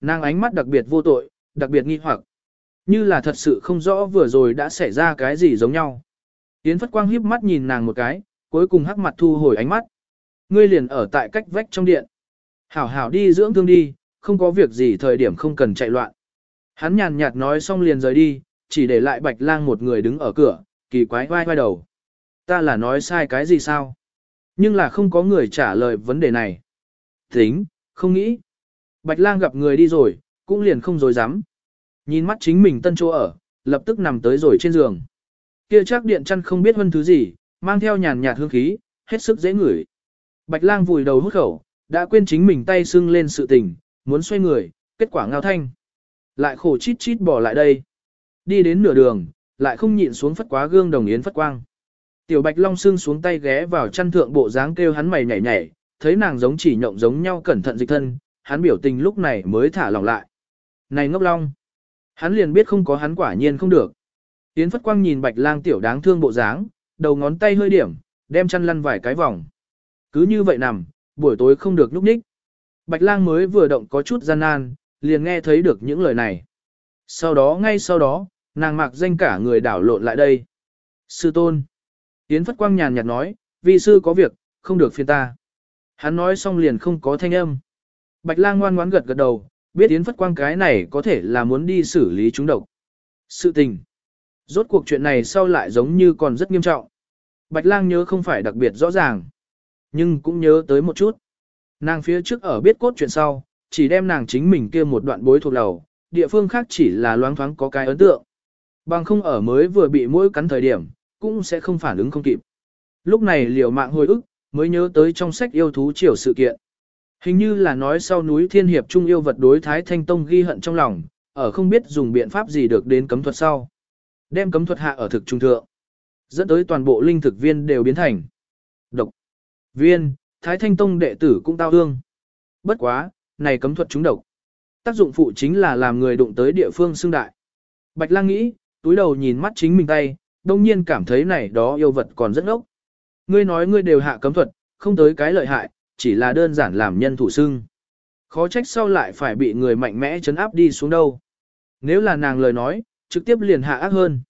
Nàng ánh mắt đặc biệt vô tội, đặc biệt nghi hoặc. Như là thật sự không rõ vừa rồi đã xảy ra cái gì giống nhau. Yến Phất Quang hiếp mắt nhìn nàng một cái, cuối cùng hắc mặt thu hồi ánh mắt. Ngươi liền ở tại cách vách trong điện. Hảo hảo đi dưỡng thương đi, không có việc gì thời điểm không cần chạy loạn. Hắn nhàn nhạt nói xong liền rời đi, chỉ để lại bạch lang một người đứng ở cửa, kỳ quái vai vai đầu. Ta là nói sai cái gì sao? Nhưng là không có người trả lời vấn đề này. Tính, không nghĩ. Bạch lang gặp người đi rồi, cũng liền không dối dám. Nhìn mắt chính mình tân chỗ ở, lập tức nằm tới rồi trên giường. Kia chắc điện chăn không biết hơn thứ gì, mang theo nhàn nhạt hương khí, hết sức dễ ngửi. Bạch lang vùi đầu hút khẩu, đã quên chính mình tay sưng lên sự tình, muốn xoay người, kết quả ngao thanh. Lại khổ chít chít bỏ lại đây. Đi đến nửa đường, lại không nhịn xuống phất quá gương đồng yến phất quang. Tiểu Bạch Long sưng xuống tay ghé vào chăn thượng bộ dáng kêu hắn mày nhảy nhảy, thấy nàng giống chỉ nhộng giống nhau cẩn thận dịch thân, hắn biểu tình lúc này mới thả lỏng lại. Này ngốc long! Hắn liền biết không có hắn quả nhiên không được. Yến Phất Quang nhìn Bạch Lang tiểu đáng thương bộ dáng, đầu ngón tay hơi điểm, đem chăn lăn vài cái vòng. Cứ như vậy nằm, buổi tối không được nhúc nhích. Bạch lang mới vừa động có chút gian nan, liền nghe thấy được những lời này. Sau đó ngay sau đó, nàng mặc danh cả người đảo lộn lại đây. Sư tôn. Yến Phất Quang nhàn nhạt nói, vì sư có việc, không được phiền ta. Hắn nói xong liền không có thanh âm. Bạch lang ngoan ngoãn gật gật đầu, biết Yến Phất Quang cái này có thể là muốn đi xử lý chúng độc. Sự tình. Rốt cuộc chuyện này sau lại giống như còn rất nghiêm trọng. Bạch lang nhớ không phải đặc biệt rõ ràng. Nhưng cũng nhớ tới một chút. Nàng phía trước ở biết cốt chuyện sau, chỉ đem nàng chính mình kia một đoạn bối thuộc đầu, địa phương khác chỉ là loáng thoáng có cái ấn tượng. Bằng không ở mới vừa bị mũi cắn thời điểm, cũng sẽ không phản ứng không kịp. Lúc này liều mạng hồi ức, mới nhớ tới trong sách yêu thú triều sự kiện. Hình như là nói sau núi thiên hiệp trung yêu vật đối Thái Thanh Tông ghi hận trong lòng, ở không biết dùng biện pháp gì được đến cấm thuật sau. Đem cấm thuật hạ ở thực trung thượng. Dẫn tới toàn bộ linh thực viên đều biến thành độc. Viên, Thái Thanh Tông đệ tử cũng tao ương. Bất quá, này cấm thuật chúng độc. Tác dụng phụ chính là làm người đụng tới địa phương xương đại. Bạch lang nghĩ, túi đầu nhìn mắt chính mình tay, đông nhiên cảm thấy này đó yêu vật còn rất ốc. Ngươi nói ngươi đều hạ cấm thuật, không tới cái lợi hại, chỉ là đơn giản làm nhân thủ sưng, Khó trách sau lại phải bị người mạnh mẽ chấn áp đi xuống đâu. Nếu là nàng lời nói, trực tiếp liền hạ ác hơn.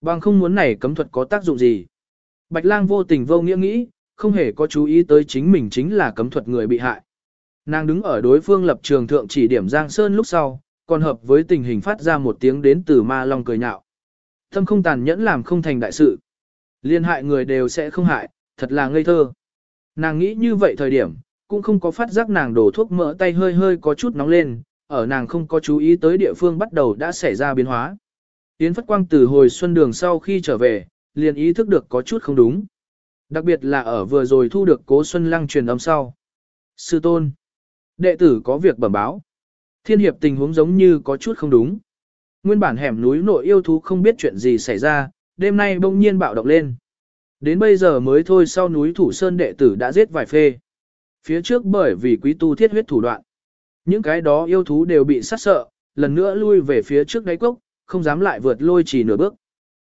Bằng không muốn này cấm thuật có tác dụng gì. Bạch lang vô tình vô nghĩa nghĩ, không hề có chú ý tới chính mình chính là cấm thuật người bị hại. Nàng đứng ở đối phương lập trường thượng chỉ điểm Giang Sơn lúc sau, còn hợp với tình hình phát ra một tiếng đến từ ma long cười nhạo. Thâm không tàn nhẫn làm không thành đại sự. Liên hại người đều sẽ không hại, thật là ngây thơ. Nàng nghĩ như vậy thời điểm, cũng không có phát giác nàng đổ thuốc mỡ tay hơi hơi có chút nóng lên, ở nàng không có chú ý tới địa phương bắt đầu đã xảy ra biến hóa. Yến Phất Quang từ hồi xuân đường sau khi trở về, liền ý thức được có chút không đúng. Đặc biệt là ở vừa rồi thu được cố Xuân Lăng truyền âm sau. Sư tôn. Đệ tử có việc bẩm báo. Thiên hiệp tình huống giống như có chút không đúng. Nguyên bản hẻm núi nội yêu thú không biết chuyện gì xảy ra, đêm nay bỗng nhiên bạo động lên. Đến bây giờ mới thôi sau núi thủ sơn đệ tử đã giết vài phê. Phía trước bởi vì quý tu thiết huyết thủ đoạn. Những cái đó yêu thú đều bị sát sợ, lần nữa lui về phía trước đáy cốc, không dám lại vượt lôi chỉ nửa bước.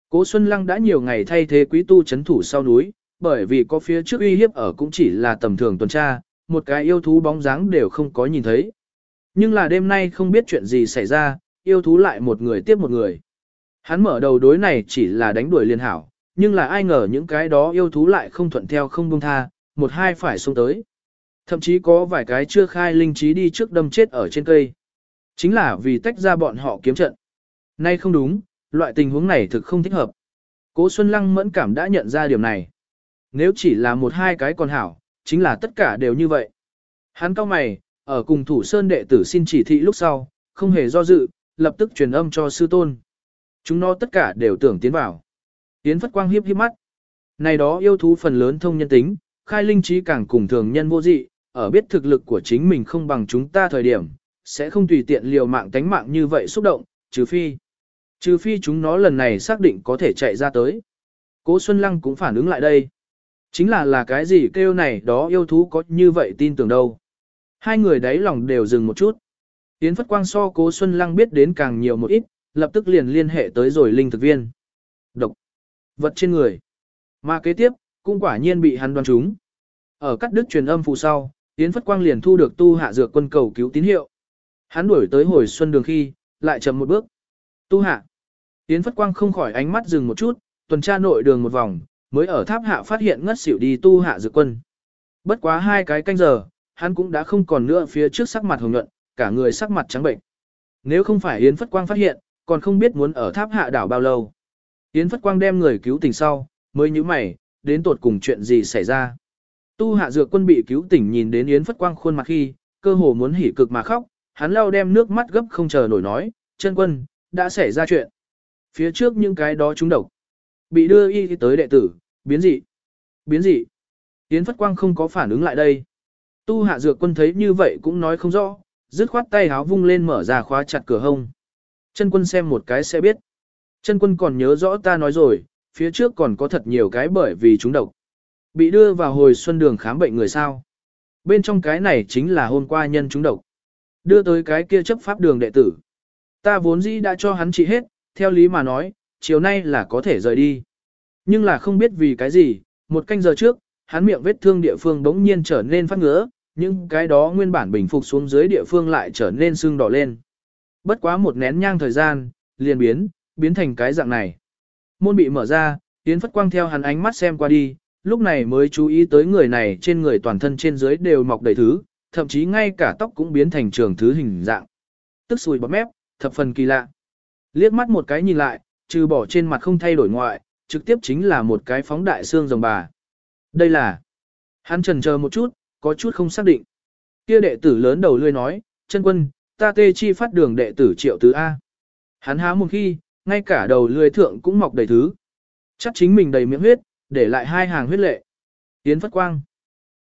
Cố Xuân Lăng đã nhiều ngày thay thế quý tu chấn thủ sau núi, bởi vì có phía trước uy hiếp ở cũng chỉ là tầm thường tuần tra, một cái yêu thú bóng dáng đều không có nhìn thấy. Nhưng là đêm nay không biết chuyện gì xảy ra, yêu thú lại một người tiếp một người. Hắn mở đầu đối này chỉ là đánh đuổi liên hảo, nhưng là ai ngờ những cái đó yêu thú lại không thuận theo không buông tha, một hai phải xuống tới. Thậm chí có vài cái chưa khai linh trí đi trước đâm chết ở trên cây. Chính là vì tách ra bọn họ kiếm trận. Nay không đúng, loại tình huống này thực không thích hợp. Cố Xuân Lăng mẫn cảm đã nhận ra điều này. Nếu chỉ là một hai cái còn hảo, chính là tất cả đều như vậy. Hắn cao mày, ở cùng thủ sơn đệ tử xin chỉ thị lúc sau, không hề do dự, lập tức truyền âm cho sư tôn. Chúng nó tất cả đều tưởng tiến vào. Yến phất quang hiếp hiếp mắt. Này đó yêu thú phần lớn thông nhân tính, khai linh trí càng cùng thường nhân vô dị, ở biết thực lực của chính mình không bằng chúng ta thời điểm, sẽ không tùy tiện liều mạng tánh mạng như vậy xúc động, trừ phi. Trừ phi chúng nó lần này xác định có thể chạy ra tới. Cố Xuân Lăng cũng phản ứng lại đây. Chính là là cái gì kêu này đó yêu thú có như vậy tin tưởng đâu. Hai người đấy lòng đều dừng một chút. Yến Phất Quang so cố Xuân Lăng biết đến càng nhiều một ít, lập tức liền liên hệ tới rồi linh thực viên. Độc. Vật trên người. Mà kế tiếp, cũng quả nhiên bị hắn đoán trúng. Ở cắt đứt truyền âm phụ sau, Yến Phất Quang liền thu được tu hạ dược quân cầu cứu tín hiệu. Hắn đuổi tới hồi xuân đường khi, lại chậm một bước. Tu hạ. Yến Phất Quang không khỏi ánh mắt dừng một chút, tuần tra nội đường một vòng, mới ở tháp hạ phát hiện ngất xỉu đi tu hạ dược quân. Bất quá hai cái canh giờ, hắn cũng đã không còn nữa phía trước sắc mặt hồng nhuận, cả người sắc mặt trắng bệnh. Nếu không phải Yến Phất Quang phát hiện, còn không biết muốn ở tháp hạ đảo bao lâu. Yến Phất Quang đem người cứu tỉnh sau, mới nhíu mày, đến tột cùng chuyện gì xảy ra. Tu hạ dược quân bị cứu tỉnh nhìn đến Yến Phất Quang khuôn mặt khi, cơ hồ muốn hỉ cực mà khóc, hắn lao đem nước mắt gấp không chờ nổi nói, chân quân, đã xảy ra chuyện. Phía trước những cái đó trúng độc, bị đưa y tới đệ tử, biến dị. Biến dị. Yến Phất Quang không có phản ứng lại đây. Tu hạ dược quân thấy như vậy cũng nói không rõ, dứt khoát tay háo vung lên mở ra khóa chặt cửa hông. Chân quân xem một cái sẽ biết. Chân quân còn nhớ rõ ta nói rồi, phía trước còn có thật nhiều cái bởi vì chúng độc. Bị đưa vào hồi xuân đường khám bệnh người sao. Bên trong cái này chính là hôm qua nhân chúng độc. Đưa tới cái kia chấp pháp đường đệ tử. Ta vốn dĩ đã cho hắn trị hết, theo lý mà nói, chiều nay là có thể rời đi. Nhưng là không biết vì cái gì, một canh giờ trước, hắn miệng vết thương địa phương đống nhiên trở nên phát ngứa, nhưng cái đó nguyên bản bình phục xuống dưới địa phương lại trở nên sưng đỏ lên. Bất quá một nén nhang thời gian, liền biến, biến thành cái dạng này. Môn bị mở ra, Yến Phất Quang theo hắn ánh mắt xem qua đi, lúc này mới chú ý tới người này trên người toàn thân trên dưới đều mọc đầy thứ, thậm chí ngay cả tóc cũng biến thành trường thứ hình dạng. Tức sùi bọt mép, thập phần kỳ lạ. Liếc mắt một cái nhìn lại, trừ bỏ trên mặt không thay đổi ngoại, trực tiếp chính là một cái phóng đại xương rồng bà. Đây là... Hắn trần chờ một chút, có chút không xác định. Kia đệ tử lớn đầu lươi nói, chân quân, ta tê chi phát đường đệ tử triệu tứ A. Hắn há một khi, ngay cả đầu lưới thượng cũng mọc đầy thứ. Chắc chính mình đầy miệng huyết, để lại hai hàng huyết lệ. Tiến phất quang.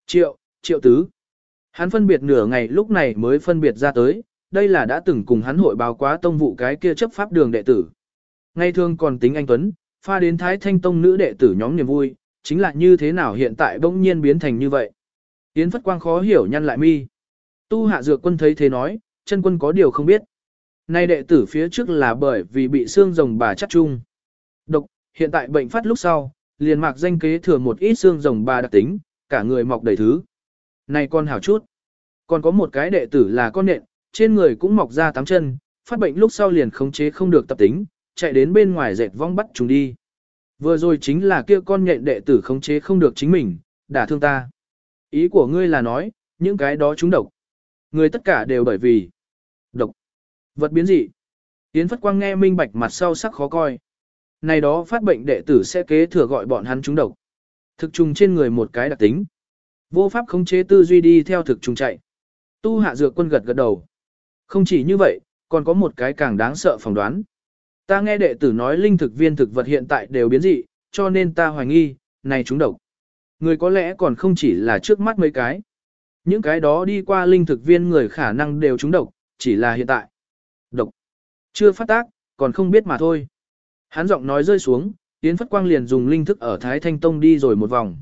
Triệu, triệu tứ. Hắn phân biệt nửa ngày lúc này mới phân biệt ra tới, đây là đã từng cùng hắn hội báo quá tông vụ cái kia chấp pháp đường đệ tử. Ngay thường còn tính anh Tuấn, pha đến thái thanh tông nữ đệ tử nhóm niềm vui, chính là như thế nào hiện tại bỗng nhiên biến thành như vậy. Yến Phất Quang khó hiểu nhăn lại mi. Tu hạ dược quân thấy thế nói, chân quân có điều không biết. Nay đệ tử phía trước là bởi vì bị xương rồng bà chắc chung. Độc, hiện tại bệnh phát lúc sau, liền mạc danh kế thừa một ít xương rồng bà đặc tính, cả người mọc đầy thứ. Này con hảo chút. Còn có một cái đệ tử là con nện, trên người cũng mọc ra tám chân, phát bệnh lúc sau liền khống chế không được tập tính, chạy đến bên ngoài dệt vong bắt chúng đi. Vừa rồi chính là kia con nhện đệ tử khống chế không được chính mình, đả thương ta. Ý của ngươi là nói, những cái đó chúng độc. Người tất cả đều bởi vì độc. Vật biến dị. Yến Phất Quang nghe minh bạch mặt sau sắc khó coi. Này đó phát bệnh đệ tử sẽ kế thừa gọi bọn hắn trúng độc. Thực trùng trên người một cái đặc tính. Vô pháp khống chế tư duy đi theo thực trùng chạy. Tu hạ dược quân gật gật đầu. Không chỉ như vậy, còn có một cái càng đáng sợ phỏng đoán. Ta nghe đệ tử nói linh thực viên thực vật hiện tại đều biến dị, cho nên ta hoài nghi, này trúng độc. Người có lẽ còn không chỉ là trước mắt mấy cái. Những cái đó đi qua linh thực viên người khả năng đều trúng độc, chỉ là hiện tại. Chưa phát tác, còn không biết mà thôi. Hắn giọng nói rơi xuống, Yến Phất Quang liền dùng linh thức ở Thái Thanh Tông đi rồi một vòng.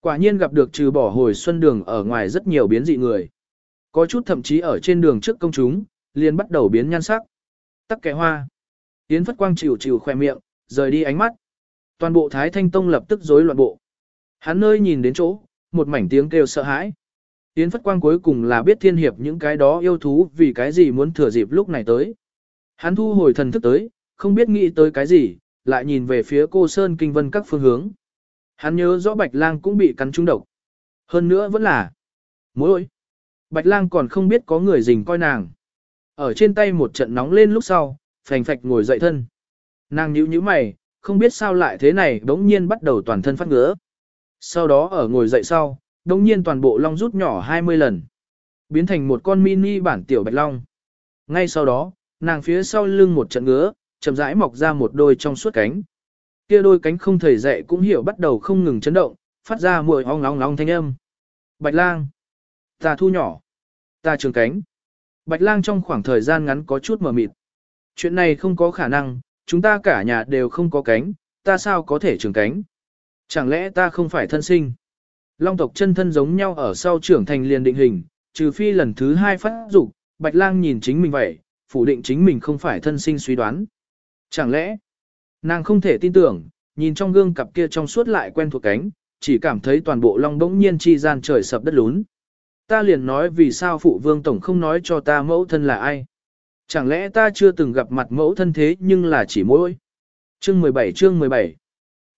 Quả nhiên gặp được trừ bỏ hồi xuân đường ở ngoài rất nhiều biến dị người. Có chút thậm chí ở trên đường trước công chúng, liền bắt đầu biến nhan sắc. Tắc kẻ hoa. Yến Phất Quang chịu chịu khoe miệng, rời đi ánh mắt. Toàn bộ Thái Thanh Tông lập tức rối loạn bộ. Hắn nơi nhìn đến chỗ, một mảnh tiếng kêu sợ hãi. Yến Phất Quang cuối cùng là biết thiên hiệp những cái đó yêu thú vì cái gì muốn thừa dịp lúc này tới. Hắn thu hồi thần thức tới, không biết nghĩ tới cái gì, lại nhìn về phía cô Sơn Kinh Vân các phương hướng. Hắn nhớ rõ Bạch Lang cũng bị cắn trúng độc. Hơn nữa vẫn là mối ôi. Bạch Lang còn không biết có người rình coi nàng. Ở trên tay một trận nóng lên lúc sau, phành phạch ngồi dậy thân. Nàng nhíu nhíu mày, không biết sao lại thế này đống nhiên bắt đầu toàn thân phát ngứa. Sau đó ở ngồi dậy sau, đống nhiên toàn bộ long rút nhỏ 20 lần. Biến thành một con mini bản tiểu bạch long. Ngay sau đó, nàng phía sau lưng một trận ngứa, chậm rãi mọc ra một đôi trong suốt cánh. Kia đôi cánh không thể dậy cũng hiểu bắt đầu không ngừng chấn động, phát ra mùi ong ong ong thanh âm. Bạch lang. Ta thu nhỏ. Ta trường cánh. Bạch lang trong khoảng thời gian ngắn có chút mờ mịt. Chuyện này không có khả năng, chúng ta cả nhà đều không có cánh, ta sao có thể trường cánh? Chẳng lẽ ta không phải thân sinh? Long tộc chân thân giống nhau ở sau trưởng thành liền định hình, trừ phi lần thứ hai phát dục, Bạch Lang nhìn chính mình vậy, phủ định chính mình không phải thân sinh suy đoán. Chẳng lẽ, nàng không thể tin tưởng, nhìn trong gương cặp kia trong suốt lại quen thuộc cánh, chỉ cảm thấy toàn bộ long bỗng nhiên chi gian trời sập đất lún. Ta liền nói vì sao phụ vương tổng không nói cho ta mẫu thân là ai. Chẳng lẽ ta chưa từng gặp mặt mẫu thân thế nhưng là chỉ mỗi. Chương 17 chương 17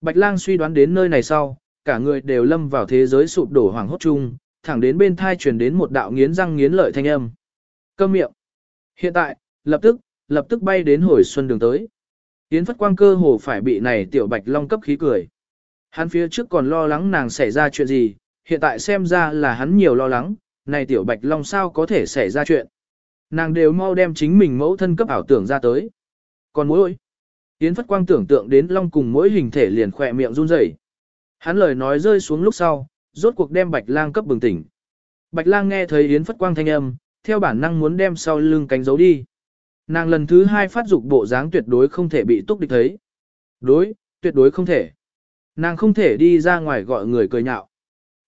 Bạch lang suy đoán đến nơi này sau, cả người đều lâm vào thế giới sụp đổ hoàng hốt chung, thẳng đến bên thai truyền đến một đạo nghiến răng nghiến lợi thanh âm. Câm miệng. Hiện tại, lập tức, lập tức bay đến hồi xuân đường tới. Yến phất quang cơ hồ phải bị này tiểu bạch long cấp khí cười. Hắn phía trước còn lo lắng nàng xảy ra chuyện gì, hiện tại xem ra là hắn nhiều lo lắng, này tiểu bạch long sao có thể xảy ra chuyện. Nàng đều mau đem chính mình mẫu thân cấp ảo tưởng ra tới. Còn mỗi Yến phất quang tưởng tượng đến long cùng mỗi hình thể liền khỏe miệng run rẩy. Hắn lời nói rơi xuống lúc sau, rốt cuộc đem bạch lang cấp bừng tỉnh. Bạch lang nghe thấy Yến phất quang thanh âm, theo bản năng muốn đem sau lưng cánh giấu đi. Nàng lần thứ hai phát dục bộ dáng tuyệt đối không thể bị túc địch thấy. Đối, tuyệt đối không thể. Nàng không thể đi ra ngoài gọi người cười nhạo.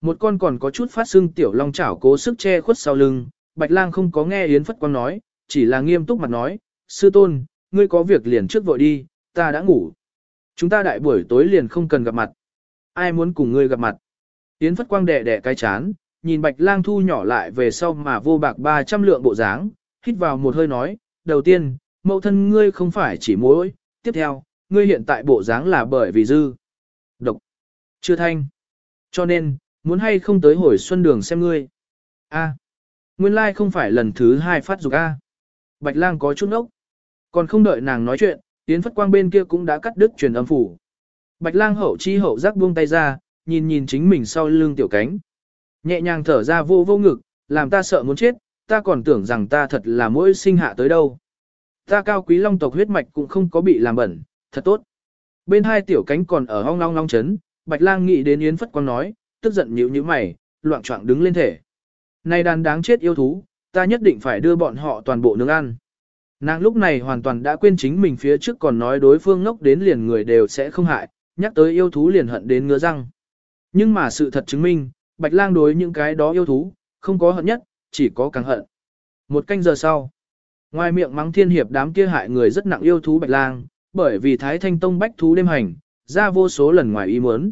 Một con còn có chút phát xương tiểu long chảo cố sức che khuất sau lưng, bạch lang không có nghe Yến Phất Quang nói, chỉ là nghiêm túc mặt nói, sư tôn, ngươi có việc liền trước vội đi, ta đã ngủ. Chúng ta đại buổi tối liền không cần gặp mặt. Ai muốn cùng ngươi gặp mặt? Yến Phất Quang đẻ đẻ cái chán, nhìn bạch lang thu nhỏ lại về sau mà vô bạc 300 lượng bộ dáng, hít vào một hơi nói, đầu tiên, mẫu thân ngươi không phải chỉ mối, tiếp theo, ngươi hiện tại bộ dáng là bởi vì dư. Độc. Chưa thanh. Cho nên, muốn hay không tới hồi xuân đường xem ngươi. A. Nguyên lai like không phải lần thứ hai phát dục A. Bạch lang có chút ốc. Còn không đợi nàng nói chuyện, Yến Phất Quang bên kia cũng đã cắt đứt truyền âm phủ. Bạch lang hậu chi hậu giác buông tay ra, nhìn nhìn chính mình sau lưng tiểu cánh. Nhẹ nhàng thở ra vô vô ngực, làm ta sợ muốn chết, ta còn tưởng rằng ta thật là mỗi sinh hạ tới đâu. Ta cao quý long tộc huyết mạch cũng không có bị làm bẩn, thật tốt. Bên hai tiểu cánh còn ở hong long long chấn, Bạch lang nghĩ đến Yến Phất Quang nói, tức giận nhíu nhíu mày, loạn trọng đứng lên thể. Này đàn đáng chết yêu thú, ta nhất định phải đưa bọn họ toàn bộ nướng ăn. Nàng lúc này hoàn toàn đã quên chính mình phía trước còn nói đối phương ngốc đến liền người đều sẽ không hại, nhắc tới yêu thú liền hận đến ngứa răng. Nhưng mà sự thật chứng minh, Bạch lang đối những cái đó yêu thú, không có hận nhất, chỉ có càng hận. Một canh giờ sau, ngoài miệng mắng thiên hiệp đám kia hại người rất nặng yêu thú Bạch lang, bởi vì Thái Thanh Tông bách thú đêm hành, ra vô số lần ngoài ý muốn.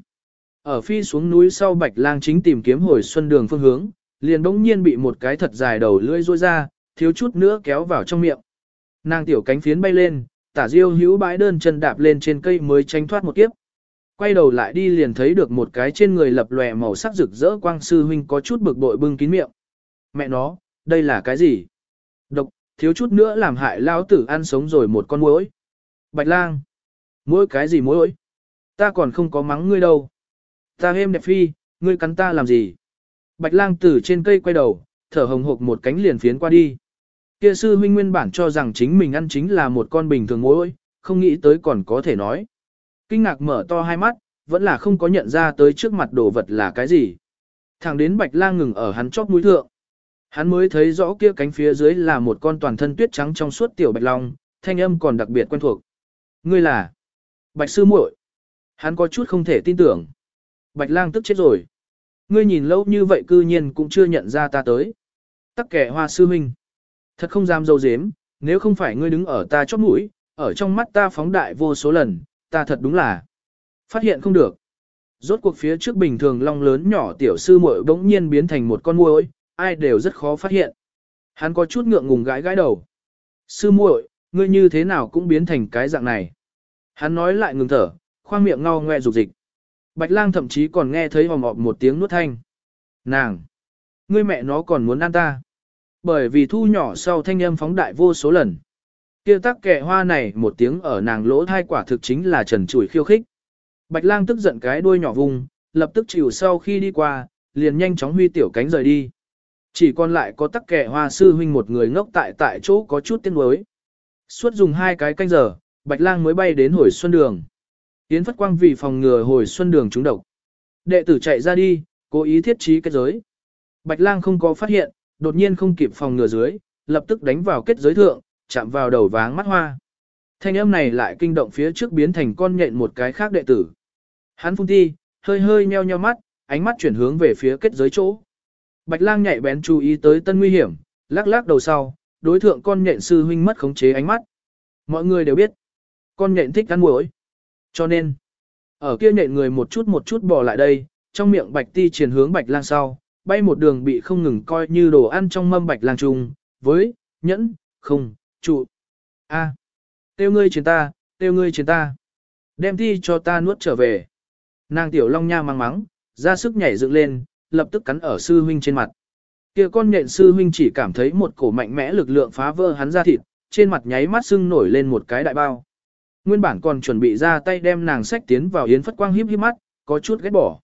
Ở phi xuống núi sau Bạch lang chính tìm kiếm hồi xuân đường phương hướng, liền bỗng nhiên bị một cái thật dài đầu lưỡi rôi ra, thiếu chút nữa kéo vào trong miệng. Nàng tiểu cánh phiến bay lên, tả diêu hữu bãi đơn chân đạp lên trên cây mới tránh thoát một kiếp. Quay đầu lại đi liền thấy được một cái trên người lập lòe màu sắc rực rỡ quang sư huynh có chút bực bội bưng kín miệng. Mẹ nó, đây là cái gì? Độc, thiếu chút nữa làm hại lao tử ăn sống rồi một con muỗi. Bạch lang. Muỗi cái gì muỗi? Ta còn không có mắng ngươi đâu. Ta êm đẹp phi, ngươi cắn ta làm gì? Bạch lang từ trên cây quay đầu, thở hồng hộc một cánh liền phiến qua đi. Kia sư huynh nguyên bản cho rằng chính mình ăn chính là một con bình thường muỗi, không nghĩ tới còn có thể nói. Kinh ngạc mở to hai mắt, vẫn là không có nhận ra tới trước mặt đồ vật là cái gì. Thẳng đến bạch lang ngừng ở hắn chóp mũi thượng. Hắn mới thấy rõ kia cánh phía dưới là một con toàn thân tuyết trắng trong suốt tiểu bạch long, thanh âm còn đặc biệt quen thuộc. Ngươi là Bạch sư muội. Hắn có chút không thể tin tưởng. Bạch lang tức chết rồi. Ngươi nhìn lâu như vậy cư nhiên cũng chưa nhận ra ta tới. Tắc kẻ hoa sư huynh. Thật không dám dâu dếm, nếu không phải ngươi đứng ở ta chót mũi, ở trong mắt ta phóng đại vô số lần, ta thật đúng là phát hiện không được. Rốt cuộc phía trước bình thường long lớn nhỏ tiểu sư muội bỗng nhiên biến thành một con muỗi, ai đều rất khó phát hiện. Hắn có chút ngượng ngùng gãi gãi đầu. Sư muội, ngươi như thế nào cũng biến thành cái dạng này. Hắn nói lại ngừng thở, khoang miệng ngao ngoe rục dịch. Bạch lang thậm chí còn nghe thấy hòm ọp một tiếng nuốt thanh. Nàng! Ngươi mẹ nó còn muốn ăn ta. Bởi vì thu nhỏ sau thanh âm phóng đại vô số lần. Kia tắc kẻ hoa này một tiếng ở nàng lỗ thai quả thực chính là trần chủi khiêu khích. Bạch lang tức giận cái đuôi nhỏ vùng, lập tức chịu sau khi đi qua, liền nhanh chóng huy tiểu cánh rời đi. Chỉ còn lại có tắc kẻ hoa sư huynh một người ngốc tại tại chỗ có chút tiếng nuối. Suốt dùng hai cái canh giờ, bạch lang mới bay đến hồi xuân đường. Yến Phất Quang vì phòng ngừa hồi xuân đường trúng độc. Đệ tử chạy ra đi, cố ý thiết trí kết giới. Bạch lang không có phát hiện, đột nhiên không kịp phòng ngừa dưới, lập tức đánh vào kết giới thượng, chạm vào đầu váng mắt hoa. Thanh âm này lại kinh động phía trước biến thành con nhện một cái khác đệ tử. Hắn phun thi, hơi hơi nheo nheo mắt, ánh mắt chuyển hướng về phía kết giới chỗ. Bạch lang nhạy bén chú ý tới tân nguy hiểm, lắc lắc đầu sau, đối thượng con nhện sư huynh mất khống chế ánh mắt. Mọi người đều biết, con nhện thích ăn muối. Cho nên, ở kia nhện người một chút một chút bỏ lại đây, trong miệng bạch ti triển hướng bạch lang sau, bay một đường bị không ngừng coi như đồ ăn trong mâm bạch lang trùng, với, nhẫn, không, trụ. A. Tiêu ngươi chiến ta, tiêu ngươi chiến ta. Đem thi cho ta nuốt trở về. Nàng tiểu long nha mang mắng, ra sức nhảy dựng lên, lập tức cắn ở sư huynh trên mặt. Kia con nhện sư huynh chỉ cảm thấy một cổ mạnh mẽ lực lượng phá vỡ hắn ra thịt, trên mặt nháy mắt sưng nổi lên một cái đại bao. Nguyên bản còn chuẩn bị ra tay đem nàng sách tiến vào yến phất quang híp híp mắt, có chút ghét bỏ.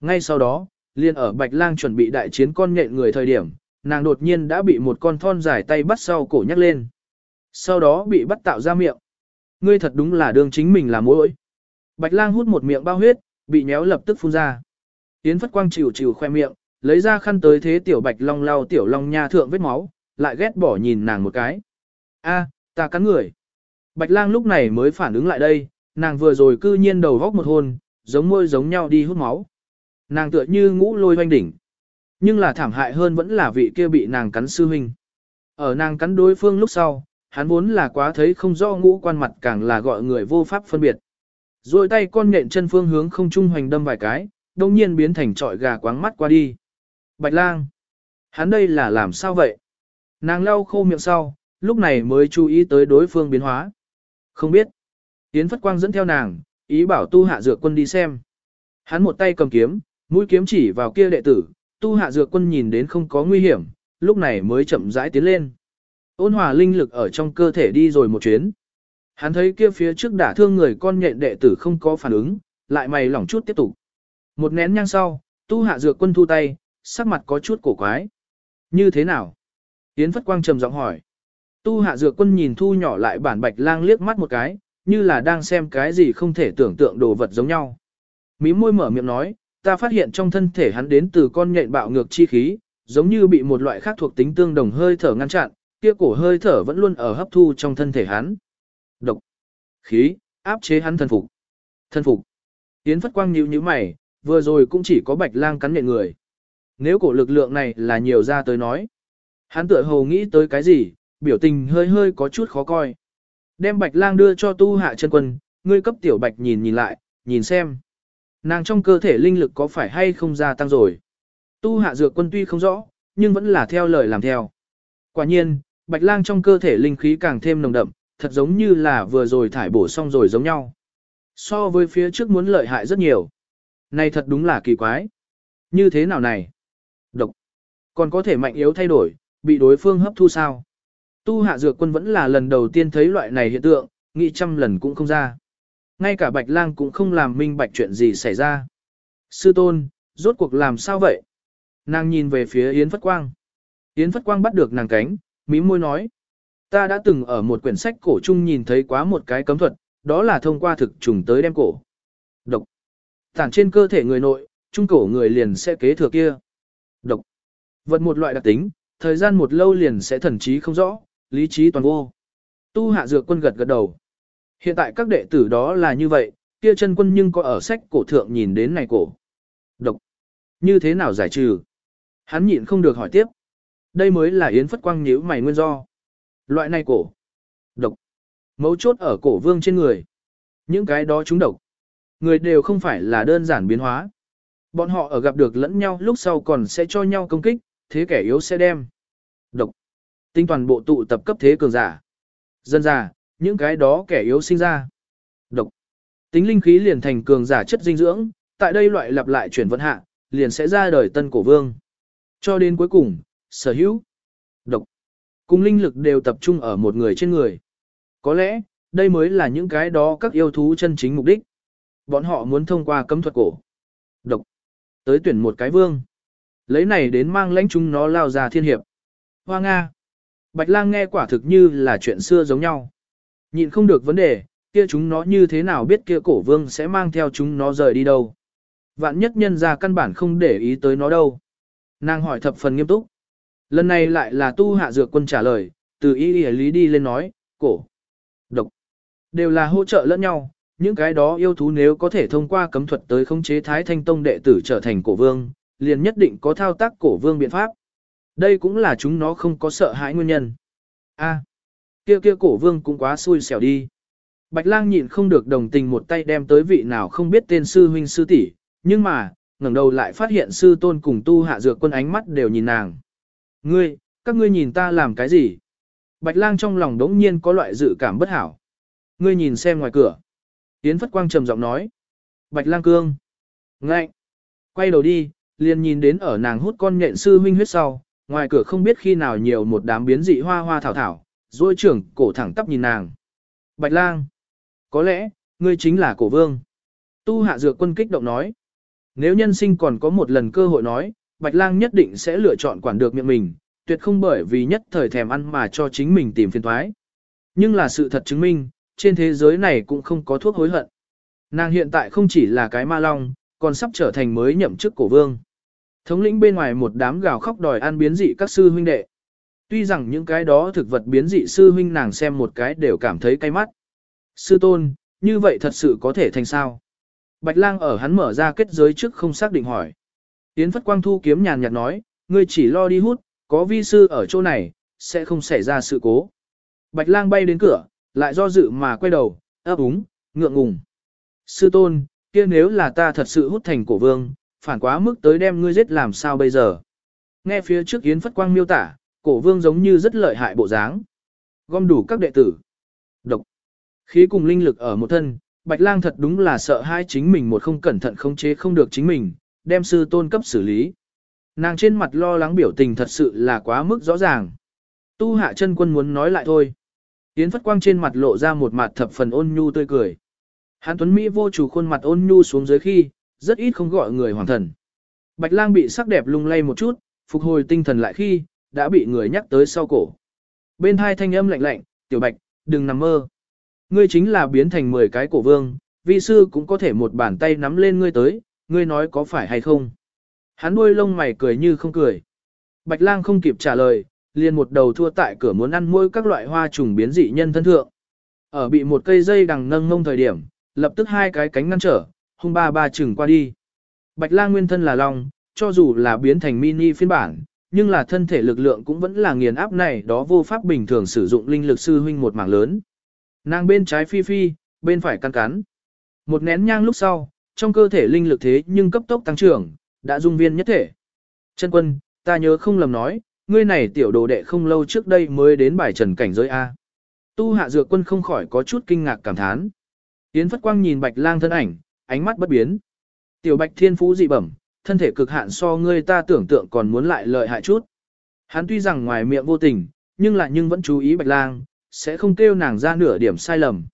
Ngay sau đó, liền ở Bạch Lang chuẩn bị đại chiến con nhện người thời điểm, nàng đột nhiên đã bị một con thon dài tay bắt sau cổ nhắc lên. Sau đó bị bắt tạo ra miệng. Ngươi thật đúng là đương chính mình là ối. Bạch Lang hút một miệng bao huyết, bị nhéo lập tức phun ra. Yến Phất Quang chịu chịu khoe miệng, lấy ra khăn tới thế tiểu Bạch Long lau tiểu Long nha thượng vết máu, lại ghét bỏ nhìn nàng một cái. A, ta cắn người. Bạch Lang lúc này mới phản ứng lại đây, nàng vừa rồi cư nhiên đầu góc một hôn, giống môi giống nhau đi hút máu. Nàng tựa như ngũ lôi hoanh đỉnh. Nhưng là thảm hại hơn vẫn là vị kia bị nàng cắn sư huynh. Ở nàng cắn đối phương lúc sau, hắn vốn là quá thấy không rõ ngũ quan mặt càng là gọi người vô pháp phân biệt. Rồi tay con nhện chân phương hướng không trung hoành đâm vài cái, đông nhiên biến thành trọi gà quáng mắt qua đi. Bạch lang! Hắn đây là làm sao vậy? Nàng lau khô miệng sau, lúc này mới chú ý tới đối phương biến hóa. Không biết. Yến Phất Quang dẫn theo nàng, ý bảo tu hạ dược quân đi xem. Hắn một tay cầm kiếm, mũi kiếm chỉ vào kia đệ tử, tu hạ dược quân nhìn đến không có nguy hiểm, lúc này mới chậm rãi tiến lên. Ôn hòa linh lực ở trong cơ thể đi rồi một chuyến. Hắn thấy kia phía trước đả thương người con nhện đệ tử không có phản ứng, lại mày lỏng chút tiếp tục. Một nén nhang sau, tu hạ dược quân thu tay, sắc mặt có chút cổ quái. Như thế nào? Yến Phất Quang trầm giọng hỏi. Tu hạ dược quân nhìn thu nhỏ lại bản bạch lang liếc mắt một cái, như là đang xem cái gì không thể tưởng tượng đồ vật giống nhau. Mí môi mở miệng nói, ta phát hiện trong thân thể hắn đến từ con nhện bạo ngược chi khí, giống như bị một loại khác thuộc tính tương đồng hơi thở ngăn chặn, kia cổ hơi thở vẫn luôn ở hấp thu trong thân thể hắn. Độc, khí, áp chế hắn thân phục. Thân phục. Yến Phất Quang nhíu nhíu mày, vừa rồi cũng chỉ có bạch lang cắn nhện người. Nếu cổ lực lượng này là nhiều ra tới nói. Hắn tựa hồ nghĩ tới cái gì, biểu tình hơi hơi có chút khó coi. Đem bạch lang đưa cho tu hạ chân quân, ngươi cấp tiểu bạch nhìn nhìn lại, nhìn xem. Nàng trong cơ thể linh lực có phải hay không gia tăng rồi. Tu hạ dược quân tuy không rõ, nhưng vẫn là theo lời làm theo. Quả nhiên, bạch lang trong cơ thể linh khí càng thêm nồng đậm, thật giống như là vừa rồi thải bổ xong rồi giống nhau. So với phía trước muốn lợi hại rất nhiều. Này thật đúng là kỳ quái. Như thế nào này? Độc. Còn có thể mạnh yếu thay đổi, bị đối phương hấp thu sao? Tu hạ dược quân vẫn là lần đầu tiên thấy loại này hiện tượng, nghĩ trăm lần cũng không ra. Ngay cả bạch lang cũng không làm minh bạch chuyện gì xảy ra. Sư tôn, rốt cuộc làm sao vậy? Nàng nhìn về phía Yến Phất Quang. Yến Phất Quang bắt được nàng cánh, mím môi nói. Ta đã từng ở một quyển sách cổ chung nhìn thấy quá một cái cấm thuật, đó là thông qua thực trùng tới đem cổ. Tản trên cơ thể người nội, trung cổ người liền sẽ kế thừa kia. Độc. Vật một loại đặc tính, thời gian một lâu liền sẽ thần trí không rõ, lý trí toàn vô. Tu hạ dược quân gật gật đầu. Hiện tại các đệ tử đó là như vậy, kia chân quân nhưng có ở sách cổ thượng nhìn đến này cổ. Độc. Như thế nào giải trừ? Hắn nhịn không được hỏi tiếp. Đây mới là Yến Phất Quang nhíu mày nguyên do. Loại này cổ. Độc. Mấu chốt ở cổ vương trên người. Những cái đó chúng độc. Người đều không phải là đơn giản biến hóa. Bọn họ ở gặp được lẫn nhau lúc sau còn sẽ cho nhau công kích, thế kẻ yếu sẽ đem. Độc. Tinh toàn bộ tụ tập cấp thế cường giả. Dân giả, những cái đó kẻ yếu sinh ra. Độc. Tính linh khí liền thành cường giả chất dinh dưỡng, tại đây loại lặp lại chuyển vận hạ, liền sẽ ra đời tân cổ vương. Cho đến cuối cùng, sở hữu, độc, cùng linh lực đều tập trung ở một người trên người. Có lẽ, đây mới là những cái đó các yêu thú chân chính mục đích. Bọn họ muốn thông qua cấm thuật cổ. Độc. Tới tuyển một cái vương. Lấy này đến mang lãnh chúng nó lao ra thiên hiệp. Hoa Nga. Bạch lang nghe quả thực như là chuyện xưa giống nhau. Nhịn không được vấn đề, kia chúng nó như thế nào biết kia cổ vương sẽ mang theo chúng nó rời đi đâu. Vạn nhất nhân ra căn bản không để ý tới nó đâu. Nàng hỏi thập phần nghiêm túc. Lần này lại là tu hạ dược quân trả lời, từ ý ý lý đi lên nói, cổ, độc, đều là hỗ trợ lẫn nhau. Những cái đó yêu thú nếu có thể thông qua cấm thuật tới khống chế Thái Thanh Tông đệ tử trở thành cổ vương, liền nhất định có thao tác cổ vương biện pháp. Đây cũng là chúng nó không có sợ hãi nguyên nhân. A, kia kia cổ vương cũng quá xui xẻo đi. Bạch lang nhịn không được đồng tình một tay đem tới vị nào không biết tên sư huynh sư tỷ, nhưng mà, ngẩng đầu lại phát hiện sư tôn cùng tu hạ dược quân ánh mắt đều nhìn nàng. Ngươi, các ngươi nhìn ta làm cái gì? Bạch lang trong lòng đống nhiên có loại dự cảm bất hảo. Ngươi nhìn xem ngoài cửa. Yến Phất Quang trầm giọng nói. Bạch lang cương. ngạnh, Quay đầu đi, liền nhìn đến ở nàng hút con nhện sư huynh huyết sau, ngoài cửa không biết khi nào nhiều một đám biến dị hoa hoa thảo thảo, rồi trưởng cổ thẳng tắp nhìn nàng. Bạch lang. Có lẽ, ngươi chính là cổ vương. Tu hạ dược quân kích động nói. Nếu nhân sinh còn có một lần cơ hội nói, Bạch lang nhất định sẽ lựa chọn quản được miệng mình, tuyệt không bởi vì nhất thời thèm ăn mà cho chính mình tìm phiền thoái. Nhưng là sự thật chứng minh, trên thế giới này cũng không có thuốc hối hận. Nàng hiện tại không chỉ là cái ma long, còn sắp trở thành mới nhậm chức cổ vương. Thống lĩnh bên ngoài một đám gào khóc đòi ăn biến dị các sư huynh đệ. Tuy rằng những cái đó thực vật biến dị sư huynh nàng xem một cái đều cảm thấy cay mắt. Sư tôn, như vậy thật sự có thể thành sao? Bạch lang ở hắn mở ra kết giới trước không xác định hỏi. Yến Phất Quang thu kiếm nhàn nhạt nói, ngươi chỉ lo đi hút, có vi sư ở chỗ này, sẽ không xảy ra sự cố. Bạch lang bay đến cửa, lại do dự mà quay đầu, ấp úng, ngượng ngùng. Sư tôn, kia nếu là ta thật sự hút thành cổ vương, phản quá mức tới đem ngươi giết làm sao bây giờ. Nghe phía trước Yến Phất Quang miêu tả, cổ vương giống như rất lợi hại bộ dáng. Gom đủ các đệ tử. Độc. Khí cùng linh lực ở một thân, Bạch Lang thật đúng là sợ hai chính mình một không cẩn thận không chế không được chính mình, đem sư tôn cấp xử lý. Nàng trên mặt lo lắng biểu tình thật sự là quá mức rõ ràng. Tu hạ chân quân muốn nói lại thôi. Yến Phất Quang trên mặt lộ ra một mặt thập phần ôn nhu tươi cười. Hán Tuấn Mỹ vô chủ khuôn mặt ôn nhu xuống dưới khi, rất ít không gọi người hoàng thần. Bạch lang bị sắc đẹp lung lay một chút, phục hồi tinh thần lại khi, đã bị người nhắc tới sau cổ. Bên hai thanh âm lạnh lạnh, tiểu bạch, đừng nằm mơ. Ngươi chính là biến thành 10 cái cổ vương, vi sư cũng có thể một bàn tay nắm lên ngươi tới, ngươi nói có phải hay không. Hắn đuôi lông mày cười như không cười. Bạch lang không kịp trả lời, liền một đầu thua tại cửa muốn ăn môi các loại hoa trùng biến dị nhân thân thượng. Ở bị một cây dây đằng nâng ngông thời điểm, lập tức hai cái cánh ngăn trở, hung ba ba chừng qua đi. Bạch lang nguyên thân là long, cho dù là biến thành mini phiên bản, nhưng là thân thể lực lượng cũng vẫn là nghiền áp này đó vô pháp bình thường sử dụng linh lực sư huynh một mảng lớn. Nàng bên trái phi phi, bên phải căn cắn. Một nén nhang lúc sau, trong cơ thể linh lực thế nhưng cấp tốc tăng trưởng, đã dung viên nhất thể. Chân quân, ta nhớ không lầm nói, ngươi này tiểu đồ đệ không lâu trước đây mới đến bài trần cảnh giới A. Tu hạ dược quân không khỏi có chút kinh ngạc cảm thán. Yến Phất Quang nhìn bạch lang thân ảnh, ánh mắt bất biến. Tiểu bạch thiên phú dị bẩm, thân thể cực hạn so ngươi ta tưởng tượng còn muốn lại lợi hại chút. Hắn tuy rằng ngoài miệng vô tình, nhưng lại nhưng vẫn chú ý bạch lang, sẽ không kêu nàng ra nửa điểm sai lầm.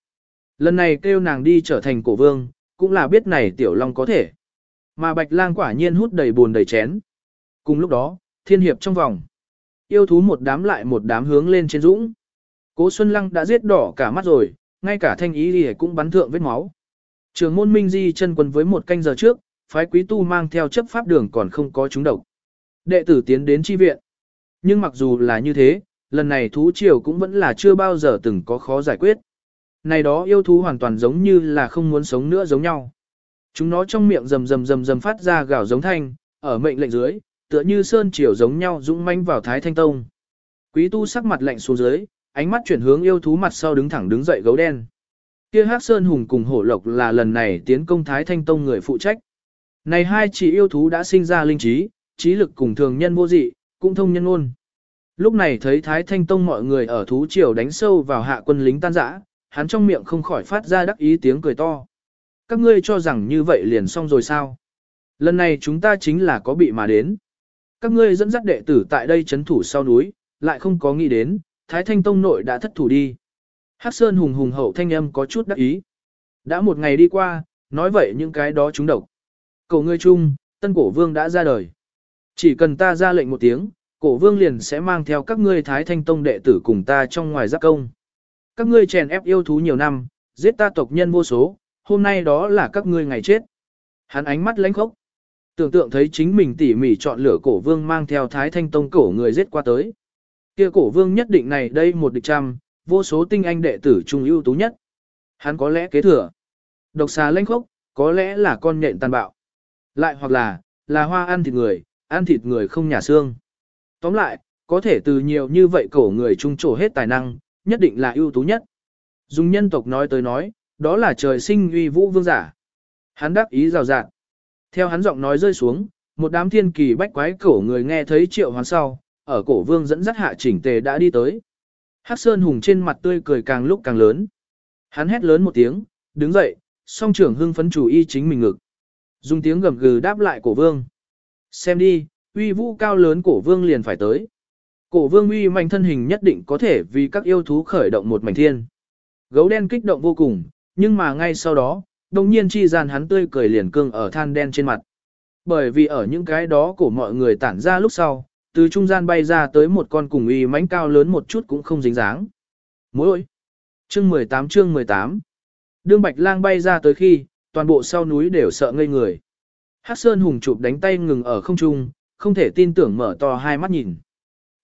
Lần này kêu nàng đi trở thành cổ vương, cũng là biết này tiểu long có thể. Mà bạch lang quả nhiên hút đầy buồn đầy chén. Cùng lúc đó, thiên hiệp trong vòng. Yêu thú một đám lại một đám hướng lên trên dũng. Cố Xuân Lăng đã giết đỏ cả mắt rồi, ngay cả thanh ý thì cũng bắn thượng vết máu. Trường môn minh di chân quân với một canh giờ trước, phái quý tu mang theo chấp pháp đường còn không có chúng độc. Đệ tử tiến đến chi viện. Nhưng mặc dù là như thế, lần này thú triều cũng vẫn là chưa bao giờ từng có khó giải quyết. Này đó yêu thú hoàn toàn giống như là không muốn sống nữa giống nhau. Chúng nó trong miệng rầm rầm rầm rầm phát ra gào giống thanh, ở mệnh lệnh dưới, tựa như sơn triều giống nhau dũng manh vào Thái Thanh Tông. Quý tu sắc mặt lạnh xuống dưới, ánh mắt chuyển hướng yêu thú mặt sau đứng thẳng đứng dậy gấu đen. Kia Hắc Sơn Hùng cùng Hổ Lộc là lần này tiến công Thái Thanh Tông người phụ trách. Này hai chỉ yêu thú đã sinh ra linh trí, trí lực cùng thường nhân vô dị, cũng thông nhân ngôn Lúc này thấy Thái Thanh Tông mọi người ở thú triều đánh sâu vào hạ quân lính tan rã, hắn trong miệng không khỏi phát ra đắc ý tiếng cười to. Các ngươi cho rằng như vậy liền xong rồi sao? Lần này chúng ta chính là có bị mà đến. Các ngươi dẫn dắt đệ tử tại đây chấn thủ sau núi, lại không có nghĩ đến, Thái Thanh Tông nội đã thất thủ đi. Hắc Sơn hùng hùng hậu thanh âm có chút đắc ý. Đã một ngày đi qua, nói vậy những cái đó chúng độc. Cầu ngươi chung, tân cổ vương đã ra đời. Chỉ cần ta ra lệnh một tiếng, cổ vương liền sẽ mang theo các ngươi Thái Thanh Tông đệ tử cùng ta trong ngoài giáp công. Các ngươi chèn ép yêu thú nhiều năm, giết ta tộc nhân vô số, hôm nay đó là các ngươi ngày chết. Hắn ánh mắt lãnh khốc. Tưởng tượng thấy chính mình tỉ mỉ chọn lựa cổ vương mang theo Thái Thanh Tông cổ người giết qua tới. Kia cổ vương nhất định này đây một địch trăm, vô số tinh anh đệ tử trung ưu tú nhất. Hắn có lẽ kế thừa. Độc xà lênh khốc, có lẽ là con nhện tàn bạo. Lại hoặc là, là hoa ăn thịt người, ăn thịt người không nhà xương. Tóm lại, có thể từ nhiều như vậy cổ người trung trổ hết tài năng, nhất định là ưu tú nhất. Dùng nhân tộc nói tới nói, đó là trời sinh uy vũ vương giả. Hắn đắc ý rào rạng. Theo hắn giọng nói rơi xuống, một đám thiên kỳ bách quái cổ người nghe thấy triệu hoán sau, ở cổ vương dẫn dắt hạ chỉnh tề đã đi tới. Hắc Sơn Hùng trên mặt tươi cười càng lúc càng lớn. Hắn hét lớn một tiếng, đứng dậy, song trưởng hưng phấn chủ y chính mình ngực. Dùng tiếng gầm gừ đáp lại cổ vương. Xem đi, uy vũ cao lớn cổ vương liền phải tới. Cổ vương uy mạnh thân hình nhất định có thể vì các yêu thú khởi động một mảnh thiên. Gấu đen kích động vô cùng, nhưng mà ngay sau đó, đồng nhiên chi gian hắn tươi cười liền cương ở than đen trên mặt. Bởi vì ở những cái đó của mọi người tản ra lúc sau, từ trung gian bay ra tới một con cùng uy mãnh cao lớn một chút cũng không dính dáng. Mối ơi! Chương 18 chương 18 Đương Bạch Lang bay ra tới khi, toàn bộ sau núi đều sợ ngây người. Hắc Sơn hùng chụp đánh tay ngừng ở không trung, không thể tin tưởng mở to hai mắt nhìn.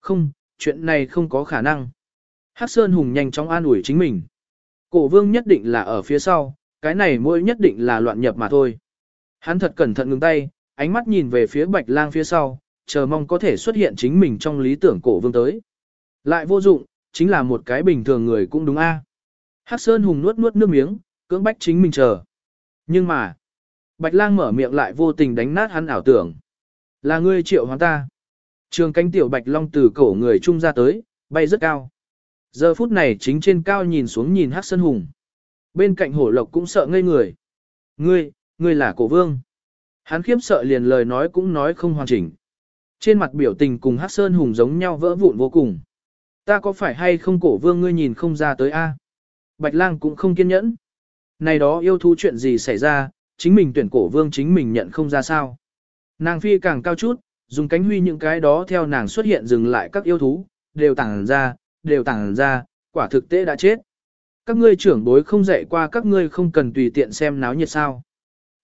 Không, chuyện này không có khả năng. Hắc Sơn hùng nhanh chóng an ủi chính mình. Cổ vương nhất định là ở phía sau, cái này mỗi nhất định là loạn nhập mà thôi. Hắn thật cẩn thận ngừng tay, ánh mắt nhìn về phía bạch lang phía sau, chờ mong có thể xuất hiện chính mình trong lý tưởng cổ vương tới. Lại vô dụng, chính là một cái bình thường người cũng đúng a. À. Hắc Sơn hùng nuốt nuốt nước miếng, cưỡng bách chính mình chờ. Nhưng mà, Bạch Lang mở miệng lại vô tình đánh nát hắn ảo tưởng. Là ngươi triệu hoán ta. Trường cánh tiểu Bạch Long từ cổ người trung ra tới, bay rất cao. Giờ phút này chính trên cao nhìn xuống nhìn Hắc Sơn hùng. Bên cạnh hổ lộc cũng sợ ngây người. Ngươi, ngươi là cổ vương. Hắn khiếp sợ liền lời nói cũng nói không hoàn chỉnh. Trên mặt biểu tình cùng Hắc Sơn Hùng giống nhau vỡ vụn vô cùng. Ta có phải hay không cổ vương ngươi nhìn không ra tới a? Bạch lang cũng không kiên nhẫn. Này đó yêu thú chuyện gì xảy ra, chính mình tuyển cổ vương chính mình nhận không ra sao. Nàng phi càng cao chút, dùng cánh huy những cái đó theo nàng xuất hiện dừng lại các yêu thú, đều tàng ra, đều tàng ra, quả thực tế đã chết. Các ngươi trưởng bối không dạy qua các ngươi không cần tùy tiện xem náo nhiệt sao.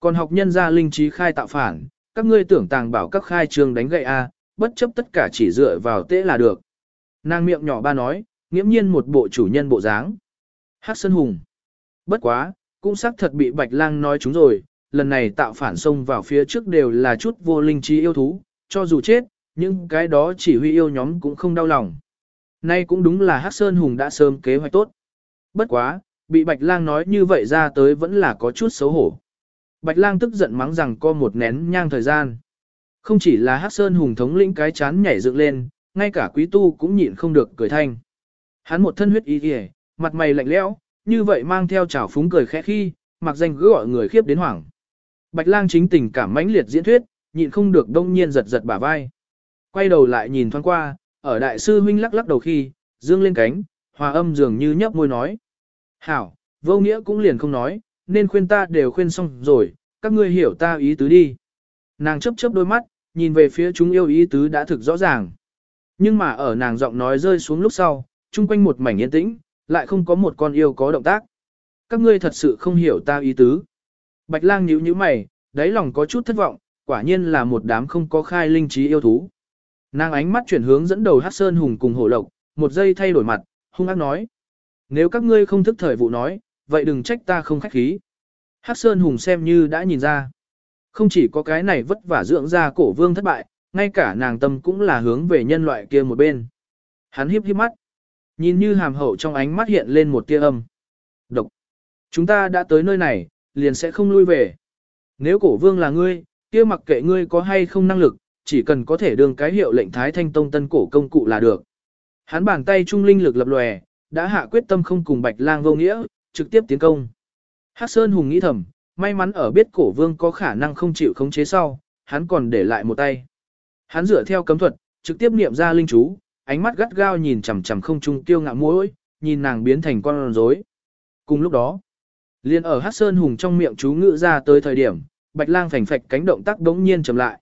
Còn học nhân gia linh trí khai tạo phản, các ngươi tưởng tàng bảo các khai trường đánh gậy A, bất chấp tất cả chỉ dựa vào tế là được. Nàng miệng nhỏ ba nói, nghiễm nhiên một bộ chủ nhân bộ dáng. Hát Sơn Hùng. Bất quá, cũng xác thật bị Bạch Lang nói chúng rồi, lần này tạo phản xông vào phía trước đều là chút vô linh trí yêu thú, cho dù chết, nhưng cái đó chỉ huy yêu nhóm cũng không đau lòng. Nay cũng đúng là Hát Sơn Hùng đã sớm kế hoạch tốt. Bất quá, bị Bạch Lang nói như vậy ra tới vẫn là có chút xấu hổ. Bạch lang tức giận mắng rằng có một nén nhang thời gian. Không chỉ là Hắc Sơn hùng thống lĩnh cái chán nhảy dựng lên, ngay cả quý tu cũng nhịn không được cười thanh. Hắn một thân huyết y kìa, mặt mày lạnh lẽo, như vậy mang theo trào phúng cười khẽ khi, mặc danh cứ gọi người khiếp đến hoảng. Bạch lang chính tình cảm mãnh liệt diễn thuyết, nhịn không được đông nhiên giật giật bả vai. Quay đầu lại nhìn thoáng qua, ở đại sư huynh lắc lắc đầu khi, dương lên cánh, hòa âm dường như nhấp môi nói. Hảo, vô nghĩa cũng liền không nói, nên khuyên ta đều khuyên xong rồi, các ngươi hiểu ta ý tứ đi. Nàng chấp chớp đôi mắt, nhìn về phía chúng yêu ý tứ đã thực rõ ràng. Nhưng mà ở nàng giọng nói rơi xuống lúc sau, chung quanh một mảnh yên tĩnh, lại không có một con yêu có động tác. Các ngươi thật sự không hiểu ta ý tứ. Bạch lang nhíu nhíu mày, đáy lòng có chút thất vọng, quả nhiên là một đám không có khai linh trí yêu thú. Nàng ánh mắt chuyển hướng dẫn đầu hát sơn hùng cùng hổ lộc, một giây thay đổi mặt, hung ác nói. Nếu các ngươi không thức thời vụ nói, vậy đừng trách ta không khách khí. Hắc Sơn Hùng xem như đã nhìn ra. Không chỉ có cái này vất vả dưỡng ra cổ vương thất bại, ngay cả nàng tâm cũng là hướng về nhân loại kia một bên. Hắn hiếp hiếp mắt. Nhìn như hàm hậu trong ánh mắt hiện lên một tia âm. Độc. Chúng ta đã tới nơi này, liền sẽ không lui về. Nếu cổ vương là ngươi, kia mặc kệ ngươi có hay không năng lực, chỉ cần có thể đường cái hiệu lệnh thái thanh tông tân cổ công cụ là được. Hắn bàn tay trung linh lực lập lòe, đã hạ quyết tâm không cùng bạch lang vô nghĩa, trực tiếp tiến công. Hắc Sơn Hùng nghĩ thầm, may mắn ở biết cổ vương có khả năng không chịu khống chế sau, hắn còn để lại một tay. Hắn dựa theo cấm thuật, trực tiếp niệm ra linh chú, ánh mắt gắt gao nhìn chằm chằm không trung tiêu ngạo mũi, nhìn nàng biến thành con rối. Cùng lúc đó, liền ở Hắc Sơn Hùng trong miệng chú ngữ ra tới thời điểm, Bạch Lang phành phạch cánh động tác đống nhiên chậm lại.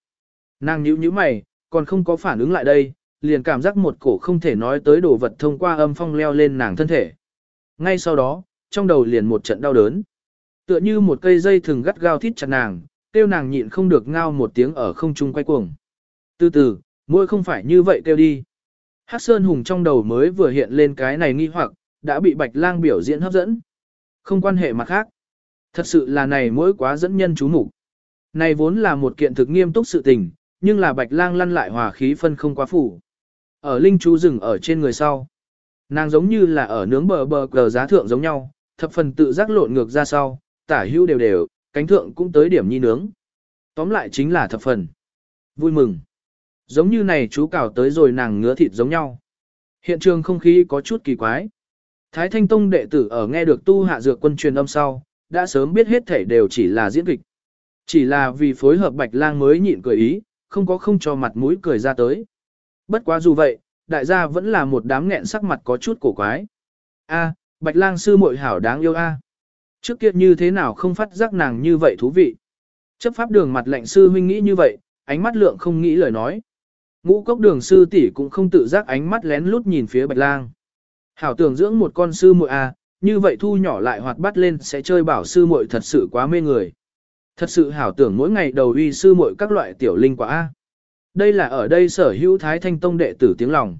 Nàng nhíu nhíu mày, còn không có phản ứng lại đây, liền cảm giác một cổ không thể nói tới đồ vật thông qua âm phong leo lên nàng thân thể. Ngay sau đó, trong đầu liền một trận đau đớn. Tựa như một cây dây thừng gắt gao thít chặt nàng, kêu nàng nhịn không được ngao một tiếng ở không trung quay cuồng. Từ từ, môi không phải như vậy kêu đi. Hắc Sơn Hùng trong đầu mới vừa hiện lên cái này nghi hoặc, đã bị Bạch Lang biểu diễn hấp dẫn. Không quan hệ mặt khác. Thật sự là này mỗi quá dẫn nhân chú mục. Này vốn là một kiện thực nghiêm túc sự tình, nhưng là Bạch Lang lăn lại hòa khí phân không quá phủ. Ở linh chú rừng ở trên người sau. Nàng giống như là ở nướng bờ bờ cờ giá thượng giống nhau, thập phần tự giác lộn ngược ra sau, tả hữu đều đều, cánh thượng cũng tới điểm nhi nướng. Tóm lại chính là thập phần. Vui mừng. Giống như này chú cào tới rồi nàng ngứa thịt giống nhau. Hiện trường không khí có chút kỳ quái. Thái Thanh Tông đệ tử ở nghe được tu hạ dược quân truyền âm sau, đã sớm biết hết thể đều chỉ là diễn kịch. Chỉ là vì phối hợp Bạch Lang mới nhịn cười ý, không có không cho mặt mũi cười ra tới. Bất quá dù vậy, đại gia vẫn là một đám nghẹn sắc mặt có chút cổ quái. A, Bạch Lang sư muội hảo đáng yêu a. Trước kia như thế nào không phát giác nàng như vậy thú vị. Chấp pháp đường mặt lệnh sư huynh nghĩ như vậy, ánh mắt lượng không nghĩ lời nói. Ngũ cốc đường sư tỷ cũng không tự giác ánh mắt lén lút nhìn phía Bạch Lang. Hảo tưởng dưỡng một con sư muội a, như vậy thu nhỏ lại hoạt bát lên sẽ chơi bảo sư muội thật sự quá mê người. Thật sự hảo tưởng mỗi ngày đầu uy sư muội các loại tiểu linh quả a. Đây là ở đây sở hữu thái thanh tông đệ tử tiếng lòng.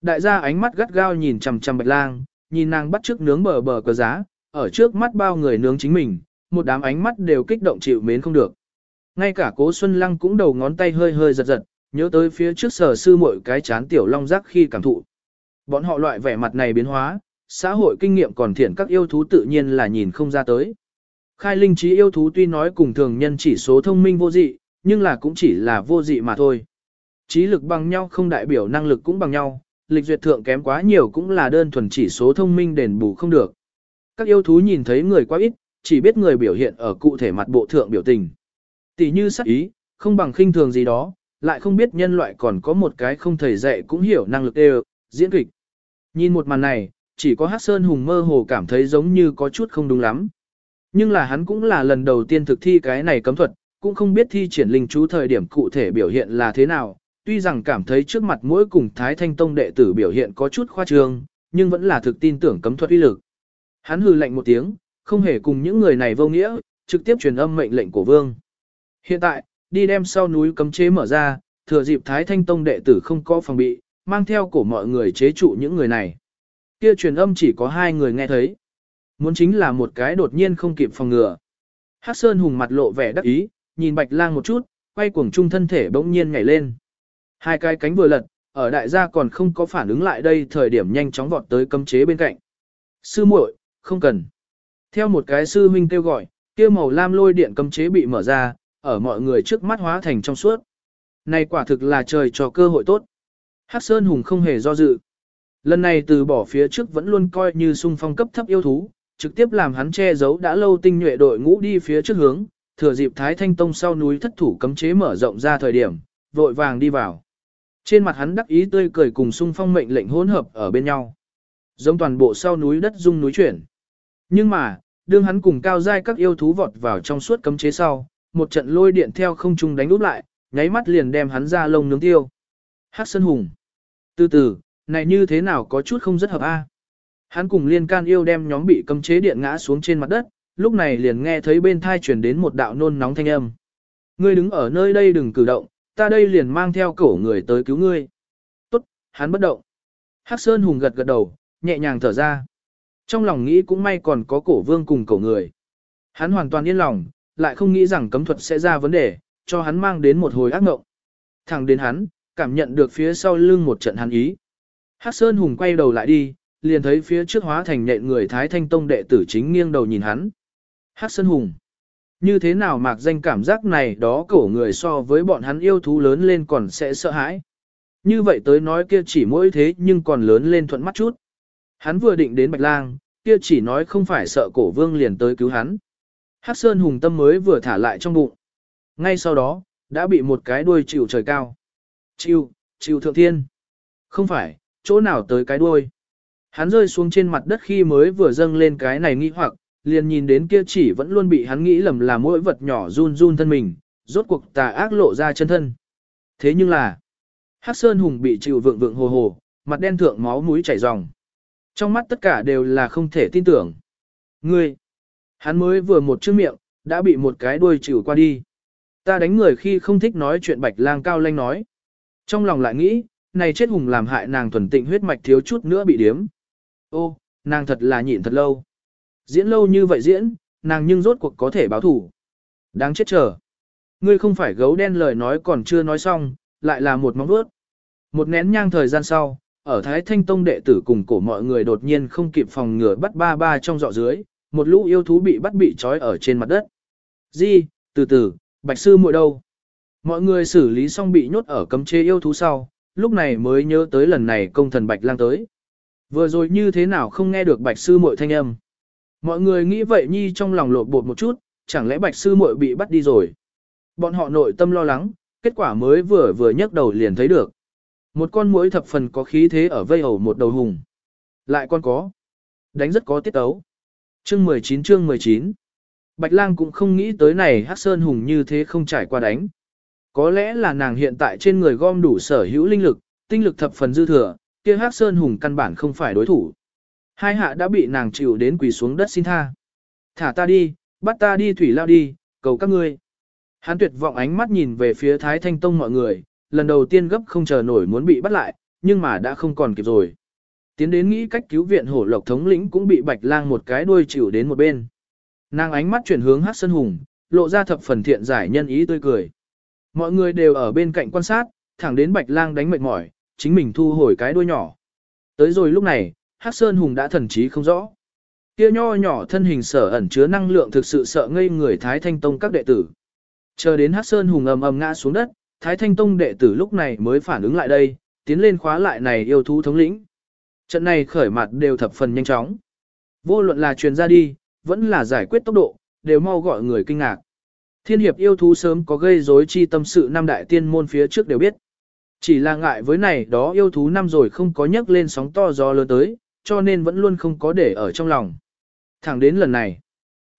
Đại gia ánh mắt gắt gao nhìn chằm chằm Bạch Lang, nhìn nàng bắt trước nướng bờ bờ cờ giá, ở trước mắt bao người nướng chính mình, một đám ánh mắt đều kích động chịu mến không được. Ngay cả Cố Xuân Lăng cũng đầu ngón tay hơi hơi giật giật, nhớ tới phía trước sở sư muội cái chán tiểu long giác khi cảm thụ. Bọn họ loại vẻ mặt này biến hóa, xã hội kinh nghiệm còn thiện các yêu thú tự nhiên là nhìn không ra tới. Khai linh trí yêu thú tuy nói cùng thường nhân chỉ số thông minh vô dị, nhưng là cũng chỉ là vô dị mà thôi. Trí lực bằng nhau không đại biểu năng lực cũng bằng nhau, lịch duyệt thượng kém quá nhiều cũng là đơn thuần chỉ số thông minh đền bù không được. Các yêu thú nhìn thấy người quá ít, chỉ biết người biểu hiện ở cụ thể mặt bộ thượng biểu tình. Tỷ như sắc ý, không bằng khinh thường gì đó, lại không biết nhân loại còn có một cái không thầy dạy cũng hiểu năng lực đều, diễn kịch. Nhìn một màn này, chỉ có Hát Sơn Hùng mơ hồ cảm thấy giống như có chút không đúng lắm. Nhưng là hắn cũng là lần đầu tiên thực thi cái này cấm thuật, cũng không biết thi triển linh chú thời điểm cụ thể biểu hiện là thế nào, tuy rằng cảm thấy trước mặt mỗi cùng Thái Thanh Tông đệ tử biểu hiện có chút khoa trương, nhưng vẫn là thực tin tưởng cấm thuật uy lực. Hắn hừ lạnh một tiếng, không hề cùng những người này vô nghĩa, trực tiếp truyền âm mệnh lệnh của vương. Hiện tại, đi đem sau núi cấm chế mở ra, thừa dịp Thái Thanh Tông đệ tử không có phòng bị, mang theo cổ mọi người chế trụ những người này. Kia truyền âm chỉ có hai người nghe thấy. Muốn chính là một cái đột nhiên không kịp phòng ngừa. Hắc Sơn Hùng mặt lộ vẻ đắc ý, nhìn Bạch Lang một chút, quay cuồng trung thân thể bỗng nhiên nhảy lên. Hai cái cánh vừa lật, ở đại gia còn không có phản ứng lại đây thời điểm nhanh chóng vọt tới cấm chế bên cạnh. Sư muội, không cần. Theo một cái sư huynh kêu gọi, kia màu lam lôi điện cấm chế bị mở ra, ở mọi người trước mắt hóa thành trong suốt. Này quả thực là trời cho cơ hội tốt. Hắc Sơn Hùng không hề do dự. Lần này từ bỏ phía trước vẫn luôn coi như sung phong cấp thấp yêu thú, trực tiếp làm hắn che giấu đã lâu tinh nhuệ đội ngũ đi phía trước hướng, thừa dịp Thái Thanh Tông sau núi thất thủ cấm chế mở rộng ra thời điểm, vội vàng đi vào. Trên mặt hắn đắc ý tươi cười cùng sung phong mệnh lệnh hỗn hợp ở bên nhau. Giống toàn bộ sau núi đất rung núi chuyển. Nhưng mà, đương hắn cùng cao giai các yêu thú vọt vào trong suốt cấm chế sau, một trận lôi điện theo không trung đánh úp lại, nháy mắt liền đem hắn ra lông nướng tiêu. Hắc Sơn Hùng. Từ từ, này như thế nào có chút không rất hợp a. Hắn cùng liên can yêu đem nhóm bị cấm chế điện ngã xuống trên mặt đất, lúc này liền nghe thấy bên thai truyền đến một đạo nôn nóng thanh âm. Ngươi đứng ở nơi đây đừng cử động, ta đây liền mang theo cổ người tới cứu ngươi. Tốt, hắn bất động. Hắc Sơn Hùng gật gật đầu, nhẹ nhàng thở ra. Trong lòng nghĩ cũng may còn có cổ vương cùng cổ người. Hắn hoàn toàn yên lòng, lại không nghĩ rằng cấm thuật sẽ ra vấn đề, cho hắn mang đến một hồi ác ngộng. Thẳng đến hắn, cảm nhận được phía sau lưng một trận hắn ý. Hắc Sơn Hùng quay đầu lại đi, liền thấy phía trước hóa thành nện người Thái Thanh Tông đệ tử chính nghiêng đầu nhìn hắn. Hắc Sơn Hùng. Như thế nào mạc danh cảm giác này đó cổ người so với bọn hắn yêu thú lớn lên còn sẽ sợ hãi. Như vậy tới nói kia chỉ mỗi thế nhưng còn lớn lên thuận mắt chút. Hắn vừa định đến Bạch Lang, kia chỉ nói không phải sợ cổ vương liền tới cứu hắn. Hắc Sơn Hùng tâm mới vừa thả lại trong bụng. Ngay sau đó, đã bị một cái đuôi chịu trời cao. Chịu, chịu thượng thiên. Không phải, chỗ nào tới cái đuôi. Hắn rơi xuống trên mặt đất khi mới vừa dâng lên cái này nghi hoặc, liền nhìn đến kia chỉ vẫn luôn bị hắn nghĩ lầm là mỗi vật nhỏ run run thân mình, rốt cuộc tà ác lộ ra chân thân. Thế nhưng là, Hắc Sơn Hùng bị chịu vượng vượng hồ hồ, mặt đen thượng máu mũi chảy ròng. Trong mắt tất cả đều là không thể tin tưởng. Ngươi, hắn mới vừa một chữ miệng, đã bị một cái đuôi chịu qua đi. Ta đánh người khi không thích nói chuyện bạch lang cao lanh nói. Trong lòng lại nghĩ, này chết hùng làm hại nàng thuần tịnh huyết mạch thiếu chút nữa bị điếm. Ô, nàng thật là nhịn thật lâu. Diễn lâu như vậy diễn, nàng nhưng rốt cuộc có thể báo thủ. Đáng chết chờ. Ngươi không phải gấu đen lời nói còn chưa nói xong, lại là một móng vuốt. Một nén nhang thời gian sau, ở Thái Thanh Tông đệ tử cùng cổ mọi người đột nhiên không kịp phòng ngừa bắt ba ba trong dọ dưới, một lũ yêu thú bị bắt bị trói ở trên mặt đất. Di, từ từ, bạch sư muội đâu? Mọi người xử lý xong bị nhốt ở cấm chế yêu thú sau, lúc này mới nhớ tới lần này công thần bạch lang tới. Vừa rồi như thế nào không nghe được bạch sư muội thanh âm. Mọi người nghĩ vậy nhi trong lòng lột bột một chút, chẳng lẽ bạch sư muội bị bắt đi rồi. Bọn họ nội tâm lo lắng, kết quả mới vừa vừa nhấc đầu liền thấy được. Một con muỗi thập phần có khí thế ở vây hầu một đầu hùng. Lại con có. Đánh rất có tiết tấu. Chương 19 chương 19 Bạch lang cũng không nghĩ tới này hát sơn hùng như thế không trải qua đánh. Có lẽ là nàng hiện tại trên người gom đủ sở hữu linh lực, tinh lực thập phần dư thừa, kia hát sơn hùng căn bản không phải đối thủ. Hai hạ đã bị nàng chịu đến quỳ xuống đất xin tha. Thả ta đi, bắt ta đi thủy lao đi, cầu các ngươi. Hắn tuyệt vọng ánh mắt nhìn về phía Thái Thanh Tông mọi người, lần đầu tiên gấp không chờ nổi muốn bị bắt lại, nhưng mà đã không còn kịp rồi. Tiến đến nghĩ cách cứu viện hổ lộc thống lĩnh cũng bị bạch lang một cái đuôi chịu đến một bên. Nàng ánh mắt chuyển hướng hát sân hùng, lộ ra thập phần thiện giải nhân ý tươi cười. Mọi người đều ở bên cạnh quan sát, thẳng đến bạch lang đánh mệt mỏi, chính mình thu hồi cái đuôi nhỏ. Tới rồi lúc này, hát sơn hùng đã thần trí không rõ. Kia nho nhỏ thân hình sở ẩn chứa năng lượng thực sự sợ ngây người Thái Thanh Tông các đệ tử. Chờ đến hát sơn hùng ầm ầm ngã xuống đất, Thái Thanh Tông đệ tử lúc này mới phản ứng lại đây, tiến lên khóa lại này yêu thú thống lĩnh. Trận này khởi mặt đều thập phần nhanh chóng. Vô luận là truyền ra đi, vẫn là giải quyết tốc độ, đều mau gọi người kinh ngạc. Thiên hiệp yêu thú sớm có gây rối chi tâm sự năm đại tiên môn phía trước đều biết. Chỉ là ngại với này đó yêu thú năm rồi không có nhấc lên sóng to gió lớn tới, cho nên vẫn luôn không có để ở trong lòng. Thẳng đến lần này,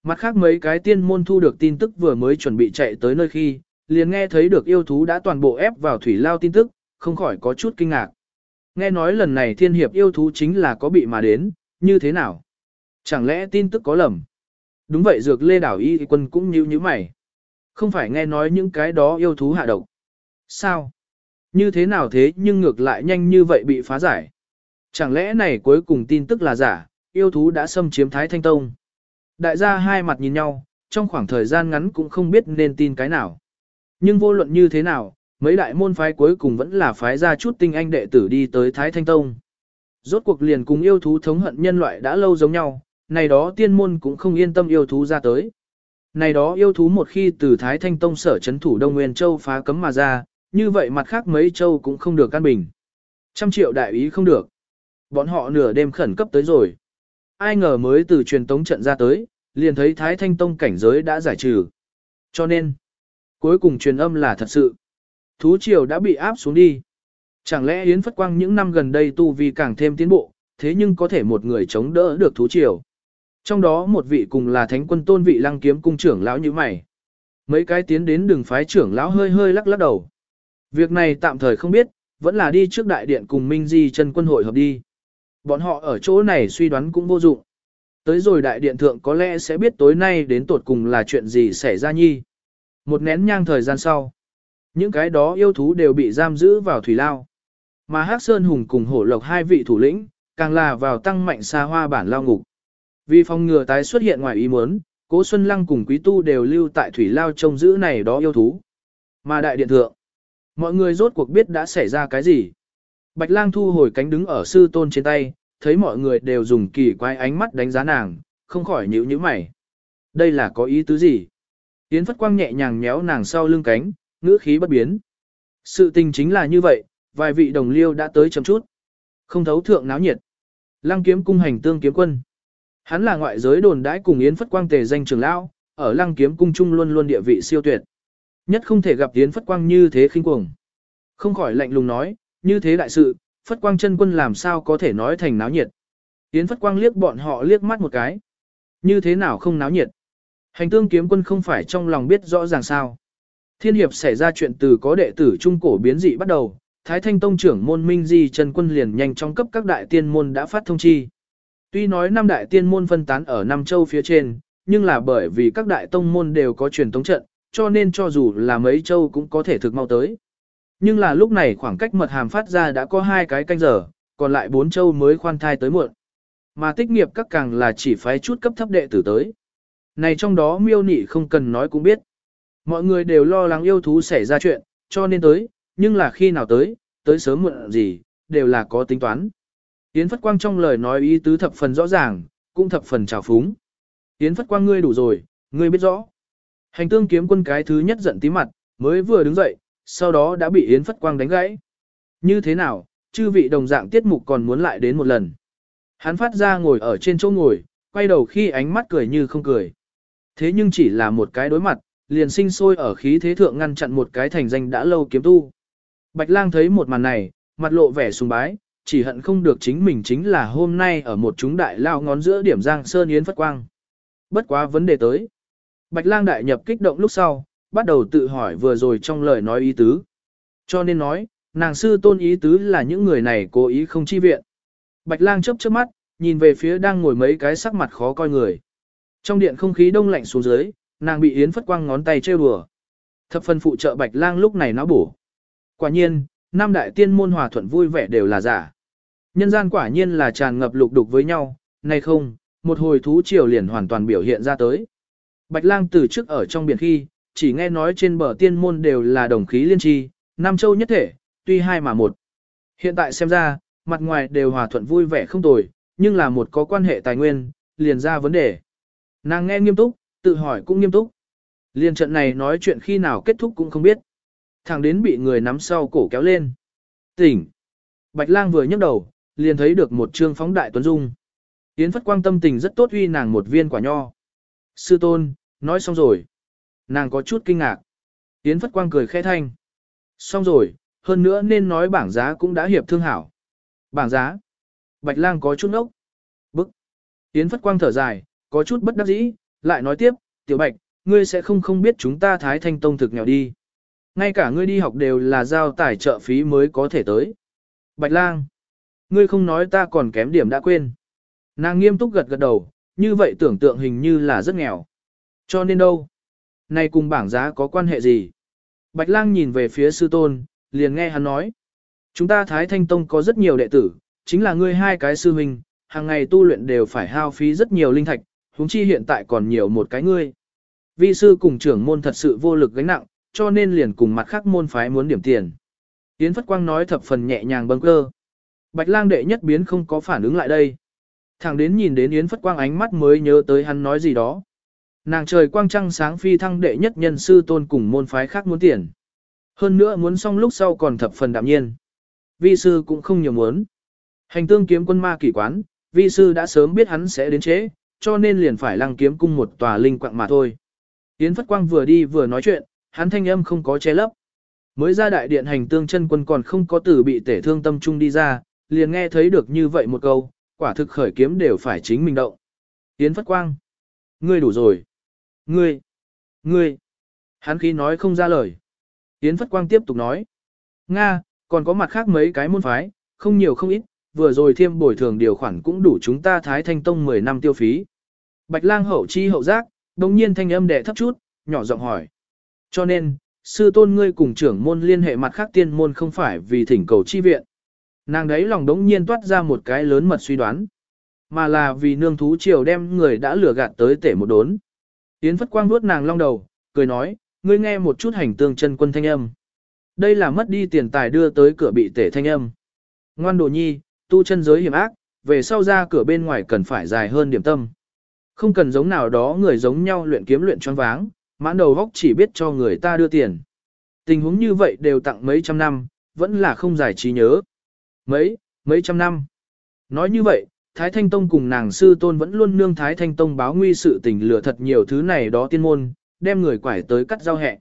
mặt khác mấy cái tiên môn thu được tin tức vừa mới chuẩn bị chạy tới nơi khi, liền nghe thấy được yêu thú đã toàn bộ ép vào thủy lao tin tức, không khỏi có chút kinh ngạc. Nghe nói lần này thiên hiệp yêu thú chính là có bị mà đến, như thế nào? Chẳng lẽ tin tức có lầm? Đúng vậy dược lê đảo y quân cũng như như mày. Không phải nghe nói những cái đó yêu thú hạ độc. Sao? Như thế nào thế nhưng ngược lại nhanh như vậy bị phá giải? Chẳng lẽ này cuối cùng tin tức là giả, yêu thú đã xâm chiếm Thái Thanh Tông? Đại gia hai mặt nhìn nhau, trong khoảng thời gian ngắn cũng không biết nên tin cái nào. Nhưng vô luận như thế nào, mấy đại môn phái cuối cùng vẫn là phái ra chút tinh anh đệ tử đi tới Thái Thanh Tông. Rốt cuộc liền cùng yêu thú thống hận nhân loại đã lâu giống nhau, này đó tiên môn cũng không yên tâm yêu thú ra tới. Này đó yêu thú một khi từ Thái Thanh Tông sở chấn thủ Đông Nguyên Châu phá cấm mà ra, như vậy mặt khác mấy châu cũng không được căn bình. Trăm triệu đại ý không được. Bọn họ nửa đêm khẩn cấp tới rồi. Ai ngờ mới từ truyền tống trận ra tới, liền thấy Thái Thanh Tông cảnh giới đã giải trừ. Cho nên, cuối cùng truyền âm là thật sự. Thú triều đã bị áp xuống đi. Chẳng lẽ Yến Phất Quang những năm gần đây tu vi càng thêm tiến bộ, thế nhưng có thể một người chống đỡ được thú triều. Trong đó một vị cùng là thánh quân tôn vị lăng kiếm cung trưởng lão như mày. Mấy cái tiến đến đường phái trưởng lão hơi hơi lắc lắc đầu. Việc này tạm thời không biết, vẫn là đi trước đại điện cùng Minh Di chân quân hội hợp đi. Bọn họ ở chỗ này suy đoán cũng vô dụng. Tới rồi đại điện thượng có lẽ sẽ biết tối nay đến tột cùng là chuyện gì xảy ra nhi. Một nén nhang thời gian sau. Những cái đó yêu thú đều bị giam giữ vào thủy lao. Mà Hắc Sơn Hùng cùng hổ lộc hai vị thủ lĩnh, càng là vào tăng mạnh xa hoa bản lao ngục. Vì phòng ngừa tái xuất hiện ngoài ý muốn, Cố Xuân Lăng cùng Quý Tu đều lưu tại thủy lao trông giữ này đó yêu thú. Mà đại điện thượng, mọi người rốt cuộc biết đã xảy ra cái gì. Bạch Lang thu hồi cánh đứng ở sư tôn trên tay, thấy mọi người đều dùng kỳ quái ánh mắt đánh giá nàng, không khỏi nhíu nhíu mày. Đây là có ý tứ gì? Yến Phất Quang nhẹ nhàng méo nàng sau lưng cánh, ngữ khí bất biến. Sự tình chính là như vậy, vài vị đồng liêu đã tới chậm chút. Không thấu thượng náo nhiệt. Lăng kiếm cung hành tương kiếm quân. Hắn là ngoại giới đồn đãi cùng Yến Phất Quang tề danh trường lão, ở Lăng kiếm cung trung luôn luôn địa vị siêu tuyệt. Nhất không thể gặp Yến Phất Quang như thế khinh cuồng. Không khỏi lạnh lùng nói, như thế đại sự, Phất Quang chân quân làm sao có thể nói thành náo nhiệt. Yến Phất Quang liếc bọn họ liếc mắt một cái. Như thế nào không náo nhiệt? Hành tương kiếm quân không phải trong lòng biết rõ ràng sao. Thiên hiệp xảy ra chuyện từ có đệ tử trung cổ biến dị bắt đầu, Thái Thanh Tông trưởng môn Minh Di Trần Quân liền nhanh trong cấp các đại tiên môn đã phát thông chi. Tuy nói năm đại tiên môn phân tán ở Nam Châu phía trên, nhưng là bởi vì các đại tông môn đều có truyền tống trận, cho nên cho dù là mấy châu cũng có thể thực mau tới. Nhưng là lúc này khoảng cách mật hàm phát ra đã có hai cái canh giờ, còn lại bốn châu mới khoan thai tới muộn. Mà tích nghiệp các càng là chỉ phái chút cấp thấp đệ tử tới. Này trong đó miêu nị không cần nói cũng biết. Mọi người đều lo lắng yêu thú xảy ra chuyện, cho nên tới, nhưng là khi nào tới, tới sớm muộn gì, đều là có tính toán. Yến Phất Quang trong lời nói ý tứ thập phần rõ ràng, cũng thập phần trào phúng. Yến Phất Quang ngươi đủ rồi, ngươi biết rõ. Hành tương kiếm quân cái thứ nhất giận tí mặt, mới vừa đứng dậy, sau đó đã bị Yến Phất Quang đánh gãy. Như thế nào, chư vị đồng dạng tiết mục còn muốn lại đến một lần. Hắn phát ra ngồi ở trên chỗ ngồi, quay đầu khi ánh mắt cười như không cười. Thế nhưng chỉ là một cái đối mặt, liền sinh sôi ở khí thế thượng ngăn chặn một cái thành danh đã lâu kiếm tu. Bạch lang thấy một màn này, mặt lộ vẻ sùng bái, chỉ hận không được chính mình chính là hôm nay ở một chúng đại lao ngón giữa điểm giang sơn yến phất quang. Bất quá vấn đề tới. Bạch lang đại nhập kích động lúc sau, bắt đầu tự hỏi vừa rồi trong lời nói ý tứ. Cho nên nói, nàng sư tôn ý tứ là những người này cố ý không chi viện. Bạch lang chớp chớp mắt, nhìn về phía đang ngồi mấy cái sắc mặt khó coi người. Trong điện không khí đông lạnh xuống dưới, nàng bị Yến Phất Quang ngón tay trêu đùa. Thập phần phụ trợ Bạch lang lúc này nó bổ. Quả nhiên, năm đại tiên môn hòa thuận vui vẻ đều là giả. Nhân gian quả nhiên là tràn ngập lục đục với nhau, nay không, một hồi thú triều liền hoàn toàn biểu hiện ra tới. Bạch lang từ trước ở trong biển khi, chỉ nghe nói trên bờ tiên môn đều là đồng khí liên tri, Nam Châu nhất thể, tuy hai mà một. Hiện tại xem ra, mặt ngoài đều hòa thuận vui vẻ không tồi, nhưng là một có quan hệ tài nguyên, liền ra vấn đề. Nàng nghe nghiêm túc, tự hỏi cũng nghiêm túc. Liên trận này nói chuyện khi nào kết thúc cũng không biết. Thằng đến bị người nắm sau cổ kéo lên. Tỉnh. Bạch lang vừa nhấc đầu, liền thấy được một trương phóng đại tuấn dung. Yến Phất Quang tâm tình rất tốt uy nàng một viên quả nho. Sư tôn, nói xong rồi. Nàng có chút kinh ngạc. Yến Phất Quang cười khẽ thanh. Xong rồi, hơn nữa nên nói bảng giá cũng đã hiệp thương hảo. Bảng giá. Bạch lang có chút ngốc. Bức. Yến Phất Quang thở dài, có chút bất đắc dĩ, lại nói tiếp, tiểu bạch, ngươi sẽ không không biết chúng ta thái thanh tông thực nghèo đi. Ngay cả ngươi đi học đều là giao tài trợ phí mới có thể tới. Bạch lang. Ngươi không nói ta còn kém điểm đã quên. Nàng nghiêm túc gật gật đầu, như vậy tưởng tượng hình như là rất nghèo. Cho nên đâu? Này cùng bảng giá có quan hệ gì? Bạch lang nhìn về phía sư tôn, liền nghe hắn nói. Chúng ta Thái Thanh Tông có rất nhiều đệ tử, chính là ngươi hai cái sư huynh, hàng ngày tu luyện đều phải hao phí rất nhiều linh thạch, huống chi hiện tại còn nhiều một cái ngươi. Vi sư cùng trưởng môn thật sự vô lực gánh nặng, cho nên liền cùng mặt khác môn phái muốn điểm tiền. Yến Phất Quang nói thập phần nhẹ nhàng bâng cơ. Bạch lang đệ nhất biến không có phản ứng lại đây. Thẳng đến nhìn đến Yến Phất Quang ánh mắt mới nhớ tới hắn nói gì đó. Nàng trời quang trăng sáng phi thăng đệ nhất nhân sư tôn cùng môn phái khác muốn tiền. Hơn nữa muốn xong lúc sau còn thập phần đạm nhiên. Vi sư cũng không nhiều muốn. Hành tương kiếm quân ma kỷ quán, vi sư đã sớm biết hắn sẽ đến chế, cho nên liền phải lăng kiếm cung một tòa linh quạng mà thôi. Yến Phất Quang vừa đi vừa nói chuyện, hắn thanh âm không có che lấp. Mới ra đại điện hành tương chân quân còn không có tử bị tể thương tâm trung đi ra, liền nghe thấy được như vậy một câu, quả thực khởi kiếm đều phải chính mình động. Yến Phất Quang. Ngươi đủ rồi. Ngươi. Ngươi. Hắn khi nói không ra lời. Yến Phất Quang tiếp tục nói. Nga, còn có mặt khác mấy cái môn phái, không nhiều không ít, vừa rồi thêm bồi thường điều khoản cũng đủ chúng ta Thái Thanh Tông 10 năm tiêu phí. Bạch lang hậu chi hậu giác, đồng nhiên thanh âm đệ thấp chút, nhỏ giọng hỏi. Cho nên, sư tôn ngươi cùng trưởng môn liên hệ mặt khác tiên môn không phải vì thỉnh cầu chi viện. Nàng đấy lòng đống nhiên toát ra một cái lớn mật suy đoán. Mà là vì nương thú triều đem người đã lừa gạt tới tể một đốn. Yến Phất Quang nuốt nàng long đầu, cười nói, ngươi nghe một chút hành tương chân quân thanh âm. Đây là mất đi tiền tài đưa tới cửa bị tể thanh âm. Ngoan đồ nhi, tu chân giới hiểm ác, về sau ra cửa bên ngoài cần phải dài hơn điểm tâm. Không cần giống nào đó người giống nhau luyện kiếm luyện choáng váng, mãn đầu góc chỉ biết cho người ta đưa tiền. Tình huống như vậy đều tặng mấy trăm năm, vẫn là không giải trí nhớ. Mấy, mấy trăm năm. Nói như vậy, Thái Thanh Tông cùng nàng sư tôn vẫn luôn nương Thái Thanh Tông báo nguy sự tình lừa thật nhiều thứ này đó tiên môn, đem người quải tới cắt giao hẹ.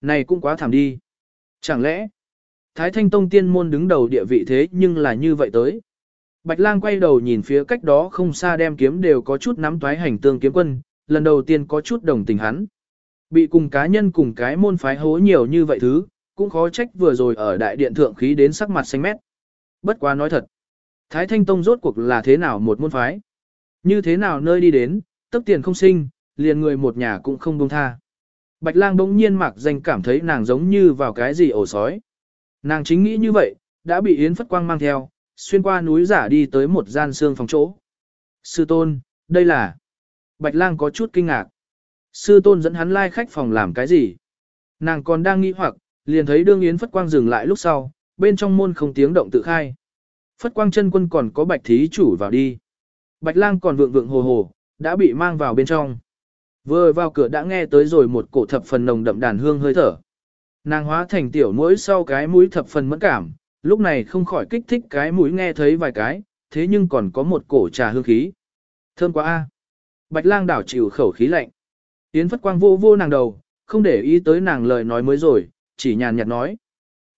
Này cũng quá thảm đi. Chẳng lẽ, Thái Thanh Tông tiên môn đứng đầu địa vị thế nhưng là như vậy tới. Bạch lang quay đầu nhìn phía cách đó không xa đem kiếm đều có chút nắm toái hành tương kiếm quân, lần đầu tiên có chút đồng tình hắn. Bị cùng cá nhân cùng cái môn phái hố nhiều như vậy thứ, cũng khó trách vừa rồi ở đại điện thượng khí đến sắc mặt xanh mét. Bất quá nói thật, Thái Thanh Tông rốt cuộc là thế nào một môn phái? Như thế nào nơi đi đến, tấp tiền không sinh, liền người một nhà cũng không buông tha. Bạch lang bỗng nhiên mặc danh cảm thấy nàng giống như vào cái gì ổ sói. Nàng chính nghĩ như vậy, đã bị Yến Phất Quang mang theo, xuyên qua núi giả đi tới một gian xương phòng chỗ. Sư tôn, đây là... Bạch lang có chút kinh ngạc. Sư tôn dẫn hắn lai like khách phòng làm cái gì? Nàng còn đang nghĩ hoặc, liền thấy đương Yến Phất Quang dừng lại lúc sau, bên trong môn không tiếng động tự khai. Phất Quang chân quân còn có bạch thí chủ vào đi. Bạch lang còn vượng vượng hồ hồ, đã bị mang vào bên trong. Vừa vào cửa đã nghe tới rồi một cổ thập phần nồng đậm đàn hương hơi thở. Nàng hóa thành tiểu mũi sau cái mũi thập phần mẫn cảm, lúc này không khỏi kích thích cái mũi nghe thấy vài cái, thế nhưng còn có một cổ trà hương khí. Thơm quá a. Bạch lang đảo chịu khẩu khí lạnh. Yến phất quang vô vô nàng đầu, không để ý tới nàng lời nói mới rồi, chỉ nhàn nhạt nói.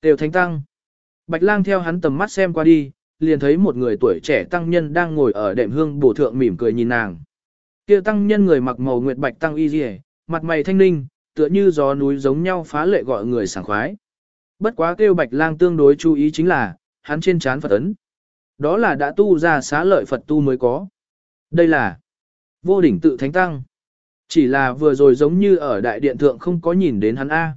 Tiểu thánh tăng. Bạch lang theo hắn tầm mắt xem qua đi, liền thấy một người tuổi trẻ tăng nhân đang ngồi ở đệm hương bổ thượng mỉm cười nhìn nàng. Kia tăng nhân người mặc màu nguyệt bạch tăng y liễu, mặt mày thanh ninh, tựa như gió núi giống nhau phá lệ gọi người sảng khoái. Bất quá kêu bạch lang tương đối chú ý chính là, hắn trên trán Phật ấn. Đó là đã tu ra xá lợi Phật tu mới có. Đây là vô đỉnh tự thánh tăng. Chỉ là vừa rồi giống như ở đại điện thượng không có nhìn đến hắn A.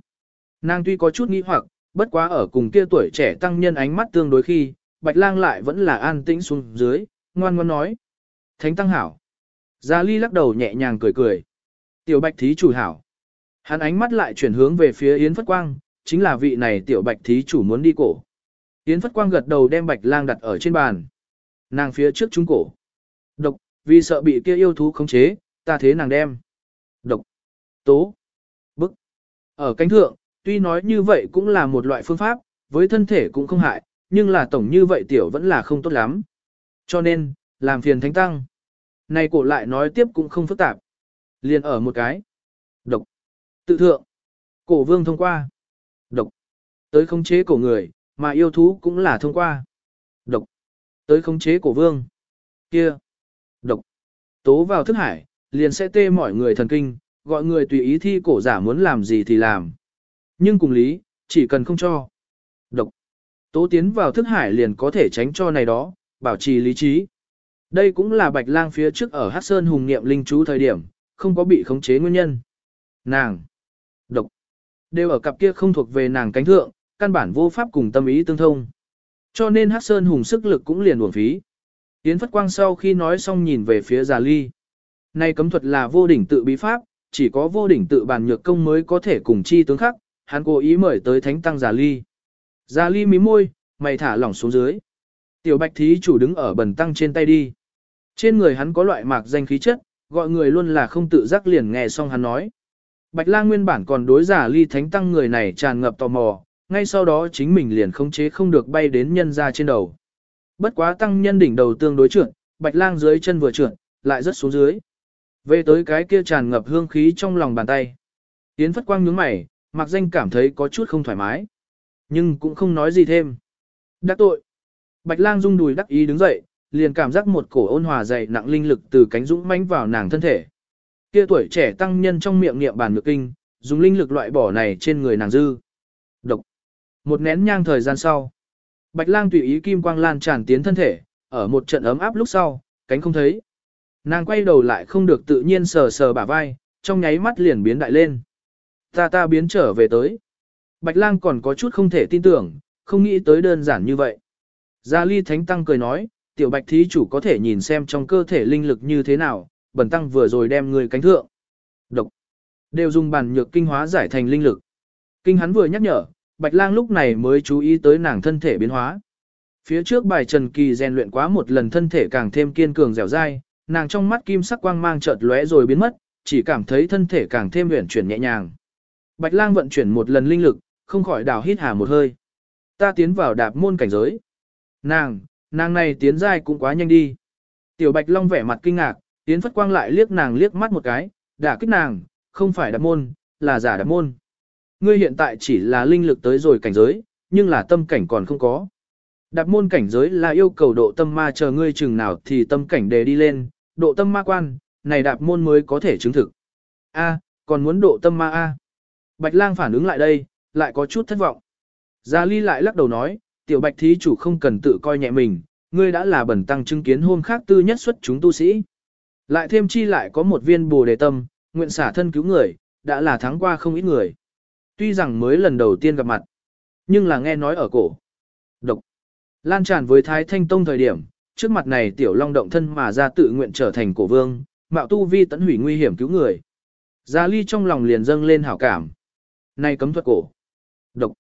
Nàng tuy có chút nghi hoặc, bất quá ở cùng kia tuổi trẻ tăng nhân ánh mắt tương đối khi, bạch lang lại vẫn là an tĩnh xuống dưới, ngoan ngoan nói. Thánh tăng hảo. Gia Ly lắc đầu nhẹ nhàng cười cười. Tiểu bạch thí chủ hảo. Hắn ánh mắt lại chuyển hướng về phía Yến Phất Quang, chính là vị này tiểu bạch thí chủ muốn đi cổ. Yến Phất Quang gật đầu đem bạch lang đặt ở trên bàn. Nàng phía trước chúng cổ. Độc, vì sợ bị kia yêu thú khống chế, ta thế nàng đem. Độc, tố, bức. Ở cánh thượng, tuy nói như vậy cũng là một loại phương pháp, với thân thể cũng không hại, nhưng là tổng như vậy tiểu vẫn là không tốt lắm. Cho nên, làm phiền thánh tăng. Này cổ lại nói tiếp cũng không phức tạp. Liền ở một cái. Độc. Tự thượng. Cổ vương thông qua. Độc. Tới khống chế cổ người, mà yêu thú cũng là thông qua. Độc. Tới khống chế cổ vương. Kia. Độc. Tố vào thức hải, liền sẽ tê mọi người thần kinh, gọi người tùy ý thi cổ giả muốn làm gì thì làm. Nhưng cùng lý, chỉ cần không cho. Tố tiến vào thức hải liền có thể tránh cho này đó, bảo trì lý trí. Đây cũng là bạch lang phía trước ở Hát Sơn hùng niệm linh chú thời điểm, không có bị khống chế nguyên nhân. Nàng. Độc. Đều ở cặp kia không thuộc về nàng cánh thượng, căn bản vô pháp cùng tâm ý tương thông. Cho nên Hát Sơn hùng sức lực cũng liền uổng phí. Yến Phất Quang sau khi nói xong nhìn về phía Già Ly. Này cấm thuật là vô đỉnh tự bí pháp, chỉ có vô đỉnh tự bàn nhược công mới có thể cùng chi tướng khắc, hắn cố ý mời tới thánh tăng Già Ly. Gia Ly mím môi, mày thả lỏng xuống dưới. Tiểu Bạch Thí chủ đứng ở bần tăng trên tay đi. Trên người hắn có loại mạc danh khí chất, gọi người luôn là không tự giác liền nghe xong hắn nói. Bạch lang nguyên bản còn đối giả ly thánh tăng người này tràn ngập tò mò, ngay sau đó chính mình liền không chế không được bay đến nhân ra trên đầu. Bất quá tăng nhân đỉnh đầu tương đối trượt, bạch lang dưới chân vừa trượt, lại rất xuống dưới. Về tới cái kia tràn ngập hương khí trong lòng bàn tay. Tiến phất quang nhướng mày, mặc danh cảm thấy có chút không thoải mái. Nhưng cũng không nói gì thêm. Đắc tội. Bạch lang rung đùi đắc ý đứng dậy, liền cảm giác một cổ ôn hòa dày nặng linh lực từ cánh dũng mãnh vào nàng thân thể. Kia tuổi trẻ tăng nhân trong miệng niệm bàn ngược kinh, dùng linh lực loại bỏ này trên người nàng dư. Độc. Một nén nhang thời gian sau, Bạch Lang tùy ý kim quang lan tràn tiến thân thể, ở một trận ấm áp lúc sau, cánh không thấy. Nàng quay đầu lại không được tự nhiên sờ sờ bả vai, trong nháy mắt liền biến đại lên. Ta ta biến trở về tới. Bạch Lang còn có chút không thể tin tưởng, không nghĩ tới đơn giản như vậy. Gia Ly Thánh Tăng cười nói, tiểu bạch thí chủ có thể nhìn xem trong cơ thể linh lực như thế nào, bẩn tăng vừa rồi đem người cánh thượng. Độc. Đều dùng bản nhược kinh hóa giải thành linh lực. Kinh hắn vừa nhắc nhở, bạch lang lúc này mới chú ý tới nàng thân thể biến hóa. Phía trước bài trần kỳ rèn luyện quá một lần thân thể càng thêm kiên cường dẻo dai, nàng trong mắt kim sắc quang mang chợt lóe rồi biến mất, chỉ cảm thấy thân thể càng thêm uyển chuyển nhẹ nhàng. Bạch lang vận chuyển một lần linh lực, không khỏi đào hít hà một hơi. Ta tiến vào đạp môn cảnh giới. Nàng, Nàng này tiến dai cũng quá nhanh đi. Tiểu Bạch Long vẻ mặt kinh ngạc, Tiến Phất Quang lại liếc nàng liếc mắt một cái, đả kích nàng, không phải đạp môn, là giả đạp môn. Ngươi hiện tại chỉ là linh lực tới rồi cảnh giới, nhưng là tâm cảnh còn không có. Đạp môn cảnh giới là yêu cầu độ tâm ma chờ ngươi chừng nào thì tâm cảnh đề đi lên, độ tâm ma quan, này đạp môn mới có thể chứng thực. A, còn muốn độ tâm ma A. Bạch lang phản ứng lại đây, lại có chút thất vọng. Gia Ly lại lắc đầu nói, tiểu bạch thí chủ không cần tự coi nhẹ mình, ngươi đã là bẩn tăng chứng kiến hôm khác tư nhất xuất chúng tu sĩ. Lại thêm chi lại có một viên bồ đề tâm, nguyện xả thân cứu người, đã là thắng qua không ít người. Tuy rằng mới lần đầu tiên gặp mặt, nhưng là nghe nói ở cổ. Độc. Lan tràn với Thái Thanh Tông thời điểm, trước mặt này tiểu long động thân mà ra tự nguyện trở thành cổ vương, mạo tu vi tấn hủy nguy hiểm cứu người. Gia ly trong lòng liền dâng lên hảo cảm. Này cấm thuật cổ. Độc.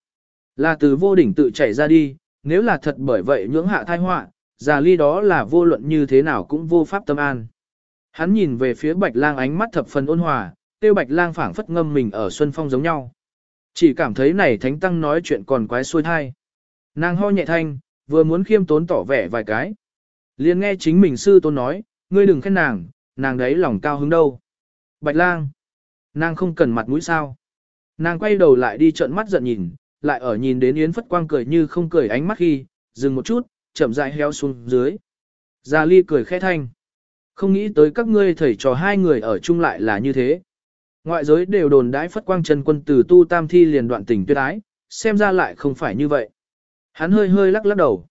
Là từ vô đỉnh tự chảy ra đi, nếu là thật bởi vậy nhưỡng hạ thai họa, già ly đó là vô luận như thế nào cũng vô pháp tâm an. Hắn nhìn về phía bạch lang ánh mắt thập phần ôn hòa, tiêu bạch lang phảng phất ngâm mình ở xuân phong giống nhau. Chỉ cảm thấy này thánh tăng nói chuyện còn quái xuôi thai. Nàng ho nhẹ thanh, vừa muốn khiêm tốn tỏ vẻ vài cái. liền nghe chính mình sư tôn nói, ngươi đừng khen nàng, nàng đấy lòng cao hứng đâu. Bạch lang, nàng không cần mặt mũi sao. Nàng quay đầu lại đi trợn mắt giận nhìn, lại ở nhìn đến Yến Phất Quang cười như không cười ánh mắt khi, dừng một chút, chậm rãi héo xuống dưới. Gia Ly cười khẽ thanh. Không nghĩ tới các ngươi thầy trò hai người ở chung lại là như thế. Ngoại giới đều đồn đãi Phất Quang Trần Quân từ tu tam thi liền đoạn tình tuyệt ái, xem ra lại không phải như vậy. Hắn hơi hơi lắc lắc đầu.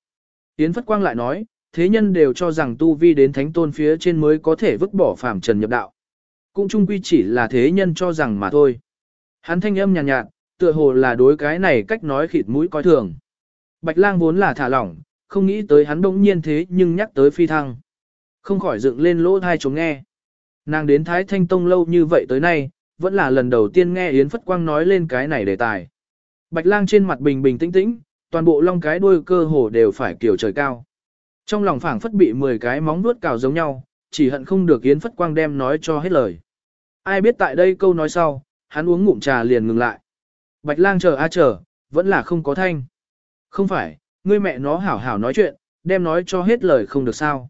Yến Phất Quang lại nói, thế nhân đều cho rằng tu vi đến thánh tôn phía trên mới có thể vứt bỏ phàm trần nhập đạo. Cũng chung quy chỉ là thế nhân cho rằng mà thôi. Hắn thanh âm nhàn nhạt, nhạt, tựa hồ là đối cái này cách nói khịt mũi coi thường. Bạch lang vốn là thả lỏng, không nghĩ tới hắn bỗng nhiên thế nhưng nhắc tới phi thăng. Không khỏi dựng lên lỗ thai chống nghe. Nàng đến Thái Thanh Tông lâu như vậy tới nay, vẫn là lần đầu tiên nghe Yến Phất Quang nói lên cái này đề tài. Bạch lang trên mặt bình bình tĩnh tĩnh, toàn bộ long cái đuôi cơ hồ đều phải kiểu trời cao. Trong lòng phảng phất bị 10 cái móng vuốt cào giống nhau, chỉ hận không được Yến Phất Quang đem nói cho hết lời. Ai biết tại đây câu nói sau, hắn uống ngụm trà liền ngừng lại. Bạch lang chờ a chờ, vẫn là không có thanh. Không phải, ngươi mẹ nó hảo hảo nói chuyện, đem nói cho hết lời không được sao.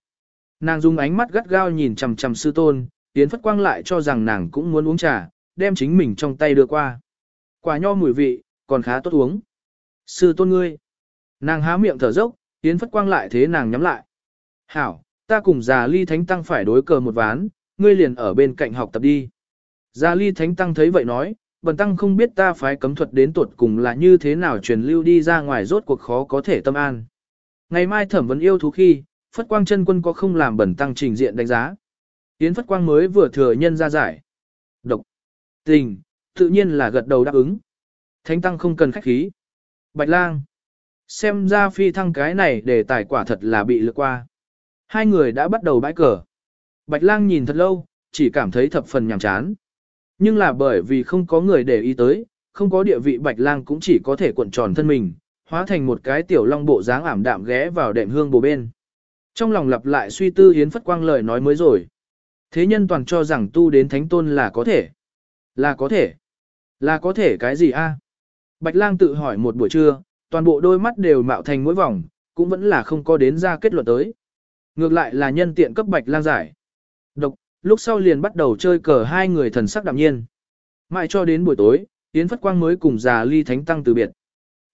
Nàng dùng ánh mắt gắt gao nhìn chằm chằm sư tôn, tiến Phất Quang lại cho rằng nàng cũng muốn uống trà, đem chính mình trong tay đưa qua. Quả nho mùi vị, còn khá tốt uống. Sư tôn ngươi. Nàng há miệng thở dốc, tiến Phất Quang lại thế nàng nhắm lại. Hảo, ta cùng già ly thánh tăng phải đối cờ một ván, ngươi liền ở bên cạnh học tập đi gia ly thánh tăng thấy vậy nói, bần tăng không biết ta phái cấm thuật đến tuột cùng là như thế nào truyền lưu đi ra ngoài rốt cuộc khó có thể tâm an. Ngày mai thẩm vấn yêu thú khi, Phất Quang chân quân có không làm bần tăng trình diện đánh giá. Yến Phất Quang mới vừa thừa nhân ra giải. Độc. Tình, tự nhiên là gật đầu đáp ứng. Thánh tăng không cần khách khí. Bạch lang. Xem ra phi thăng cái này để tài quả thật là bị lừa qua. Hai người đã bắt đầu bãi cờ. Bạch lang nhìn thật lâu, chỉ cảm thấy thập phần nhàm chán. Nhưng là bởi vì không có người để ý tới, không có địa vị bạch lang cũng chỉ có thể cuộn tròn thân mình, hóa thành một cái tiểu long bộ dáng ảm đạm ghé vào đệm hương bồ bên. Trong lòng lặp lại suy tư hiến phất quang lời nói mới rồi. Thế nhân toàn cho rằng tu đến thánh tôn là có thể. Là có thể. Là có thể cái gì a? Bạch lang tự hỏi một buổi trưa, toàn bộ đôi mắt đều mạo thành mỗi vòng, cũng vẫn là không có đến ra kết luận tới. Ngược lại là nhân tiện cấp bạch lang giải. Độc, lúc sau liền bắt đầu chơi cờ hai người thần sắc đạm nhiên. Mãi cho đến buổi tối, Yến Phất Quang mới cùng già ly thánh tăng từ biệt.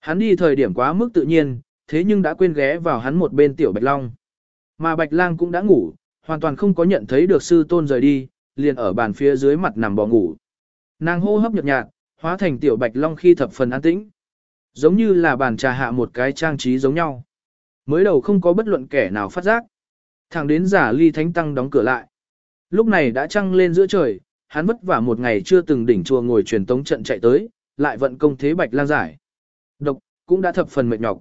Hắn đi thời điểm quá mức tự nhiên, thế nhưng đã quên ghé vào hắn một bên tiểu bạch long. Mà bạch lang cũng đã ngủ, hoàn toàn không có nhận thấy được sư tôn rời đi, liền ở bàn phía dưới mặt nằm bò ngủ. Nàng hô hấp nhợt nhạt, hóa thành tiểu bạch long khi thập phần an tĩnh. Giống như là bàn trà hạ một cái trang trí giống nhau. Mới đầu không có bất luận kẻ nào phát giác. Thẳng đến giả ly thánh tăng đóng cửa lại. Lúc này đã trăng lên giữa trời, hắn vất vả một ngày chưa từng đỉnh chùa ngồi truyền tống trận chạy tới, lại vận công thế bạch lang giải. Độc, cũng đã thập phần mệt nhọc.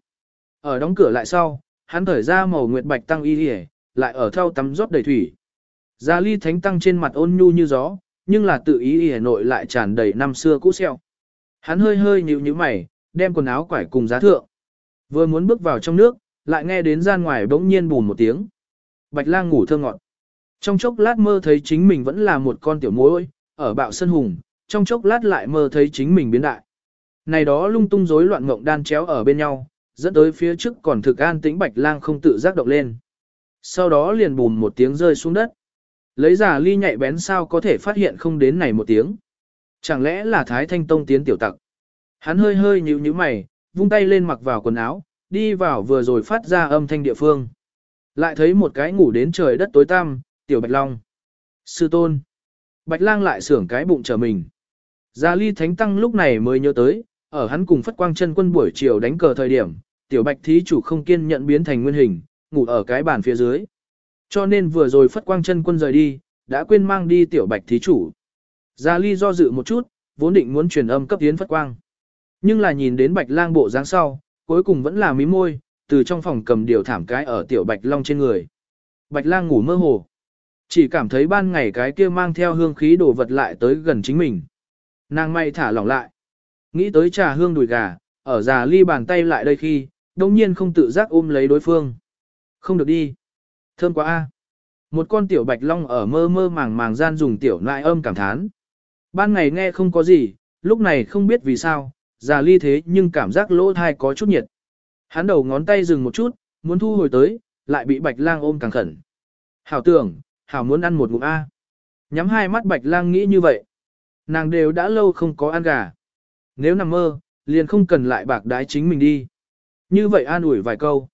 Ở đóng cửa lại sau, hắn thở ra màu nguyệt bạch tăng y hề, lại ở thau tắm rót đầy thủy. Gia ly thánh tăng trên mặt ôn nhu như gió, nhưng là tự ý hề nội lại tràn đầy năm xưa cũ xeo. Hắn hơi hơi nhíu nhíu mày, đem quần áo quải cùng giá thượng. Vừa muốn bước vào trong nước, lại nghe đến gian ngoài bỗng nhiên bùn một tiếng. Bạch lang ngủ thơ ngọt. Trong chốc lát mơ thấy chính mình vẫn là một con tiểu mối, ở bạo sân hùng, trong chốc lát lại mơ thấy chính mình biến đại. Này đó lung tung rối loạn ngộng đan chéo ở bên nhau, dẫn tới phía trước còn thực an tĩnh bạch lang không tự giác động lên. Sau đó liền bùm một tiếng rơi xuống đất. Lấy giả ly nhạy bén sao có thể phát hiện không đến này một tiếng. Chẳng lẽ là Thái Thanh Tông tiến tiểu tặc. Hắn hơi hơi nhíu nhíu mày, vung tay lên mặc vào quần áo, đi vào vừa rồi phát ra âm thanh địa phương. Lại thấy một cái ngủ đến trời đất tối tăm, tiểu bạch long. Sư tôn. Bạch lang lại sưởng cái bụng trở mình. Gia ly thánh tăng lúc này mới nhớ tới, ở hắn cùng phất quang chân quân buổi chiều đánh cờ thời điểm, tiểu bạch thí chủ không kiên nhận biến thành nguyên hình, ngủ ở cái bàn phía dưới. Cho nên vừa rồi phất quang chân quân rời đi, đã quên mang đi tiểu bạch thí chủ. Gia ly do dự một chút, vốn định muốn truyền âm cấp tiến phất quang. Nhưng là nhìn đến bạch lang bộ dáng sau, cuối cùng vẫn là mí môi, từ trong phòng cầm điều thảm cái ở tiểu bạch long trên người. Bạch lang ngủ mơ hồ. Chỉ cảm thấy ban ngày cái kia mang theo hương khí đồ vật lại tới gần chính mình. Nàng may thả lỏng lại. Nghĩ tới trà hương đùi gà, ở già ly bàn tay lại đây khi, đồng nhiên không tự giác ôm lấy đối phương. Không được đi. Thơm quá a. Một con tiểu bạch long ở mơ mơ màng màng gian dùng tiểu nại âm cảm thán. Ban ngày nghe không có gì, lúc này không biết vì sao, già ly thế nhưng cảm giác lỗ thai có chút nhiệt. Hắn đầu ngón tay dừng một chút, muốn thu hồi tới, lại bị bạch lang ôm càng khẩn. Hảo tưởng, hảo muốn ăn một ngụm A. Nhắm hai mắt bạch lang nghĩ như vậy. Nàng đều đã lâu không có ăn gà. Nếu nằm mơ, liền không cần lại bạc đái chính mình đi. Như vậy an ủi vài câu.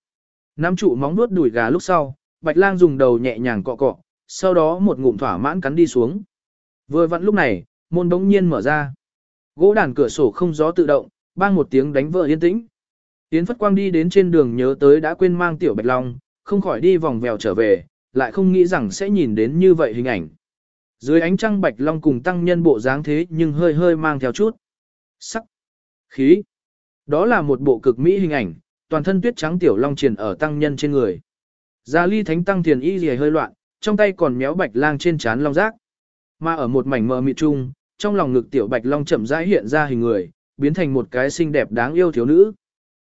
Nắm trụ móng nuốt đuổi gà lúc sau, bạch lang dùng đầu nhẹ nhàng cọ cọ, sau đó một ngụm thỏa mãn cắn đi xuống. Vừa vặn lúc này, môn đống nhiên mở ra. Gỗ đàn cửa sổ không gió tự động, bang một tiếng đánh vỡ yên tĩnh. Yến Phất Quang đi đến trên đường nhớ tới đã quên mang tiểu bạch long, không khỏi đi vòng vèo trở về, lại không nghĩ rằng sẽ nhìn đến như vậy hình ảnh. Dưới ánh trăng bạch long cùng tăng nhân bộ dáng thế nhưng hơi hơi mang theo chút. Sắc. Khí. Đó là một bộ cực mỹ hình ảnh, toàn thân tuyết trắng tiểu long triền ở tăng nhân trên người. Gia ly thánh tăng thiền y gì hơi loạn, trong tay còn méo bạch lang trên trán long rác. Mà ở một mảnh mờ mịt trung, trong lòng ngực tiểu bạch long chậm rãi hiện ra hình người, biến thành một cái xinh đẹp đáng yêu thiếu nữ.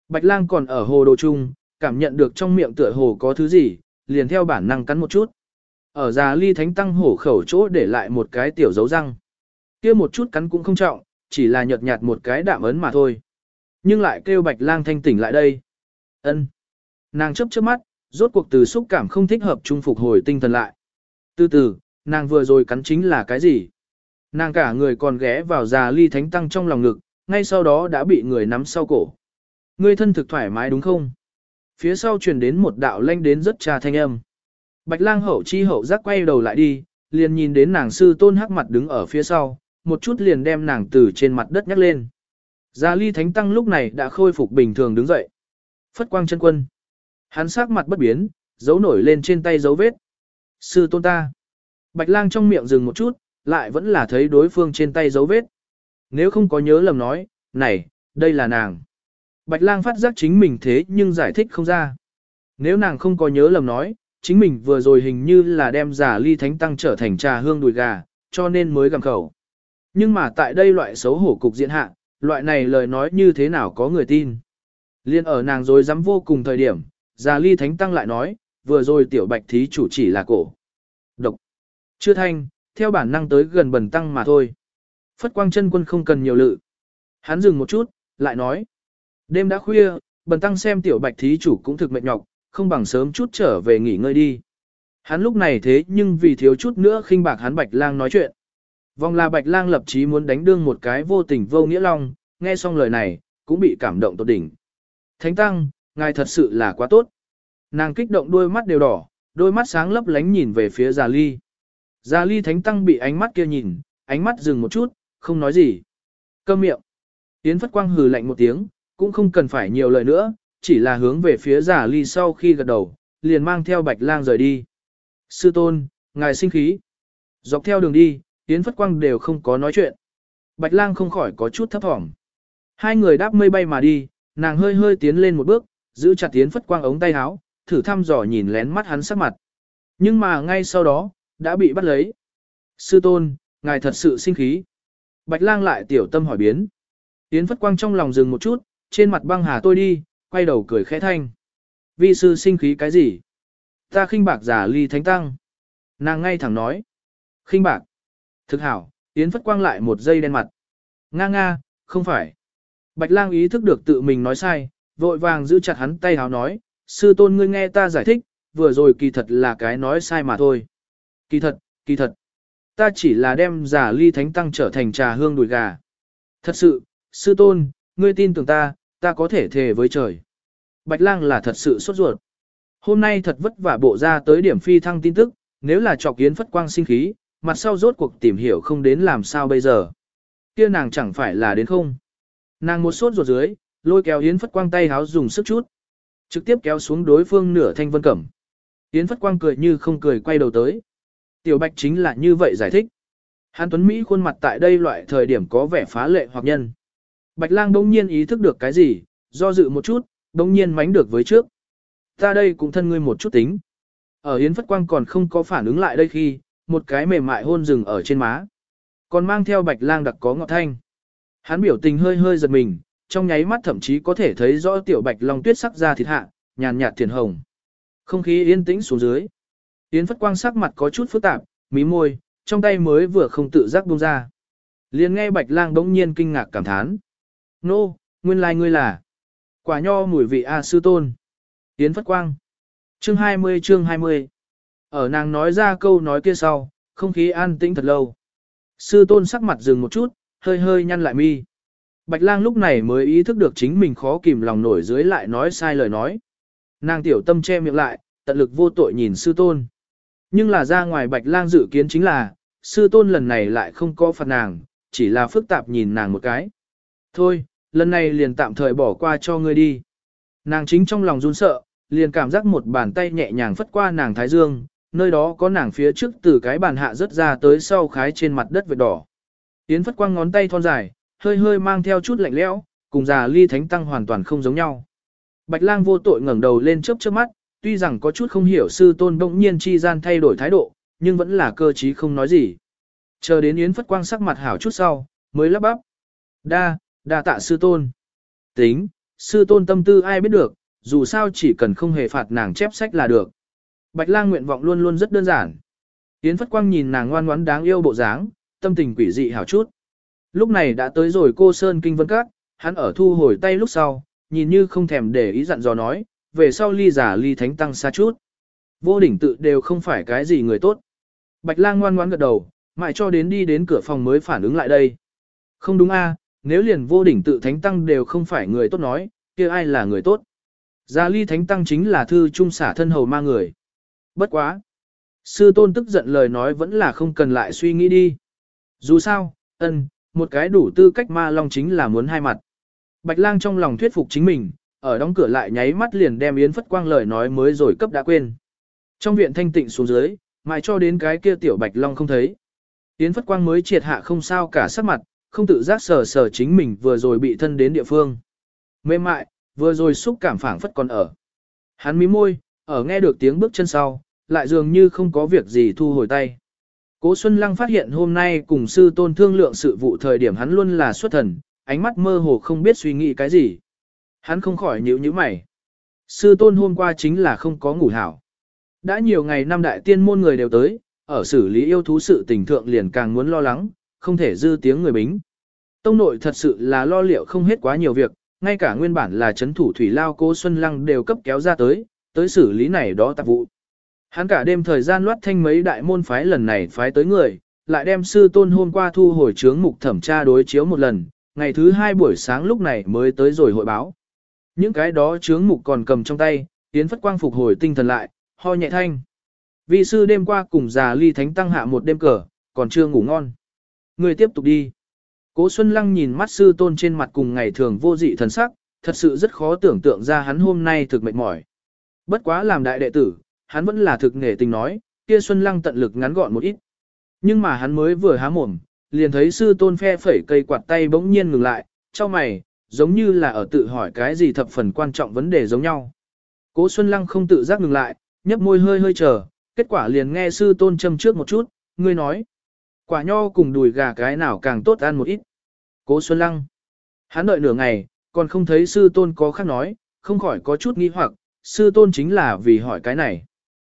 Bạch lang còn ở hồ đồ trung, cảm nhận được trong miệng tựa hồ có thứ gì, liền theo bản năng cắn một chút. Ở già ly thánh tăng hổ khẩu chỗ để lại một cái tiểu dấu răng. kia một chút cắn cũng không trọng, chỉ là nhợt nhạt một cái đạm ấn mà thôi. Nhưng lại kêu bạch lang thanh tỉnh lại đây. ân Nàng chấp chớp mắt, rốt cuộc từ xúc cảm không thích hợp trung phục hồi tinh thần lại. Từ từ, nàng vừa rồi cắn chính là cái gì? Nàng cả người còn ghé vào già ly thánh tăng trong lòng ngực, ngay sau đó đã bị người nắm sau cổ. Ngươi thân thực thoải mái đúng không? Phía sau truyền đến một đạo lanh đến rất trà thanh âm. Bạch lang hậu chi hậu giác quay đầu lại đi, liền nhìn đến nàng sư tôn hắc mặt đứng ở phía sau, một chút liền đem nàng từ trên mặt đất nhắc lên. Gia ly thánh tăng lúc này đã khôi phục bình thường đứng dậy. Phất quang chân quân. Hắn sắc mặt bất biến, dấu nổi lên trên tay dấu vết. Sư tôn ta. Bạch lang trong miệng dừng một chút, lại vẫn là thấy đối phương trên tay dấu vết. Nếu không có nhớ lầm nói, này, đây là nàng. Bạch lang phát giác chính mình thế nhưng giải thích không ra. Nếu nàng không có nhớ lầm nói, chính mình vừa rồi hình như là đem giả ly thánh tăng trở thành trà hương đùi gà, cho nên mới gầm khẩu. Nhưng mà tại đây loại xấu hổ cục diện hạ, loại này lời nói như thế nào có người tin. Liên ở nàng rồi dám vô cùng thời điểm, giả ly thánh tăng lại nói, vừa rồi tiểu bạch thí chủ chỉ là cổ. Độc. Chưa thanh, theo bản năng tới gần bần tăng mà thôi. Phất quang chân quân không cần nhiều lự. Hắn dừng một chút, lại nói. Đêm đã khuya, bần tăng xem tiểu bạch thí chủ cũng thực mệt nhọc, không bằng sớm chút trở về nghỉ ngơi đi. Hắn lúc này thế nhưng vì thiếu chút nữa khinh bạc hắn bạch lang nói chuyện. Vòng là bạch lang lập chí muốn đánh đương một cái vô tình vô nghĩa long, nghe xong lời này, cũng bị cảm động tột đỉnh. Thánh tăng, ngài thật sự là quá tốt. Nàng kích động đôi mắt đều đỏ, đôi mắt sáng lấp lánh nhìn về phía Già Ly. Già Ly thánh tăng bị ánh mắt kia nhìn, ánh mắt dừng một chút, không nói gì. Câm miệng. Yến Phất Quang hừ lạnh một tiếng, cũng không cần phải nhiều lời nữa, chỉ là hướng về phía giả ly sau khi gật đầu, liền mang theo bạch lang rời đi. Sư tôn, ngài sinh khí. Dọc theo đường đi, Yến Phất Quang đều không có nói chuyện. Bạch lang không khỏi có chút thấp thỏm. Hai người đáp mây bay mà đi, nàng hơi hơi tiến lên một bước, giữ chặt Yến Phất Quang ống tay áo, thử thăm dò nhìn lén mắt hắn sắc mặt. Nhưng mà ngay sau đó, đã bị bắt lấy. Sư tôn, ngài thật sự sinh khí. Bạch lang lại tiểu tâm hỏi biến. Yến Phất Quang trong lòng dừng một chút, trên mặt băng hà tôi đi, quay đầu cười khẽ thanh. Vi sư sinh khí cái gì? Ta khinh bạc giả ly thánh tăng. Nàng ngay thẳng nói. khinh bạc. Thực hảo, Yến Phất Quang lại một giây đen mặt. Nga nga, không phải. Bạch lang ý thức được tự mình nói sai, vội vàng giữ chặt hắn tay háo nói, sư tôn ngươi nghe ta giải thích, vừa rồi kỳ thật là cái nói sai mà thôi. Kỳ thật, kỳ thật. Ta chỉ là đem giả ly thánh tăng trở thành trà hương đùi gà. Thật sự, sư tôn, ngươi tin tưởng ta, ta có thể thề với trời. Bạch lang là thật sự sốt ruột. Hôm nay thật vất vả bộ ra tới điểm phi thăng tin tức, nếu là trọc yến phất quang sinh khí, mặt sau rốt cuộc tìm hiểu không đến làm sao bây giờ. Kia nàng chẳng phải là đến không. Nàng một sốt ruột dưới, lôi kéo Yến Phất Quang tay háo dùng sức chút. Trực tiếp kéo xuống đối phương nửa thanh vân cẩm. Yến Phất Quang cười như không cười quay đầu tới. Tiểu Bạch chính là như vậy giải thích. Hàn Tuấn Mỹ khuôn mặt tại đây loại thời điểm có vẻ phá lệ hoặc nhân. Bạch lang đông nhiên ý thức được cái gì, do dự một chút, đông nhiên mánh được với trước. Ta đây cũng thân ngươi một chút tính. Ở Yến Phất Quang còn không có phản ứng lại đây khi, một cái mềm mại hôn rừng ở trên má. Còn mang theo bạch lang đặc có ngọt thanh. Hắn biểu tình hơi hơi giật mình, trong nháy mắt thậm chí có thể thấy rõ tiểu bạch long tuyết sắc ra thịt hạ, nhàn nhạt thiền hồng. Không khí yên tĩnh xuống dưới. Yến Phất Quang sắc mặt có chút phức tạp, mí môi, trong tay mới vừa không tự giác buông ra. liền nghe Bạch Lang bỗng nhiên kinh ngạc cảm thán. Nô, nguyên lai like ngươi là quả nho mùi vị A sư tôn. Yến Phất Quang. Chương 20 chương 20. Ở nàng nói ra câu nói kia sau, không khí an tĩnh thật lâu. Sư tôn sắc mặt dừng một chút, hơi hơi nhăn lại mi. Bạch lang lúc này mới ý thức được chính mình khó kìm lòng nổi dưới lại nói sai lời nói. Nàng tiểu tâm che miệng lại, tận lực vô tội nhìn sư tôn. Nhưng là ra ngoài bạch lang dự kiến chính là, sư tôn lần này lại không có phạt nàng, chỉ là phức tạp nhìn nàng một cái. Thôi, lần này liền tạm thời bỏ qua cho ngươi đi. Nàng chính trong lòng run sợ, liền cảm giác một bàn tay nhẹ nhàng phất qua nàng thái dương, nơi đó có nàng phía trước từ cái bàn hạ rớt ra tới sau khái trên mặt đất vệt đỏ. Yến phất quang ngón tay thon dài, hơi hơi mang theo chút lạnh lẽo, cùng già ly thánh tăng hoàn toàn không giống nhau. Bạch lang vô tội ngẩng đầu lên chớp chớp mắt, tuy rằng có chút không hiểu sư tôn bỗng nhiên chi gian thay đổi thái độ, nhưng vẫn là cơ trí không nói gì. Chờ đến Yến Phất Quang sắc mặt hảo chút sau, mới lắp bắp. Đa, đa tạ sư tôn. Tính, sư tôn tâm tư ai biết được, dù sao chỉ cần không hề phạt nàng chép sách là được. Bạch lang nguyện vọng luôn luôn rất đơn giản. Yến Phất Quang nhìn nàng ngoan ngoãn đáng yêu bộ dáng, tâm tình quỷ dị hảo chút. Lúc này đã tới rồi cô Sơn Kinh Vân Các, hắn ở thu hồi tay lúc sau, nhìn như không thèm để ý dặn dò nói, về sau ly giả ly thánh tăng xa chút. Vô đỉnh tự đều không phải cái gì người tốt. Bạch lang ngoan ngoãn gật đầu, mãi cho đến đi đến cửa phòng mới phản ứng lại đây. Không đúng a, nếu liền vô đỉnh tự thánh tăng đều không phải người tốt nói, kia ai là người tốt. gia ly thánh tăng chính là thư trung xả thân hầu ma người. Bất quá. Sư tôn tức giận lời nói vẫn là không cần lại suy nghĩ đi. Dù sao, ân, một cái đủ tư cách ma long chính là muốn hai mặt. Bạch lang trong lòng thuyết phục chính mình, ở đóng cửa lại nháy mắt liền đem Yến Phất Quang lời nói mới rồi cấp đã quên. Trong viện thanh tịnh xuống dưới, mãi cho đến cái kia tiểu Bạch Long không thấy. Yến Phất Quang mới triệt hạ không sao cả sắc mặt, không tự giác sờ sờ chính mình vừa rồi bị thân đến địa phương. Mềm mại, vừa rồi xúc cảm phảng phất còn ở. Hắn mí môi, ở nghe được tiếng bước chân sau, lại dường như không có việc gì thu hồi tay. Cố Xuân Lăng phát hiện hôm nay cùng sư tôn thương lượng sự vụ thời điểm hắn luôn là xuất thần, ánh mắt mơ hồ không biết suy nghĩ cái gì. Hắn không khỏi nhíu nhíu mày. Sư tôn hôm qua chính là không có ngủ hảo. Đã nhiều ngày năm đại tiên môn người đều tới, ở xử lý yêu thú sự tình thượng liền càng muốn lo lắng, không thể dư tiếng người bính. Tông nội thật sự là lo liệu không hết quá nhiều việc, ngay cả nguyên bản là chấn thủ thủy lao cố Xuân Lăng đều cấp kéo ra tới, tới xử lý này đó tạp vụ. Hắn cả đêm thời gian loát thanh mấy đại môn phái lần này phái tới người, lại đem sư tôn hôm qua thu hồi chướng mục thẩm tra đối chiếu một lần, ngày thứ hai buổi sáng lúc này mới tới rồi hội báo. Những cái đó chướng mục còn cầm trong tay, Yến Phất Quang phục hồi tinh thần lại, ho nhẹ thanh. Vị sư đêm qua cùng già ly thánh tăng hạ một đêm cờ, còn chưa ngủ ngon. Người tiếp tục đi. Cố Xuân Lăng nhìn mắt sư tôn trên mặt cùng ngày thường vô dị thần sắc, thật sự rất khó tưởng tượng ra hắn hôm nay thực mệt mỏi. Bất quá làm đại đệ tử, hắn vẫn là thực nghề tình nói, kia Xuân Lăng tận lực ngắn gọn một ít. Nhưng mà hắn mới vừa há mồm, liền thấy sư tôn phe phẩy cây quạt tay bỗng nhiên ngừng lại, cho mày, giống như là ở tự hỏi cái gì thập phần quan trọng vấn đề giống nhau. Cố Xuân Lăng không tự giác ngừng lại, nhấp môi hơi hơi chờ, kết quả liền nghe sư tôn châm trước một chút, ngươi nói. Quả nho cùng đùi gà cái nào càng tốt ăn một ít. Cố Xuân Lăng. Hắn đợi nửa ngày, còn không thấy sư tôn có khác nói, không khỏi có chút nghi hoặc, sư tôn chính là vì hỏi cái này.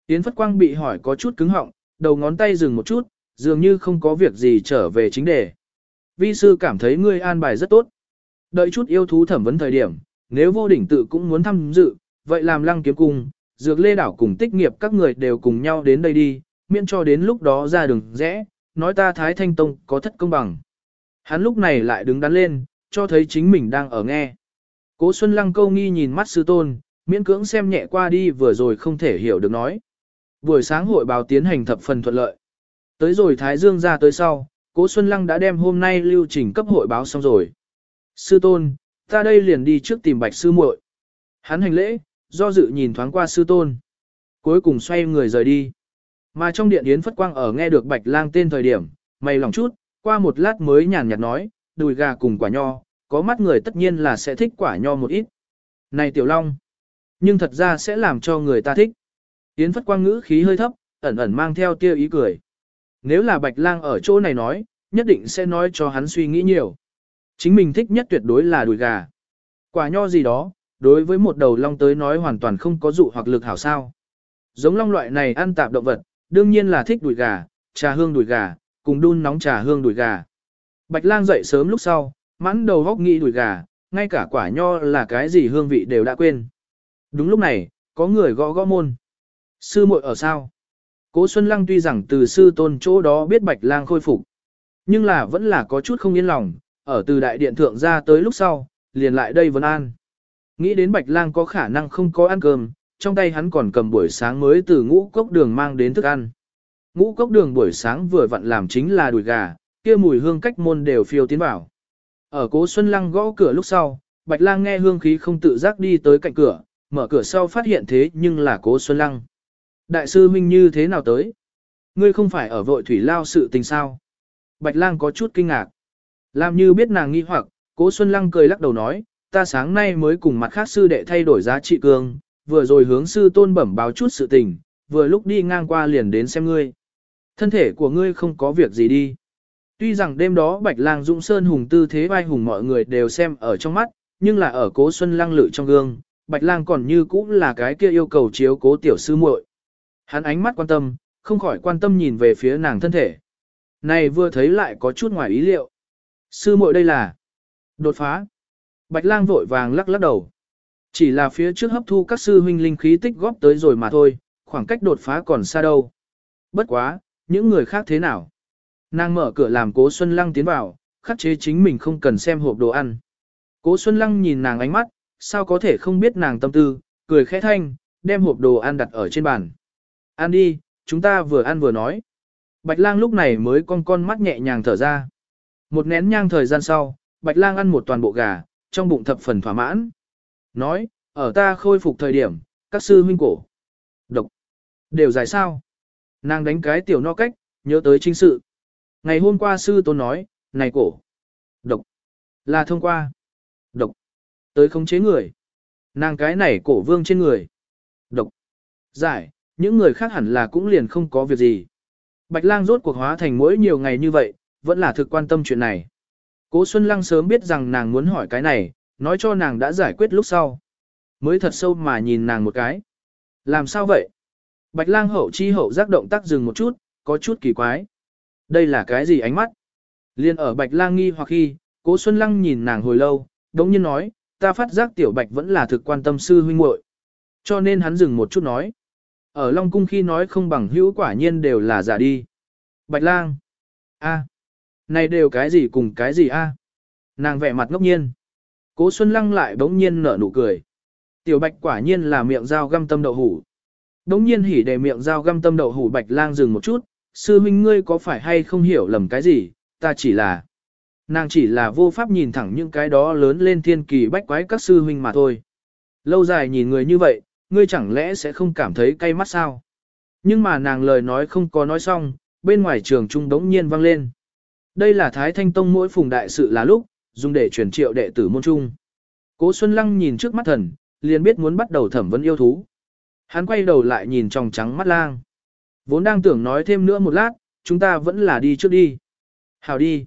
Yến Phất Quang bị hỏi có chút cứng họng, đầu ngón tay dừng một chút, dường như không có việc gì trở về chính đề. Vi sư cảm thấy ngươi an bài rất tốt. Đợi chút yêu thú thẩm vấn thời điểm, nếu vô đỉnh tự cũng muốn tham dự, vậy làm lăng kiếm cung, dược lê đảo cùng tích nghiệp các người đều cùng nhau đến đây đi, miễn cho đến lúc đó ra đường rẽ, nói ta Thái Thanh Tông có thất công bằng. Hắn lúc này lại đứng đắn lên, cho thấy chính mình đang ở nghe. Cố Xuân Lăng câu nghi nhìn mắt sư tôn, miễn cưỡng xem nhẹ qua đi vừa rồi không thể hiểu được nói. Buổi sáng hội báo tiến hành thập phần thuận lợi. Tới rồi Thái Dương ra tới sau, Cố Xuân Lăng đã đem hôm nay lưu trình cấp hội báo xong rồi. Sư tôn, ta đây liền đi trước tìm bạch sư muội. Hắn hành lễ, do dự nhìn thoáng qua sư tôn. Cuối cùng xoay người rời đi. Mà trong điện yến phất quang ở nghe được bạch lang tên thời điểm, mày lòng chút, qua một lát mới nhàn nhạt nói, đùi gà cùng quả nho, có mắt người tất nhiên là sẽ thích quả nho một ít. Này tiểu long, nhưng thật ra sẽ làm cho người ta thích. Yến phất quang ngữ khí hơi thấp, ẩn ẩn mang theo tia ý cười. Nếu là bạch lang ở chỗ này nói, nhất định sẽ nói cho hắn suy nghĩ nhiều. Chính mình thích nhất tuyệt đối là đùi gà. Quả nho gì đó, đối với một đầu long tới nói hoàn toàn không có dụ hoặc lực hảo sao. giống long loại này ăn tạp động vật, đương nhiên là thích đùi gà, trà hương đùi gà, cùng đun nóng trà hương đùi gà. Bạch lang dậy sớm lúc sau, mãn đầu góc nghĩ đùi gà, ngay cả quả nho là cái gì hương vị đều đã quên. Đúng lúc này, có người gõ gõ môn. Sư muội ở sao? Cố Xuân Lăng tuy rằng từ sư tôn chỗ đó biết Bạch Lang khôi phục, nhưng là vẫn là có chút không yên lòng, ở từ đại điện thượng ra tới lúc sau, liền lại đây vấn an. Nghĩ đến Bạch Lang có khả năng không có ăn cơm, trong tay hắn còn cầm buổi sáng mới từ ngũ cốc đường mang đến thức ăn. Ngũ cốc đường buổi sáng vừa vặn làm chính là đùi gà, kia mùi hương cách môn đều phiêu tiến vào. Ở cố Xuân Lăng gõ cửa lúc sau, Bạch Lang nghe hương khí không tự giác đi tới cạnh cửa, mở cửa sau phát hiện thế nhưng là cố Xuân Lăng. Đại sư Minh như thế nào tới? Ngươi không phải ở vội thủy lao sự tình sao? Bạch lang có chút kinh ngạc. Làm như biết nàng nghi hoặc, cố Xuân Lăng cười lắc đầu nói, ta sáng nay mới cùng mặt khác sư đệ thay đổi giá trị cương, vừa rồi hướng sư tôn bẩm báo chút sự tình, vừa lúc đi ngang qua liền đến xem ngươi. Thân thể của ngươi không có việc gì đi. Tuy rằng đêm đó Bạch Lang Dũng Sơn hùng tư thế vai hùng mọi người đều xem ở trong mắt, nhưng là ở Cố Xuân Lăng lự trong gương, Bạch Lang còn như cũ là cái kia yêu cầu chiếu cố tiểu sư muội. Hắn ánh mắt quan tâm, không khỏi quan tâm nhìn về phía nàng thân thể. Này vừa thấy lại có chút ngoài ý liệu. Sư muội đây là đột phá. Bạch lang vội vàng lắc lắc đầu. Chỉ là phía trước hấp thu các sư huynh linh khí tích góp tới rồi mà thôi, khoảng cách đột phá còn xa đâu. Bất quá, những người khác thế nào? Nàng mở cửa làm cố Xuân Lăng tiến vào, khắc chế chính mình không cần xem hộp đồ ăn. Cố Xuân Lăng nhìn nàng ánh mắt, sao có thể không biết nàng tâm tư, cười khẽ thanh, đem hộp đồ ăn đặt ở trên bàn. Ăn đi, chúng ta vừa ăn vừa nói. Bạch lang lúc này mới con con mắt nhẹ nhàng thở ra. Một nén nhang thời gian sau, bạch lang ăn một toàn bộ gà, trong bụng thập phần thỏa mãn. Nói, ở ta khôi phục thời điểm, các sư huynh cổ. Độc. Đều giải sao. Nàng đánh cái tiểu no cách, nhớ tới chính sự. Ngày hôm qua sư tôn nói, này cổ. Độc. Là thông qua. Độc. Tới khống chế người. Nàng cái này cổ vương trên người. Độc. Giải, những người khác hẳn là cũng liền không có việc gì. Bạch lang rốt cuộc hóa thành mỗi nhiều ngày như vậy, vẫn là thực quan tâm chuyện này. Cố Xuân Lăng sớm biết rằng nàng muốn hỏi cái này, nói cho nàng đã giải quyết lúc sau. Mới thật sâu mà nhìn nàng một cái. Làm sao vậy? Bạch lang hậu chi hậu giác động tác dừng một chút, có chút kỳ quái. Đây là cái gì ánh mắt? Liên ở bạch lang nghi hoặc khi, cố Xuân Lăng nhìn nàng hồi lâu, đống nhiên nói, ta phát giác tiểu bạch vẫn là thực quan tâm sư huynh muội. Cho nên hắn dừng một chút nói. Ở Long Cung khi nói không bằng hữu quả nhiên đều là giả đi. Bạch lang. a, Này đều cái gì cùng cái gì a? Nàng vẻ mặt ngốc nhiên. Cố Xuân Lăng lại bỗng nhiên nở nụ cười. Tiểu Bạch quả nhiên là miệng dao găm tâm đậu hủ. Bỗng nhiên hỉ để miệng dao găm tâm đậu hủ Bạch lang dừng một chút. Sư huynh ngươi có phải hay không hiểu lầm cái gì, ta chỉ là... Nàng chỉ là vô pháp nhìn thẳng những cái đó lớn lên thiên kỳ bách quái các sư huynh mà thôi. Lâu dài nhìn người như vậy, ngươi chẳng lẽ sẽ không cảm thấy cay mắt sao? Nhưng mà nàng lời nói không có nói xong, bên ngoài trường trung đống nhiên vang lên. Đây là Thái Thanh Tông mỗi phùng đại sự là lúc, dùng để truyền triệu đệ tử môn trung. Cố Xuân Lăng nhìn trước mắt thần, liền biết muốn bắt đầu thẩm vấn yêu thú. Hắn quay đầu lại nhìn tròng trắng mắt lang. Vốn đang tưởng nói thêm nữa một lát, chúng ta vẫn là đi trước đi. Hào đi.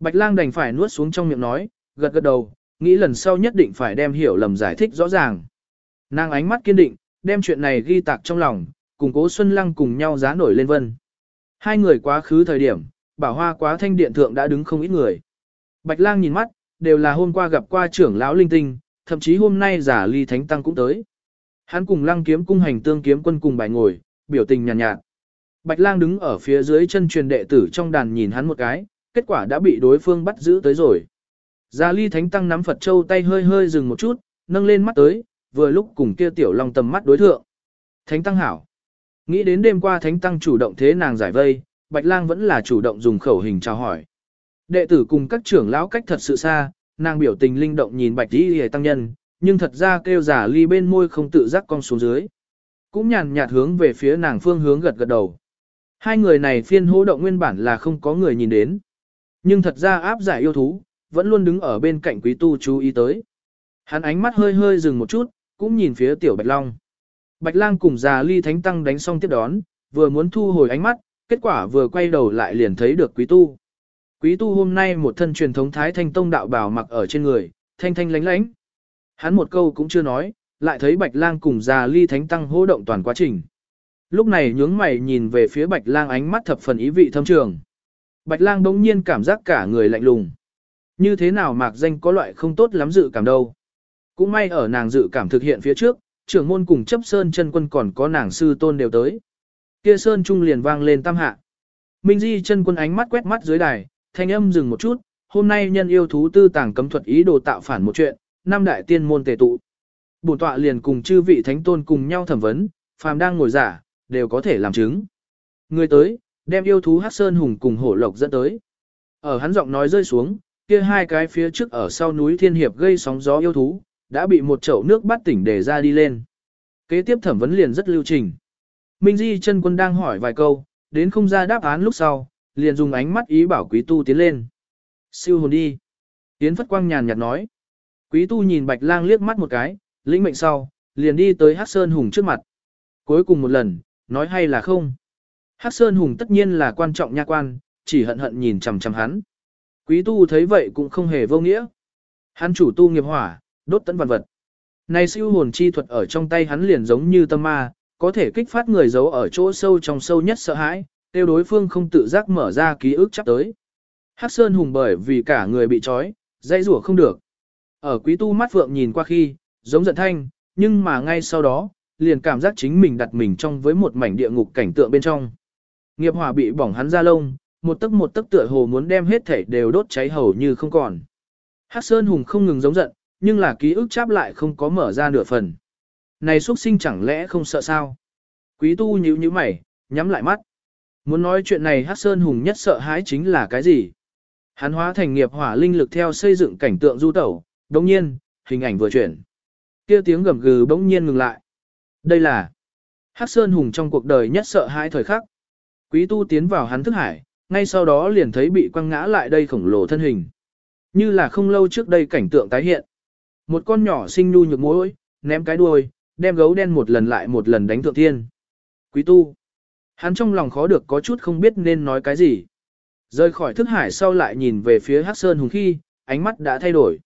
Bạch lang đành phải nuốt xuống trong miệng nói, gật gật đầu, nghĩ lần sau nhất định phải đem hiểu lầm giải thích rõ ràng. Nàng ánh mắt kiên định, đem chuyện này ghi tạc trong lòng, cùng cố Xuân Lăng cùng nhau giá nổi lên vân. Hai người quá khứ thời điểm, bảo hoa quá thanh điện thượng đã đứng không ít người. Bạch lang nhìn mắt, đều là hôm qua gặp qua trưởng lão linh tinh, thậm chí hôm nay giả ly thánh tăng cũng tới. Hắn cùng lăng kiếm cung hành tương kiếm quân cùng bài ngồi, biểu tình nhàn nhạt, nhạt. Bạch lang đứng ở phía dưới chân truyền đệ tử trong đàn nhìn hắn một cái, kết quả đã bị đối phương bắt giữ tới rồi. Giả ly thánh tăng nắm Phật Châu tay hơi hơi dừng một chút, nâng lên mắt tới, vừa lúc cùng kia tiểu long tầm mắt đối thượng. Thánh tăng hảo. Nghĩ đến đêm qua thánh tăng chủ động thế nàng giải vây, Bạch Lang vẫn là chủ động dùng khẩu hình chào hỏi. Đệ tử cùng các trưởng lão cách thật sự xa, nàng biểu tình linh động nhìn Bạch Tỷ hề tăng nhân, nhưng thật ra kêu giả ly bên môi không tự giác cong xuống dưới. Cũng nhàn nhạt hướng về phía nàng phương hướng gật gật đầu. Hai người này phiên hô động nguyên bản là không có người nhìn đến. Nhưng thật ra áp giải yêu thú, vẫn luôn đứng ở bên cạnh quý tu chú ý tới. Hắn ánh mắt hơi hơi dừng một chút, cũng nhìn phía tiểu Bạch Long. Bạch Lang cùng già ly thánh tăng đánh xong tiếp đón, vừa muốn thu hồi ánh mắt, kết quả vừa quay đầu lại liền thấy được quý tu. Quý tu hôm nay một thân truyền thống thái thanh tông đạo bào mặc ở trên người, thanh thanh lánh lánh. Hắn một câu cũng chưa nói, lại thấy Bạch Lang cùng già ly thánh tăng hô động toàn quá trình. Lúc này nhướng mày nhìn về phía Bạch Lang ánh mắt thập phần ý vị thâm trường. Bạch Lang bỗng nhiên cảm giác cả người lạnh lùng. Như thế nào mạc danh có loại không tốt lắm dự cảm đâu. Cũng may ở nàng dự cảm thực hiện phía trước, trưởng môn cùng chấp sơn chân quân còn có nàng sư tôn đều tới. Kia sơn trung liền vang lên tam hạ. Minh Di chân quân ánh mắt quét mắt dưới đài, thanh âm dừng một chút, hôm nay nhân yêu thú tư tàng cấm thuật ý đồ tạo phản một chuyện, năm đại tiên môn tề tụ. Bổn tọa liền cùng chư vị thánh tôn cùng nhau thẩm vấn, phàm đang ngồi giả, đều có thể làm chứng. Người tới, đem yêu thú Hắc Sơn Hùng cùng hổ lộc dẫn tới. Ở hắn giọng nói rơi xuống, kia hai cái phía trước ở sau núi thiên hiệp gây sóng gió yêu thú, đã bị một chậu nước bắt tỉnh để ra đi lên. Kế tiếp thẩm vấn liền rất lưu trình. Minh Di chân quân đang hỏi vài câu, đến không ra đáp án lúc sau, liền dùng ánh mắt ý bảo quý tu tiến lên. Siêu hồn đi. Tiến phất quang nhàn nhạt nói. Quý tu nhìn bạch lang liếc mắt một cái, lĩnh mệnh sau, liền đi tới Hắc Sơn Hùng trước mặt. Cuối cùng một lần, nói hay là không. Hắc Sơn Hùng tất nhiên là quan trọng nha quan, chỉ hận hận nhìn chằm chằm hắn. Quý tu thấy vậy cũng không hề vô nghĩa. Hắn chủ tu nghiệp hỏa, đốt tận vật vật. Này siêu hồn chi thuật ở trong tay hắn liền giống như tâm ma, có thể kích phát người giấu ở chỗ sâu trong sâu nhất sợ hãi, tiêu đối phương không tự giác mở ra ký ức chắc tới. Hắc Sơn Hùng bởi vì cả người bị trói, dãy rủa không được. Ở quý tu mắt phượng nhìn qua khi, giống giận thanh, nhưng mà ngay sau đó, liền cảm giác chính mình đặt mình trong với một mảnh địa ngục cảnh tượng bên trong. Nghiệp hỏa bị bỏng hắn ra lông, một tấc một tấc tựa hồ muốn đem hết thể đều đốt cháy hầu như không còn. Hắc Sơn Hùng không ngừng giống giận, nhưng là ký ức cháp lại không có mở ra nửa phần. Này xuất sinh chẳng lẽ không sợ sao? Quý tu nhíu nhíu mày, nhắm lại mắt. Muốn nói chuyện này Hắc Sơn Hùng nhất sợ hãi chính là cái gì? Hắn hóa thành nghiệp hỏa linh lực theo xây dựng cảnh tượng du tẩu, đồng nhiên, hình ảnh vừa chuyển. kia tiếng gầm gừ bỗng nhiên ngừng lại. Đây là Hắc Sơn Hùng trong cuộc đời nhất sợ hãi thời khắc. Quý tu tiến vào hắn thức hải, ngay sau đó liền thấy bị quăng ngã lại đây khổng lồ thân hình. Như là không lâu trước đây cảnh tượng tái hiện. Một con nhỏ sinh nu nhược mối, ném cái đuôi, đem gấu đen một lần lại một lần đánh thượng thiên. Quý tu. Hắn trong lòng khó được có chút không biết nên nói cái gì. Rời khỏi thức hải sau lại nhìn về phía Hắc Sơn Hùng khi, ánh mắt đã thay đổi.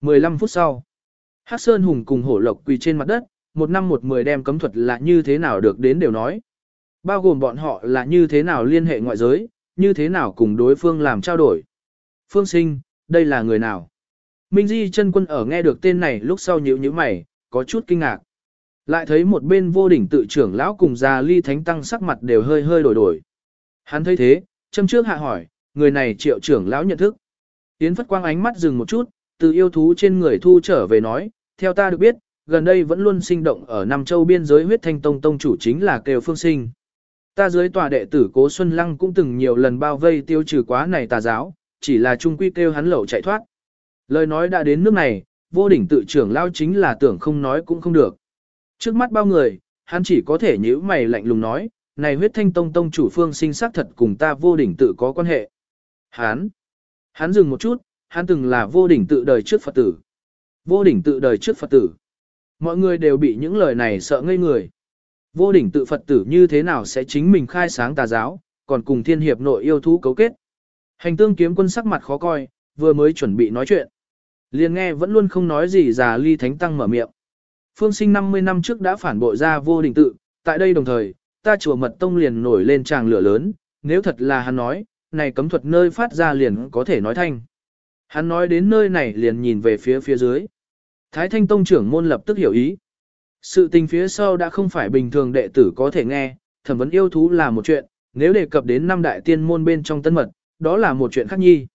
15 phút sau, Hắc Sơn Hùng cùng hổ lộc quỳ trên mặt đất, một năm một mười đem cấm thuật là như thế nào được đến đều nói. Bao gồm bọn họ là như thế nào liên hệ ngoại giới, như thế nào cùng đối phương làm trao đổi. Phương sinh, đây là người nào? Minh Di chân quân ở nghe được tên này lúc sau nhíu nhíu mày, có chút kinh ngạc. Lại thấy một bên vô đỉnh tự trưởng lão cùng già ly thánh tăng sắc mặt đều hơi hơi đổi đổi. Hắn thấy thế, châm trước hạ hỏi, người này triệu trưởng lão nhận thức. Yến Phất Quang ánh mắt dừng một chút, từ yêu thú trên người thu trở về nói, theo ta được biết, gần đây vẫn luôn sinh động ở Nam Châu biên giới huyết thanh tông tông chủ chính là Kêu Phương Sinh. Ta dưới tòa đệ tử Cố Xuân Lăng cũng từng nhiều lần bao vây tiêu trừ quá này tà giáo, chỉ là trung quy kêu hắn lẩu chạy thoát. Lời nói đã đến nước này, vô đỉnh tự trưởng lao chính là tưởng không nói cũng không được. Trước mắt bao người, hắn chỉ có thể nhíu mày lạnh lùng nói, này huyết thanh tông tông chủ phương sinh xác thật cùng ta vô đỉnh tự có quan hệ. Hắn, hắn dừng một chút, hắn từng là vô đỉnh tự đời trước Phật tử. Vô đỉnh tự đời trước Phật tử. Mọi người đều bị những lời này sợ ngây người. Vô đỉnh tự Phật tử như thế nào sẽ chính mình khai sáng tà giáo, còn cùng thiên hiệp nội yêu thú cấu kết. Hành tương kiếm quân sắc mặt khó coi, vừa mới chuẩn bị nói chuyện. Liền nghe vẫn luôn không nói gì già ly thánh tăng mở miệng. Phương sinh 50 năm trước đã phản bội ra vô định tự, tại đây đồng thời, ta chùa mật tông liền nổi lên tràng lửa lớn, nếu thật là hắn nói, này cấm thuật nơi phát ra liền có thể nói thanh. Hắn nói đến nơi này liền nhìn về phía phía dưới. Thái thanh tông trưởng môn lập tức hiểu ý. Sự tình phía sau đã không phải bình thường đệ tử có thể nghe, thẩm vấn yêu thú là một chuyện, nếu đề cập đến năm đại tiên môn bên trong tân mật, đó là một chuyện khác nhi.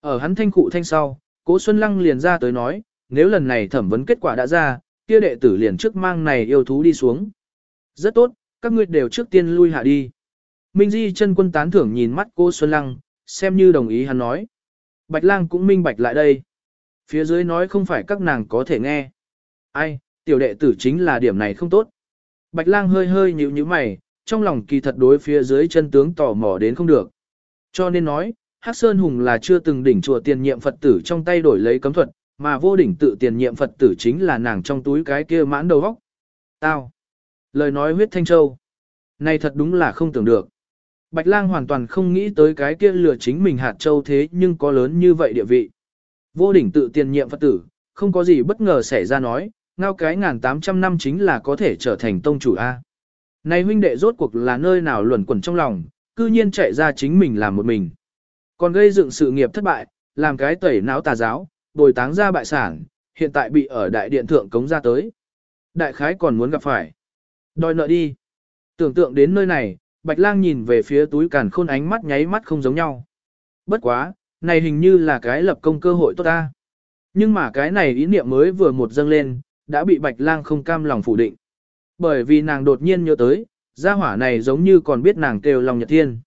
Ở hắn thanh cụ thanh sau, Cố Xuân Lăng liền ra tới nói, nếu lần này thẩm vấn kết quả đã ra, kia đệ tử liền trước mang này yêu thú đi xuống. Rất tốt, các ngươi đều trước tiên lui hạ đi. Minh Di chân quân tán thưởng nhìn mắt cô Xuân Lăng, xem như đồng ý hắn nói. Bạch lang cũng minh bạch lại đây. Phía dưới nói không phải các nàng có thể nghe. Ai, tiểu đệ tử chính là điểm này không tốt. Bạch lang hơi hơi nhíu nhíu mày, trong lòng kỳ thật đối phía dưới chân tướng tò mò đến không được. Cho nên nói, Hắc Sơn Hùng là chưa từng đỉnh chùa tiền nhiệm Phật tử trong tay đổi lấy cấm thuật, mà vô đỉnh tự tiền nhiệm Phật tử chính là nàng trong túi cái kia mãn đầu góc. Tao. Lời nói huyết thanh châu. Này thật đúng là không tưởng được. Bạch lang hoàn toàn không nghĩ tới cái kia lừa chính mình hạt châu thế nhưng có lớn như vậy địa vị. Vô đỉnh tự tiền nhiệm Phật tử, không có gì bất ngờ xảy ra nói, ngao cái ngàn tám trăm năm chính là có thể trở thành tông chủ A. Này huynh đệ rốt cuộc là nơi nào luẩn quẩn trong lòng, cư nhiên chạy ra chính mình làm một mình. Còn gây dựng sự nghiệp thất bại, làm cái tẩy não tà giáo, bồi táng ra bại sản, hiện tại bị ở đại điện thượng cống ra tới. Đại khái còn muốn gặp phải. Đòi nợ đi. Tưởng tượng đến nơi này, Bạch Lang nhìn về phía túi càn khôn ánh mắt nháy mắt không giống nhau. Bất quá, này hình như là cái lập công cơ hội tốt ta. Nhưng mà cái này ý niệm mới vừa một dâng lên, đã bị Bạch Lang không cam lòng phủ định. Bởi vì nàng đột nhiên nhớ tới, gia hỏa này giống như còn biết nàng kêu lòng nhật thiên.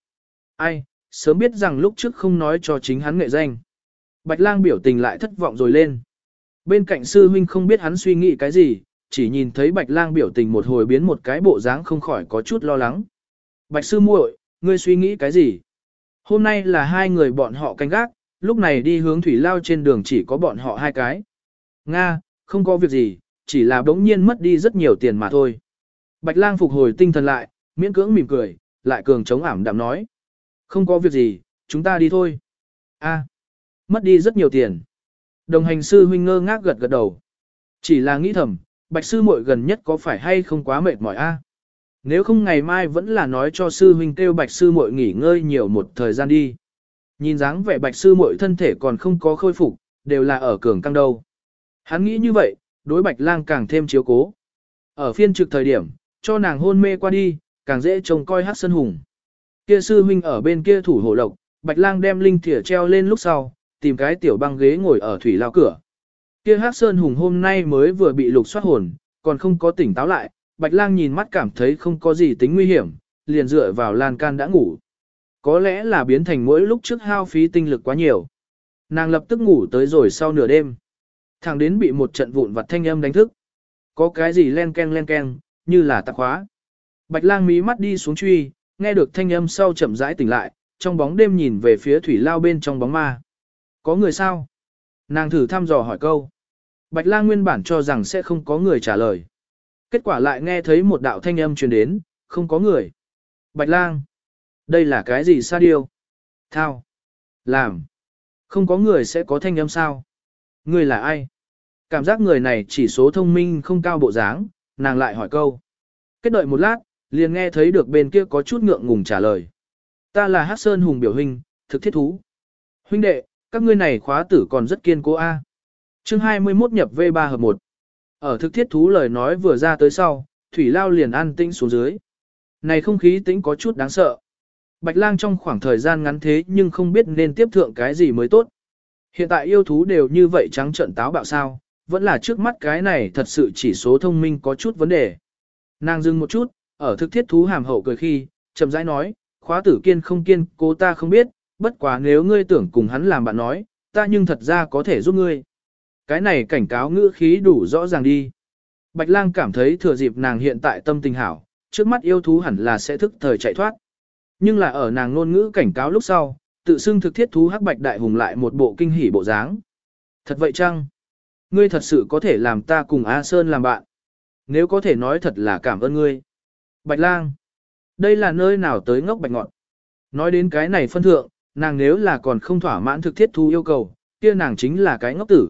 Ai, sớm biết rằng lúc trước không nói cho chính hắn nghệ danh. Bạch lang biểu tình lại thất vọng rồi lên. Bên cạnh sư huynh không biết hắn suy nghĩ cái gì, chỉ nhìn thấy bạch lang biểu tình một hồi biến một cái bộ dáng không khỏi có chút lo lắng. Bạch sư muội, ngươi suy nghĩ cái gì? Hôm nay là hai người bọn họ canh gác, lúc này đi hướng thủy lao trên đường chỉ có bọn họ hai cái. Nga, không có việc gì, chỉ là bỗng nhiên mất đi rất nhiều tiền mà thôi. Bạch lang phục hồi tinh thần lại, miễn cưỡng mỉm cười, lại cường chống ảm đạm nói. Không có việc gì, chúng ta đi thôi. A, mất đi rất nhiều tiền. Đồng hành sư huynh ngơ ngác gật gật đầu. Chỉ là nghĩ thầm, bạch sư muội gần nhất có phải hay không quá mệt mỏi a? Nếu không ngày mai vẫn là nói cho sư huynh kêu bạch sư muội nghỉ ngơi nhiều một thời gian đi. Nhìn dáng vẻ bạch sư muội thân thể còn không có khôi phục, đều là ở cường căng đâu. Hắn nghĩ như vậy, đối bạch lang càng thêm chiếu cố. Ở phiên trực thời điểm, cho nàng hôn mê qua đi, càng dễ trông coi hát sân hùng. Kia sư huynh ở bên kia thủ hộ lộc, bạch lang đem linh thỉa treo lên lúc sau, tìm cái tiểu băng ghế ngồi ở thủy lao cửa. Kia hắc sơn hùng hôm nay mới vừa bị lục soát hồn, còn không có tỉnh táo lại, bạch lang nhìn mắt cảm thấy không có gì tính nguy hiểm, liền dựa vào lan can đã ngủ. Có lẽ là biến thành mỗi lúc trước hao phí tinh lực quá nhiều. Nàng lập tức ngủ tới rồi sau nửa đêm. thằng đến bị một trận vụn vặt thanh âm đánh thức. Có cái gì len ken len ken, như là tạc khóa. Bạch lang mí mắt đi xuống truy, nghe được thanh âm sau chậm rãi tỉnh lại, trong bóng đêm nhìn về phía thủy lao bên trong bóng ma. Có người sao? Nàng thử thăm dò hỏi câu. Bạch lang nguyên bản cho rằng sẽ không có người trả lời. Kết quả lại nghe thấy một đạo thanh âm truyền đến, không có người. Bạch lang. Đây là cái gì sa điêu? Thao. Làm. Không có người sẽ có thanh âm sao? Người là ai? Cảm giác người này chỉ số thông minh không cao bộ dáng, nàng lại hỏi câu. Kết đợi một lát, liền nghe thấy được bên kia có chút ngượng ngùng trả lời. Ta là Hát Sơn Hùng biểu hình, thực thiết thú. Huynh đệ, các ngươi này khóa tử còn rất kiên cố A. chương 21 nhập V3 hợp 1. Ở thực thiết thú lời nói vừa ra tới sau, Thủy Lao liền an tĩnh xuống dưới. Này không khí tĩnh có chút đáng sợ. Bạch lang trong khoảng thời gian ngắn thế nhưng không biết nên tiếp thượng cái gì mới tốt. Hiện tại yêu thú đều như vậy trắng trận táo bạo sao, vẫn là trước mắt cái này thật sự chỉ số thông minh có chút vấn đề. Nàng dừng một chút, ở thực thiết thú hàm hậu cười khi, chậm rãi nói, khóa tử kiên không kiên cô ta không biết, bất quá nếu ngươi tưởng cùng hắn làm bạn nói, ta nhưng thật ra có thể giúp ngươi. Cái này cảnh cáo ngữ khí đủ rõ ràng đi. Bạch lang cảm thấy thừa dịp nàng hiện tại tâm tình hảo, trước mắt yêu thú hẳn là sẽ thức thời chạy thoát. Nhưng là ở nàng ngôn ngữ cảnh cáo lúc sau, tự xưng thực thiết thú hắc bạch đại hùng lại một bộ kinh hỉ bộ dáng. Thật vậy chăng? Ngươi thật sự có thể làm ta cùng A Sơn làm bạn. Nếu có thể nói thật là cảm ơn ngươi. Bạch lang. Đây là nơi nào tới ngốc bạch ngọn. Nói đến cái này phân thượng, nàng nếu là còn không thỏa mãn thực thiết thú yêu cầu, kia nàng chính là cái ngốc tử.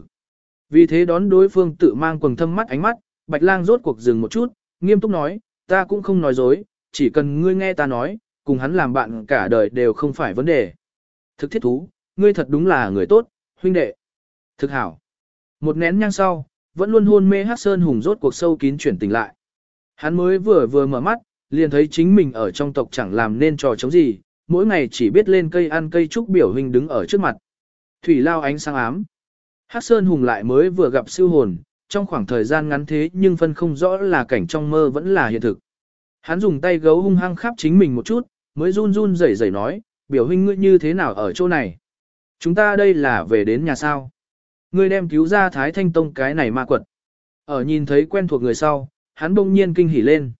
Vì thế đón đối phương tự mang quần thâm mắt ánh mắt, bạch lang rốt cuộc dừng một chút, nghiêm túc nói, ta cũng không nói dối, chỉ cần ngươi nghe ta nói, cùng hắn làm bạn cả đời đều không phải vấn đề. Thực thiết thú, ngươi thật đúng là người tốt, huynh đệ. Thực hảo. Một nén nhang sau, vẫn luôn hôn mê hát sơn hùng rốt cuộc sâu kín chuyển tỉnh lại. Hắn mới vừa vừa mở mắt, liền thấy chính mình ở trong tộc chẳng làm nên trò chống gì, mỗi ngày chỉ biết lên cây ăn cây trúc biểu hình đứng ở trước mặt. Thủy lao ánh sáng ám. Hát sơn hùng lại mới vừa gặp siêu hồn, trong khoảng thời gian ngắn thế nhưng phân không rõ là cảnh trong mơ vẫn là hiện thực. Hắn dùng tay gấu hung hăng khắp chính mình một chút, mới run run rẩy rẩy nói, biểu hình ngươi như thế nào ở chỗ này? Chúng ta đây là về đến nhà sao? Ngươi đem cứu ra Thái Thanh Tông cái này ma quật. Ở nhìn thấy quen thuộc người sau, hắn bỗng nhiên kinh hỉ lên.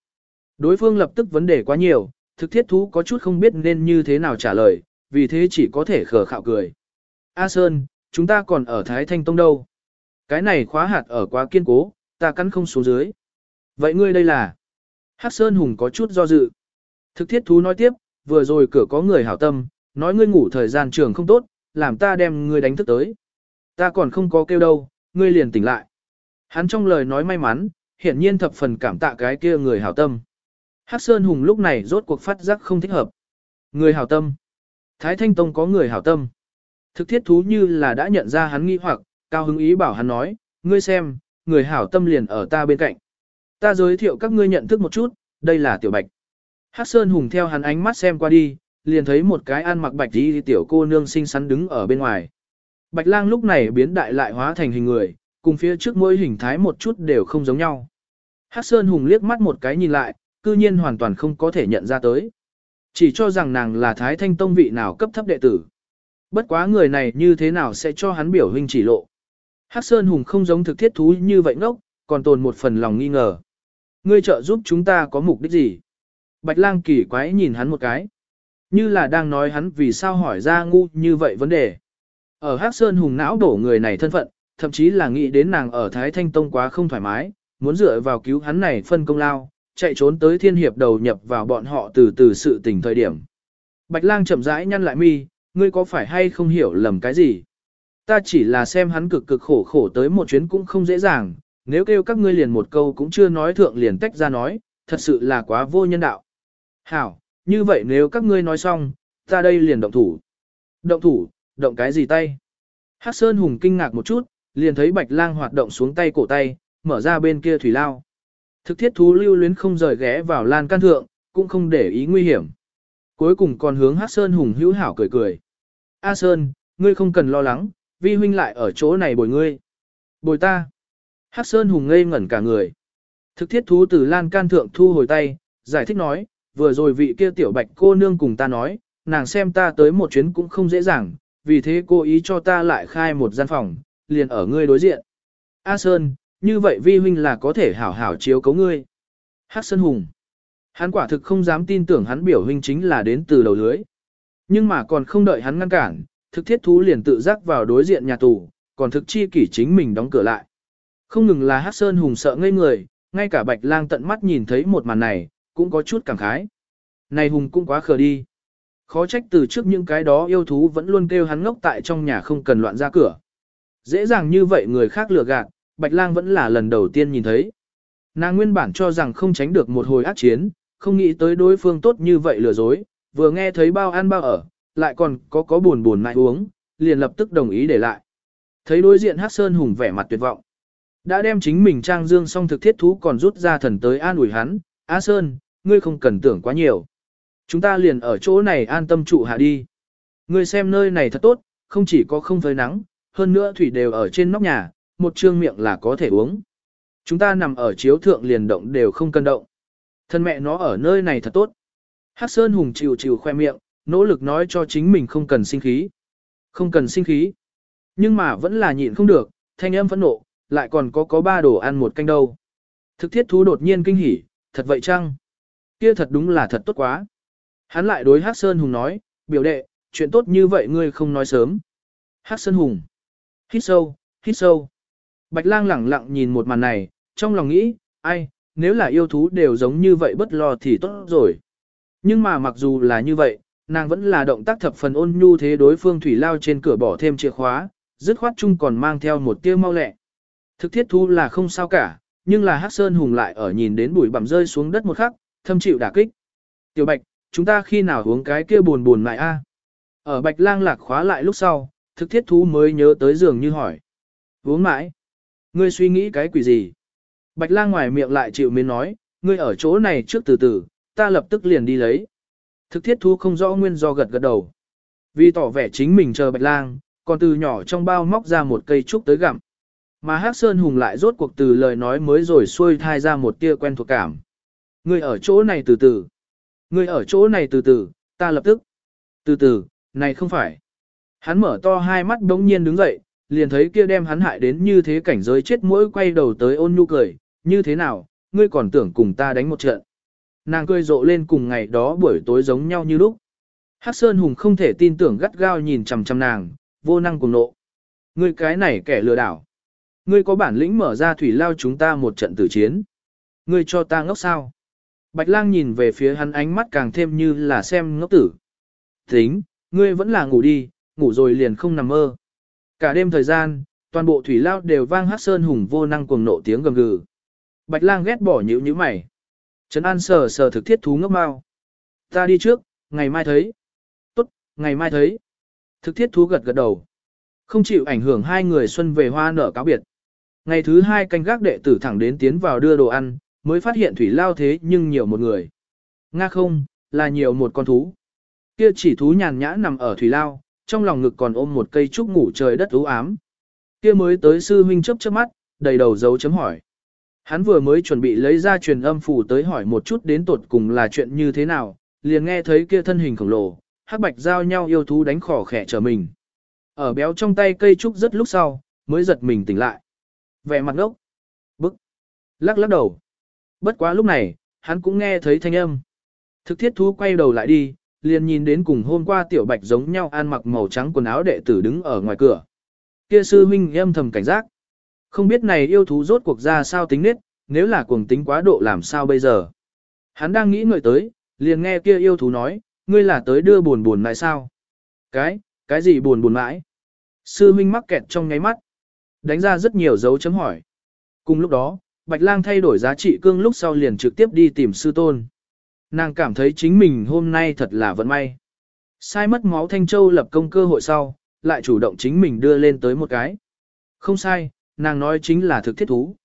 Đối phương lập tức vấn đề quá nhiều, thực thiết thú có chút không biết nên như thế nào trả lời, vì thế chỉ có thể khờ khạo cười. A Sơn, chúng ta còn ở Thái Thanh Tông đâu? Cái này khóa hạt ở quá kiên cố, ta cắn không xuống dưới. Vậy ngươi đây là? Hắc Sơn Hùng có chút do dự. Thực thiết thú nói tiếp, vừa rồi cửa có người hảo tâm, nói ngươi ngủ thời gian trường không tốt, làm ta đem ngươi đánh thức tới. Ta còn không có kêu đâu, ngươi liền tỉnh lại. Hắn trong lời nói may mắn, hiển nhiên thập phần cảm tạ cái kia người hảo tâm. Hắc Sơn Hùng lúc này rốt cuộc phát giác không thích hợp. Người hảo tâm. Thái Thanh Tông có người hảo tâm. Thực thiết thú như là đã nhận ra hắn nghi hoặc, cao hứng ý bảo hắn nói, ngươi xem, người hảo tâm liền ở ta bên cạnh. Ta giới thiệu các ngươi nhận thức một chút, đây là Tiểu Bạch. Hắc Sơn Hùng theo hắn ánh mắt xem qua đi, liền thấy một cái ăn mặc bạch đi tiểu cô nương xinh xắn đứng ở bên ngoài. Bạch lang lúc này biến đại lại hóa thành hình người, cùng phía trước mỗi hình thái một chút đều không giống nhau. Hắc Sơn Hùng liếc mắt một cái nhìn lại, cư nhiên hoàn toàn không có thể nhận ra tới. Chỉ cho rằng nàng là Thái Thanh Tông vị nào cấp thấp đệ tử. Bất quá người này như thế nào sẽ cho hắn biểu huynh chỉ lộ. Hắc Sơn Hùng không giống thực thiết thú như vậy ngốc, còn tồn một phần lòng nghi ngờ. Ngươi trợ giúp chúng ta có mục đích gì? Bạch lang kỳ quái nhìn hắn một cái. Như là đang nói hắn vì sao hỏi ra ngu như vậy vấn đề. Ở Hắc Sơn Hùng não đổ người này thân phận, thậm chí là nghĩ đến nàng ở Thái Thanh Tông quá không thoải mái, muốn dựa vào cứu hắn này phân công lao, chạy trốn tới thiên hiệp đầu nhập vào bọn họ từ từ sự tình thời điểm. Bạch lang chậm rãi nhăn lại mi, ngươi có phải hay không hiểu lầm cái gì? Ta chỉ là xem hắn cực cực khổ khổ tới một chuyến cũng không dễ dàng, nếu kêu các ngươi liền một câu cũng chưa nói thượng liền tách ra nói, thật sự là quá vô nhân đạo. Hảo, như vậy nếu các ngươi nói xong, ta đây liền động thủ. Động thủ, động cái gì tay? Hắc Sơn Hùng kinh ngạc một chút, liền thấy Bạch Lang hoạt động xuống tay cổ tay, mở ra bên kia thủy lao. Thực thiết thú lưu luyến không rời ghé vào lan can thượng, cũng không để ý nguy hiểm. Cuối cùng còn hướng Hắc Sơn Hùng hữu hảo cười cười. A Sơn, ngươi không cần lo lắng, vi huynh lại ở chỗ này bồi ngươi. Bồi ta. Hắc Sơn Hùng ngây ngẩn cả người. Thực thiết thú từ lan can thượng thu hồi tay, giải thích nói, vừa rồi vị kia tiểu bạch cô nương cùng ta nói, nàng xem ta tới một chuyến cũng không dễ dàng, vì thế cô ý cho ta lại khai một gian phòng, liền ở ngươi đối diện. A Sơn, như vậy vi huynh là có thể hảo hảo chiếu cấu ngươi. Hắc Sơn Hùng. Hắn quả thực không dám tin tưởng hắn biểu huynh chính là đến từ đầu lưới. Nhưng mà còn không đợi hắn ngăn cản, thực thiết thú liền tự giác vào đối diện nhà tù, còn thực chi kỷ chính mình đóng cửa lại. Không ngừng là Hắc Sơn Hùng sợ ngây người, ngay cả Bạch Lang tận mắt nhìn thấy một màn này, cũng có chút cảm khái. Này Hùng cũng quá khờ đi. Khó trách từ trước những cái đó yêu thú vẫn luôn kêu hắn ngốc tại trong nhà không cần loạn ra cửa. Dễ dàng như vậy người khác lừa gạt, Bạch Lang vẫn là lần đầu tiên nhìn thấy. Nàng nguyên bản cho rằng không tránh được một hồi ác chiến, không nghĩ tới đối phương tốt như vậy lừa dối, vừa nghe thấy bao ăn bao ở, lại còn có có buồn buồn mại uống, liền lập tức đồng ý để lại. Thấy đối diện Hắc Sơn Hùng vẻ mặt tuyệt vọng. Đã đem chính mình trang dương xong thực thiết thú còn rút ra thần tới an ủi hắn, Á Sơn, ngươi không cần tưởng quá nhiều. Chúng ta liền ở chỗ này an tâm trụ hạ đi. Ngươi xem nơi này thật tốt, không chỉ có không phơi nắng, hơn nữa thủy đều ở trên nóc nhà, một trương miệng là có thể uống. Chúng ta nằm ở chiếu thượng liền động đều không cần động. Thân mẹ nó ở nơi này thật tốt. Hắc Sơn Hùng chịu chịu khoe miệng, nỗ lực nói cho chính mình không cần sinh khí. Không cần sinh khí. Nhưng mà vẫn là nhịn không được, thanh âm phẫn nộ, lại còn có có ba đồ ăn một canh đâu. Thực thiết thú đột nhiên kinh hỉ, thật vậy chăng? Kia thật đúng là thật tốt quá. Hắn lại đối Hắc Sơn Hùng nói, biểu đệ, chuyện tốt như vậy ngươi không nói sớm. Hắc Sơn Hùng. Hít sâu, hít sâu. Bạch lang lẳng lặng nhìn một màn này, trong lòng nghĩ, ai, nếu là yêu thú đều giống như vậy bất lo thì tốt rồi. Nhưng mà mặc dù là như vậy, nàng vẫn là động tác thập phần ôn nhu thế đối phương thủy lao trên cửa bỏ thêm chìa khóa, dứt khoát chung còn mang theo một tia mau lẹ. Thực thiết thu là không sao cả, nhưng là Hắc Sơn Hùng lại ở nhìn đến bụi bặm rơi xuống đất một khắc, thâm chịu đả kích. Tiểu Bạch, chúng ta khi nào uống cái kia buồn buồn lại a? Ở Bạch Lang lạc khóa lại lúc sau, thực thiết thú mới nhớ tới giường như hỏi. Uống mãi. Ngươi suy nghĩ cái quỷ gì? Bạch lang ngoài miệng lại chịu miến nói, ngươi ở chỗ này trước từ từ, ta lập tức liền đi lấy. Thực thiết thú không rõ nguyên do gật gật đầu. Vì tỏ vẻ chính mình chờ bạch lang, còn từ nhỏ trong bao móc ra một cây trúc tới gặm. Mà Hắc Sơn Hùng lại rốt cuộc từ lời nói mới rồi xuôi thai ra một tia quen thuộc cảm. Ngươi ở chỗ này từ từ. Ngươi ở chỗ này từ từ, ta lập tức. Từ từ, này không phải. Hắn mở to hai mắt đống nhiên đứng dậy, liền thấy kia đem hắn hại đến như thế cảnh giới chết mỗi quay đầu tới ôn nhu cười, như thế nào, ngươi còn tưởng cùng ta đánh một trận. Nàng cười rộ lên cùng ngày đó buổi tối giống nhau như lúc. Hắc Sơn Hùng không thể tin tưởng gắt gao nhìn chằm chằm nàng, vô năng cùng nộ. Ngươi cái này kẻ lừa đảo. Ngươi có bản lĩnh mở ra thủy lao chúng ta một trận tử chiến. Ngươi cho ta ngốc sao. Bạch lang nhìn về phía hắn ánh mắt càng thêm như là xem ngốc tử. Tính, ngươi vẫn là ngủ đi, ngủ rồi liền không nằm mơ. Cả đêm thời gian, toàn bộ thủy lao đều vang hát sơn hùng vô năng cuồng nộ tiếng gầm gừ. Bạch lang ghét bỏ nhữ như mày. Trấn An sờ sờ thực thiết thú ngốc mau. Ta đi trước, ngày mai thấy. Tốt, ngày mai thấy. Thực thiết thú gật gật đầu. Không chịu ảnh hưởng hai người xuân về hoa nở cáo biệt. Ngày thứ hai canh gác đệ tử thẳng đến tiến vào đưa đồ ăn, mới phát hiện thủy lao thế nhưng nhiều một người. Nga không, là nhiều một con thú. Kia chỉ thú nhàn nhã nằm ở thủy lao, trong lòng ngực còn ôm một cây trúc ngủ trời đất u ám. Kia mới tới sư huynh chớp chớp mắt, đầy đầu dấu chấm hỏi. Hắn vừa mới chuẩn bị lấy ra truyền âm phủ tới hỏi một chút đến tột cùng là chuyện như thế nào, liền nghe thấy kia thân hình khổng lồ, hắc bạch giao nhau yêu thú đánh khỏ khẽ trở mình. Ở béo trong tay cây trúc rất lúc sau, mới giật mình tỉnh lại. Vẻ mặt ngốc, bức, lắc lắc đầu. Bất quá lúc này, hắn cũng nghe thấy thanh âm. Thực thiết thú quay đầu lại đi, liền nhìn đến cùng hôm qua tiểu bạch giống nhau ăn mặc màu trắng quần áo đệ tử đứng ở ngoài cửa. Kia sư huynh âm thầm cảnh giác. Không biết này yêu thú rốt cuộc ra sao tính nết, nếu là cuồng tính quá độ làm sao bây giờ. Hắn đang nghĩ người tới, liền nghe kia yêu thú nói, ngươi là tới đưa buồn buồn lại sao? Cái, cái gì buồn buồn mãi? Sư huynh mắc kẹt trong ngáy mắt. Đánh ra rất nhiều dấu chấm hỏi. Cùng lúc đó, Bạch Lang thay đổi giá trị cương lúc sau liền trực tiếp đi tìm sư tôn. Nàng cảm thấy chính mình hôm nay thật là vận may. Sai mất máu Thanh Châu lập công cơ hội sau, lại chủ động chính mình đưa lên tới một cái. Không sai, nàng nói chính là thực thiết thú.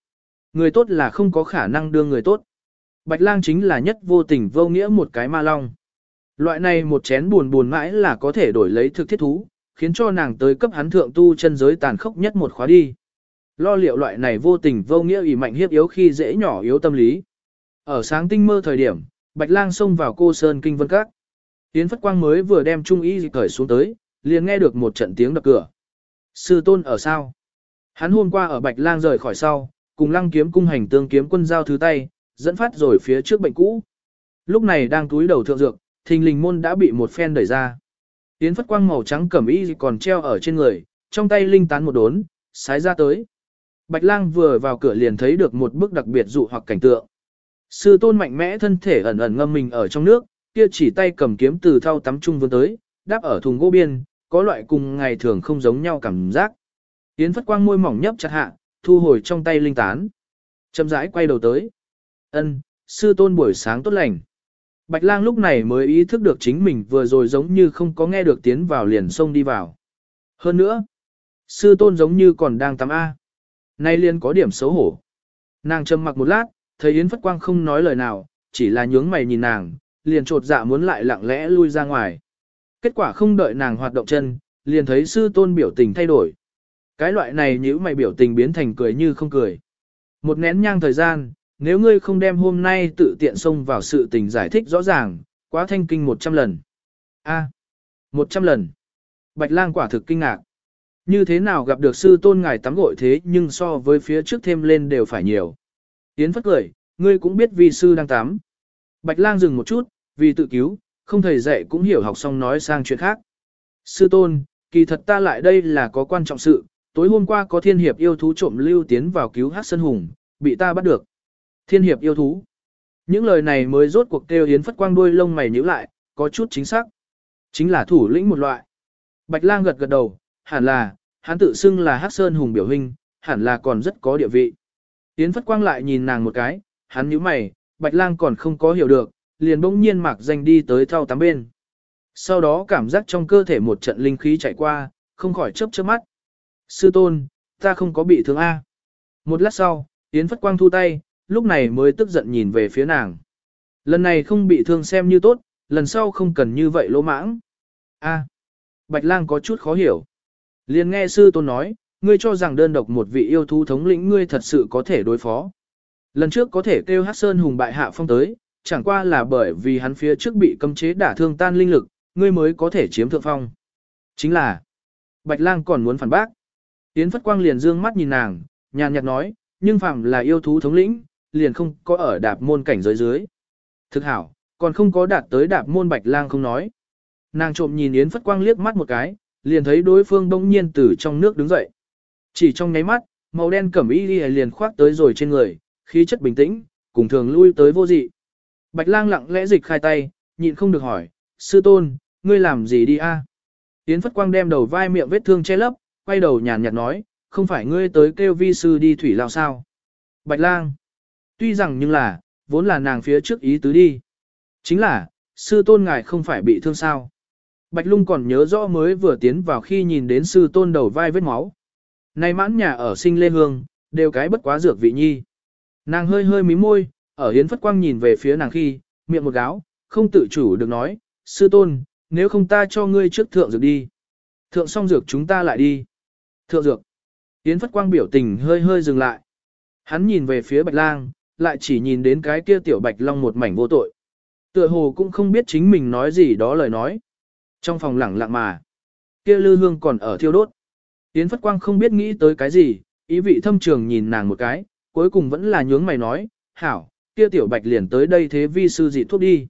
Người tốt là không có khả năng đưa người tốt. Bạch lang chính là nhất vô tình vô nghĩa một cái ma long. Loại này một chén buồn buồn mãi là có thể đổi lấy thực thiết thú, khiến cho nàng tới cấp hắn thượng tu chân giới tàn khốc nhất một khóa đi. Lo liệu loại này vô tình vô nghĩa ủy mạnh hiếp yếu khi dễ nhỏ yếu tâm lý. Ở sáng tinh mơ thời điểm, Bạch lang xông vào cô Sơn Kinh Vân Các. Yến Phất Quang mới vừa đem Trung Y cởi xuống tới, liền nghe được một trận tiếng đập cửa. Sư tôn ở sao? Hắn hôm qua ở Bạch Lang rời khỏi sau, cùng Lăng kiếm cung hành tương kiếm quân giao thứ tay, dẫn phát rồi phía trước bệnh cũ. Lúc này đang túi đầu thượng dược, thình lình môn đã bị một phen đẩy ra. Yến phất quang màu trắng cẩm y còn treo ở trên người, trong tay linh tán một đốn, sái ra tới. Bạch lang vừa vào cửa liền thấy được một bức đặc biệt dụ hoặc cảnh tượng. Sư tôn mạnh mẽ thân thể ẩn ẩn ngâm mình ở trong nước, kia chỉ tay cầm kiếm từ thau tắm trung vươn tới, đáp ở thùng gỗ biên, có loại cùng ngày thường không giống nhau cảm giác. Yến phất quang môi mỏng nhấp chặt hạ, thu hồi trong tay linh tán. Chậm rãi quay đầu tới. Ân, sư tôn buổi sáng tốt lành. Bạch lang lúc này mới ý thức được chính mình vừa rồi giống như không có nghe được tiến vào liền xông đi vào. Hơn nữa, sư tôn giống như còn đang tắm A. Nay liền có điểm xấu hổ. Nàng trầm mặc một lát, thấy Yến Phất Quang không nói lời nào, chỉ là nhướng mày nhìn nàng, liền trột dạ muốn lại lặng lẽ lui ra ngoài. Kết quả không đợi nàng hoạt động chân, liền thấy sư tôn biểu tình thay đổi. Cái loại này nhữ mày biểu tình biến thành cười như không cười. Một nén nhang thời gian, nếu ngươi không đem hôm nay tự tiện xông vào sự tình giải thích rõ ràng, quá thanh kinh 100 lần. A, à, 100 lần. Bạch lang quả thực kinh ngạc. Như thế nào gặp được sư tôn ngài tắm gội thế nhưng so với phía trước thêm lên đều phải nhiều. Yến phất cười, ngươi cũng biết Vi sư đang tắm. Bạch lang dừng một chút, vì tự cứu, không thầy dạy cũng hiểu học xong nói sang chuyện khác. Sư tôn, kỳ thật ta lại đây là có quan trọng sự, tối hôm qua có thiên hiệp yêu thú trộm lưu tiến vào cứu hát sân hùng, bị ta bắt được. Thiên hiệp yêu thú. Những lời này mới rốt cuộc kêu Yến Phất Quang đuôi lông mày nhíu lại, có chút chính xác. Chính là thủ lĩnh một loại. Bạch Lang gật gật đầu, hẳn là, hắn tự xưng là Hắc Sơn Hùng biểu hình, hẳn là còn rất có địa vị. Yến Phất Quang lại nhìn nàng một cái, hắn nhíu mày, Bạch Lang còn không có hiểu được, liền bỗng nhiên mạc danh đi tới thao tắm bên. Sau đó cảm giác trong cơ thể một trận linh khí chạy qua, không khỏi chớp chớp mắt. Sư tôn, ta không có bị thương A. Một lát sau, Yến Phất Quang thu tay, lúc này mới tức giận nhìn về phía nàng. Lần này không bị thương xem như tốt, lần sau không cần như vậy lỗ mãng. A. Bạch lang có chút khó hiểu. Liền nghe sư tôn nói, ngươi cho rằng đơn độc một vị yêu thú thống lĩnh ngươi thật sự có thể đối phó. Lần trước có thể kêu hát sơn hùng bại hạ phong tới, chẳng qua là bởi vì hắn phía trước bị cấm chế đả thương tan linh lực, ngươi mới có thể chiếm thượng phong. Chính là, Bạch lang còn muốn phản bác. Yến Phất Quang liền dương mắt nhìn nàng, nhàn nhạt nói, nhưng phạm là yêu thú thống lĩnh, liền không có ở đạp môn cảnh giới dưới. Thực hảo, còn không có đạt tới đạp môn bạch lang không nói. Nàng trộm nhìn Yến Phất Quang liếc mắt một cái, liền thấy đối phương bỗng nhiên từ trong nước đứng dậy. Chỉ trong nháy mắt, màu đen cẩm y liền khoác tới rồi trên người, khí chất bình tĩnh, cùng thường lui tới vô dị. Bạch lang lặng lẽ dịch khai tay, nhịn không được hỏi, sư tôn, ngươi làm gì đi a? Yến Phất Quang đem đầu vai miệng vết thương che lấp, quay đầu nhàn nhạt nói, không phải ngươi tới kêu vi sư đi thủy lao sao. Bạch lang. Tuy rằng nhưng là, vốn là nàng phía trước ý tứ đi. Chính là, sư tôn ngài không phải bị thương sao. Bạch lung còn nhớ rõ mới vừa tiến vào khi nhìn đến sư tôn đầu vai vết máu. Này mãn nhà ở sinh lê hương, đều cái bất quá dược vị nhi. Nàng hơi hơi mí môi, ở hiến phất quang nhìn về phía nàng khi, miệng một gáo, không tự chủ được nói, sư tôn, nếu không ta cho ngươi trước thượng dược đi. Thượng xong dược chúng ta lại đi. Thượng dược. yến phất quang biểu tình hơi hơi dừng lại. Hắn nhìn về phía bạch lang, lại chỉ nhìn đến cái kia tiểu bạch long một mảnh vô tội. Tựa hồ cũng không biết chính mình nói gì đó lời nói. Trong phòng lẳng lặng mà, kia lư hương còn ở thiêu đốt. Yến Phất Quang không biết nghĩ tới cái gì, ý vị thâm trường nhìn nàng một cái, cuối cùng vẫn là nhướng mày nói, hảo, kia tiểu bạch liền tới đây thế vi sư dị thuốc đi.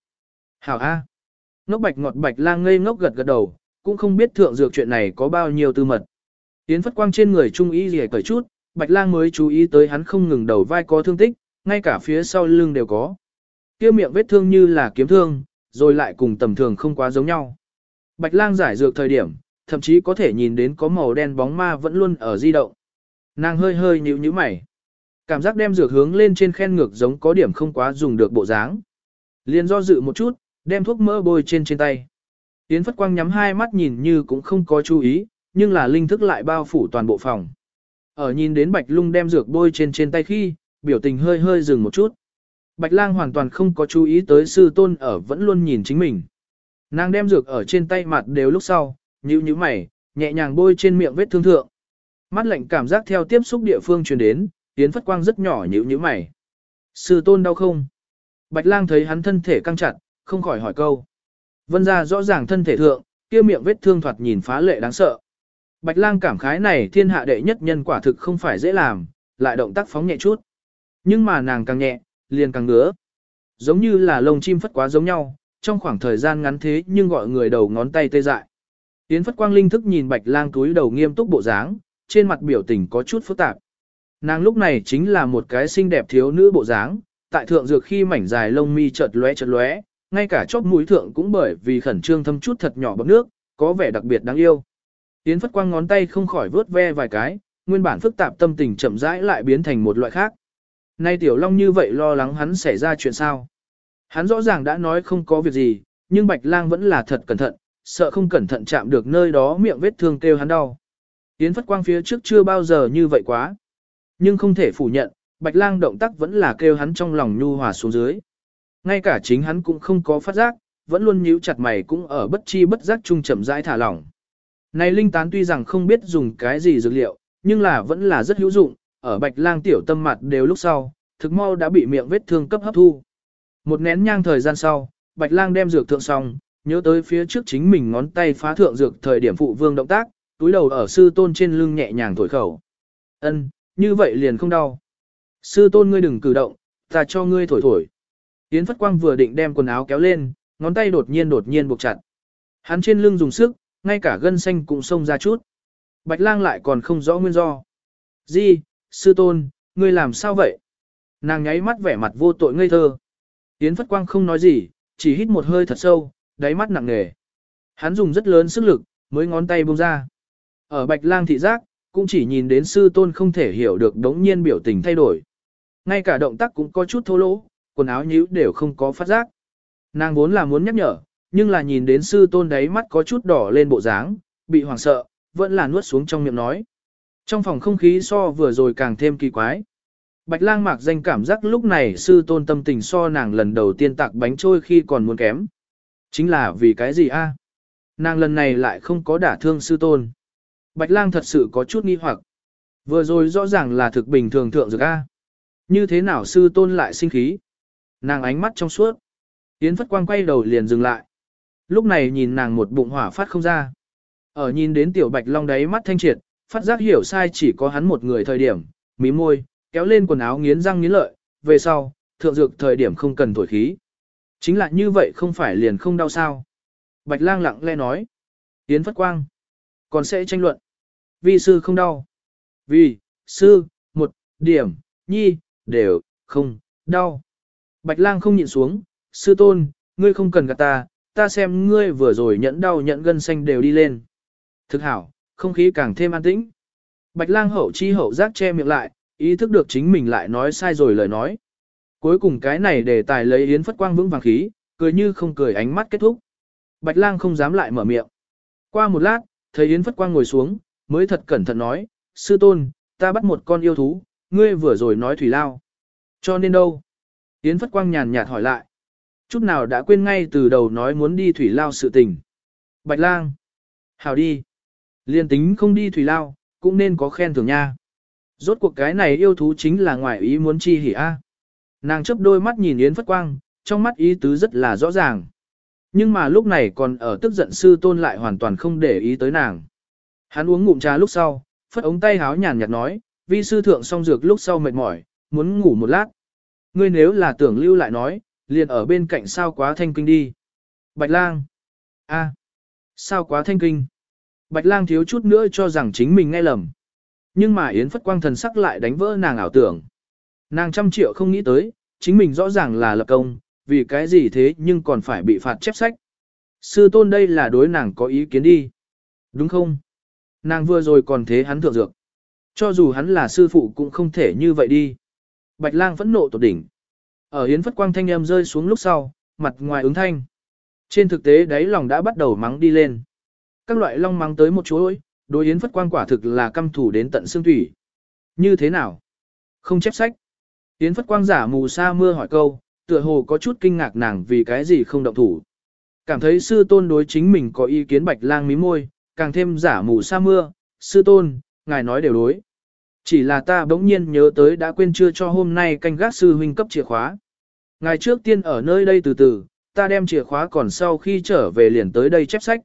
Hảo A. Ngốc bạch ngọt bạch lang ngây ngốc gật gật đầu, cũng không biết thượng dược chuyện này có bao nhiêu tư mật. Yến Phất Quang trên người trung ý gì cởi chút, bạch lang mới chú ý tới hắn không ngừng đầu vai có thương tích, ngay cả phía sau lưng đều có. Kia miệng vết thương như là kiếm thương, rồi lại cùng tầm thường không quá giống nhau. Bạch lang giải dược thời điểm, thậm chí có thể nhìn đến có màu đen bóng ma vẫn luôn ở di động. Nàng hơi hơi nhíu nhíu mày. Cảm giác đem dược hướng lên trên khen ngược giống có điểm không quá dùng được bộ dáng. Liên do dự một chút, đem thuốc mỡ bôi trên trên tay. Tiến Phất Quang nhắm hai mắt nhìn như cũng không có chú ý, nhưng là linh thức lại bao phủ toàn bộ phòng. Ở nhìn đến Bạch Lung đem dược bôi trên trên tay khi, biểu tình hơi hơi dừng một chút. Bạch Lang hoàn toàn không có chú ý tới sư tôn ở vẫn luôn nhìn chính mình. Nàng đem dược ở trên tay mặt đều lúc sau, như như mày, nhẹ nhàng bôi trên miệng vết thương thượng. Mắt lạnh cảm giác theo tiếp xúc địa phương truyền đến, tiến phất quang rất nhỏ nhíu nhíu mày. Sư tôn đau không? Bạch lang thấy hắn thân thể căng chặt, không khỏi hỏi câu. Vân ra rõ ràng thân thể thượng, kia miệng vết thương thoạt nhìn phá lệ đáng sợ. Bạch lang cảm khái này thiên hạ đệ nhất nhân quả thực không phải dễ làm, lại động tác phóng nhẹ chút. Nhưng mà nàng càng nhẹ, liền càng ngứa. Giống như là lông chim phất quá giống nhau, trong khoảng thời gian ngắn thế nhưng gọi người đầu ngón tay tê dại. Yến Phất Quang linh thức nhìn Bạch Lang túi đầu nghiêm túc bộ dáng, trên mặt biểu tình có chút phức tạp. Nàng lúc này chính là một cái xinh đẹp thiếu nữ bộ dáng, tại thượng dược khi mảnh dài lông mi chợt lóe chợt lóe, ngay cả chóp mũi thượng cũng bởi vì khẩn trương thâm chút thật nhỏ bọt nước, có vẻ đặc biệt đáng yêu. Yến Phất Quang ngón tay không khỏi vớt ve vài cái, nguyên bản phức tạp tâm tình chậm rãi lại biến thành một loại khác. Nay Tiểu Long như vậy lo lắng hắn xảy ra chuyện sao? Hắn rõ ràng đã nói không có việc gì, nhưng Bạch Lang vẫn là thật cẩn thận, sợ không cẩn thận chạm được nơi đó miệng vết thương kêu hắn đau. Yến Phất Quang phía trước chưa bao giờ như vậy quá. Nhưng không thể phủ nhận, Bạch Lang động tác vẫn là kêu hắn trong lòng nhu hòa xuống dưới. Ngay cả chính hắn cũng không có phát giác, vẫn luôn nhíu chặt mày cũng ở bất chi bất giác trung chậm rãi thả lỏng. Này linh tán tuy rằng không biết dùng cái gì dược liệu, nhưng là vẫn là rất hữu dụng, ở Bạch Lang tiểu tâm mặt đều lúc sau, thực mau đã bị miệng vết thương cấp hấp thu. Một nén nhang thời gian sau, Bạch Lang đem dược thượng xong, nhớ tới phía trước chính mình ngón tay phá thượng dược thời điểm phụ vương động tác, túi đầu ở sư tôn trên lưng nhẹ nhàng thổi khẩu. Ân, như vậy liền không đau. Sư tôn ngươi đừng cử động, ta cho ngươi thổi thổi. Yến Phất Quang vừa định đem quần áo kéo lên, ngón tay đột nhiên đột nhiên buộc chặt. Hắn trên lưng dùng sức, ngay cả gân xanh cũng xông ra chút. Bạch lang lại còn không rõ nguyên do. Di, sư tôn, ngươi làm sao vậy? Nàng nháy mắt vẻ mặt vô tội ngây thơ. Yến Phất Quang không nói gì, chỉ hít một hơi thật sâu, đáy mắt nặng nề. Hắn dùng rất lớn sức lực, mới ngón tay buông ra. Ở bạch lang thị giác, cũng chỉ nhìn đến sư tôn không thể hiểu được đống nhiên biểu tình thay đổi. Ngay cả động tác cũng có chút thô lỗ, quần áo nhíu đều không có phát giác. Nàng vốn là muốn nhắc nhở, nhưng là nhìn đến sư tôn đáy mắt có chút đỏ lên bộ dáng, bị hoảng sợ, vẫn là nuốt xuống trong miệng nói. Trong phòng không khí so vừa rồi càng thêm kỳ quái. Bạch lang mạc danh cảm giác lúc này sư tôn tâm tình so nàng lần đầu tiên tạc bánh trôi khi còn muốn kém. Chính là vì cái gì a? Nàng lần này lại không có đả thương sư tôn. Bạch lang thật sự có chút nghi hoặc. Vừa rồi rõ ràng là thực bình thường thượng dược a. Như thế nào sư tôn lại sinh khí? Nàng ánh mắt trong suốt. Yến Phất Quang quay đầu liền dừng lại. Lúc này nhìn nàng một bụng hỏa phát không ra. Ở nhìn đến tiểu bạch long đáy mắt thanh triệt, phát giác hiểu sai chỉ có hắn một người thời điểm, mí môi, kéo lên quần áo nghiến răng nghiến lợi, về sau, thượng dược thời điểm không cần thổi khí. Chính là như vậy không phải liền không đau sao. Bạch lang lặng lẽ nói. Yến Phất Quang. Còn sẽ tranh luận. Vì sư không đau. Vì, sư, một, điểm, nhi, đều, không, đau. Bạch lang không nhịn xuống. Sư tôn, ngươi không cần gạt ta, ta xem ngươi vừa rồi nhẫn đau nhẫn gân xanh đều đi lên. Thực hảo, không khí càng thêm an tĩnh. Bạch lang hậu chi hậu giác che miệng lại, ý thức được chính mình lại nói sai rồi lời nói. Cuối cùng cái này để tài lấy Yến Phất Quang vững vàng khí, cười như không cười ánh mắt kết thúc. Bạch lang không dám lại mở miệng. Qua một lát, thấy Yến Phất Quang ngồi xuống, mới thật cẩn thận nói, sư tôn, ta bắt một con yêu thú, ngươi vừa rồi nói thủy lao. Cho nên đâu? Yến Phất Quang nhàn nhạt hỏi lại. Chút nào đã quên ngay từ đầu nói muốn đi thủy lao sự tình. Bạch lang. Hào đi. Liên tính không đi thủy lao, cũng nên có khen thưởng nha. Rốt cuộc cái này yêu thú chính là ngoài ý muốn chi hỉ a. Nàng chớp đôi mắt nhìn Yến Phất Quang, trong mắt ý tứ rất là rõ ràng. Nhưng mà lúc này còn ở tức giận sư tôn lại hoàn toàn không để ý tới nàng. Hắn uống ngụm trà lúc sau, phất ống tay háo nhàn nhạt nói, vi sư thượng xong dược lúc sau mệt mỏi, muốn ngủ một lát. Ngươi nếu là tưởng lưu lại nói, liền ở bên cạnh sao quá thanh kinh đi. Bạch lang. a, sao quá thanh kinh. Bạch lang thiếu chút nữa cho rằng chính mình nghe lầm. Nhưng mà Yến Phất Quang thần sắc lại đánh vỡ nàng ảo tưởng. Nàng trăm triệu không nghĩ tới, chính mình rõ ràng là lập công, vì cái gì thế nhưng còn phải bị phạt chép sách. Sư tôn đây là đối nàng có ý kiến đi. Đúng không? Nàng vừa rồi còn thế hắn thượng dược. Cho dù hắn là sư phụ cũng không thể như vậy đi. Bạch lang phẫn nộ tột đỉnh. Ở hiến phất quang thanh em rơi xuống lúc sau, mặt ngoài ứng thanh. Trên thực tế đáy lòng đã bắt đầu mắng đi lên. Các loại long mắng tới một chuỗi, đối hiến phất quang quả thực là căm thủ đến tận xương thủy. Như thế nào? Không chép sách. Yến phất quang giả mù sa mưa hỏi câu, tựa hồ có chút kinh ngạc nàng vì cái gì không động thủ. Cảm thấy sư tôn đối chính mình có ý kiến bạch lang mí môi, càng thêm giả mù sa mưa, sư tôn, ngài nói đều đối. Chỉ là ta bỗng nhiên nhớ tới đã quên chưa cho hôm nay canh gác sư huynh cấp chìa khóa. Ngài trước tiên ở nơi đây từ từ, ta đem chìa khóa còn sau khi trở về liền tới đây chép sách.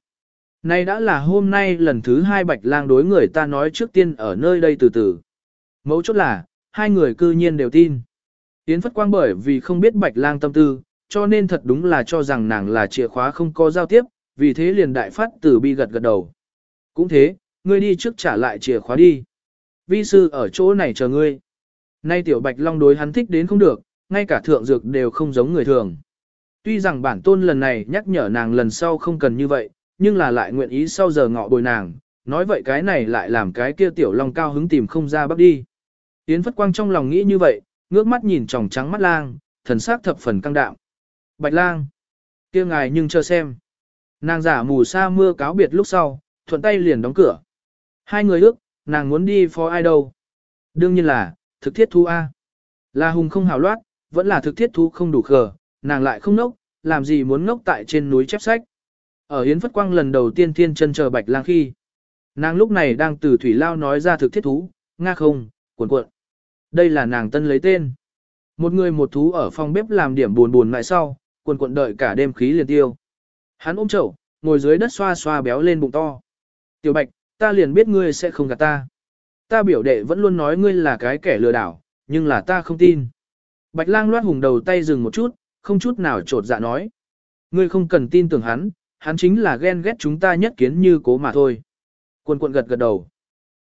Nay đã là hôm nay lần thứ hai bạch lang đối người ta nói trước tiên ở nơi đây từ từ. Mấu chốt là, hai người cư nhiên đều tin. Yến Phất Quang bởi vì không biết bạch lang tâm tư, cho nên thật đúng là cho rằng nàng là chìa khóa không có giao tiếp, vì thế liền đại phát tử bi gật gật đầu. Cũng thế, ngươi đi trước trả lại chìa khóa đi. Vi sư ở chỗ này chờ ngươi. Nay tiểu bạch long đối hắn thích đến không được, ngay cả thượng dược đều không giống người thường. Tuy rằng bản tôn lần này nhắc nhở nàng lần sau không cần như vậy, nhưng là lại nguyện ý sau giờ ngọ bồi nàng, nói vậy cái này lại làm cái kia tiểu long cao hứng tìm không ra bắt đi. Yến Phất Quang trong lòng nghĩ như vậy, ngước mắt nhìn tròng trắng mắt lang, thần sắc thập phần căng đạm. Bạch lang, kia ngài nhưng chờ xem. Nàng giả mù sa mưa cáo biệt lúc sau, thuận tay liền đóng cửa. Hai người ước, nàng muốn đi phó ai đâu. Đương nhiên là, thực thiết thú A. Là hùng không hào loát, vẫn là thực thiết thú không đủ khờ, nàng lại không nốc, làm gì muốn ngốc tại trên núi chép sách. Ở Yến Phất Quang lần đầu tiên thiên chân chờ bạch lang khi. Nàng lúc này đang từ thủy lao nói ra thực thiết thú, nga không, cuộn cuộn. Đây là nàng tân lấy tên. Một người một thú ở phòng bếp làm điểm buồn buồn lại sau, quần cuộn đợi cả đêm khí liền tiêu. Hắn ôm chậu, ngồi dưới đất xoa xoa béo lên bụng to. Tiểu Bạch, ta liền biết ngươi sẽ không gạt ta. Ta biểu đệ vẫn luôn nói ngươi là cái kẻ lừa đảo, nhưng là ta không tin. Bạch lang loát hùng đầu tay dừng một chút, không chút nào trột dạ nói. Ngươi không cần tin tưởng hắn, hắn chính là ghen ghét chúng ta nhất kiến như cố mà thôi. Quân quận gật gật đầu.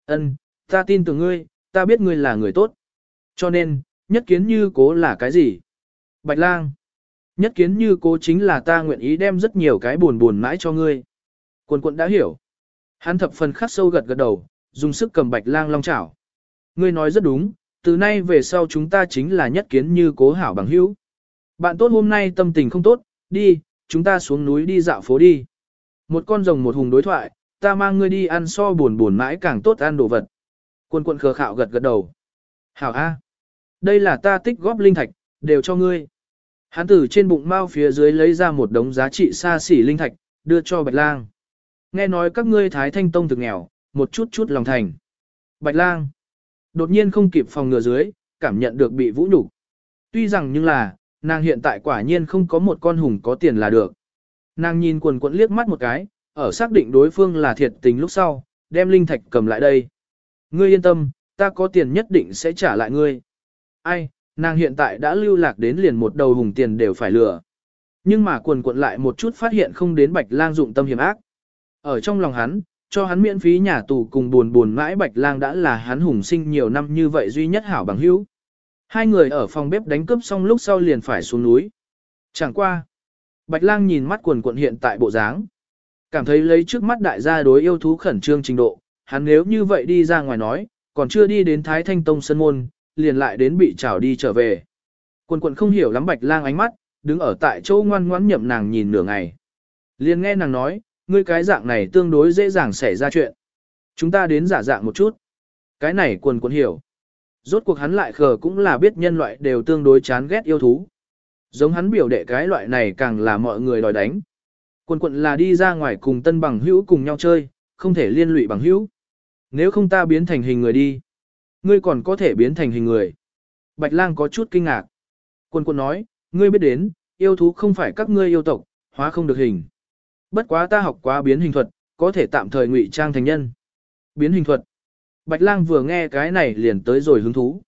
Ân, ta tin tưởng ngươi, ta biết ngươi là người tốt. Cho nên, nhất kiến như cố là cái gì? Bạch lang. Nhất kiến như cố chính là ta nguyện ý đem rất nhiều cái buồn buồn mãi cho ngươi. Quân quận đã hiểu. Hắn thập phần khắc sâu gật gật đầu, dùng sức cầm bạch lang long chảo. Ngươi nói rất đúng, từ nay về sau chúng ta chính là nhất kiến như cố hảo bằng hữu. Bạn tốt hôm nay tâm tình không tốt, đi, chúng ta xuống núi đi dạo phố đi. Một con rồng một hùng đối thoại, ta mang ngươi đi ăn so buồn buồn mãi càng tốt ăn đồ vật. Quân quận khờ khạo gật gật đầu. Hảo A. Đây là ta tích góp linh thạch, đều cho ngươi. Hắn từ trên bụng mao phía dưới lấy ra một đống giá trị xa xỉ linh thạch, đưa cho Bạch Lang. Nghe nói các ngươi Thái Thanh Tông thực nghèo, một chút chút lòng thành. Bạch Lang. Đột nhiên không kịp phòng ngừa dưới, cảm nhận được bị vũ nhục. Tuy rằng nhưng là, nàng hiện tại quả nhiên không có một con hùng có tiền là được. Nàng nhìn quần quận liếc mắt một cái, ở xác định đối phương là thiệt tình lúc sau, đem linh thạch cầm lại đây. Ngươi yên tâm, ta có tiền nhất định sẽ trả lại ngươi. Ai, nàng hiện tại đã lưu lạc đến liền một đầu hùng tiền đều phải lừa. Nhưng mà quần quận lại một chút phát hiện không đến bạch lang dụng tâm hiểm ác. Ở trong lòng hắn, cho hắn miễn phí nhà tù cùng buồn buồn mãi bạch lang đã là hắn hùng sinh nhiều năm như vậy duy nhất hảo bằng hữu. Hai người ở phòng bếp đánh cướp xong lúc sau liền phải xuống núi. Chẳng qua. Bạch lang nhìn mắt quần quận hiện tại bộ dáng. Cảm thấy lấy trước mắt đại gia đối yêu thú khẩn trương trình độ, hắn nếu như vậy đi ra ngoài nói, còn chưa đi đến Thái Thanh Tông Sân Môn, liền lại đến bị trảo đi trở về. Quần quần không hiểu lắm bạch lang ánh mắt, đứng ở tại chỗ ngoan ngoãn nhậm nàng nhìn nửa ngày. Liền nghe nàng nói, ngươi cái dạng này tương đối dễ dàng xảy ra chuyện. Chúng ta đến giả dạng một chút. Cái này quần quần hiểu. Rốt cuộc hắn lại khờ cũng là biết nhân loại đều tương đối chán ghét yêu thú. Giống hắn biểu đệ cái loại này càng là mọi người đòi đánh. Quần quận là đi ra ngoài cùng tân bằng hữu cùng nhau chơi, không thể liên lụy bằng hữu. Nếu không ta biến thành hình người đi. Ngươi còn có thể biến thành hình người. Bạch lang có chút kinh ngạc. Quân quân nói, ngươi biết đến, yêu thú không phải các ngươi yêu tộc, hóa không được hình. Bất quá ta học quá biến hình thuật, có thể tạm thời ngụy trang thành nhân. Biến hình thuật. Bạch lang vừa nghe cái này liền tới rồi hứng thú.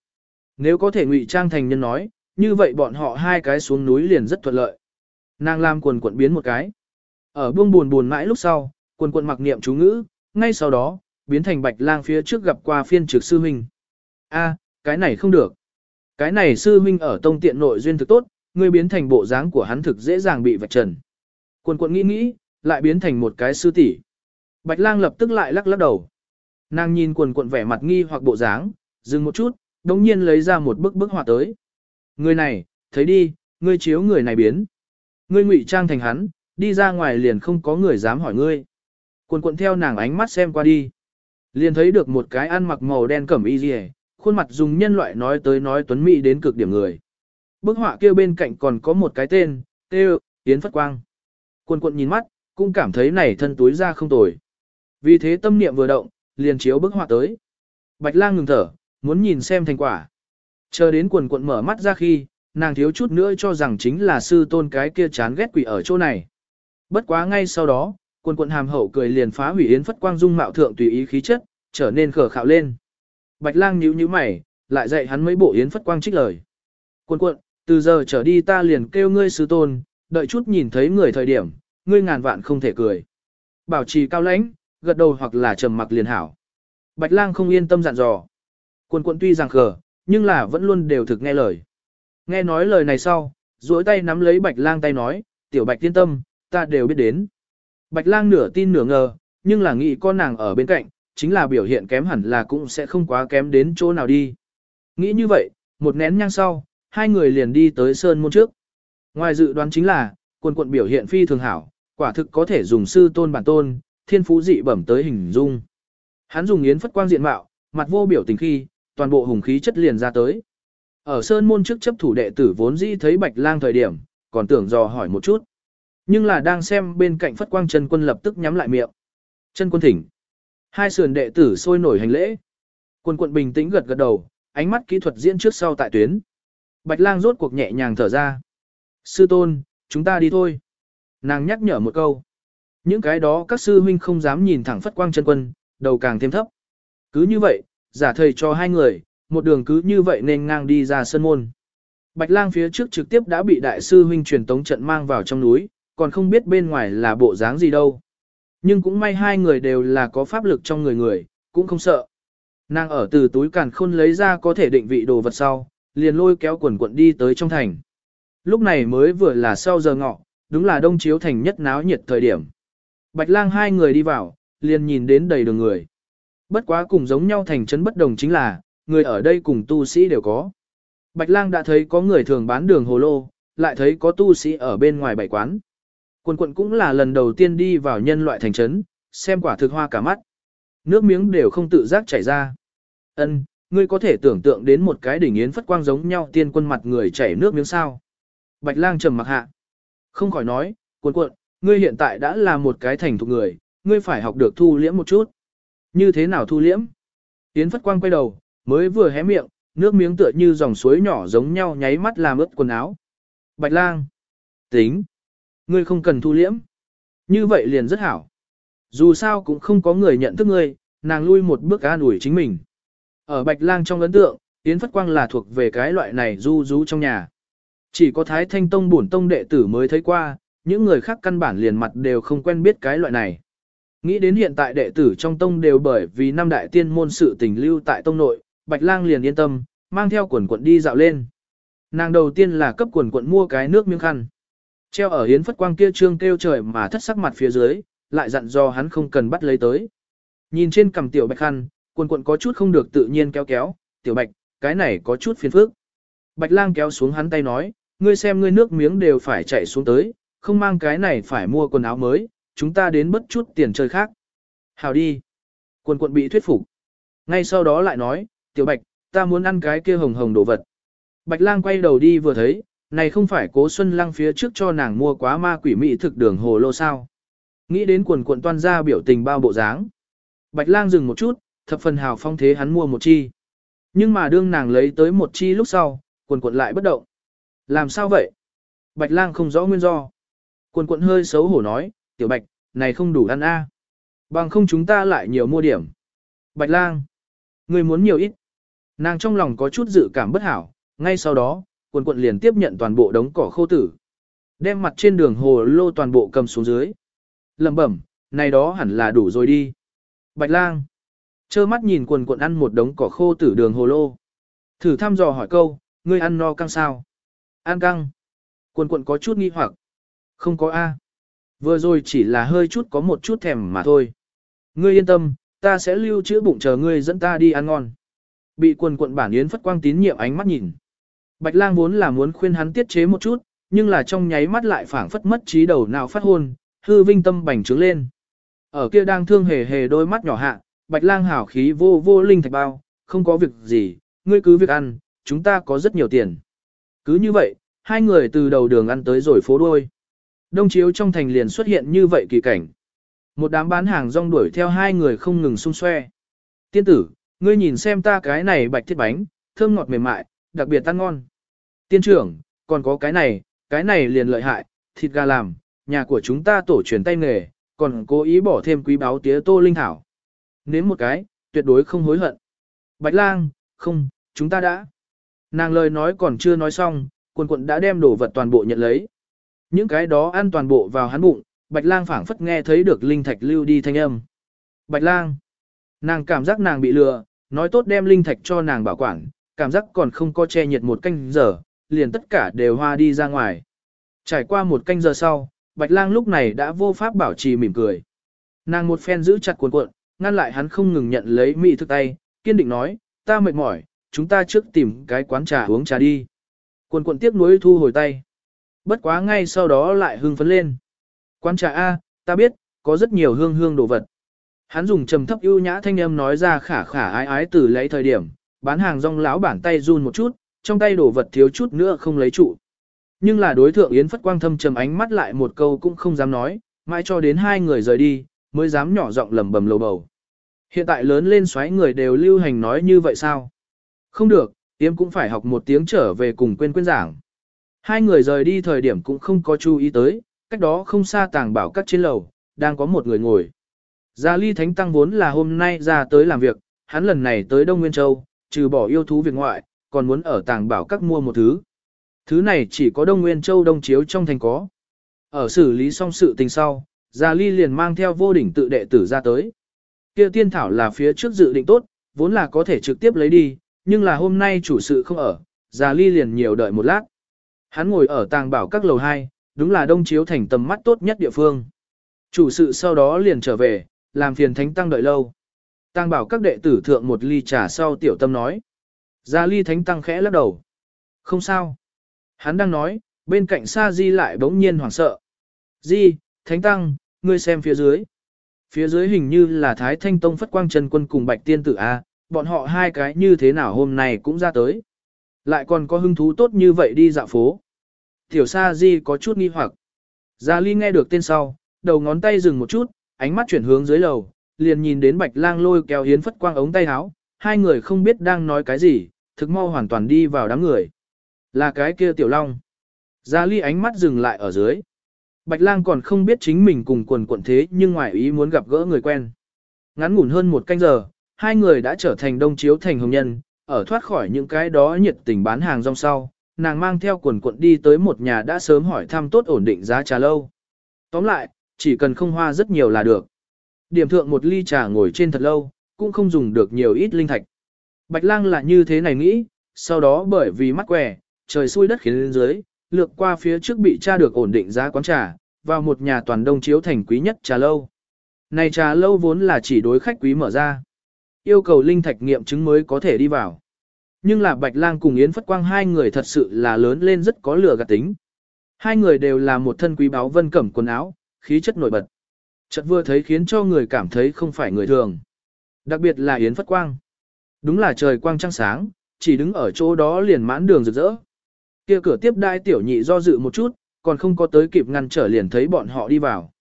Nếu có thể ngụy trang thành nhân nói, như vậy bọn họ hai cái xuống núi liền rất thuận lợi. Nàng làm quần quận biến một cái. Ở buông buồn buồn mãi lúc sau, quần quận mặc niệm chú ngữ, ngay sau đó, biến thành bạch lang phía trước gặp qua phiên trực sư huynh. A, cái này không được. Cái này sư huynh ở tông tiện nội duyên thực tốt, ngươi biến thành bộ dáng của hắn thực dễ dàng bị vạch trần. Quần quận nghĩ nghĩ, lại biến thành một cái sư tỷ. Bạch lang lập tức lại lắc lắc đầu. Nàng nhìn quần quận vẻ mặt nghi hoặc bộ dáng, dừng một chút, đồng nhiên lấy ra một bức bức họa tới. Người này, thấy đi, ngươi chiếu người này biến. Ngươi ngụy trang thành hắn, đi ra ngoài liền không có người dám hỏi ngươi. Quần quận theo nàng ánh mắt xem qua đi. Liền thấy được một cái ăn mặc màu đen cẩm y rìa, khuôn mặt dùng nhân loại nói tới nói tuấn mỹ đến cực điểm người. Bức họa kia bên cạnh còn có một cái tên, Têu, Yến Phất Quang. Quân quận nhìn mắt, cũng cảm thấy này thân túi ra không tồi. Vì thế tâm niệm vừa động, liền chiếu bức họa tới. Bạch lang ngừng thở, muốn nhìn xem thành quả. Chờ đến quần quận mở mắt ra khi, nàng thiếu chút nữa cho rằng chính là sư tôn cái kia chán ghét quỷ ở chỗ này. Bất quá ngay sau đó, quần quận hàm hậu cười liền phá hủy yến phất quang dung mạo thượng tùy ý khí chất, trở nên khở khạo lên. Bạch lang nhíu nhíu mày, lại dạy hắn mấy bộ yến phất quang trích lời. Cuộn cuộn, từ giờ trở đi ta liền kêu ngươi sư tôn, đợi chút nhìn thấy người thời điểm, ngươi ngàn vạn không thể cười. Bảo trì cao lãnh, gật đầu hoặc là trầm mặc liền hảo. Bạch lang không yên tâm dặn dò. Cuộn cuộn tuy rằng khờ, nhưng là vẫn luôn đều thực nghe lời. Nghe nói lời này sau, duỗi tay nắm lấy bạch lang tay nói, tiểu bạch tiên tâm, ta đều biết đến. Bạch lang nửa tin nửa ngờ, nhưng là nghĩ con nàng ở bên cạnh, chính là biểu hiện kém hẳn là cũng sẽ không quá kém đến chỗ nào đi. Nghĩ như vậy, một nén nhang sau, hai người liền đi tới sơn môn trước. Ngoài dự đoán chính là, quần quận biểu hiện phi thường hảo, quả thực có thể dùng sư tôn bản tôn, thiên phú dị bẩm tới hình dung. Hắn dùng yến phất quang diện mạo, mặt vô biểu tình khi, toàn bộ hùng khí chất liền ra tới. Ở sơn môn trước chấp thủ đệ tử vốn dĩ thấy bạch lang thời điểm, còn tưởng dò hỏi một chút. Nhưng là đang xem bên cạnh phất quang chân quân lập tức nhắm lại miệng. Chân quân thỉnh. Hai sườn đệ tử sôi nổi hành lễ. Quân quận bình tĩnh gật gật đầu, ánh mắt kỹ thuật diễn trước sau tại tuyến. Bạch lang rốt cuộc nhẹ nhàng thở ra. Sư tôn, chúng ta đi thôi. Nàng nhắc nhở một câu. Những cái đó các sư huynh không dám nhìn thẳng phất quang chân quân, đầu càng thêm thấp. Cứ như vậy, giả thầy cho hai người, một đường cứ như vậy nên ngang đi ra sân môn. Bạch lang phía trước trực tiếp đã bị đại sư huynh truyền tống trận mang vào trong núi, còn không biết bên ngoài là bộ dáng gì đâu. Nhưng cũng may hai người đều là có pháp lực trong người người, cũng không sợ. Nàng ở từ túi càn khôn lấy ra có thể định vị đồ vật sau, liền lôi kéo quần quận đi tới trong thành. Lúc này mới vừa là sau giờ ngọ, đúng là đông chiếu thành nhất náo nhiệt thời điểm. Bạch lang hai người đi vào, liền nhìn đến đầy đường người. Bất quá cùng giống nhau thành trấn bất đồng chính là, người ở đây cùng tu sĩ đều có. Bạch lang đã thấy có người thường bán đường hồ lô, lại thấy có tu sĩ ở bên ngoài bảy quán. Quần quận cũng là lần đầu tiên đi vào nhân loại thành trấn, xem quả thực hoa cả mắt. Nước miếng đều không tự giác chảy ra. Ân, ngươi có thể tưởng tượng đến một cái đỉnh yến phất quang giống nhau tiên quân mặt người chảy nước miếng sao. Bạch lang trầm mặc hạ. Không khỏi nói, quần quận, ngươi hiện tại đã là một cái thành thục người, ngươi phải học được thu liễm một chút. Như thế nào thu liễm? Yến phất quang quay đầu, mới vừa hé miệng, nước miếng tựa như dòng suối nhỏ giống nhau nháy mắt làm ướt quần áo. Bạch lang. Tính, Ngươi không cần thu liễm. Như vậy liền rất hảo. Dù sao cũng không có người nhận thức ngươi, nàng lui một bước an ủi chính mình. Ở Bạch Lang trong ấn tượng, Yến Phất Quang là thuộc về cái loại này du rú trong nhà. Chỉ có Thái Thanh Tông bổn tông đệ tử mới thấy qua, những người khác căn bản liền mặt đều không quen biết cái loại này. Nghĩ đến hiện tại đệ tử trong tông đều bởi vì năm đại tiên môn sự tình lưu tại tông nội, Bạch Lang liền yên tâm, mang theo quần quận đi dạo lên. Nàng đầu tiên là cấp quần quận mua cái nước miếng khăn. Treo ở hiến phất quang kia trương kêu trời mà thất sắc mặt phía dưới, lại dặn do hắn không cần bắt lấy tới. Nhìn trên cầm tiểu bạch khăn, quần quận có chút không được tự nhiên kéo kéo, tiểu bạch, cái này có chút phiền phức. Bạch lang kéo xuống hắn tay nói, ngươi xem ngươi nước miếng đều phải chạy xuống tới, không mang cái này phải mua quần áo mới, chúng ta đến bất chút tiền chơi khác. Hào đi. Quần quận bị thuyết phục. Ngay sau đó lại nói, tiểu bạch, ta muốn ăn cái kia hồng hồng đồ vật. Bạch lang quay đầu đi vừa thấy, này không phải cố xuân lăng phía trước cho nàng mua quá ma quỷ mỹ thực đường hồ lô sao. Nghĩ đến quần quận toan ra biểu tình bao bộ dáng. Bạch lang dừng một chút, thập phần hào phong thế hắn mua một chi. Nhưng mà đương nàng lấy tới một chi lúc sau, quần quận lại bất động. Làm sao vậy? Bạch lang không rõ nguyên do. Quần quận hơi xấu hổ nói, tiểu bạch, này không đủ ăn a. Bằng không chúng ta lại nhiều mua điểm. Bạch lang, người muốn nhiều ít. Nàng trong lòng có chút dự cảm bất hảo, ngay sau đó, quần quận liền tiếp nhận toàn bộ đống cỏ khô tử. Đem mặt trên đường hồ lô toàn bộ cầm xuống dưới. lẩm bẩm, này đó hẳn là đủ rồi đi. Bạch lang, trơ mắt nhìn quần quận ăn một đống cỏ khô tử đường hồ lô. Thử thăm dò hỏi câu, ngươi ăn no căng sao? Ăn căng. Quần quận có chút nghi hoặc. Không có A. Vừa rồi chỉ là hơi chút có một chút thèm mà thôi. Ngươi yên tâm, ta sẽ lưu trữ bụng chờ ngươi dẫn ta đi ăn ngon. Bị quần quận bản yến phất quang tín nhiệm ánh mắt nhìn. Bạch lang vốn là muốn khuyên hắn tiết chế một chút, nhưng là trong nháy mắt lại phảng phất mất trí đầu nào phát hôn, hư vinh tâm bành trướng lên. Ở kia đang thương hề hề đôi mắt nhỏ hạ, bạch lang hảo khí vô vô linh thạch bao, không có việc gì, ngươi cứ việc ăn, chúng ta có rất nhiều tiền. Cứ như vậy, hai người từ đầu đường ăn tới rồi phố đuôi. Đông chiếu trong thành liền xuất hiện như vậy kỳ cảnh. Một đám bán hàng rong đuổi theo hai người không ngừng xung xoe. Tiên tử, ngươi nhìn xem ta cái này bạch thiết bánh, thơm ngọt mềm mại, đặc biệt ăn ngon. Tiên trưởng, còn có cái này, cái này liền lợi hại, thịt gà làm, nhà của chúng ta tổ truyền tay nghề, còn cố ý bỏ thêm quý báo tía tô linh thảo. Nếm một cái, tuyệt đối không hối hận. Bạch lang, không, chúng ta đã. Nàng lời nói còn chưa nói xong, quần quận đã đem đồ vật toàn bộ nhận lấy. Những cái đó ăn toàn bộ vào hắn bụng, Bạch Lang phảng phất nghe thấy được linh thạch lưu đi thanh âm. Bạch Lang, nàng cảm giác nàng bị lừa, nói tốt đem linh thạch cho nàng bảo quản, cảm giác còn không có che nhiệt một canh giờ, liền tất cả đều hoa đi ra ngoài. Trải qua một canh giờ sau, Bạch Lang lúc này đã vô pháp bảo trì mỉm cười. Nàng một phen giữ chặt cuộn cuộn, ngăn lại hắn không ngừng nhận lấy mỹ thức tay, kiên định nói, ta mệt mỏi, chúng ta trước tìm cái quán trà uống trà đi. Cuộn cuộn tiếc nuối thu hồi tay. Bất quá ngay sau đó lại hưng phấn lên. Quán trà A, ta biết, có rất nhiều hương hương đồ vật. Hắn dùng trầm thấp ưu nhã thanh âm nói ra khả khả ái ái từ lấy thời điểm, bán hàng rong lão bản tay run một chút, trong tay đồ vật thiếu chút nữa không lấy trụ. Nhưng là đối thượng Yến Phất Quang thâm trầm ánh mắt lại một câu cũng không dám nói, mãi cho đến hai người rời đi, mới dám nhỏ giọng lầm bầm lầu bầu. Hiện tại lớn lên xoáy người đều lưu hành nói như vậy sao? Không được, Yếm cũng phải học một tiếng trở về cùng quên quên giảng. Hai người rời đi thời điểm cũng không có chú ý tới, cách đó không xa tàng bảo các trên lầu, đang có một người ngồi. Gia ly thánh tăng vốn là hôm nay ra tới làm việc, hắn lần này tới Đông Nguyên Châu, trừ bỏ yêu thú việc ngoại, còn muốn ở tàng bảo các mua một thứ. Thứ này chỉ có Đông Nguyên Châu Đông Chiếu trong thành có. Ở xử lý xong sự tình sau, Gia ly liền mang theo vô đỉnh tự đệ tử ra tới. kia tiên thảo là phía trước dự định tốt, vốn là có thể trực tiếp lấy đi, nhưng là hôm nay chủ sự không ở, Gia ly liền nhiều đợi một lát. Hắn ngồi ở tàng bảo các lầu 2, đúng là đông chiếu thành tầm mắt tốt nhất địa phương. Chủ sự sau đó liền trở về, làm phiền thánh tăng đợi lâu. tàng bảo các đệ tử thượng một ly trà sau tiểu tâm nói. Gia ly thánh tăng khẽ lắc đầu. Không sao. Hắn đang nói, bên cạnh Sa Di lại bỗng nhiên hoảng sợ. Di, thánh tăng, ngươi xem phía dưới. Phía dưới hình như là Thái Thanh Tông Phất Quang Trần Quân cùng Bạch Tiên Tử A, bọn họ hai cái như thế nào hôm nay cũng ra tới. Lại còn có hứng thú tốt như vậy đi dạo phố. Tiểu Sa Di có chút nghi hoặc. Gia Ly nghe được tên sau, đầu ngón tay dừng một chút, ánh mắt chuyển hướng dưới lầu, liền nhìn đến Bạch Lang lôi kéo Hiến Phất Quang ống tay áo, hai người không biết đang nói cái gì, thực mau hoàn toàn đi vào đám người. Là cái kia Tiểu Long. Gia Ly ánh mắt dừng lại ở dưới. Bạch Lang còn không biết chính mình cùng quần quận thế nhưng ngoài ý muốn gặp gỡ người quen. Ngắn ngủn hơn một canh giờ, hai người đã trở thành đông chiếu thành hồng nhân, ở thoát khỏi những cái đó nhiệt tình bán hàng rong sau, nàng mang theo quần cuộn đi tới một nhà đã sớm hỏi thăm tốt ổn định giá trà lâu. Tóm lại, chỉ cần không hoa rất nhiều là được. Điểm thượng một ly trà ngồi trên thật lâu, cũng không dùng được nhiều ít linh thạch. Bạch lang là như thế này nghĩ, sau đó bởi vì mắt quẻ, trời xui đất khiến lên dưới, lược qua phía trước bị tra được ổn định giá quán trà, vào một nhà toàn đông chiếu thành quý nhất trà lâu. Này trà lâu vốn là chỉ đối khách quý mở ra. Yêu cầu linh thạch nghiệm chứng mới có thể đi vào. nhưng là Bạch Lang cùng Yến Phất Quang hai người thật sự là lớn lên rất có lửa gạt tính. Hai người đều là một thân quý báu vân cẩm quần áo, khí chất nổi bật. Chợt vừa thấy khiến cho người cảm thấy không phải người thường. Đặc biệt là Yến Phất Quang. Đúng là trời quang trăng sáng, chỉ đứng ở chỗ đó liền mãn đường rực rỡ. Kia cửa tiếp đai tiểu nhị do dự một chút, còn không có tới kịp ngăn trở liền thấy bọn họ đi vào.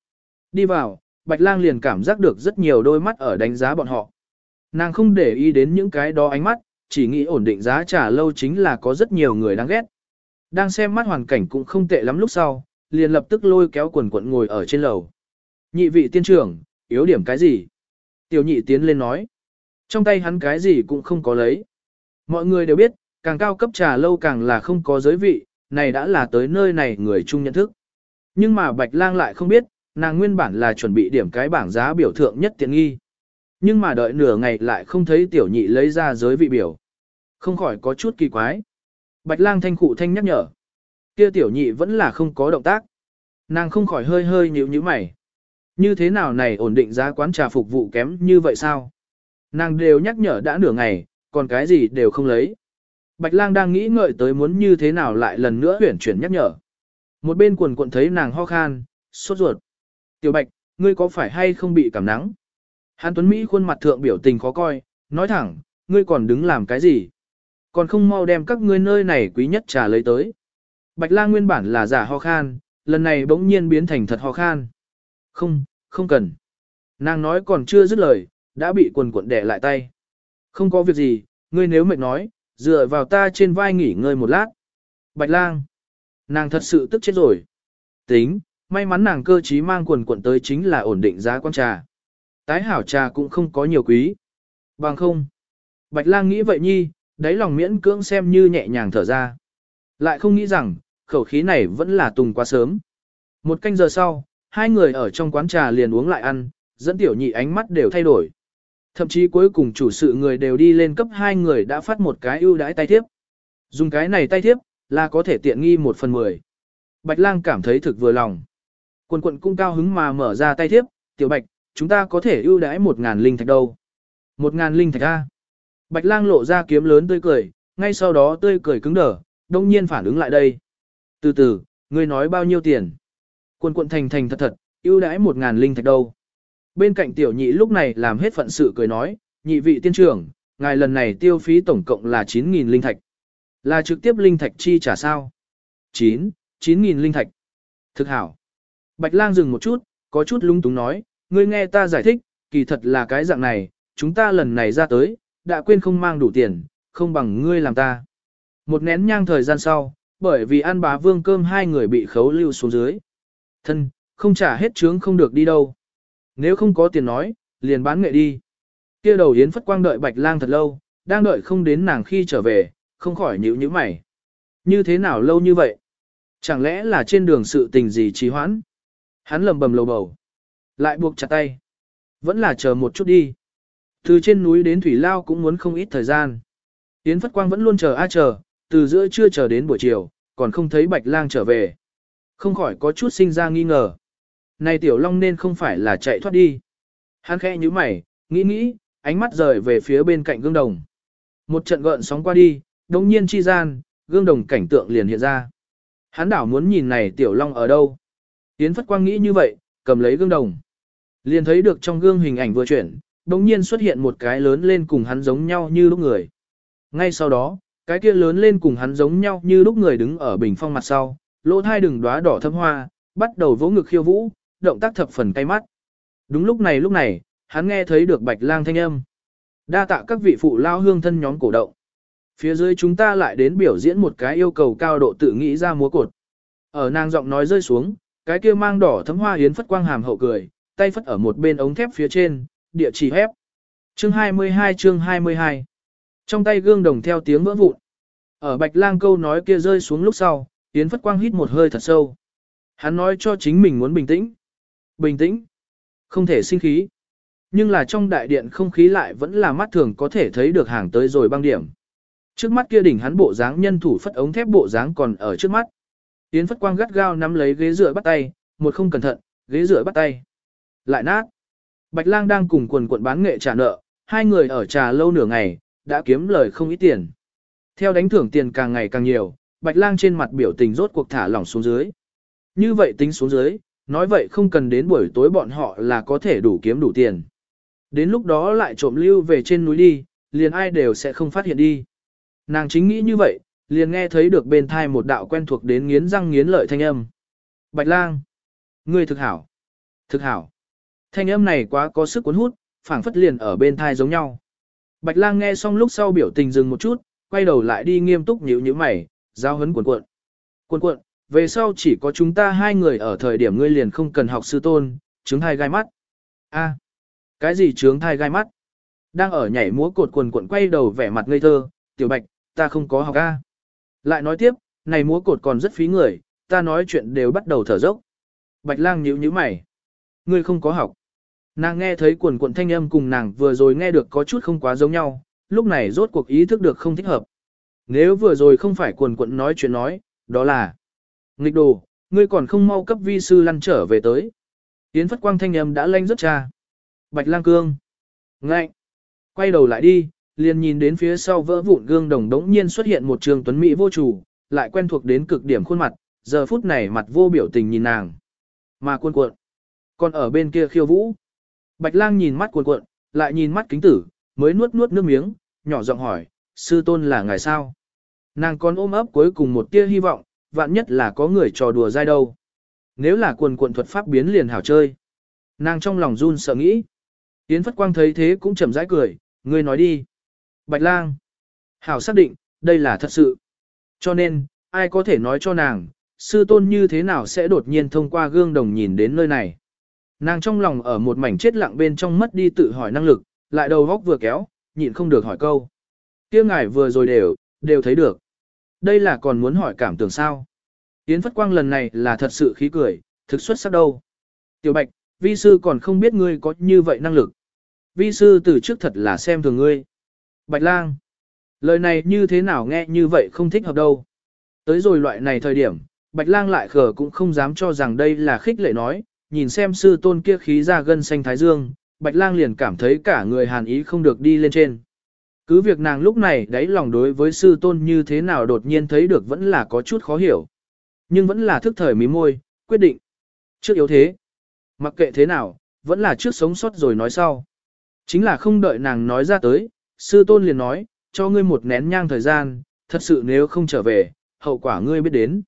Đi vào, Bạch Lang liền cảm giác được rất nhiều đôi mắt ở đánh giá bọn họ. Nàng không để ý đến những cái đó ánh mắt, chỉ nghĩ ổn định giá trả lâu chính là có rất nhiều người đáng ghét. Đang xem mắt hoàn cảnh cũng không tệ lắm lúc sau, liền lập tức lôi kéo quần quận ngồi ở trên lầu. Nhị vị tiên trưởng, yếu điểm cái gì? Tiểu nhị tiến lên nói. Trong tay hắn cái gì cũng không có lấy. Mọi người đều biết, càng cao cấp trà lâu càng là không có giới vị, này đã là tới nơi này người chung nhận thức. Nhưng mà Bạch Lang lại không biết, nàng nguyên bản là chuẩn bị điểm cái bảng giá biểu thượng nhất tiện nghi. Nhưng mà đợi nửa ngày lại không thấy tiểu nhị lấy ra giới vị biểu. Không khỏi có chút kỳ quái. Bạch lang thanh cụ thanh nhắc nhở. Kia tiểu nhị vẫn là không có động tác. Nàng không khỏi hơi hơi nhíu nhíu mày. Như thế nào này ổn định giá quán trà phục vụ kém như vậy sao? Nàng đều nhắc nhở đã nửa ngày, còn cái gì đều không lấy. Bạch lang đang nghĩ ngợi tới muốn như thế nào lại lần nữa huyển chuyển nhắc nhở. Một bên quần cuộn thấy nàng ho khan, sốt ruột. Tiểu bạch, ngươi có phải hay không bị cảm nắng? Hàn Tuấn Mỹ khuôn mặt thượng biểu tình khó coi, nói thẳng, ngươi còn đứng làm cái gì? Còn không mau đem các ngươi nơi này quý nhất trà lấy tới. Bạch lang nguyên bản là giả ho khan, lần này bỗng nhiên biến thành thật ho khan. Không, không cần. Nàng nói còn chưa dứt lời, đã bị quần cuộn đẻ lại tay. Không có việc gì, ngươi nếu mệt nói, dựa vào ta trên vai nghỉ ngơi một lát. Bạch lang. Nàng thật sự tức chết rồi. Tính, may mắn nàng cơ trí mang quần cuộn tới chính là ổn định giá quan trà. Tái hảo trà cũng không có nhiều quý. Bằng không. Bạch lang nghĩ vậy nhi, đáy lòng miễn cưỡng xem như nhẹ nhàng thở ra. Lại không nghĩ rằng, khẩu khí này vẫn là tùng quá sớm. Một canh giờ sau, hai người ở trong quán trà liền uống lại ăn, dẫn tiểu nhị ánh mắt đều thay đổi. Thậm chí cuối cùng chủ sự người đều đi lên cấp hai người đã phát một cái ưu đãi tay thiếp. Dùng cái này tay thiếp, là có thể tiện nghi một phần mười. Bạch lang cảm thấy thực vừa lòng. Quần quận cũng cao hứng mà mở ra tay thiếp, tiểu bạch, chúng ta có thể ưu đãi một ngàn linh thạch đâu. Một ngàn linh thạch A. Bạch lang lộ ra kiếm lớn tươi cười, ngay sau đó tươi cười cứng đờ, đông nhiên phản ứng lại đây. Từ từ, ngươi nói bao nhiêu tiền? Quân quận thành thành thật thật, ưu đãi một ngàn linh thạch đâu. Bên cạnh tiểu nhị lúc này làm hết phận sự cười nói, nhị vị tiên trưởng, ngài lần này tiêu phí tổng cộng là 9.000 linh thạch. Là trực tiếp linh thạch chi trả sao? 9, 9.000 linh thạch. Thực hảo. Bạch lang dừng một chút, có chút lung túng nói, ngươi nghe ta giải thích, kỳ thật là cái dạng này, chúng ta lần này ra tới, đã quên không mang đủ tiền, không bằng ngươi làm ta. Một nén nhang thời gian sau, bởi vì ăn bá vương cơm hai người bị khấu lưu xuống dưới. Thân, không trả hết trướng không được đi đâu. Nếu không có tiền nói, liền bán nghệ đi. kia đầu Yến Phất Quang đợi Bạch Lang thật lâu, đang đợi không đến nàng khi trở về, không khỏi nhíu nhíu mày. Như thế nào lâu như vậy? Chẳng lẽ là trên đường sự tình gì trì hoãn? Hắn lầm bầm lầu bầu. Lại buộc chặt tay. Vẫn là chờ một chút đi. Từ trên núi đến Thủy Lao cũng muốn không ít thời gian. Yến Phất Quang vẫn luôn chờ a chờ, từ giữa trưa chờ đến buổi chiều, còn không thấy Bạch Lang trở về. Không khỏi có chút sinh ra nghi ngờ. Này Tiểu Long nên không phải là chạy thoát đi. Hắn khẽ như mày, nghĩ nghĩ, ánh mắt rời về phía bên cạnh gương đồng. Một trận gợn sóng qua đi, đồng nhiên chi gian, gương đồng cảnh tượng liền hiện ra. Hắn đảo muốn nhìn này Tiểu Long ở đâu. Yến Phất Quang nghĩ như vậy, cầm lấy gương đồng. Liền thấy được trong gương hình ảnh vừa chuyển, đồng nhiên xuất hiện một cái lớn lên cùng hắn giống nhau như lúc người. Ngay sau đó, cái kia lớn lên cùng hắn giống nhau như lúc người đứng ở bình phong mặt sau, lỗ thai đừng đóa đỏ thâm hoa, bắt đầu vỗ ngực khiêu vũ, động tác thập phần cay mắt. Đúng lúc này lúc này, hắn nghe thấy được bạch lang thanh âm. Đa tạ các vị phụ lao hương thân nhóm cổ động. Phía dưới chúng ta lại đến biểu diễn một cái yêu cầu cao độ tự nghĩ ra múa cột. Ở nàng giọng nói rơi xuống, cái kia mang đỏ thấm hoa hiến phất quang hàm hậu cười, tay phất ở một bên ống thép phía trên, địa chỉ hép. Chương 22 chương 22 Trong tay gương đồng theo tiếng vỡ vụn. Ở bạch lang câu nói kia rơi xuống lúc sau, Yến Phất Quang hít một hơi thật sâu. Hắn nói cho chính mình muốn bình tĩnh. Bình tĩnh. Không thể sinh khí. Nhưng là trong đại điện không khí lại vẫn là mắt thường có thể thấy được hàng tới rồi băng điểm. Trước mắt kia đỉnh hắn bộ dáng nhân thủ phất ống thép bộ dáng còn ở trước mắt. Yến Phất Quang gắt gao nắm lấy ghế rửa bắt tay, một không cẩn thận, ghế rửa bắt tay. Lại nát. Bạch Lang đang cùng quần quận bán nghệ trả nợ, hai người ở trà lâu nửa ngày, đã kiếm lời không ít tiền. Theo đánh thưởng tiền càng ngày càng nhiều, Bạch Lang trên mặt biểu tình rốt cuộc thả lỏng xuống dưới. Như vậy tính xuống dưới, nói vậy không cần đến buổi tối bọn họ là có thể đủ kiếm đủ tiền. Đến lúc đó lại trộm lưu về trên núi đi, liền ai đều sẽ không phát hiện đi. Nàng chính nghĩ như vậy, liền nghe thấy được bên thai một đạo quen thuộc đến nghiến răng nghiến lợi thanh âm. Bạch lang, ngươi thực hảo, thực hảo. Thanh âm này quá có sức cuốn hút, phảng phất liền ở bên thai giống nhau. Bạch lang nghe xong lúc sau biểu tình dừng một chút, quay đầu lại đi nghiêm túc nhíu nhíu mày, giao hấn cuộn cuộn. Cuộn cuộn, về sau chỉ có chúng ta hai người ở thời điểm ngươi liền không cần học sư tôn, chứng thai gai mắt. A, cái gì trướng thai gai mắt? Đang ở nhảy múa cột quần cuộn quay đầu vẻ mặt ngây thơ, tiểu bạch, ta không có học A. Lại nói tiếp, này múa cột còn rất phí người, ta nói chuyện đều bắt đầu thở dốc. Bạch lang nhíu nhíu mày. Ngươi không có học. Nàng nghe thấy quần cuộn thanh âm cùng nàng vừa rồi nghe được có chút không quá giống nhau, lúc này rốt cuộc ý thức được không thích hợp. Nếu vừa rồi không phải quần cuộn nói chuyện nói, đó là nghịch đồ, ngươi còn không mau cấp vi sư lăn trở về tới. Yến Phất Quang thanh âm đã lanh rất cha. Bạch lang cương. Ngạnh. Quay đầu lại đi, liền nhìn đến phía sau vỡ vụn gương đồng đống nhiên xuất hiện một trường tuấn mỹ vô chủ, lại quen thuộc đến cực điểm khuôn mặt, giờ phút này mặt vô biểu tình nhìn nàng. Mà cuộn cuộn. Còn ở bên kia khiêu vũ. Bạch lang nhìn mắt cuộn cuộn, lại nhìn mắt kính tử, mới nuốt nuốt nước miếng, nhỏ giọng hỏi, sư tôn là ngài sao? Nàng còn ôm ấp cuối cùng một tia hy vọng, vạn nhất là có người trò đùa dai đâu. Nếu là quần quần thuật pháp biến liền hảo chơi. Nàng trong lòng run sợ nghĩ. Yến Phất Quang thấy thế cũng chậm rãi cười, ngươi nói đi. Bạch lang. Hảo xác định, đây là thật sự. Cho nên, ai có thể nói cho nàng, sư tôn như thế nào sẽ đột nhiên thông qua gương đồng nhìn đến nơi này. Nàng trong lòng ở một mảnh chết lặng bên trong mất đi tự hỏi năng lực, lại đầu góc vừa kéo, nhịn không được hỏi câu kia ngài vừa rồi đều, đều thấy được. Đây là còn muốn hỏi cảm tưởng sao. Yến Phất Quang lần này là thật sự khí cười, thực xuất sắc đâu. Tiểu Bạch, vi sư còn không biết ngươi có như vậy năng lực. Vi sư từ trước thật là xem thường ngươi. Bạch lang. Lời này như thế nào nghe như vậy không thích hợp đâu. Tới rồi loại này thời điểm, Bạch lang lại khờ cũng không dám cho rằng đây là khích lệ nói, nhìn xem sư tôn kia khí ra gân xanh thái dương, Bạch lang liền cảm thấy cả người hàn ý không được đi lên trên. Cứ việc nàng lúc này đáy lòng đối với sư tôn như thế nào đột nhiên thấy được vẫn là có chút khó hiểu. Nhưng vẫn là thức thời mí môi, quyết định. Trước yếu thế. Mặc kệ thế nào, vẫn là trước sống sót rồi nói sau. Chính là không đợi nàng nói ra tới, sư tôn liền nói, cho ngươi một nén nhang thời gian, thật sự nếu không trở về, hậu quả ngươi biết đến.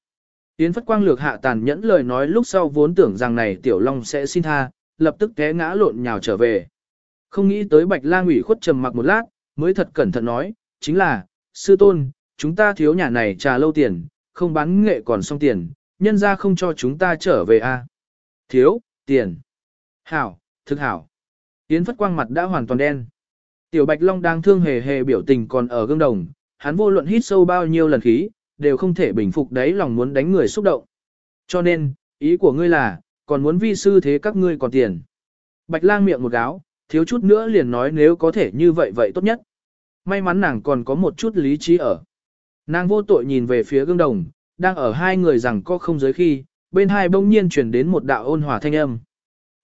Yến Phất Quang lược hạ tàn nhẫn lời nói lúc sau vốn tưởng rằng này Tiểu Long sẽ xin tha, lập tức té ngã lộn nhào trở về. Không nghĩ tới Bạch Lang ủy khuất trầm mặc một lát, mới thật cẩn thận nói, chính là, sư tôn, chúng ta thiếu nhà này trà lâu tiền, không bán nghệ còn xong tiền, nhân ra không cho chúng ta trở về a. À? Thiếu, tiền. Hảo, thực hảo. Yến Phất Quang mặt đã hoàn toàn đen. Tiểu Bạch Long đang thương hề hề biểu tình còn ở gương đồng, hắn vô luận hít sâu bao nhiêu lần khí, đều không thể bình phục đấy lòng muốn đánh người xúc động. Cho nên, ý của ngươi là, còn muốn vi sư thế các ngươi còn tiền. Bạch lang miệng một gáo, thiếu chút nữa liền nói nếu có thể như vậy vậy tốt nhất. May mắn nàng còn có một chút lý trí ở. Nàng vô tội nhìn về phía gương đồng, đang ở hai người rằng có không giới khi, bên hai bỗng nhiên chuyển đến một đạo ôn hòa thanh âm.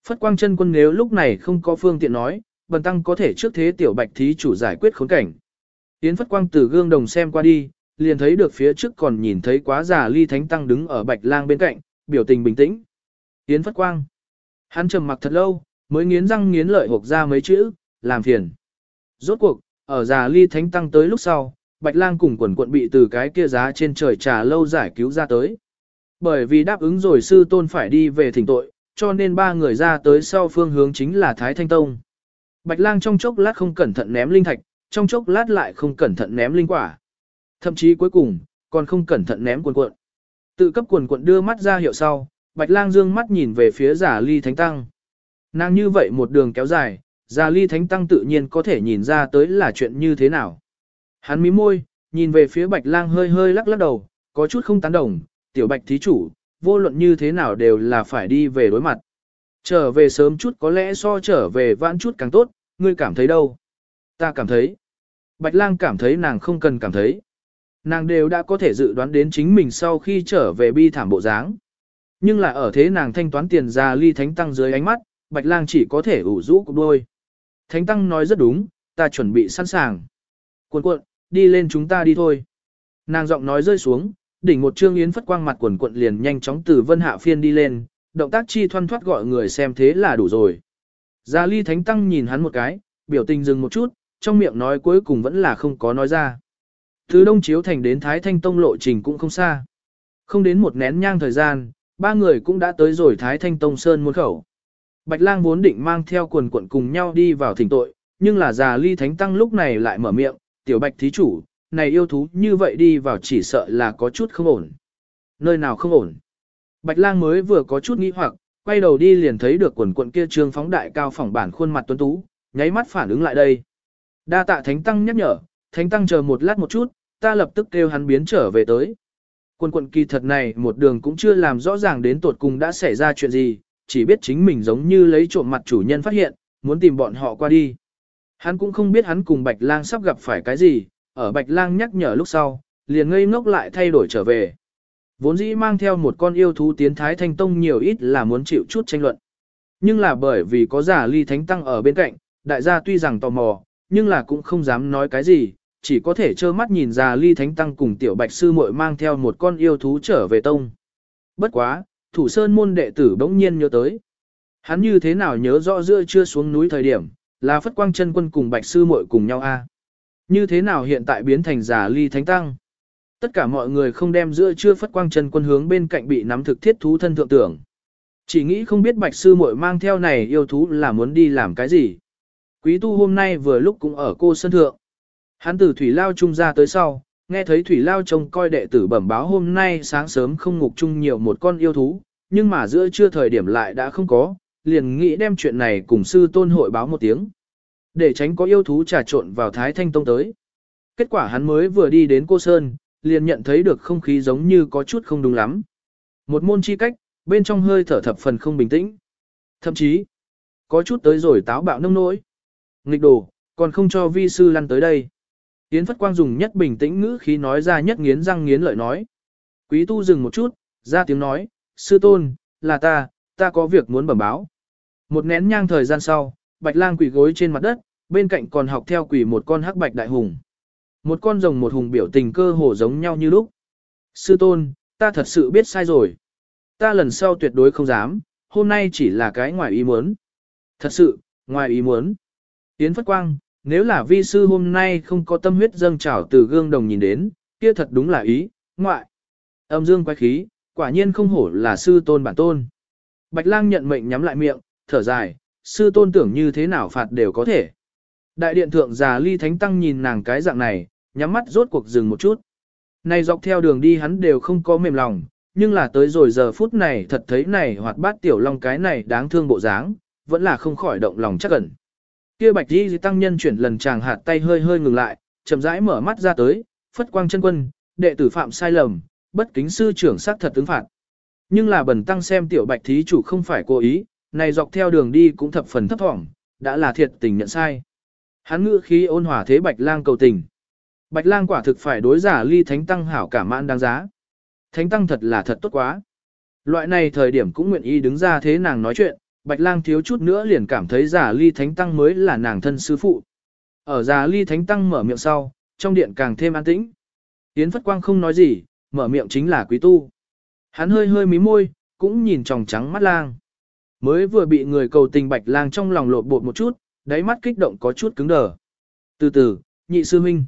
Phất quang chân quân nếu lúc này không có phương tiện nói, bần tăng có thể trước thế tiểu bạch thí chủ giải quyết khốn cảnh. Yến Phất quang từ gương đồng xem qua đi, liền thấy được phía trước còn nhìn thấy quá già ly thánh tăng đứng ở bạch lang bên cạnh, biểu tình bình tĩnh. Yến Phất quang. Hắn trầm mặc thật lâu, mới nghiến răng nghiến lợi hộp ra mấy chữ, làm phiền. Rốt cuộc, ở già ly thánh tăng tới lúc sau, bạch lang cùng quần quận bị từ cái kia giá trên trời trà lâu giải cứu ra tới. Bởi vì đáp ứng rồi sư tôn phải đi về thỉnh tội, cho nên ba người ra tới sau phương hướng chính là Thái Thanh Tông. Bạch lang trong chốc lát không cẩn thận ném linh thạch, trong chốc lát lại không cẩn thận ném linh quả. Thậm chí cuối cùng, còn không cẩn thận ném quần cuộn. Tự cấp quần cuộn đưa mắt ra hiệu sau, Bạch lang dương mắt nhìn về phía giả ly thánh tăng. Nàng như vậy một đường kéo dài, Già ly thánh tăng tự nhiên có thể nhìn ra tới là chuyện như thế nào. Hắn mím môi, nhìn về phía bạch lang hơi hơi lắc lắc đầu, có chút không tán đồng, tiểu bạch thí chủ, vô luận như thế nào đều là phải đi về đối mặt. Trở về sớm chút có lẽ so trở về vãn chút càng tốt, ngươi cảm thấy đâu? Ta cảm thấy. Bạch lang cảm thấy nàng không cần cảm thấy. Nàng đều đã có thể dự đoán đến chính mình sau khi trở về bi thảm bộ dáng. Nhưng là ở thế nàng thanh toán tiền ra ly thánh tăng dưới ánh mắt, bạch lang chỉ có thể ủ rũ cục đôi. Thánh tăng nói rất đúng, ta chuẩn bị sẵn sàng. Cuộn cuộn, đi lên chúng ta đi thôi. Nàng giọng nói rơi xuống, đỉnh một trương yến phất quang mặt quần cuộn liền nhanh chóng từ vân hạ phiên đi lên, động tác chi thoăn thoát gọi người xem thế là đủ rồi. Gia ly thánh tăng nhìn hắn một cái, biểu tình dừng một chút, trong miệng nói cuối cùng vẫn là không có nói ra. Từ Đông Chiếu Thành đến Thái Thanh Tông lộ trình cũng không xa. Không đến một nén nhang thời gian, ba người cũng đã tới rồi Thái Thanh Tông Sơn muôn khẩu. Bạch lang vốn định mang theo quần quận cùng nhau đi vào thỉnh tội, nhưng là già ly thánh tăng lúc này lại mở miệng, tiểu bạch thí chủ, này yêu thú như vậy đi vào chỉ sợ là có chút không ổn. Nơi nào không ổn? Bạch lang mới vừa có chút nghĩ hoặc, quay đầu đi liền thấy được quần quận kia trương phóng đại cao phỏng bản khuôn mặt tuấn tú, nháy mắt phản ứng lại đây. Đa tạ thánh tăng nhắc nhở, thánh tăng chờ một lát một chút, ta lập tức kêu hắn biến trở về tới. Quân quận kỳ thật này một đường cũng chưa làm rõ ràng đến tột cùng đã xảy ra chuyện gì, chỉ biết chính mình giống như lấy trộm mặt chủ nhân phát hiện, muốn tìm bọn họ qua đi. Hắn cũng không biết hắn cùng Bạch Lang sắp gặp phải cái gì, ở Bạch Lang nhắc nhở lúc sau, liền ngây ngốc lại thay đổi trở về. Vốn dĩ mang theo một con yêu thú tiến Thái Thanh Tông nhiều ít là muốn chịu chút tranh luận. Nhưng là bởi vì có giả ly thánh tăng ở bên cạnh, đại gia tuy rằng tò mò, nhưng là cũng không dám nói cái gì, chỉ có thể trơ mắt nhìn giả ly thánh tăng cùng tiểu bạch sư muội mang theo một con yêu thú trở về tông. Bất quá, thủ sơn môn đệ tử bỗng nhiên nhớ tới. Hắn như thế nào nhớ rõ giữa chưa xuống núi thời điểm, là phất quang chân quân cùng bạch sư muội cùng nhau a Như thế nào hiện tại biến thành giả ly thánh tăng. Tất cả mọi người không đem giữa chưa phất quang chân quân hướng bên cạnh bị nắm thực thiết thú thân thượng tưởng. Chỉ nghĩ không biết bạch sư muội mang theo này yêu thú là muốn đi làm cái gì. Quý tu hôm nay vừa lúc cũng ở cô sân thượng. Hắn từ thủy lao trung ra tới sau, nghe thấy thủy lao trông coi đệ tử bẩm báo hôm nay sáng sớm không ngục chung nhiều một con yêu thú, nhưng mà giữa trưa thời điểm lại đã không có, liền nghĩ đem chuyện này cùng sư tôn hội báo một tiếng. Để tránh có yêu thú trà trộn vào Thái Thanh Tông tới. Kết quả hắn mới vừa đi đến cô Sơn, liền nhận thấy được không khí giống như có chút không đúng lắm. Một môn chi cách, bên trong hơi thở thập phần không bình tĩnh. Thậm chí, có chút tới rồi táo bạo nông nỗi. Nghịch đồ, còn không cho vi sư lăn tới đây. Yến Phất Quang dùng nhất bình tĩnh ngữ khí nói ra nhất nghiến răng nghiến lợi nói. Quý tu dừng một chút, ra tiếng nói, sư tôn, là ta, ta có việc muốn bẩm báo. Một nén nhang thời gian sau, bạch lang quỳ gối trên mặt đất, bên cạnh còn học theo quỳ một con hắc bạch đại hùng. Một con rồng một hùng biểu tình cơ hồ giống nhau như lúc. Sư tôn, ta thật sự biết sai rồi. Ta lần sau tuyệt đối không dám, hôm nay chỉ là cái ngoài ý muốn. Thật sự, ngoài ý muốn. Yến Phất Quang, nếu là vi sư hôm nay không có tâm huyết dâng trào từ gương đồng nhìn đến, kia thật đúng là ý, ngoại. Âm dương quái khí, quả nhiên không hổ là sư tôn bản tôn. Bạch lang nhận mệnh nhắm lại miệng, thở dài, sư tôn tưởng như thế nào phạt đều có thể. Đại điện thượng già ly thánh tăng nhìn nàng cái dạng này, nhắm mắt rốt cuộc dừng một chút. Này dọc theo đường đi hắn đều không có mềm lòng, nhưng là tới rồi giờ phút này thật thấy này hoạt bát tiểu long cái này đáng thương bộ dáng, vẫn là không khỏi động lòng chắc ẩn. Kia bạch đi tăng nhân chuyển lần chàng hạt tay hơi hơi ngừng lại, chậm rãi mở mắt ra tới, phất quang chân quân, đệ tử phạm sai lầm, bất kính sư trưởng xác thật ứng phạt. Nhưng là bần tăng xem tiểu bạch thí chủ không phải cố ý, này dọc theo đường đi cũng thập phần thấp thỏm, đã là thiệt tình nhận sai. Hắn ngữ khí ôn hòa thế bạch lang cầu tình. Bạch lang quả thực phải đối giả ly thánh tăng hảo cả mãn đáng giá. Thánh tăng thật là thật tốt quá. Loại này thời điểm cũng nguyện ý đứng ra thế nàng nói chuyện, Bạch lang thiếu chút nữa liền cảm thấy giả ly thánh tăng mới là nàng thân sư phụ. Ở giả ly thánh tăng mở miệng sau, trong điện càng thêm an tĩnh. Yến Phất Quang không nói gì, mở miệng chính là quý tu. Hắn hơi hơi mí môi, cũng nhìn tròng trắng mắt lang. Mới vừa bị người cầu tình bạch lang trong lòng lột bột một chút, đáy mắt kích động có chút cứng đờ. Từ từ, nhị sư huynh,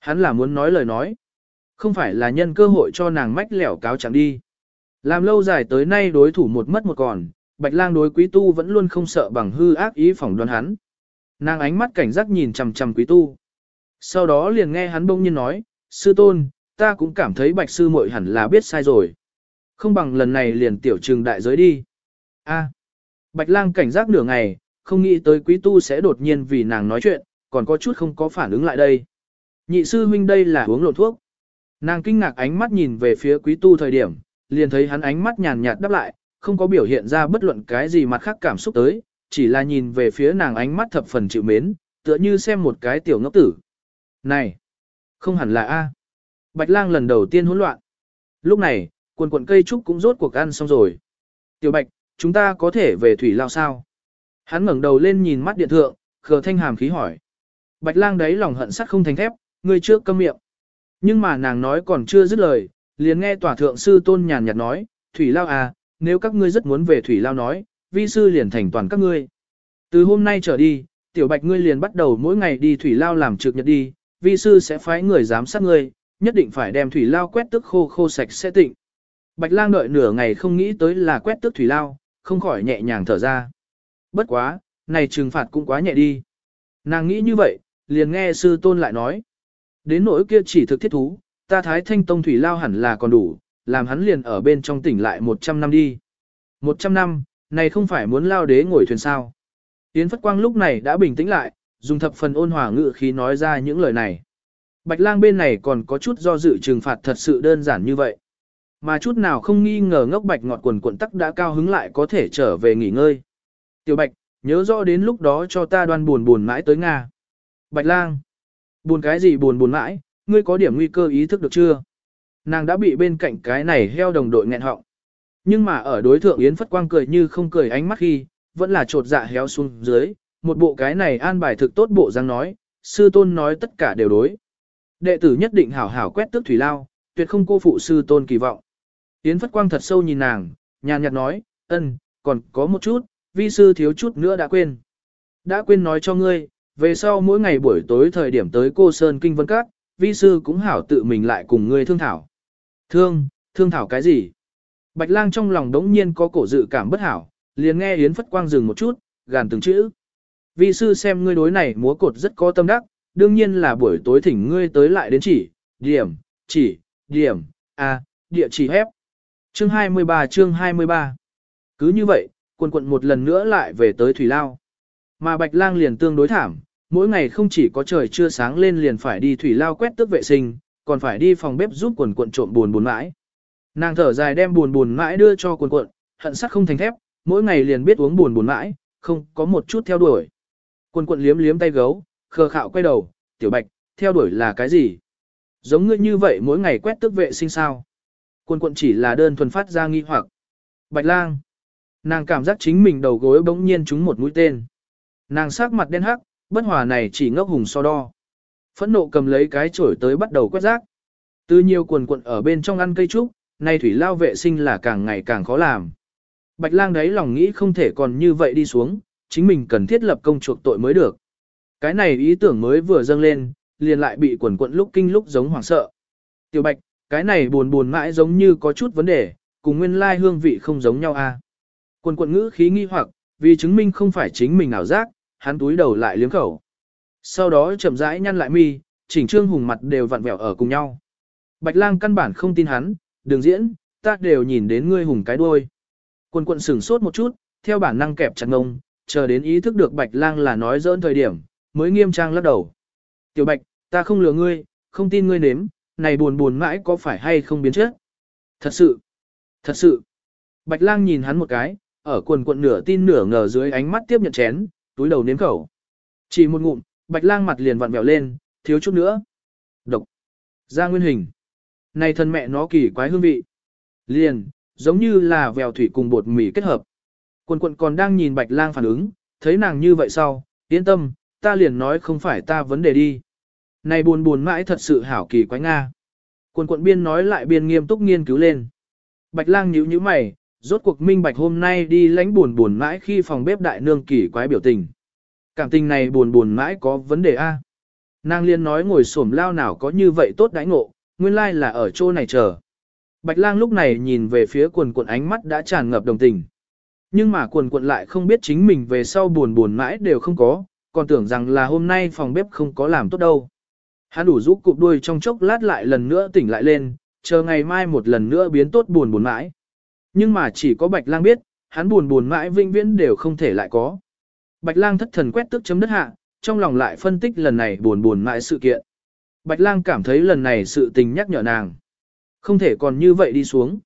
Hắn là muốn nói lời nói. Không phải là nhân cơ hội cho nàng mách lẻo cáo chẳng đi. Làm lâu dài tới nay đối thủ một mất một còn, Bạch Lang đối Quý Tu vẫn luôn không sợ bằng hư ác ý phỏng đoán hắn. Nàng ánh mắt cảnh giác nhìn chằm chằm Quý Tu. Sau đó liền nghe hắn bỗng nhiên nói, sư tôn, ta cũng cảm thấy Bạch sư muội hẳn là biết sai rồi. Không bằng lần này liền tiểu trừng đại giới đi. A. À. Bạch Lang cảnh giác nửa ngày, không nghĩ tới Quý Tu sẽ đột nhiên vì nàng nói chuyện, còn có chút không có phản ứng lại đây. Nhị sư huynh đây là uống lộn thuốc. Nàng kinh ngạc ánh mắt nhìn về phía Quý Tu thời điểm, liền thấy hắn ánh mắt nhàn nhạt đáp lại, không có biểu hiện ra bất luận cái gì mặt khác cảm xúc tới, chỉ là nhìn về phía nàng ánh mắt thập phần chịu mến, tựa như xem một cái tiểu ngốc tử. Này, không hẳn là A. Bạch lang lần đầu tiên hỗn loạn. Lúc này, quần quần cây trúc cũng rốt cuộc ăn xong rồi. Tiểu bạch, chúng ta có thể về thủy lao sao? Hắn ngẩng đầu lên nhìn mắt điện thượng, khờ thanh hàm khí hỏi. Bạch lang đấy lòng hận sắt không thành thép, người trước câm miệng. Nhưng mà nàng nói còn chưa dứt lời, liền nghe tòa thượng sư tôn nhàn nhạt nói, Thủy Lao à, nếu các ngươi rất muốn về Thủy Lao nói, vi sư liền thành toàn các ngươi. Từ hôm nay trở đi, tiểu bạch ngươi liền bắt đầu mỗi ngày đi Thủy Lao làm trực nhật đi, vi sư sẽ phái người giám sát ngươi, nhất định phải đem Thủy Lao quét tức khô khô sạch sẽ tịnh. Bạch lang đợi nửa ngày không nghĩ tới là quét tức Thủy Lao, không khỏi nhẹ nhàng thở ra. Bất quá, này trừng phạt cũng quá nhẹ đi. Nàng nghĩ như vậy, liền nghe sư tôn lại nói. Đến nỗi kia chỉ thực thiết thú, ta thái thanh tông thủy lao hẳn là còn đủ, làm hắn liền ở bên trong tỉnh lại 100 năm đi. 100 năm, này không phải muốn lao đế ngồi thuyền sao. Yến Phất Quang lúc này đã bình tĩnh lại, dùng thập phần ôn hòa ngự khí nói ra những lời này. Bạch lang bên này còn có chút do dự trừng phạt thật sự đơn giản như vậy. Mà chút nào không nghi ngờ ngốc bạch ngọt quần cuộn tắc đã cao hứng lại có thể trở về nghỉ ngơi. Tiểu bạch, nhớ rõ đến lúc đó cho ta đoan buồn buồn mãi tới Nga. Bạch lang, buồn cái gì buồn buồn mãi, ngươi có điểm nguy cơ ý thức được chưa? Nàng đã bị bên cạnh cái này heo đồng đội nghẹn họng. Nhưng mà ở đối thượng Yến Phất Quang cười như không cười ánh mắt khi, vẫn là trột dạ héo xuống dưới, một bộ cái này an bài thực tốt bộ răng nói, sư tôn nói tất cả đều đối. Đệ tử nhất định hảo hảo quét tước thủy lao, tuyệt không cô phụ sư tôn kỳ vọng. Yến Phất Quang thật sâu nhìn nàng, nhàn nhạt nói, ân, còn có một chút, vi sư thiếu chút nữa đã quên. Đã quên nói cho ngươi, về sau mỗi ngày buổi tối thời điểm tới cô Sơn Kinh Vân Các, vi sư cũng hảo tự mình lại cùng ngươi thương thảo. Thương, thương thảo cái gì? Bạch lang trong lòng đống nhiên có cổ dự cảm bất hảo, liền nghe Yến Phất Quang dừng một chút, gàn từng chữ. Vi sư xem ngươi đối này múa cột rất có tâm đắc, đương nhiên là buổi tối thỉnh ngươi tới lại đến chỉ, điểm, chỉ, điểm, a, địa chỉ hép. Chương 23 chương 23 Cứ như vậy, quần quận một lần nữa lại về tới Thủy Lao. Mà Bạch Lang liền tương đối thảm, mỗi ngày không chỉ có trời chưa sáng lên liền phải đi Thủy Lao quét tước vệ sinh, còn phải đi phòng bếp giúp quần quận trộm buồn buồn mãi. Nàng thở dài đem buồn buồn mãi đưa cho quần quận, hận sắc không thành thép, mỗi ngày liền biết uống buồn buồn mãi, không có một chút theo đuổi. Quần quận liếm liếm tay gấu, khờ khạo quay đầu, tiểu bạch, theo đuổi là cái gì? Giống ngươi như vậy mỗi ngày quét tước vệ sinh sao? Quân quận chỉ là đơn thuần phát ra nghi hoặc. Bạch lang. Nàng cảm giác chính mình đầu gối bỗng nhiên trúng một mũi tên. Nàng sắc mặt đen hắc, bất hòa này chỉ ngốc hùng so đo. Phẫn nộ cầm lấy cái chổi tới bắt đầu quét rác. Từ nhiều quần quận ở bên trong ăn cây trúc, nay thủy lao vệ sinh là càng ngày càng khó làm. Bạch lang đấy lòng nghĩ không thể còn như vậy đi xuống, chính mình cần thiết lập công chuộc tội mới được. Cái này ý tưởng mới vừa dâng lên, liền lại bị quần quận lúc kinh lúc giống hoảng sợ. Tiểu bạch, cái này buồn buồn mãi giống như có chút vấn đề, cùng nguyên lai hương vị không giống nhau a. À. Quần quận ngữ khí nghi hoặc, vì chứng minh không phải chính mình ảo giác, hắn túi đầu lại liếm khẩu. Sau đó chậm rãi nhăn lại mi, chỉnh trương hùng mặt đều vặn vẹo ở cùng nhau. Bạch lang căn bản không tin hắn, đường diễn, ta đều nhìn đến ngươi hùng cái đuôi. Quần quận sửng sốt một chút, theo bản năng kẹp chặt ngông, chờ đến ý thức được bạch lang là nói dỡn thời điểm, mới nghiêm trang lắc đầu. Tiểu bạch, ta không lừa ngươi, không tin ngươi nếm, này buồn buồn mãi có phải hay không biến chết? Thật sự, thật sự. Bạch lang nhìn hắn một cái, ở quần quận nửa tin nửa ngờ dưới ánh mắt tiếp nhận chén, túi đầu nếm khẩu. Chỉ một ngụm, bạch lang mặt liền vặn vẹo lên, thiếu chút nữa. Độc. Ra nguyên hình. Này thân mẹ nó kỳ quái hương vị. Liền, giống như là vèo thủy cùng bột mì kết hợp. Quần quận còn đang nhìn bạch lang phản ứng, thấy nàng như vậy sau, yên tâm, ta liền nói không phải ta vấn đề đi. Này buồn buồn mãi thật sự hảo kỳ quái Nga. Quần quận biên nói lại biên nghiêm túc nghiên cứu lên. Bạch lang nhíu nhíu mày, rốt cuộc minh bạch hôm nay đi lánh buồn buồn mãi khi phòng bếp đại nương kỳ quái biểu tình. Cảm tình này buồn buồn mãi có vấn đề A. Nàng liên nói ngồi xổm lao nào có như vậy tốt đãi ngộ, nguyên lai là ở chỗ này chờ. Bạch lang lúc này nhìn về phía quần quận ánh mắt đã tràn ngập đồng tình. Nhưng mà quần quận lại không biết chính mình về sau buồn buồn mãi đều không có, còn tưởng rằng là hôm nay phòng bếp không có làm tốt đâu. Hắn đủ rũ cụp đuôi trong chốc lát lại lần nữa tỉnh lại lên, chờ ngày mai một lần nữa biến tốt buồn buồn mãi. Nhưng mà chỉ có Bạch Lang biết, hắn buồn buồn mãi vinh viễn đều không thể lại có. Bạch Lang thất thần quét tức chấm đất hạ, trong lòng lại phân tích lần này buồn buồn mãi sự kiện. Bạch Lang cảm thấy lần này sự tình nhắc nhở nàng. Không thể còn như vậy đi xuống.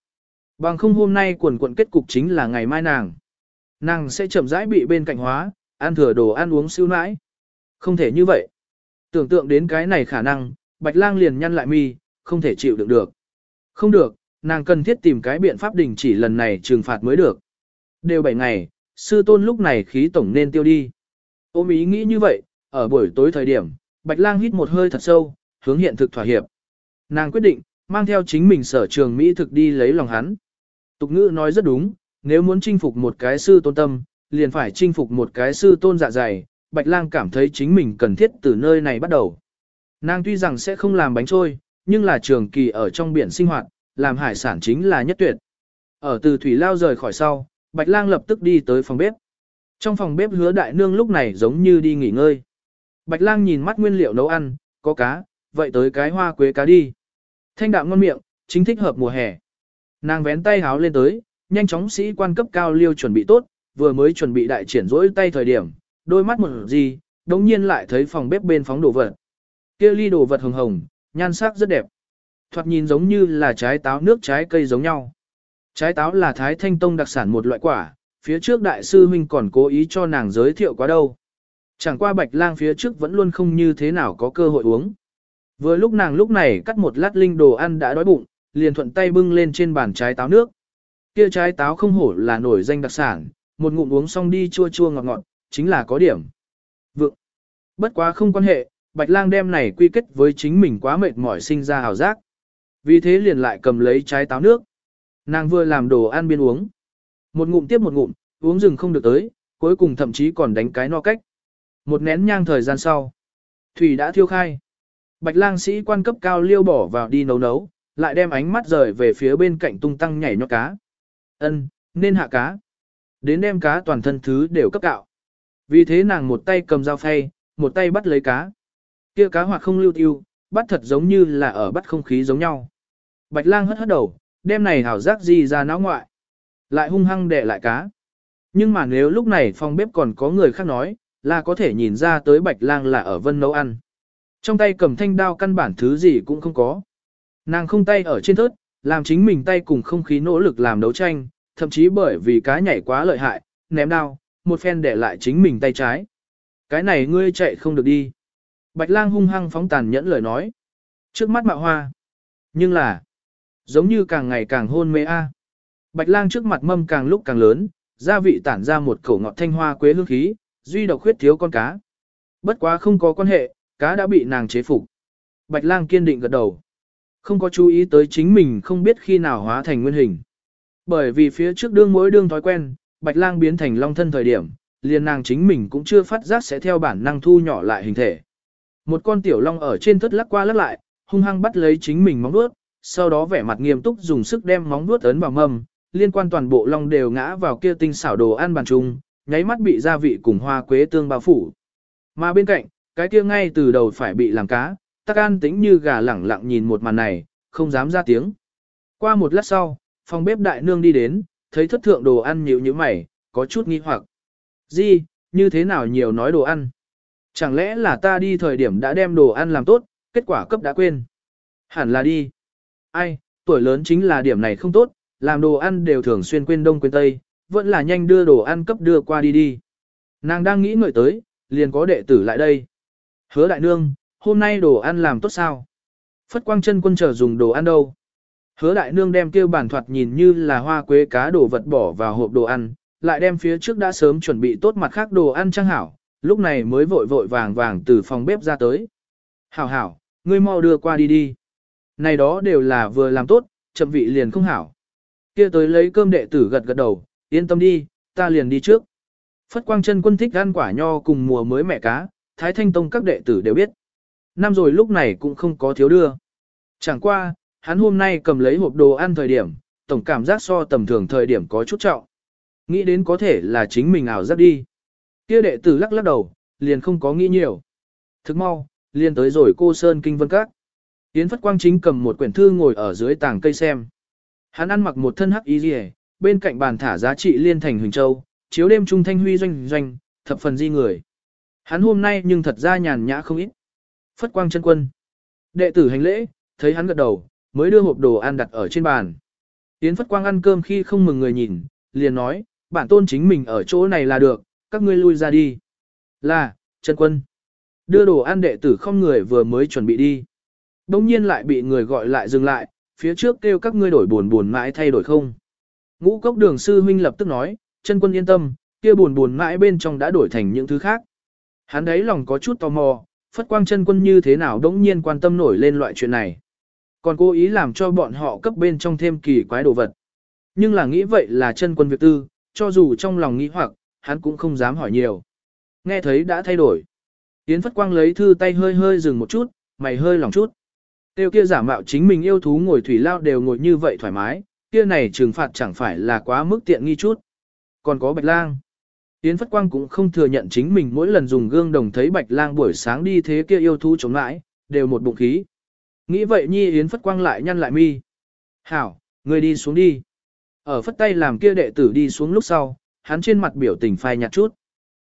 Bằng không hôm nay quần quận kết cục chính là ngày mai nàng. Nàng sẽ chậm rãi bị bên cạnh hóa, ăn thừa đồ ăn uống siêu nãi. Không thể như vậy. Tưởng tượng đến cái này khả năng, Bạch Lang liền nhăn lại mi, không thể chịu đựng được. Không được, nàng cần thiết tìm cái biện pháp đình chỉ lần này trừng phạt mới được. Đều 7 ngày, sư tôn lúc này khí tổng nên tiêu đi. Ôm ý nghĩ như vậy, ở buổi tối thời điểm, Bạch Lang hít một hơi thật sâu, hướng hiện thực thỏa hiệp. Nàng quyết định, mang theo chính mình sở trường Mỹ thực đi lấy lòng hắn. Tục ngữ nói rất đúng, nếu muốn chinh phục một cái sư tôn tâm, liền phải chinh phục một cái sư tôn dạ dày, Bạch Lang cảm thấy chính mình cần thiết từ nơi này bắt đầu. Nàng tuy rằng sẽ không làm bánh trôi, nhưng là trường kỳ ở trong biển sinh hoạt, làm hải sản chính là nhất tuyệt. Ở từ thủy lao rời khỏi sau, Bạch Lang lập tức đi tới phòng bếp. Trong phòng bếp hứa đại nương lúc này giống như đi nghỉ ngơi. Bạch Lang nhìn mắt nguyên liệu nấu ăn, có cá, vậy tới cái hoa quế cá đi. Thanh đạm ngon miệng, chính thích hợp mùa hè. Nàng vén tay háo lên tới, nhanh chóng sĩ quan cấp cao liêu chuẩn bị tốt, vừa mới chuẩn bị đại triển rỗi tay thời điểm, đôi mắt một gì, đống nhiên lại thấy phòng bếp bên phóng đồ vật. Kia ly đồ vật hồng hồng, nhan sắc rất đẹp. Thoạt nhìn giống như là trái táo nước trái cây giống nhau. Trái táo là Thái Thanh Tông đặc sản một loại quả, phía trước đại sư huynh còn cố ý cho nàng giới thiệu quá đâu. Chẳng qua bạch lang phía trước vẫn luôn không như thế nào có cơ hội uống. Vừa lúc nàng lúc này cắt một lát linh đồ ăn đã đói bụng, liền thuận tay bưng lên trên bàn trái táo nước. Kia trái táo không hổ là nổi danh đặc sản, một ngụm uống xong đi chua chua ngọt ngọt, chính là có điểm. Vượng. Bất quá không quan hệ, Bạch Lang đem này quy kết với chính mình quá mệt mỏi sinh ra hào giác. Vì thế liền lại cầm lấy trái táo nước. Nàng vừa làm đồ ăn biên uống. Một ngụm tiếp một ngụm, uống rừng không được tới, cuối cùng thậm chí còn đánh cái no cách. Một nén nhang thời gian sau. Thủy đã thiêu khai. Bạch lang sĩ quan cấp cao liêu bỏ vào đi nấu nấu, lại đem ánh mắt rời về phía bên cạnh tung tăng nhảy nhót cá. Ân, nên hạ cá. Đến đem cá toàn thân thứ đều cấp cạo. Vì thế nàng một tay cầm dao phay, một tay bắt lấy cá. Kia cá hoặc không lưu tiêu, bắt thật giống như là ở bắt không khí giống nhau. Bạch lang hất hất đầu, đem này hảo giác gì ra não ngoại. Lại hung hăng đẻ lại cá. Nhưng mà nếu lúc này phòng bếp còn có người khác nói, là có thể nhìn ra tới bạch lang là ở vân nấu ăn. Trong tay cầm thanh đao căn bản thứ gì cũng không có. Nàng không tay ở trên thớt, làm chính mình tay cùng không khí nỗ lực làm đấu tranh, thậm chí bởi vì cá nhảy quá lợi hại, ném đao, một phen để lại chính mình tay trái. Cái này ngươi chạy không được đi. Bạch lang hung hăng phóng tàn nhẫn lời nói. Trước mắt mạo hoa. Nhưng là, giống như càng ngày càng hôn mê a. Bạch lang trước mặt mâm càng lúc càng lớn, gia vị tản ra một khẩu ngọt thanh hoa quế hương khí, duy độc khuyết thiếu con cá. Bất quá không có quan hệ, cá đã bị nàng chế phục. Bạch lang kiên định gật đầu. Không có chú ý tới chính mình không biết khi nào hóa thành nguyên hình. Bởi vì phía trước đương mỗi đương thói quen, bạch lang biến thành long thân thời điểm, liền nàng chính mình cũng chưa phát giác sẽ theo bản năng thu nhỏ lại hình thể. Một con tiểu long ở trên thất lắc qua lắc lại, hung hăng bắt lấy chính mình móng vuốt, sau đó vẻ mặt nghiêm túc dùng sức đem móng vuốt ấn vào mâm, liên quan toàn bộ long đều ngã vào kia tinh xảo đồ ăn bàn chung, nháy mắt bị gia vị cùng hoa quế tương bao phủ. Mà bên cạnh, cái kia ngay từ đầu phải bị làm cá, tắc an tĩnh như gà lẳng lặng nhìn một màn này, không dám ra tiếng. Qua một lát sau, phòng bếp đại nương đi đến, thấy thất thượng đồ ăn nhiều như mày, có chút nghi hoặc. Di, như thế nào nhiều nói đồ ăn? Chẳng lẽ là ta đi thời điểm đã đem đồ ăn làm tốt, kết quả cấp đã quên? Hẳn là đi. Ai, tuổi lớn chính là điểm này không tốt, làm đồ ăn đều thường xuyên quên đông quên tây, vẫn là nhanh đưa đồ ăn cấp đưa qua đi đi. Nàng đang nghĩ ngợi tới, liền có đệ tử lại đây. Hứa đại nương, hôm nay đồ ăn làm tốt sao? Phất quang chân quân chờ dùng đồ ăn đâu? Hứa đại nương đem kêu bản thoạt nhìn như là hoa quế cá đồ vật bỏ vào hộp đồ ăn, lại đem phía trước đã sớm chuẩn bị tốt mặt khác đồ ăn trang hảo, lúc này mới vội vội vàng vàng từ phòng bếp ra tới. Hảo hảo, ngươi mau đưa qua đi đi. Này đó đều là vừa làm tốt, chậm vị liền không hảo. Kia tới lấy cơm đệ tử gật gật đầu, yên tâm đi, ta liền đi trước. Phất quang chân quân thích ăn quả nho cùng mùa mới mẹ cá, Thái Thanh Tông các đệ tử đều biết. Năm rồi lúc này cũng không có thiếu đưa. Chẳng qua, hắn hôm nay cầm lấy hộp đồ ăn thời điểm, tổng cảm giác so tầm thường thời điểm có chút trọng. Nghĩ đến có thể là chính mình ảo giác đi. Kia đệ tử lắc lắc đầu, liền không có nghĩ nhiều. Thức mau, liền tới rồi cô Sơn Kinh Vân Các. Yến Phất Quang chính cầm một quyển thư ngồi ở dưới tàng cây xem. Hắn ăn mặc một thân hắc y rìa, bên cạnh bàn thả giá trị liên thành huỳnh châu, chiếu đêm trung thanh huy doanh doanh, thập phần di người. Hắn hôm nay nhưng thật ra nhàn nhã không ít. Phất quang chân quân. Đệ tử hành lễ, thấy hắn gật đầu, mới đưa hộp đồ ăn đặt ở trên bàn. Yến Phất quang ăn cơm khi không mừng người nhìn, liền nói, bản tôn chính mình ở chỗ này là được, các ngươi lui ra đi. Là, chân quân. Đưa đồ ăn đệ tử không người vừa mới chuẩn bị đi. Đông nhiên lại bị người gọi lại dừng lại, phía trước kêu các ngươi đổi buồn buồn mãi thay đổi không. Ngũ cốc đường sư huynh lập tức nói, chân quân yên tâm, kia buồn buồn mãi bên trong đã đổi thành những thứ khác. Hắn đấy lòng có chút tò mò, phất quang chân quân như thế nào đống nhiên quan tâm nổi lên loại chuyện này. Còn cố ý làm cho bọn họ cấp bên trong thêm kỳ quái đồ vật. Nhưng là nghĩ vậy là chân quân việc tư, cho dù trong lòng nghĩ hoặc, hắn cũng không dám hỏi nhiều. Nghe thấy đã thay đổi. Yến Phất Quang lấy thư tay hơi hơi dừng một chút, mày hơi lòng chút. Tiêu kia giả mạo chính mình yêu thú ngồi thủy lao đều ngồi như vậy thoải mái, kia này trừng phạt chẳng phải là quá mức tiện nghi chút. Còn có Bạch Lang. Yến Phất Quang cũng không thừa nhận chính mình mỗi lần dùng gương đồng thấy Bạch Lang buổi sáng đi thế kia yêu thú chống lại, đều một bụng khí. Nghĩ vậy nhi Yến Phất Quang lại nhăn lại mi. Hảo, người đi xuống đi. Ở phất tay làm kia đệ tử đi xuống lúc sau, hắn trên mặt biểu tình phai nhạt chút.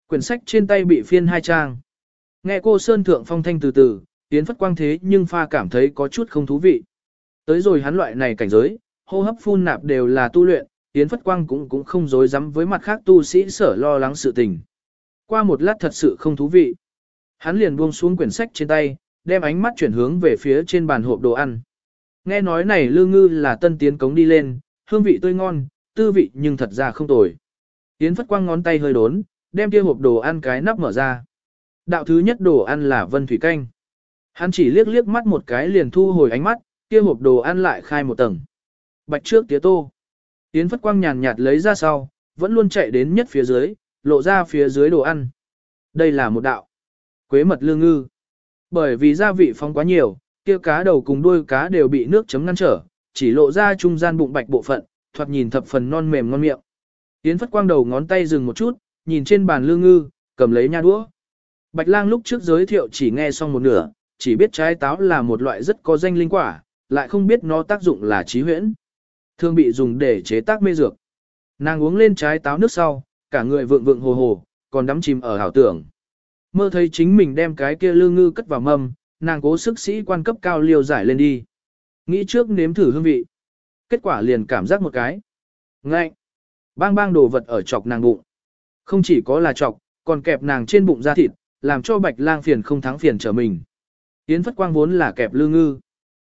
Quyển sách trên tay bị phiên hai trang. Nghe cô Sơn Thượng phong thanh từ từ, Yến Phất Quang thế nhưng pha cảm thấy có chút không thú vị. Tới rồi hắn loại này cảnh giới, hô hấp phun nạp đều là tu luyện, Yến Phất Quang cũng cũng không dối dám với mặt khác tu sĩ sở lo lắng sự tình. Qua một lát thật sự không thú vị. Hắn liền buông xuống quyển sách trên tay, đem ánh mắt chuyển hướng về phía trên bàn hộp đồ ăn. Nghe nói này lư ngư là tân tiến cống đi lên, hương vị tươi ngon, tư vị nhưng thật ra không tồi. Yến Phất Quang ngón tay hơi đốn, đem kia hộp đồ ăn cái nắp mở ra. Đạo thứ nhất đồ ăn là vân thủy canh. Hắn chỉ liếc liếc mắt một cái liền thu hồi ánh mắt, kia hộp đồ ăn lại khai một tầng. Bạch trước tía tô. Yến Phất Quang nhàn nhạt lấy ra sau, vẫn luôn chạy đến nhất phía dưới, lộ ra phía dưới đồ ăn. Đây là một đạo. Quế mật lương ngư. Bởi vì gia vị phong quá nhiều, kia cá đầu cùng đuôi cá đều bị nước chấm ngăn trở, chỉ lộ ra trung gian bụng bạch bộ phận, thoạt nhìn thập phần non mềm ngon miệng. Yến Phất Quang đầu ngón tay dừng một chút, nhìn trên bàn lương ngư, cầm lấy nha đũa. Bạch lang lúc trước giới thiệu chỉ nghe xong một nửa, chỉ biết trái táo là một loại rất có danh linh quả, lại không biết nó tác dụng là trí huyễn. Thường bị dùng để chế tác mê dược. Nàng uống lên trái táo nước sau, cả người vượng vượng hồ hồ, còn đắm chìm ở hảo tưởng. Mơ thấy chính mình đem cái kia lương ngư cất vào mâm, nàng cố sức sĩ quan cấp cao liều giải lên đi. Nghĩ trước nếm thử hương vị. Kết quả liền cảm giác một cái. Ngạnh. Bang bang đồ vật ở chọc nàng bụng. Không chỉ có là chọc, còn kẹp nàng trên bụng da thịt, làm cho bạch lang phiền không thắng phiền trở mình. Yến Phất Quang vốn là kẹp lư ngư.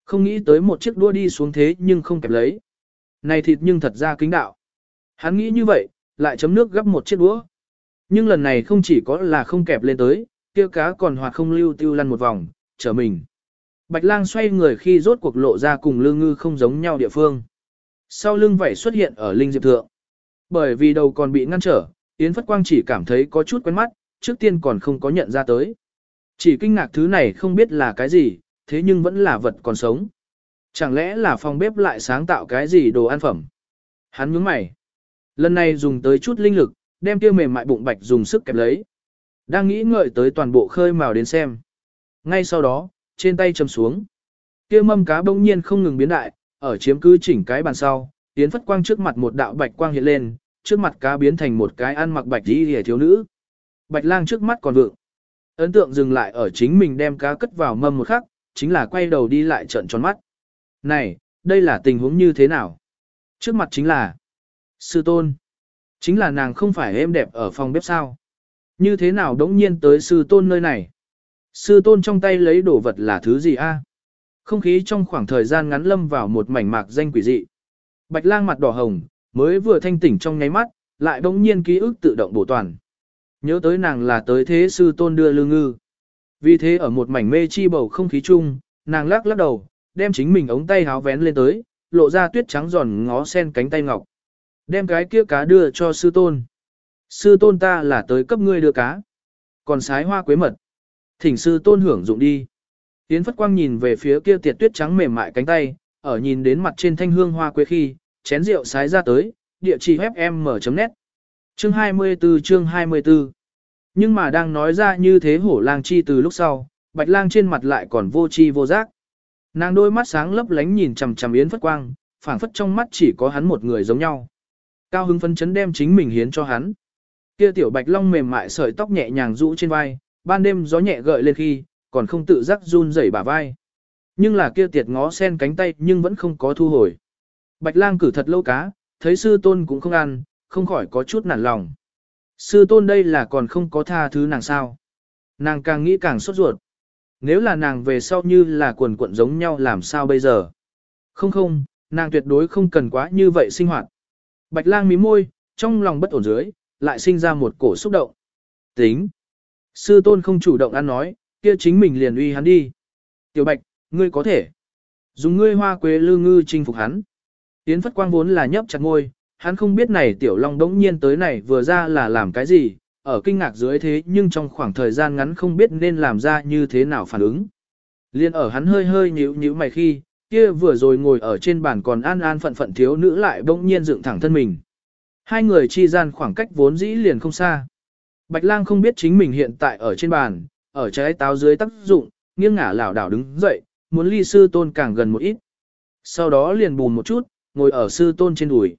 Không nghĩ tới một chiếc đua đi xuống thế nhưng không kẹp lấy. Này thịt nhưng thật ra kính đạo. Hắn nghĩ như vậy, lại chấm nước gấp một chiếc đũa. Nhưng lần này không chỉ có là không kẹp lên tới, kia cá còn hoạt không lưu tiêu lăn một vòng, trở mình. Bạch lang xoay người khi rốt cuộc lộ ra cùng lương ngư không giống nhau địa phương. Sau lưng vảy xuất hiện ở linh diệp thượng. Bởi vì đầu còn bị ngăn trở, Yến Phất Quang chỉ cảm thấy có chút quen mắt, trước tiên còn không có nhận ra tới. Chỉ kinh ngạc thứ này không biết là cái gì, thế nhưng vẫn là vật còn sống. Chẳng lẽ là phòng bếp lại sáng tạo cái gì đồ ăn phẩm? Hắn nhướng mày. Lần này dùng tới chút linh lực, đem kia mềm mại bụng bạch dùng sức kẹp lấy. Đang nghĩ ngợi tới toàn bộ khơi mào đến xem. Ngay sau đó, trên tay chầm xuống. Kia mâm cá bỗng nhiên không ngừng biến đại, ở chiếm cứ chỉnh cái bàn sau, tiến phất quang trước mặt một đạo bạch quang hiện lên, trước mặt cá biến thành một cái ăn mặc bạch y hề thiếu nữ. Bạch lang trước mắt còn vượng. Ấn tượng dừng lại ở chính mình đem cá cất vào mâm một khắc, chính là quay đầu đi lại trận tròn mắt. Này, đây là tình huống như thế nào? Trước mặt chính là sư tôn. Chính là nàng không phải êm đẹp ở phòng bếp sao. Như thế nào đống nhiên tới sư tôn nơi này? Sư tôn trong tay lấy đồ vật là thứ gì a? Không khí trong khoảng thời gian ngắn lâm vào một mảnh mạc danh quỷ dị. Bạch lang mặt đỏ hồng, mới vừa thanh tỉnh trong nháy mắt, lại đống nhiên ký ức tự động bổ toàn. Nhớ tới nàng là tới thế sư tôn đưa lương ngư. Vì thế ở một mảnh mê chi bầu không khí chung, nàng lắc lắc đầu, đem chính mình ống tay háo vén lên tới, lộ ra tuyết trắng giòn ngó sen cánh tay ngọc. Đem cái kia cá đưa cho sư tôn. Sư tôn ta là tới cấp ngươi đưa cá. Còn sái hoa quế mật. Thỉnh sư tôn hưởng dụng đi. Yến Phất Quang nhìn về phía kia tiệt tuyết trắng mềm mại cánh tay, ở nhìn đến mặt trên thanh hương hoa quế khi, chén rượu sái ra tới, địa chỉ fm.net. Chương 24 chương 24 Nhưng mà đang nói ra như thế hổ lang chi từ lúc sau, bạch lang trên mặt lại còn vô chi vô giác. Nàng đôi mắt sáng lấp lánh nhìn chằm chằm Yến Phất Quang, phảng phất trong mắt chỉ có hắn một người giống nhau. Cao hứng phấn chấn đem chính mình hiến cho hắn. Kia tiểu bạch long mềm mại sợi tóc nhẹ nhàng rũ trên vai, ban đêm gió nhẹ gợi lên khi, còn không tự giác run rẩy bả vai. Nhưng là kia tiệt ngó sen cánh tay nhưng vẫn không có thu hồi. Bạch lang cử thật lâu cá, thấy sư tôn cũng không ăn, không khỏi có chút nản lòng. Sư tôn đây là còn không có tha thứ nàng sao. Nàng càng nghĩ càng sốt ruột. Nếu là nàng về sau như là quần quận giống nhau làm sao bây giờ? Không không, nàng tuyệt đối không cần quá như vậy sinh hoạt. Bạch lang mí môi, trong lòng bất ổn dưới, lại sinh ra một cổ xúc động. Tính. Sư tôn không chủ động ăn nói, kia chính mình liền uy hắn đi. Tiểu bạch, ngươi có thể. Dùng ngươi hoa quế lư ngư chinh phục hắn. Tiến Phất Quang vốn là nhấp chặt ngôi, hắn không biết này tiểu long đống nhiên tới này vừa ra là làm cái gì, ở kinh ngạc dưới thế nhưng trong khoảng thời gian ngắn không biết nên làm ra như thế nào phản ứng. Liên ở hắn hơi hơi nhíu nhíu mày khi, kia vừa rồi ngồi ở trên bàn còn an an phận phận thiếu nữ lại bỗng nhiên dựng thẳng thân mình. Hai người chi gian khoảng cách vốn dĩ liền không xa. Bạch lang không biết chính mình hiện tại ở trên bàn, ở trái táo dưới tác dụng, nghiêng ngả lảo đảo đứng dậy, muốn ly sư tôn càng gần một ít. Sau đó liền bùn một chút, ngồi ở sư tôn trên đùi.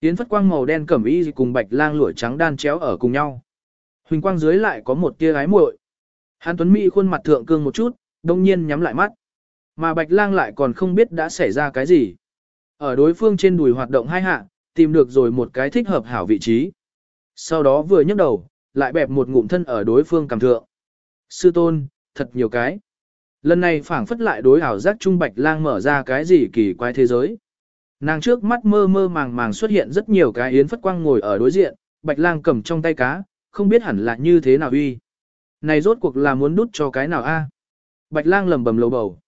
Yến phất quang màu đen cẩm y cùng bạch lang lụa trắng đan chéo ở cùng nhau. Huỳnh quang dưới lại có một tia gái muội. Hàn Tuấn Mỹ khuôn mặt thượng cương một chút, đông nhiên nhắm lại mắt. Mà bạch lang lại còn không biết đã xảy ra cái gì. Ở đối phương trên đùi hoạt động hai hạ, tìm được rồi một cái thích hợp hảo vị trí. Sau đó vừa nhấc đầu, lại bẹp một ngụm thân ở đối phương cầm thượng. Sư tôn, thật nhiều cái. Lần này phảng phất lại đối ảo giác trung bạch lang mở ra cái gì kỳ quái thế giới. Nàng trước mắt mơ mơ màng màng xuất hiện rất nhiều cái yến phất quang ngồi ở đối diện, bạch lang cầm trong tay cá, không biết hẳn là như thế nào uy. Này rốt cuộc là muốn đút cho cái nào a? Bạch lang lầm bầm lầu bầu.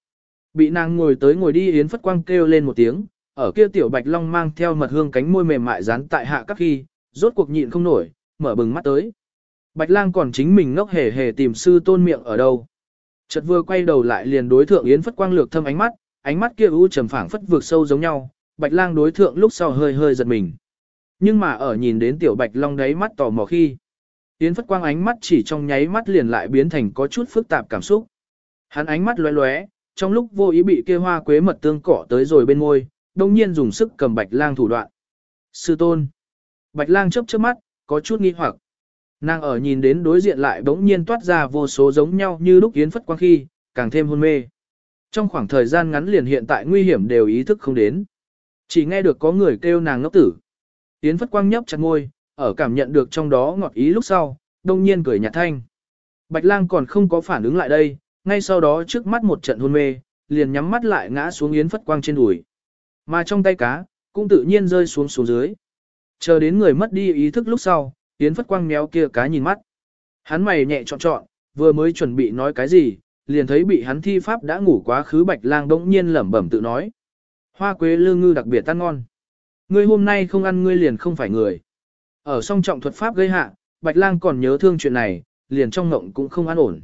Bị nàng ngồi tới ngồi đi yến phất quang kêu lên một tiếng, ở kia tiểu bạch long mang theo mật hương cánh môi mềm mại dán tại hạ các khi, rốt cuộc nhịn không nổi, mở bừng mắt tới. Bạch lang còn chính mình ngốc hề hề tìm sư tôn miệng ở đâu. Chợt vừa quay đầu lại liền đối thượng Yến Phất Quang lược thâm ánh mắt, ánh mắt kia u trầm phảng phất vượt sâu giống nhau, Bạch Lang đối thượng lúc sau hơi hơi giật mình. Nhưng mà ở nhìn đến tiểu Bạch Long đấy mắt tò mò khi, Yến Phất Quang ánh mắt chỉ trong nháy mắt liền lại biến thành có chút phức tạp cảm xúc. Hắn ánh mắt lóe lóe, trong lúc vô ý bị kia hoa quế mật tương cỏ tới rồi bên môi, đồng nhiên dùng sức cầm Bạch Lang thủ đoạn. Sư tôn. Bạch Lang chớp chớp mắt, có chút nghi hoặc. Nàng ở nhìn đến đối diện lại bỗng nhiên toát ra vô số giống nhau như lúc Yến Phất Quang khi, càng thêm hôn mê. Trong khoảng thời gian ngắn liền hiện tại nguy hiểm đều ý thức không đến. Chỉ nghe được có người kêu nàng ngốc tử. Yến Phất Quang nhấp chặt môi, ở cảm nhận được trong đó ngọt ý lúc sau, đông nhiên cười nhạt thanh. Bạch lang còn không có phản ứng lại đây, ngay sau đó trước mắt một trận hôn mê, liền nhắm mắt lại ngã xuống Yến Phất Quang trên đùi. Mà trong tay cá, cũng tự nhiên rơi xuống xuống dưới. Chờ đến người mất đi ý thức lúc sau, Yến Phất Quang méo kia cá nhìn mắt. Hắn mày nhẹ trọn trọn, vừa mới chuẩn bị nói cái gì, liền thấy bị hắn thi pháp đã ngủ quá khứ Bạch Lang đỗng nhiên lẩm bẩm tự nói. Hoa quế lương ngư đặc biệt tan ngon. Ngươi hôm nay không ăn ngươi liền không phải người. Ở song trọng thuật pháp gây hạ, Bạch Lang còn nhớ thương chuyện này, liền trong ngộng cũng không an ổn.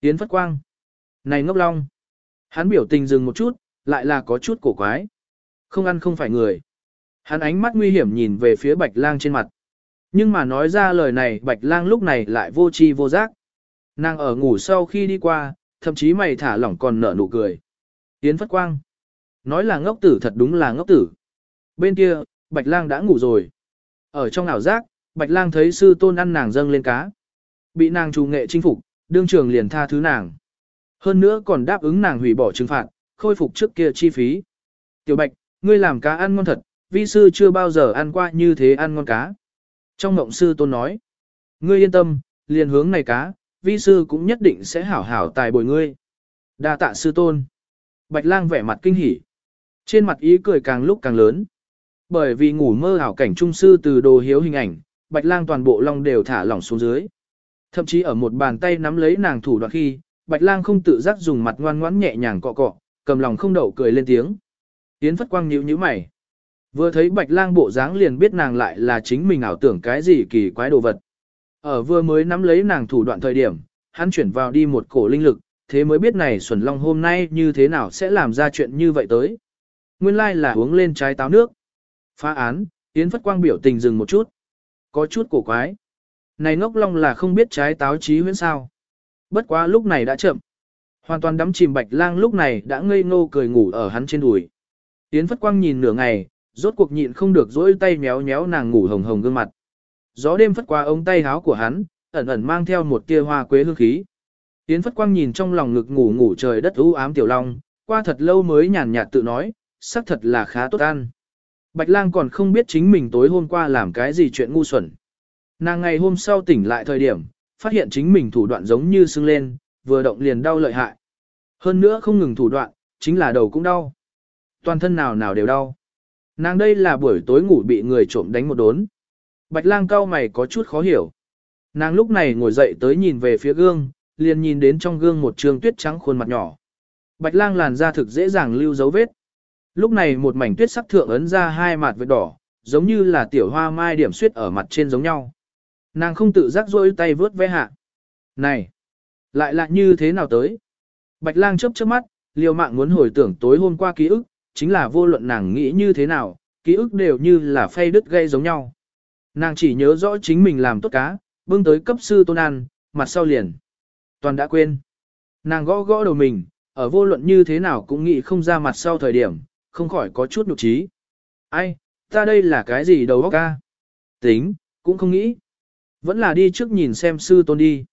Yến Phất Quang. Này ngốc long. Hắn biểu tình dừng một chút, lại là có chút cổ quái. Không ăn không phải người. Hắn ánh mắt nguy hiểm nhìn về phía Bạch Lang trên mặt. Nhưng mà nói ra lời này Bạch Lang lúc này lại vô chi vô giác. Nàng ở ngủ sau khi đi qua, thậm chí mày thả lỏng còn nở nụ cười. Yến Phất Quang. Nói là ngốc tử thật đúng là ngốc tử. Bên kia, Bạch Lang đã ngủ rồi. Ở trong ảo giác, Bạch Lang thấy sư tôn ăn nàng dâng lên cá. Bị nàng trù nghệ chinh phục, đương trường liền tha thứ nàng. Hơn nữa còn đáp ứng nàng hủy bỏ trừng phạt, khôi phục trước kia chi phí. Tiểu Bạch, ngươi làm cá ăn ngon thật, vi sư chưa bao giờ ăn qua như thế ăn ngon cá. Trong mộng sư tôn nói, ngươi yên tâm, liền hướng này cá, vi sư cũng nhất định sẽ hảo hảo tài bồi ngươi. đa tạ sư tôn. Bạch lang vẻ mặt kinh hỉ. Trên mặt ý cười càng lúc càng lớn. Bởi vì ngủ mơ ảo cảnh trung sư từ đồ hiếu hình ảnh, bạch lang toàn bộ long đều thả lỏng xuống dưới. Thậm chí ở một bàn tay nắm lấy nàng thủ đoạn khi, bạch lang không tự giác dùng mặt ngoan ngoãn nhẹ nhàng cọ cọ, cầm lòng không đậu cười lên tiếng. Yến phất quang nhíu nhíu mày. Vừa thấy bạch lang bộ dáng liền biết nàng lại là chính mình ảo tưởng cái gì kỳ quái đồ vật. Ở vừa mới nắm lấy nàng thủ đoạn thời điểm, hắn chuyển vào đi một cổ linh lực, thế mới biết này Xuân Long hôm nay như thế nào sẽ làm ra chuyện như vậy tới. Nguyên lai like là uống lên trái táo nước. Phá án, Yến Phất Quang biểu tình dừng một chút. Có chút cổ quái. Này ngốc long là không biết trái táo trí huyễn sao. Bất quá lúc này đã chậm. Hoàn toàn đắm chìm bạch lang lúc này đã ngây ngô cười ngủ ở hắn trên đùi. Yến Phất Quang nhìn nửa ngày, rốt cuộc nhịn không được dỗi tay méo méo nàng ngủ hồng hồng gương mặt. Gió đêm phất qua ống tay háo của hắn, ẩn ẩn mang theo một tia hoa quế hương khí. Yến Phất Quang nhìn trong lòng ngực ngủ ngủ trời đất u ám tiểu long, qua thật lâu mới nhàn nhạt tự nói, xác thật là khá tốt ăn. Bạch lang còn không biết chính mình tối hôm qua làm cái gì chuyện ngu xuẩn. Nàng ngày hôm sau tỉnh lại thời điểm, phát hiện chính mình thủ đoạn giống như sưng lên, vừa động liền đau lợi hại. Hơn nữa không ngừng thủ đoạn, chính là đầu cũng đau. Toàn thân nào nào đều đau. Nàng đây là buổi tối ngủ bị người trộm đánh một đốn. Bạch lang cao mày có chút khó hiểu. Nàng lúc này ngồi dậy tới nhìn về phía gương, liền nhìn đến trong gương một trường tuyết trắng khuôn mặt nhỏ. Bạch lang làn da thực dễ dàng lưu dấu vết. Lúc này một mảnh tuyết sắc thượng ấn ra hai mặt vết đỏ, giống như là tiểu hoa mai điểm suyết ở mặt trên giống nhau. Nàng không tự giác rôi tay vớt ve hạ. Này! Lại là như thế nào tới? Bạch lang chớp chớp mắt, liều mạng muốn hồi tưởng tối hôm qua ký ức, chính là vô luận nàng nghĩ như thế nào, ký ức đều như là phay đứt gây giống nhau. Nàng chỉ nhớ rõ chính mình làm tốt cá, bưng tới cấp sư tôn ăn, mặt sau liền. Toàn đã quên. Nàng gõ gõ đầu mình, ở vô luận như thế nào cũng nghĩ không ra mặt sau thời điểm, không khỏi có chút nhục trí. Ai, ta đây là cái gì đầu óc ca? Tính, cũng không nghĩ. Vẫn là đi trước nhìn xem sư tôn đi.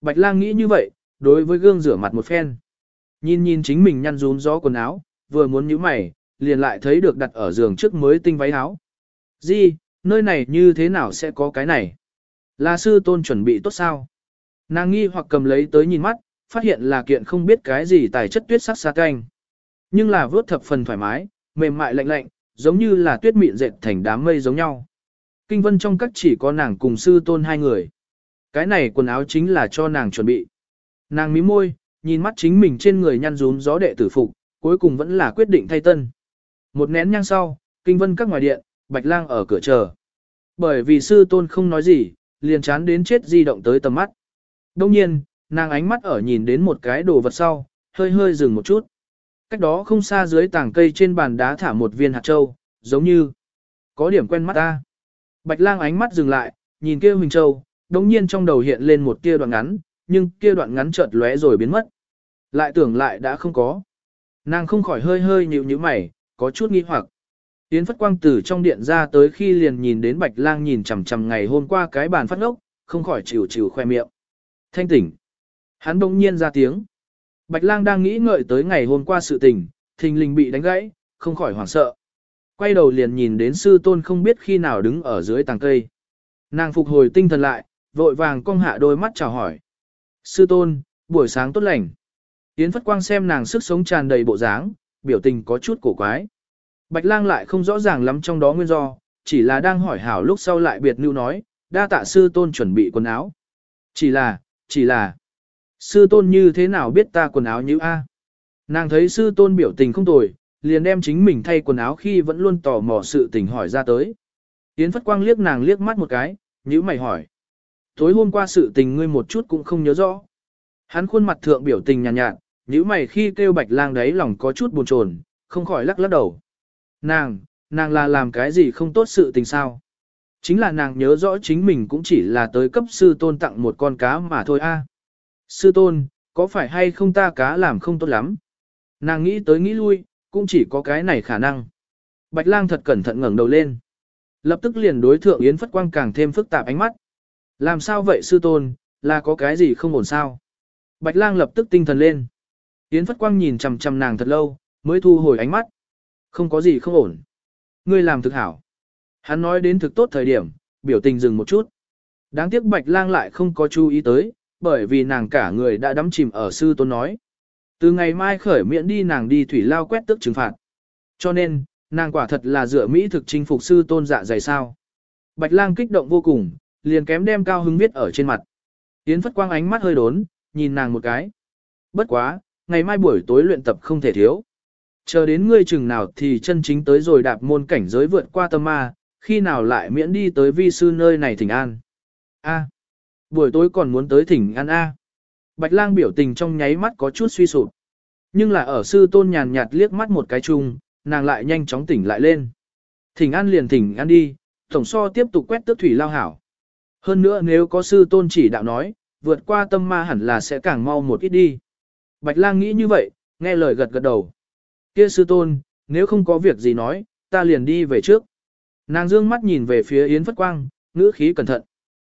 Bạch lang nghĩ như vậy, đối với gương rửa mặt một phen. Nhìn nhìn chính mình nhăn rún gió quần áo, vừa muốn nhíu mày, liền lại thấy được đặt ở giường trước mới tinh váy áo. Di, nơi này như thế nào sẽ có cái này? Là sư tôn chuẩn bị tốt sao? Nàng nghi hoặc cầm lấy tới nhìn mắt, phát hiện là kiện không biết cái gì tài chất tuyết sắc xa canh. Nhưng là vớt thập phần thoải mái, mềm mại lạnh lạnh, giống như là tuyết mịn dệt thành đám mây giống nhau. Kinh vân trong các chỉ có nàng cùng sư tôn hai người. Cái này quần áo chính là cho nàng chuẩn bị. Nàng mím môi, nhìn mắt chính mình trên người nhăn rún gió đệ tử phục, cuối cùng vẫn là quyết định thay tân. Một nén nhang sau, kinh vân các ngoài điện, bạch lang ở cửa chờ. Bởi vì sư tôn không nói gì, liền chán đến chết di động tới tầm mắt. Đông nhiên, nàng ánh mắt ở nhìn đến một cái đồ vật sau, hơi hơi dừng một chút. Cách đó không xa dưới tảng cây trên bàn đá thả một viên hạt châu, giống như có điểm quen mắt ta. Bạch lang ánh mắt dừng lại, nhìn kia Huỳnh Châu, đống nhiên trong đầu hiện lên một kia đoạn ngắn, nhưng kia đoạn ngắn chợt lóe rồi biến mất. Lại tưởng lại đã không có. Nàng không khỏi hơi hơi nhíu nhíu mày, có chút nghi hoặc. Yến Phất Quang từ trong điện ra tới khi liền nhìn đến Bạch Lang nhìn chằm chằm ngày hôm qua cái bàn phát ngốc, không khỏi chịu chịu khoe miệng. Thanh tỉnh. Hắn đông nhiên ra tiếng. Bạch Lang đang nghĩ ngợi tới ngày hôm qua sự tình, thình lình bị đánh gãy, không khỏi hoảng sợ. Quay đầu liền nhìn đến sư tôn không biết khi nào đứng ở dưới tàng cây. Nàng phục hồi tinh thần lại, vội vàng cong hạ đôi mắt chào hỏi. Sư tôn, buổi sáng tốt lành. Yến Phất Quang xem nàng sức sống tràn đầy bộ dáng, biểu tình có chút cổ quái. Bạch lang lại không rõ ràng lắm trong đó nguyên do, chỉ là đang hỏi hảo lúc sau lại biệt lưu nói, đa tạ sư tôn chuẩn bị quần áo. Chỉ là, chỉ là, sư tôn như thế nào biết ta quần áo như A. Nàng thấy sư tôn biểu tình không tồi, liền đem chính mình thay quần áo khi vẫn luôn tò mò sự tình hỏi ra tới. Yến Phất Quang liếc nàng liếc mắt một cái, nhíu mày hỏi. Tối hôm qua sự tình ngươi một chút cũng không nhớ rõ. Hắn khuôn mặt thượng biểu tình nhàn nhạt, nhạt, nhíu mày khi kêu bạch lang đấy lòng có chút buồn chồn, không khỏi lắc lắc đầu. Nàng, nàng là làm cái gì không tốt sự tình sao? Chính là nàng nhớ rõ chính mình cũng chỉ là tới cấp sư tôn tặng một con cá mà thôi a. Sư tôn, có phải hay không ta cá làm không tốt lắm? Nàng nghĩ tới nghĩ lui, cũng chỉ có cái này khả năng. Bạch lang thật cẩn thận ngẩng đầu lên. Lập tức liền đối thượng Yến Phất Quang càng thêm phức tạp ánh mắt. Làm sao vậy sư tôn, là có cái gì không ổn sao? Bạch lang lập tức tinh thần lên. Yến Phất Quang nhìn chằm chằm nàng thật lâu, mới thu hồi ánh mắt. Không có gì không ổn. Ngươi làm thực hảo. Hắn nói đến thực tốt thời điểm, biểu tình dừng một chút. Đáng tiếc Bạch Lang lại không có chú ý tới, bởi vì nàng cả người đã đắm chìm ở sư tôn nói. Từ ngày mai khởi miễn đi nàng đi thủy lao quét tức trừng phạt. Cho nên, nàng quả thật là dựa Mỹ thực chinh phục sư tôn dạ dày sao. Bạch Lang kích động vô cùng, liền kém đem cao hứng viết ở trên mặt. Yến Phất Quang ánh mắt hơi đốn, nhìn nàng một cái. Bất quá, ngày mai buổi tối luyện tập không thể thiếu. Chờ đến ngươi chừng nào thì chân chính tới rồi đạp môn cảnh giới vượt qua tâm ma, khi nào lại miễn đi tới vi sư nơi này thỉnh an. A. Buổi tối còn muốn tới thỉnh an A. Bạch lang biểu tình trong nháy mắt có chút suy sụp. Nhưng là ở sư tôn nhàn nhạt liếc mắt một cái chung, nàng lại nhanh chóng tỉnh lại lên. Thỉnh an liền thỉnh an đi, tổng so tiếp tục quét tước thủy lao hảo. Hơn nữa nếu có sư tôn chỉ đạo nói, vượt qua tâm ma hẳn là sẽ càng mau một ít đi. Bạch lang nghĩ như vậy, nghe lời gật gật đầu. Kia sư tôn, nếu không có việc gì nói, ta liền đi về trước. Nàng dương mắt nhìn về phía Yến Phất Quang, ngữ khí cẩn thận.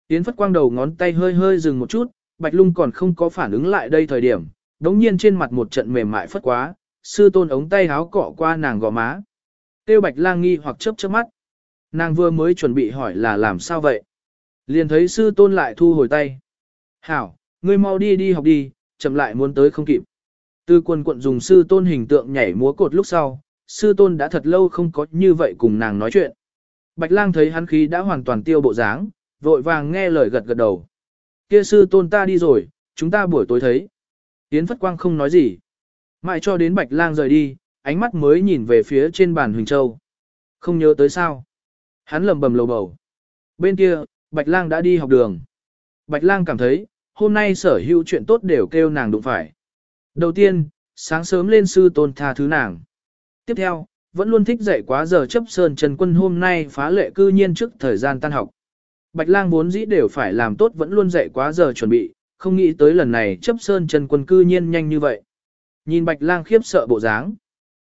Yến Phất Quang đầu ngón tay hơi hơi dừng một chút, Bạch Lung còn không có phản ứng lại đây thời điểm, đống nhiên trên mặt một trận mềm mại phất quá, sư tôn ống tay háo cọ qua nàng gò má. Tiêu Bạch lang nghi hoặc chớp chớp mắt. Nàng vừa mới chuẩn bị hỏi là làm sao vậy. Liền thấy sư tôn lại thu hồi tay. Hảo, ngươi mau đi đi học đi, chậm lại muốn tới không kịp. Từ quần quận dùng sư tôn hình tượng nhảy múa cột lúc sau, sư tôn đã thật lâu không có như vậy cùng nàng nói chuyện. Bạch lang thấy hắn khí đã hoàn toàn tiêu bộ dáng, vội vàng nghe lời gật gật đầu. Kia sư tôn ta đi rồi, chúng ta buổi tối thấy. Yến Phất Quang không nói gì. Mãi cho đến Bạch Lang rời đi, ánh mắt mới nhìn về phía trên bàn Huỳnh Châu. Không nhớ tới sao. Hắn lầm bầm lầu bầu. Bên kia, Bạch Lang đã đi học đường. Bạch Lang cảm thấy, hôm nay sở hữu chuyện tốt đều kêu nàng đụng phải. Đầu tiên, sáng sớm lên sư tôn tha thứ nàng. Tiếp theo, vẫn luôn thích dậy quá giờ chấp sơn Trần Quân hôm nay phá lệ cư nhiên trước thời gian tan học. Bạch lang vốn dĩ đều phải làm tốt vẫn luôn dậy quá giờ chuẩn bị, không nghĩ tới lần này chấp sơn Trần Quân cư nhiên nhanh như vậy. Nhìn bạch lang khiếp sợ bộ dáng.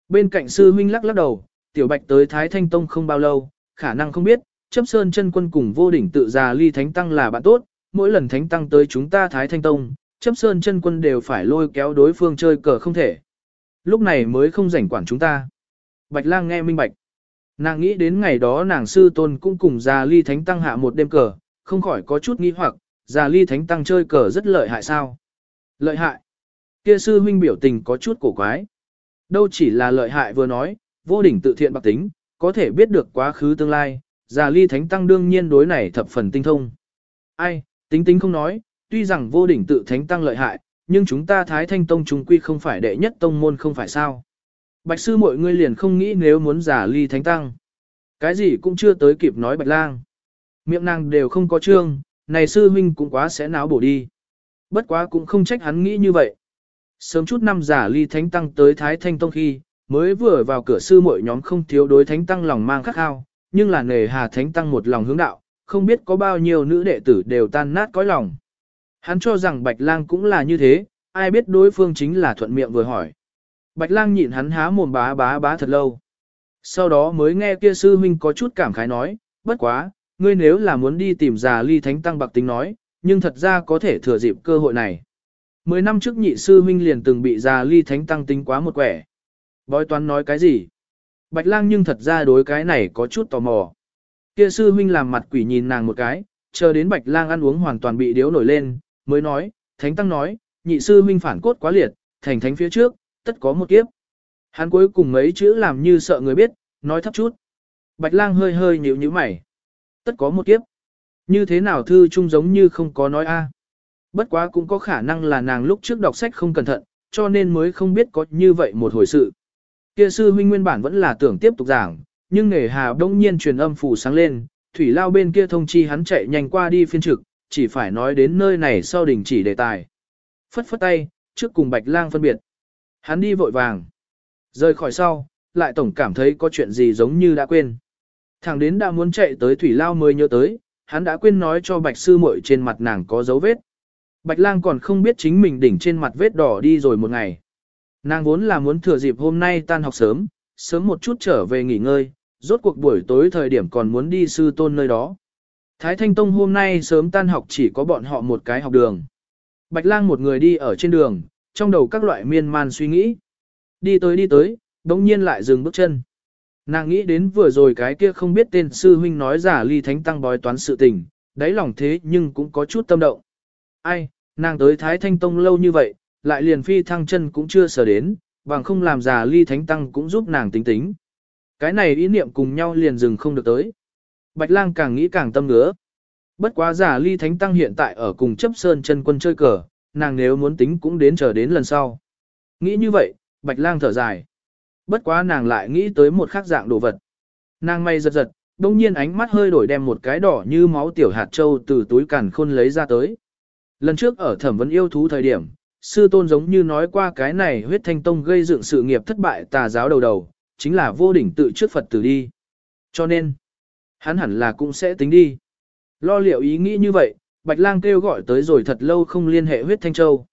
Bên cạnh sư huynh lắc lắc đầu, tiểu bạch tới Thái Thanh Tông không bao lâu, khả năng không biết, chấp sơn chân quân cùng vô đỉnh tự già ly thánh tăng là bạn tốt, mỗi lần thánh tăng tới chúng ta Thái Thanh Tông, chấp sơn chân quân đều phải lôi kéo đối phương chơi cờ không thể. Lúc này mới không rảnh quản chúng ta. Bạch lang nghe minh bạch. Nàng nghĩ đến ngày đó nàng sư tôn cũng cùng già ly thánh tăng hạ một đêm cờ, không khỏi có chút nghi hoặc, già ly thánh tăng chơi cờ rất lợi hại sao? Lợi hại. Kia sư huynh biểu tình có chút cổ quái. Đâu chỉ là lợi hại vừa nói, vô đỉnh tự thiện bạc tính, có thể biết được quá khứ tương lai, già ly thánh tăng đương nhiên đối này thập phần tinh thông. Ai, tính tính không nói, tuy rằng vô đỉnh tự thánh tăng lợi hại, nhưng chúng ta Thái Thanh Tông chúng quy không phải đệ nhất tông môn không phải sao. Bạch sư mọi người liền không nghĩ nếu muốn giả ly thánh tăng. Cái gì cũng chưa tới kịp nói bạch lang. Miệng nàng đều không có trương, này sư huynh cũng quá sẽ náo bổ đi. Bất quá cũng không trách hắn nghĩ như vậy. Sớm chút năm giả ly thánh tăng tới Thái Thanh Tông khi, mới vừa vào cửa sư mọi nhóm không thiếu đối thánh tăng lòng mang khắc khao, nhưng là nề hà thánh tăng một lòng hướng đạo, không biết có bao nhiêu nữ đệ tử đều tan nát cõi lòng. Hắn cho rằng Bạch Lang cũng là như thế, ai biết đối phương chính là thuận miệng vừa hỏi. Bạch lang nhịn hắn há mồm bá bá bá thật lâu. Sau đó mới nghe kia sư huynh có chút cảm khái nói, bất quá, ngươi nếu là muốn đi tìm già ly thánh tăng bạc tính nói, nhưng thật ra có thể thừa dịp cơ hội này. Mười năm trước nhị sư huynh liền từng bị già ly thánh tăng tính quá một quẻ. Bói toán nói cái gì? Bạch lang nhưng thật ra đối cái này có chút tò mò. Kia sư huynh làm mặt quỷ nhìn nàng một cái, chờ đến bạch lang ăn uống hoàn toàn bị điếu nổi lên, mới nói, thánh tăng nói, nhị sư huynh phản cốt quá liệt, thành thánh phía trước, tất có một kiếp. Hắn cuối cùng mấy chữ làm như sợ người biết, nói thấp chút. Bạch lang hơi hơi nhíu nhíu mày. Tất có một kiếp. Như thế nào thư chung giống như không có nói a. À? Bất quá cũng có khả năng là nàng lúc trước đọc sách không cẩn thận, cho nên mới không biết có như vậy một hồi sự. Kia sư huynh nguyên bản vẫn là tưởng tiếp tục giảng, nhưng nghề hà đông nhiên truyền âm phủ sáng lên, thủy lao bên kia thông chi hắn chạy nhanh qua đi phiên trực, chỉ phải nói đến nơi này sau đình chỉ đề tài. Phất phất tay, trước cùng bạch lang phân biệt. Hắn đi vội vàng. Rời khỏi sau, lại tổng cảm thấy có chuyện gì giống như đã quên. Thằng đến đã muốn chạy tới thủy lao mới nhớ tới, hắn đã quên nói cho bạch sư muội trên mặt nàng có dấu vết. Bạch lang còn không biết chính mình đỉnh trên mặt vết đỏ đi rồi một ngày. Nàng vốn là muốn thừa dịp hôm nay tan học sớm, sớm một chút trở về nghỉ ngơi, rốt cuộc buổi tối thời điểm còn muốn đi sư tôn nơi đó. Thái Thanh Tông hôm nay sớm tan học chỉ có bọn họ một cái học đường. Bạch lang một người đi ở trên đường, trong đầu các loại miên man suy nghĩ. Đi tới đi tới, đống nhiên lại dừng bước chân. Nàng nghĩ đến vừa rồi cái kia không biết tên sư huynh nói giả ly thánh tăng bói toán sự tình, đáy lòng thế nhưng cũng có chút tâm động. Ai, nàng tới Thái Thanh Tông lâu như vậy, lại liền phi thăng chân cũng chưa sở đến, bằng không làm giả ly thánh tăng cũng giúp nàng tính tính. Cái này ý niệm cùng nhau liền dừng không được tới. Bạch lang càng nghĩ càng tâm ngứa. Bất quá giả ly thánh tăng hiện tại ở cùng chấp sơn chân quân chơi cờ, nàng nếu muốn tính cũng đến chờ đến lần sau. Nghĩ như vậy, bạch lang thở dài. Bất quá nàng lại nghĩ tới một khác dạng đồ vật. Nàng may giật giật, đông nhiên ánh mắt hơi đổi đem một cái đỏ như máu tiểu hạt châu từ túi càn khôn lấy ra tới. Lần trước ở thẩm vấn yêu thú thời điểm, sư tôn giống như nói qua cái này huyết thanh tông gây dựng sự nghiệp thất bại tà giáo đầu đầu, chính là vô đỉnh tự trước Phật tử đi. Cho nên, hắn hẳn là cũng sẽ tính đi. Lo liệu ý nghĩ như vậy, Bạch Lang kêu gọi tới rồi thật lâu không liên hệ huyết thanh châu.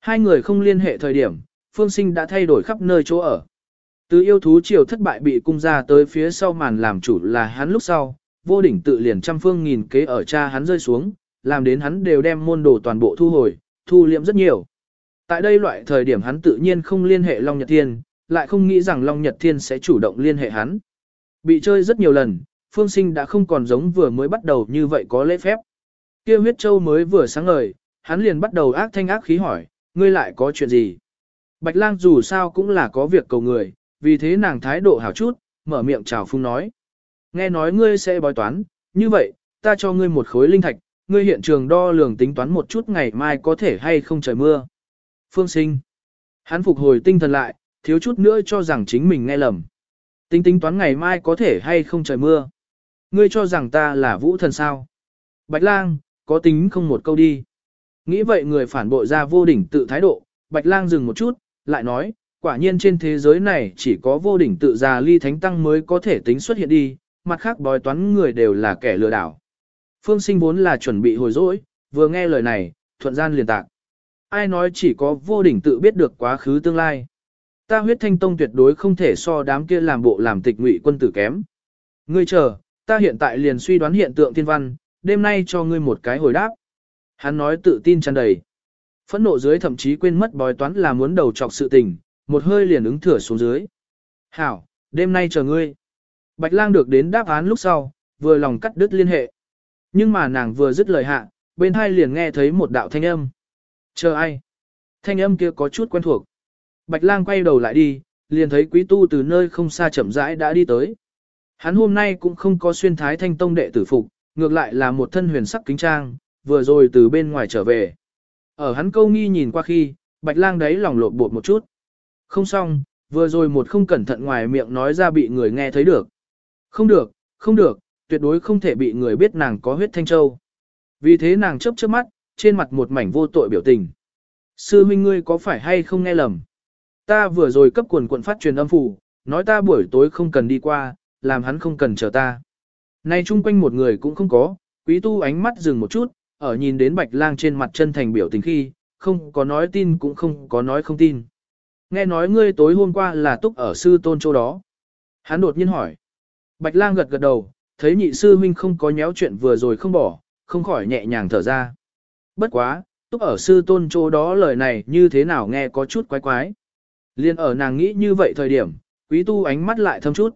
Hai người không liên hệ thời điểm, Phương Sinh đã thay đổi khắp nơi chỗ ở. Từ yêu thú triều thất bại bị cung ra tới phía sau màn làm chủ là hắn lúc sau, vô đỉnh tự liền trăm phương nghìn kế ở cha hắn rơi xuống, làm đến hắn đều đem môn đồ toàn bộ thu hồi, thu liệm rất nhiều. Tại đây loại thời điểm hắn tự nhiên không liên hệ Long Nhật Thiên, lại không nghĩ rằng Long Nhật Thiên sẽ chủ động liên hệ hắn. Bị chơi rất nhiều lần, Phương Sinh đã không còn giống vừa mới bắt đầu như vậy có lễ phép. Kia huyết châu mới vừa sáng ngời, hắn liền bắt đầu ác thanh ác khí hỏi, ngươi lại có chuyện gì? Bạch lang dù sao cũng là có việc cầu người, vì thế nàng thái độ hảo chút, mở miệng chào phung nói. Nghe nói ngươi sẽ bói toán, như vậy, ta cho ngươi một khối linh thạch, ngươi hiện trường đo lường tính toán một chút ngày mai có thể hay không trời mưa. Phương sinh. Hắn phục hồi tinh thần lại, thiếu chút nữa cho rằng chính mình nghe lầm. Tính tính toán ngày mai có thể hay không trời mưa. Ngươi cho rằng ta là vũ thần sao. Bạch lang, có tính không một câu đi. Nghĩ vậy người phản bội ra vô đỉnh tự thái độ, Bạch lang dừng một chút, lại nói, quả nhiên trên thế giới này chỉ có vô đỉnh tự già ly thánh tăng mới có thể tính xuất hiện đi, mặt khác bói toán người đều là kẻ lừa đảo. Phương sinh vốn là chuẩn bị hồi dỗi, vừa nghe lời này, thuận gian liền tạc. Ai nói chỉ có vô đỉnh tự biết được quá khứ tương lai. Ta huyết thanh tông tuyệt đối không thể so đám kia làm bộ làm tịch ngụy quân tử kém. Ngươi chờ, ta hiện tại liền suy đoán hiện tượng thiên văn, đêm nay cho ngươi một cái hồi đáp. Hắn nói tự tin tràn đầy. Phẫn nộ dưới thậm chí quên mất bói toán là muốn đầu chọc sự tình, một hơi liền ứng thửa xuống dưới. Hảo, đêm nay chờ ngươi. Bạch lang được đến đáp án lúc sau, vừa lòng cắt đứt liên hệ. Nhưng mà nàng vừa dứt lời hạ, bên hai liền nghe thấy một đạo thanh âm. Chờ ai? Thanh âm kia có chút quen thuộc. Bạch lang quay đầu lại đi, liền thấy quý tu từ nơi không xa chậm rãi đã đi tới. Hắn hôm nay cũng không có xuyên thái thanh tông đệ tử phục, ngược lại là một thân huyền sắc kính trang, vừa rồi từ bên ngoài trở về. Ở hắn câu nghi nhìn qua khi, bạch lang đấy lòng lộn bột một chút. Không xong, vừa rồi một không cẩn thận ngoài miệng nói ra bị người nghe thấy được. Không được, không được, tuyệt đối không thể bị người biết nàng có huyết thanh châu. Vì thế nàng chớp chớp mắt, trên mặt một mảnh vô tội biểu tình. Sư huynh ngươi có phải hay không nghe lầm? Ta vừa rồi cấp quần quận phát truyền âm phủ, nói ta buổi tối không cần đi qua, làm hắn không cần chờ ta. Nay chung quanh một người cũng không có, quý tu ánh mắt dừng một chút, ở nhìn đến bạch lang trên mặt chân thành biểu tình khi, không có nói tin cũng không có nói không tin. Nghe nói ngươi tối hôm qua là túc ở sư tôn chỗ đó. Hắn đột nhiên hỏi. Bạch lang gật gật đầu, thấy nhị sư huynh không có nhéo chuyện vừa rồi không bỏ, không khỏi nhẹ nhàng thở ra. Bất quá, túc ở sư tôn chỗ đó lời này như thế nào nghe có chút quái quái. Liên ở nàng nghĩ như vậy thời điểm, quý tu ánh mắt lại thâm chút.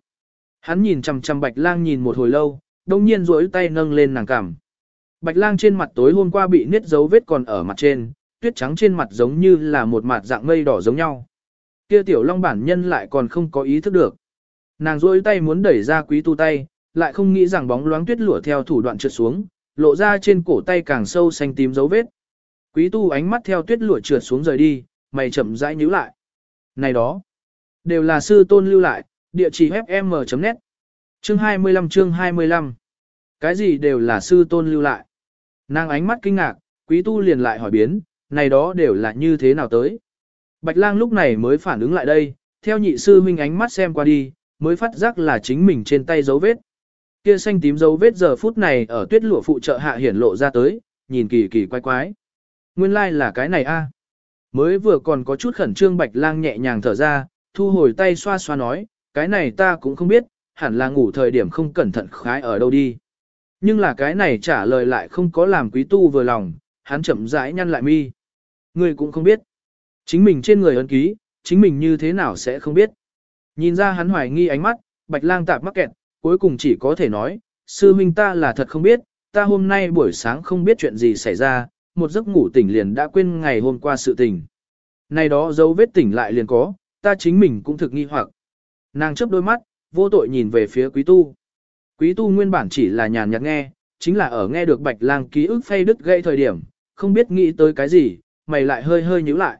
Hắn nhìn chằm chằm bạch lang nhìn một hồi lâu, đông nhiên duỗi tay nâng lên nàng cằm. Bạch lang trên mặt tối hôm qua bị niết dấu vết còn ở mặt trên, tuyết trắng trên mặt giống như là một mặt dạng mây đỏ giống nhau. Kia tiểu long bản nhân lại còn không có ý thức được. Nàng duỗi tay muốn đẩy ra quý tu tay, lại không nghĩ rằng bóng loáng tuyết lửa theo thủ đoạn trượt xuống, lộ ra trên cổ tay càng sâu xanh tím dấu vết. Quý tu ánh mắt theo tuyết lửa trượt xuống rời đi, mày chậm rãi nhíu lại. Này đó, đều là sư tôn lưu lại, địa chỉ fm.net. Chương 25 chương 25. Cái gì đều là sư tôn lưu lại. Nàng ánh mắt kinh ngạc, quý tu liền lại hỏi biến, này đó đều là như thế nào tới. Bạch lang lúc này mới phản ứng lại đây, theo nhị sư huynh ánh mắt xem qua đi, mới phát giác là chính mình trên tay dấu vết. Kia xanh tím dấu vết giờ phút này ở tuyết lụa phụ trợ hạ hiển lộ ra tới, nhìn kỳ kỳ quái quái. Nguyên lai like là cái này a. Mới vừa còn có chút khẩn trương bạch lang nhẹ nhàng thở ra, thu hồi tay xoa xoa nói, cái này ta cũng không biết, hẳn là ngủ thời điểm không cẩn thận khái ở đâu đi. Nhưng là cái này trả lời lại không có làm quý tu vừa lòng, hắn chậm rãi nhăn lại mi. Người cũng không biết. Chính mình trên người ấn ký, chính mình như thế nào sẽ không biết. Nhìn ra hắn hoài nghi ánh mắt, bạch lang tạp mắc kẹt, cuối cùng chỉ có thể nói, sư huynh ta là thật không biết, ta hôm nay buổi sáng không biết chuyện gì xảy ra, một giấc ngủ tỉnh liền đã quên ngày hôm qua sự tình. Này đó dấu vết tỉnh lại liền có, ta chính mình cũng thực nghi hoặc. Nàng chớp đôi mắt, vô tội nhìn về phía quý tu. Quý tu nguyên bản chỉ là nhàn nhạt nghe, chính là ở nghe được bạch lang ký ức phay đứt gây thời điểm, không biết nghĩ tới cái gì, mày lại hơi hơi nhíu lại.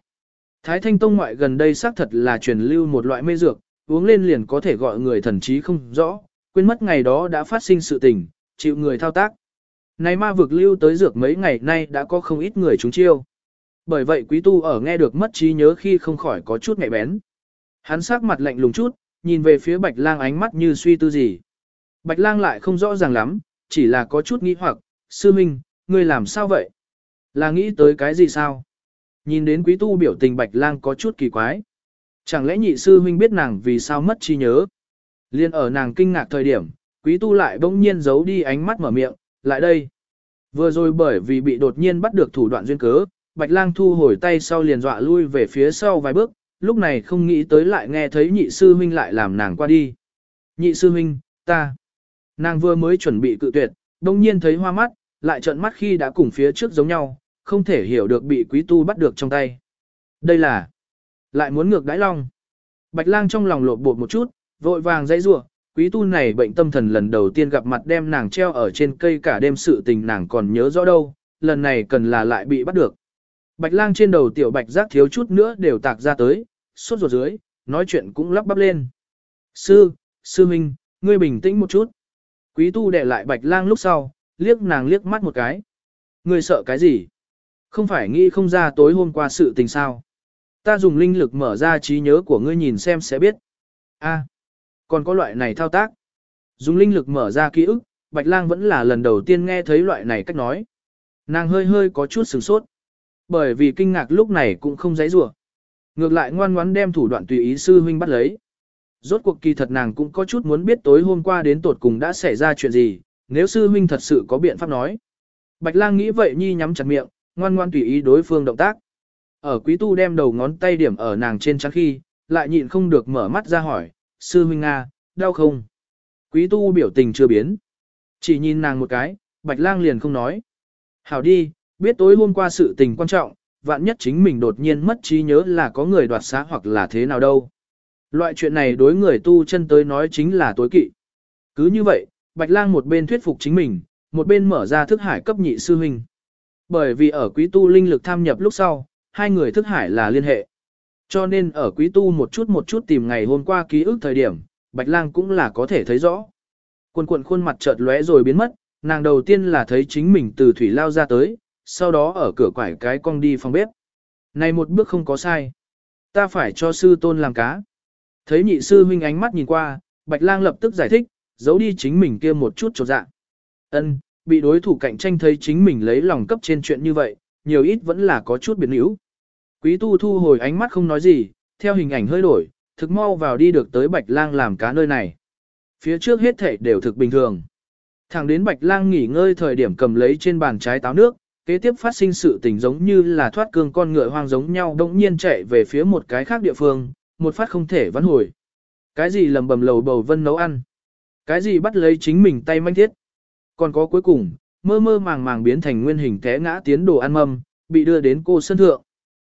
Thái Thanh Tông ngoại gần đây xác thật là truyền lưu một loại mê dược, uống lên liền có thể gọi người thần trí không rõ, quên mất ngày đó đã phát sinh sự tình, chịu người thao tác. Này ma vực lưu tới dược mấy ngày nay đã có không ít người trúng chiêu. Bởi vậy quý tu ở nghe được mất trí nhớ khi không khỏi có chút ngại bén. Hắn sắc mặt lạnh lùng chút, nhìn về phía bạch lang ánh mắt như suy tư gì. Bạch lang lại không rõ ràng lắm, chỉ là có chút nghĩ hoặc, sư minh, ngươi làm sao vậy? Là nghĩ tới cái gì sao? Nhìn đến quý tu biểu tình bạch lang có chút kỳ quái. Chẳng lẽ nhị sư huynh biết nàng vì sao mất trí nhớ? Liên ở nàng kinh ngạc thời điểm, quý tu lại bỗng nhiên giấu đi ánh mắt mở miệng, lại đây. Vừa rồi bởi vì bị đột nhiên bắt được thủ đoạn duyên cớ, bạch lang thu hồi tay sau liền dọa lui về phía sau vài bước, lúc này không nghĩ tới lại nghe thấy nhị sư huynh lại làm nàng qua đi. Nhị sư huynh, ta. Nàng vừa mới chuẩn bị cự tuyệt, đông nhiên thấy hoa mắt, lại trợn mắt khi đã cùng phía trước giống nhau, không thể hiểu được bị quý tu bắt được trong tay. Đây là, lại muốn ngược đãi long. Bạch lang trong lòng lột bột một chút, vội vàng dãy rủa quý tu này bệnh tâm thần lần đầu tiên gặp mặt đem nàng treo ở trên cây cả đêm sự tình nàng còn nhớ rõ đâu, lần này cần là lại bị bắt được. Bạch lang trên đầu tiểu bạch giác thiếu chút nữa đều tạc ra tới, sốt ruột dưới, nói chuyện cũng lắp bắp lên. Sư, sư minh, ngươi bình tĩnh một chút. Quý tu đệ lại bạch lang lúc sau, liếc nàng liếc mắt một cái. Ngươi sợ cái gì? Không phải nghĩ không ra tối hôm qua sự tình sao. Ta dùng linh lực mở ra trí nhớ của ngươi nhìn xem sẽ biết. A, còn có loại này thao tác. Dùng linh lực mở ra ký ức, Bạch Lang vẫn là lần đầu tiên nghe thấy loại này cách nói. Nàng hơi hơi có chút sửng sốt. Bởi vì kinh ngạc lúc này cũng không dãy rủa. Ngược lại ngoan ngoãn đem thủ đoạn tùy ý sư huynh bắt lấy. Rốt cuộc kỳ thật nàng cũng có chút muốn biết tối hôm qua đến tột cùng đã xảy ra chuyện gì, nếu sư huynh thật sự có biện pháp nói. Bạch lang nghĩ vậy nhi nhắm chặt miệng, ngoan ngoan tùy ý đối phương động tác. Ở quý tu đem đầu ngón tay điểm ở nàng trên trắng khi, lại nhịn không được mở mắt ra hỏi, sư huynh Nga, đau không? Quý tu biểu tình chưa biến. Chỉ nhìn nàng một cái, bạch lang liền không nói. Hảo đi, biết tối hôm qua sự tình quan trọng, vạn nhất chính mình đột nhiên mất trí nhớ là có người đoạt xá hoặc là thế nào đâu. Loại chuyện này đối người tu chân tới nói chính là tối kỵ. Cứ như vậy, Bạch Lang một bên thuyết phục chính mình, một bên mở ra thức hải cấp nhị sư huynh. Bởi vì ở quý tu linh lực tham nhập lúc sau, hai người thức hải là liên hệ. Cho nên ở quý tu một chút một chút tìm ngày hôm qua ký ức thời điểm, Bạch Lang cũng là có thể thấy rõ. Quần quần khuôn mặt chợt lóe rồi biến mất, nàng đầu tiên là thấy chính mình từ thủy lao ra tới, sau đó ở cửa quải cái cong đi phòng bếp. Này một bước không có sai. Ta phải cho sư tôn làm cá. Thấy nhị sư huynh ánh mắt nhìn qua, Bạch Lang lập tức giải thích, giấu đi chính mình kia một chút trột dạ. Ân, bị đối thủ cạnh tranh thấy chính mình lấy lòng cấp trên chuyện như vậy, nhiều ít vẫn là có chút biến níu. Quý tu thu hồi ánh mắt không nói gì, theo hình ảnh hơi đổi, thực mau vào đi được tới Bạch Lang làm cá nơi này. Phía trước hết thảy đều thực bình thường. Thẳng đến Bạch Lang nghỉ ngơi thời điểm cầm lấy trên bàn trái táo nước, kế tiếp phát sinh sự tình giống như là thoát cương con ngựa hoang giống nhau đống nhiên chạy về phía một cái khác địa phương, một phát không thể vãn hồi. Cái gì lầm bầm lầu bầu vân nấu ăn? Cái gì bắt lấy chính mình tay manh thiết? Còn có cuối cùng, mơ mơ màng màng biến thành nguyên hình té ngã tiến đồ ăn mâm, bị đưa đến cô sân thượng.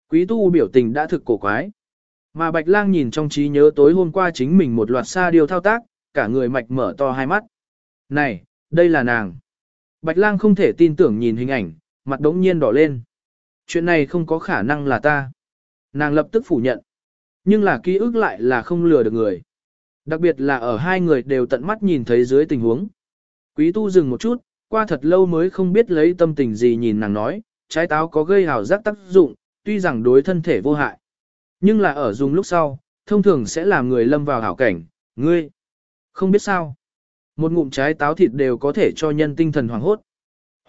Quý tu biểu tình đã thực cổ quái. Mà Bạch Lang nhìn trong trí nhớ tối hôm qua chính mình một loạt xa điều thao tác, cả người mạch mở to hai mắt. Này, đây là nàng. Bạch Lang không thể tin tưởng nhìn hình ảnh, mặt đống nhiên đỏ lên. Chuyện này không có khả năng là ta. Nàng lập tức phủ nhận. Nhưng là ký ức lại là không lừa được người. Đặc biệt là ở hai người đều tận mắt nhìn thấy dưới tình huống. Quý tu dừng một chút, qua thật lâu mới không biết lấy tâm tình gì nhìn nàng nói, trái táo có gây hào giác tác dụng, tuy rằng đối thân thể vô hại. Nhưng là ở dùng lúc sau, thông thường sẽ làm người lâm vào hảo cảnh, ngươi. Không biết sao. Một ngụm trái táo thịt đều có thể cho nhân tinh thần hoảng hốt.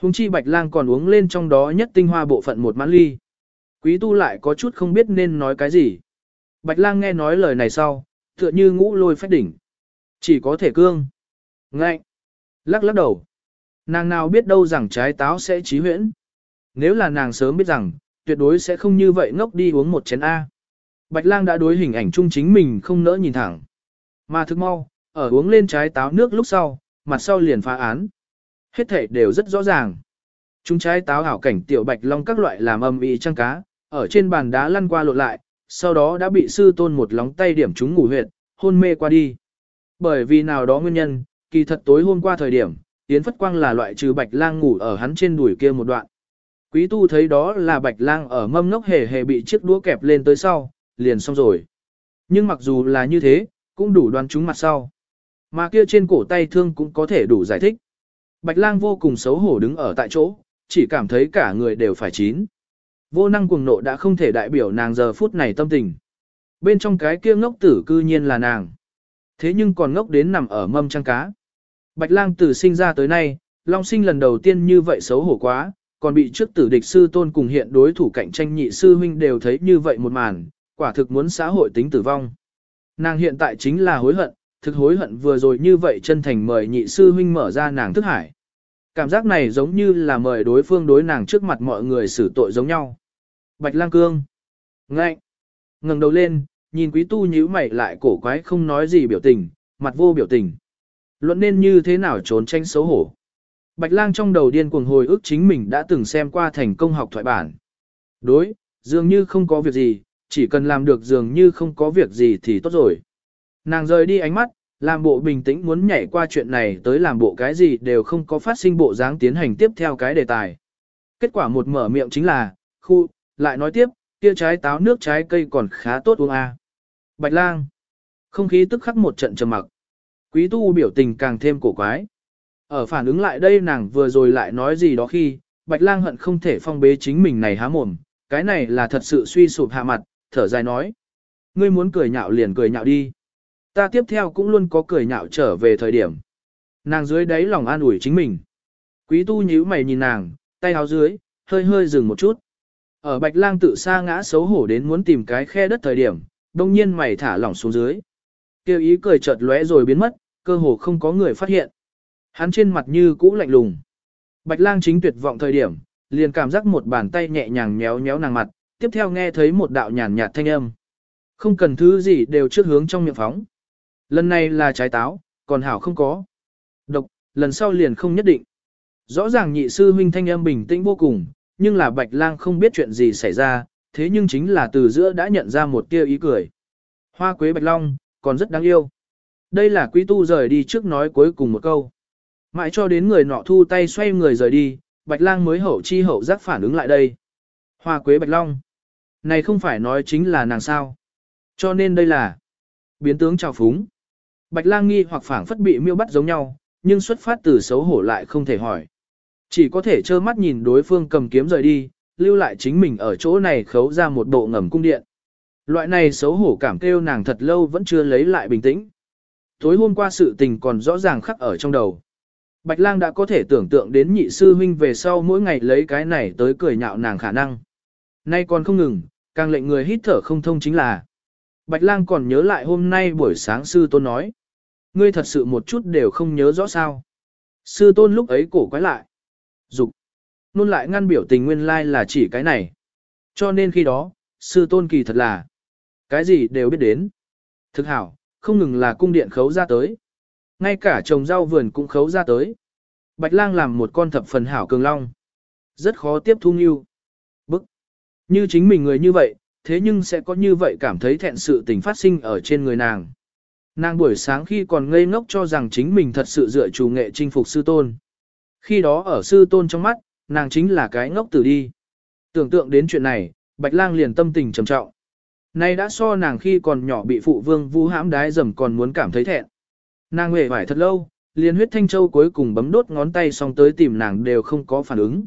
Hùng chi bạch lang còn uống lên trong đó nhất tinh hoa bộ phận một mãn ly. Quý tu lại có chút không biết nên nói cái gì. Bạch lang nghe nói lời này sau, tựa như ngũ lôi phách đỉnh. Chỉ có thể cương. Ngạnh. Lắc lắc đầu. Nàng nào biết đâu rằng trái táo sẽ trí huyễn. Nếu là nàng sớm biết rằng, tuyệt đối sẽ không như vậy ngốc đi uống một chén A. Bạch lang đã đối hình ảnh chung chính mình không nỡ nhìn thẳng. Mà thức mau, ở uống lên trái táo nước lúc sau, mặt sau liền phá án. Hết thể đều rất rõ ràng. Chúng trái táo hảo cảnh tiểu bạch long các loại làm âm ĩ trăng cá, ở trên bàn đá lăn qua lộn lại, sau đó đã bị sư tôn một lóng tay điểm chúng ngủ huyệt, hôn mê qua đi. Bởi vì nào đó nguyên nhân, kỳ thật tối hôm qua thời điểm, Yến Phất Quang là loại trừ bạch lang ngủ ở hắn trên đùi kia một đoạn. Quý tu thấy đó là bạch lang ở mâm ngốc hề hề bị chiếc đũa kẹp lên tới sau, liền xong rồi. Nhưng mặc dù là như thế, cũng đủ đoán chúng mặt sau. Mà kia trên cổ tay thương cũng có thể đủ giải thích. Bạch lang vô cùng xấu hổ đứng ở tại chỗ, chỉ cảm thấy cả người đều phải chín. Vô năng cuồng nộ đã không thể đại biểu nàng giờ phút này tâm tình. Bên trong cái kia ngốc tử cư nhiên là nàng. Thế nhưng còn ngốc đến nằm ở mâm trăng cá. Bạch lang từ sinh ra tới nay, Long sinh lần đầu tiên như vậy xấu hổ quá, còn bị trước tử địch sư tôn cùng hiện đối thủ cạnh tranh nhị sư huynh đều thấy như vậy một màn, quả thực muốn xã hội tính tử vong. Nàng hiện tại chính là hối hận, thực hối hận vừa rồi như vậy chân thành mời nhị sư huynh mở ra nàng thức hải. Cảm giác này giống như là mời đối phương đối nàng trước mặt mọi người xử tội giống nhau. Bạch lang cương. Ngạnh. ngẩng đầu lên, nhìn quý tu nhíu mày lại cổ quái không nói gì biểu tình, mặt vô biểu tình. Luận nên như thế nào trốn tranh xấu hổ. Bạch lang trong đầu điên cuồng hồi ức chính mình đã từng xem qua thành công học thoại bản. Đối, dường như không có việc gì, chỉ cần làm được dường như không có việc gì thì tốt rồi. Nàng rời đi ánh mắt, làm bộ bình tĩnh muốn nhảy qua chuyện này tới làm bộ cái gì đều không có phát sinh bộ dáng tiến hành tiếp theo cái đề tài. Kết quả một mở miệng chính là, khu, lại nói tiếp, kia trái táo nước trái cây còn khá tốt uống à. Bạch lang. Không khí tức khắc một trận trầm mặc. Quý tu biểu tình càng thêm cổ quái. Ở phản ứng lại đây nàng vừa rồi lại nói gì đó khi, Bạch lang hận không thể phong bế chính mình này há mồm, cái này là thật sự suy sụp hạ mặt, thở dài nói. Ngươi muốn cười nhạo liền cười nhạo đi. Ta tiếp theo cũng luôn có cười nhạo trở về thời điểm. Nàng dưới đáy lòng an ủi chính mình. Quý tu nhíu mày nhìn nàng, tay áo dưới, hơi hơi dừng một chút. Ở bạch lang tự xa ngã xấu hổ đến muốn tìm cái khe đất thời điểm, đông nhiên mày thả lỏng xuống dưới. Kêu ý cười chợt lóe rồi biến mất, cơ hồ không có người phát hiện. Hắn trên mặt như cũ lạnh lùng. Bạch lang chính tuyệt vọng thời điểm, liền cảm giác một bàn tay nhẹ nhàng nhéo nhéo nàng mặt, tiếp theo nghe thấy một đạo nhàn nhạt thanh âm. Không cần thứ gì đều trước hướng trong miệng phóng. Lần này là trái táo, còn hảo không có. Độc, lần sau liền không nhất định. Rõ ràng nhị sư huynh thanh âm bình tĩnh vô cùng, nhưng là bạch lang không biết chuyện gì xảy ra, thế nhưng chính là từ giữa đã nhận ra một tia ý cười. Hoa quế bạch long, còn rất đáng yêu. Đây là quý tu rời đi trước nói cuối cùng một câu. Mãi cho đến người nọ thu tay xoay người rời đi, bạch lang mới hậu chi hậu giác phản ứng lại đây. Hoa quế bạch long. Này không phải nói chính là nàng sao. Cho nên đây là biến tướng trào phúng. Bạch lang nghi hoặc phảng phất bị miêu bắt giống nhau, nhưng xuất phát từ xấu hổ lại không thể hỏi. Chỉ có thể trơ mắt nhìn đối phương cầm kiếm rời đi, lưu lại chính mình ở chỗ này khấu ra một bộ ngầm cung điện. Loại này xấu hổ cảm kêu nàng thật lâu vẫn chưa lấy lại bình tĩnh. Tối hôm qua sự tình còn rõ ràng khắc ở trong đầu. Bạch lang đã có thể tưởng tượng đến nhị sư huynh về sau mỗi ngày lấy cái này tới cười nhạo nàng khả năng. Nay còn không ngừng, càng lệnh người hít thở không thông chính là. Bạch lang còn nhớ lại hôm nay buổi sáng sư tôn nói. Ngươi thật sự một chút đều không nhớ rõ sao. Sư tôn lúc ấy cổ quái lại. Dục. Nôn lại ngăn biểu tình nguyên lai là chỉ cái này. Cho nên khi đó, sư tôn kỳ thật là. Cái gì đều biết đến. Thực hảo, không ngừng là cung điện khấu ra tới. Ngay cả trồng rau vườn cũng khấu ra tới. Bạch lang làm một con thập phần hảo cường long. Rất khó tiếp thu nghiêu. Bức. Như chính mình người như vậy, thế nhưng sẽ có như vậy cảm thấy thẹn sự tình phát sinh ở trên người nàng. Nàng buổi sáng khi còn ngây ngốc cho rằng chính mình thật sự dựa chủ nghệ chinh phục sư tôn. Khi đó ở sư tôn trong mắt, nàng chính là cái ngốc tử đi. Tưởng tượng đến chuyện này, Bạch Lang liền tâm tình trầm trọng. Nay đã so nàng khi còn nhỏ bị phụ vương vu hãm đái dầm còn muốn cảm thấy thẹn. Nàng huệ vải thật lâu, liền huyết thanh châu cuối cùng bấm đốt ngón tay xong tới tìm nàng đều không có phản ứng.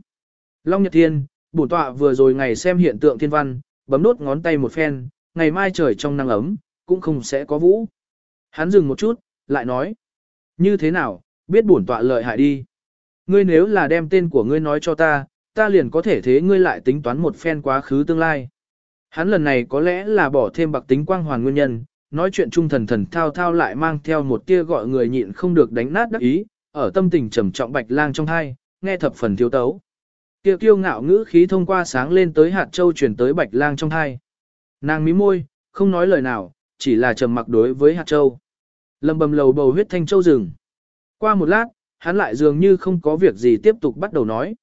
Long Nhật Thiên, bổn tọa vừa rồi ngày xem hiện tượng thiên văn, bấm đốt ngón tay một phen, ngày mai trời trong nắng ấm, cũng không sẽ có vũ. Hắn dừng một chút, lại nói. Như thế nào, biết bổn tọa lợi hại đi. Ngươi nếu là đem tên của ngươi nói cho ta, ta liền có thể thế ngươi lại tính toán một phen quá khứ tương lai. Hắn lần này có lẽ là bỏ thêm bạc tính quang hoàn nguyên nhân, nói chuyện trung thần thần thao thao lại mang theo một tia gọi người nhịn không được đánh nát đắc ý, ở tâm tình trầm trọng bạch lang trong hai, nghe thập phần thiếu tấu. Tiêu kiêu ngạo ngữ khí thông qua sáng lên tới hạt châu chuyển tới bạch lang trong hai. Nàng mí môi, không nói lời nào, chỉ là trầm mặc đối với hạt châu. lầm bầm lầu bầu huyết thanh châu rừng. Qua một lát, hắn lại dường như không có việc gì tiếp tục bắt đầu nói.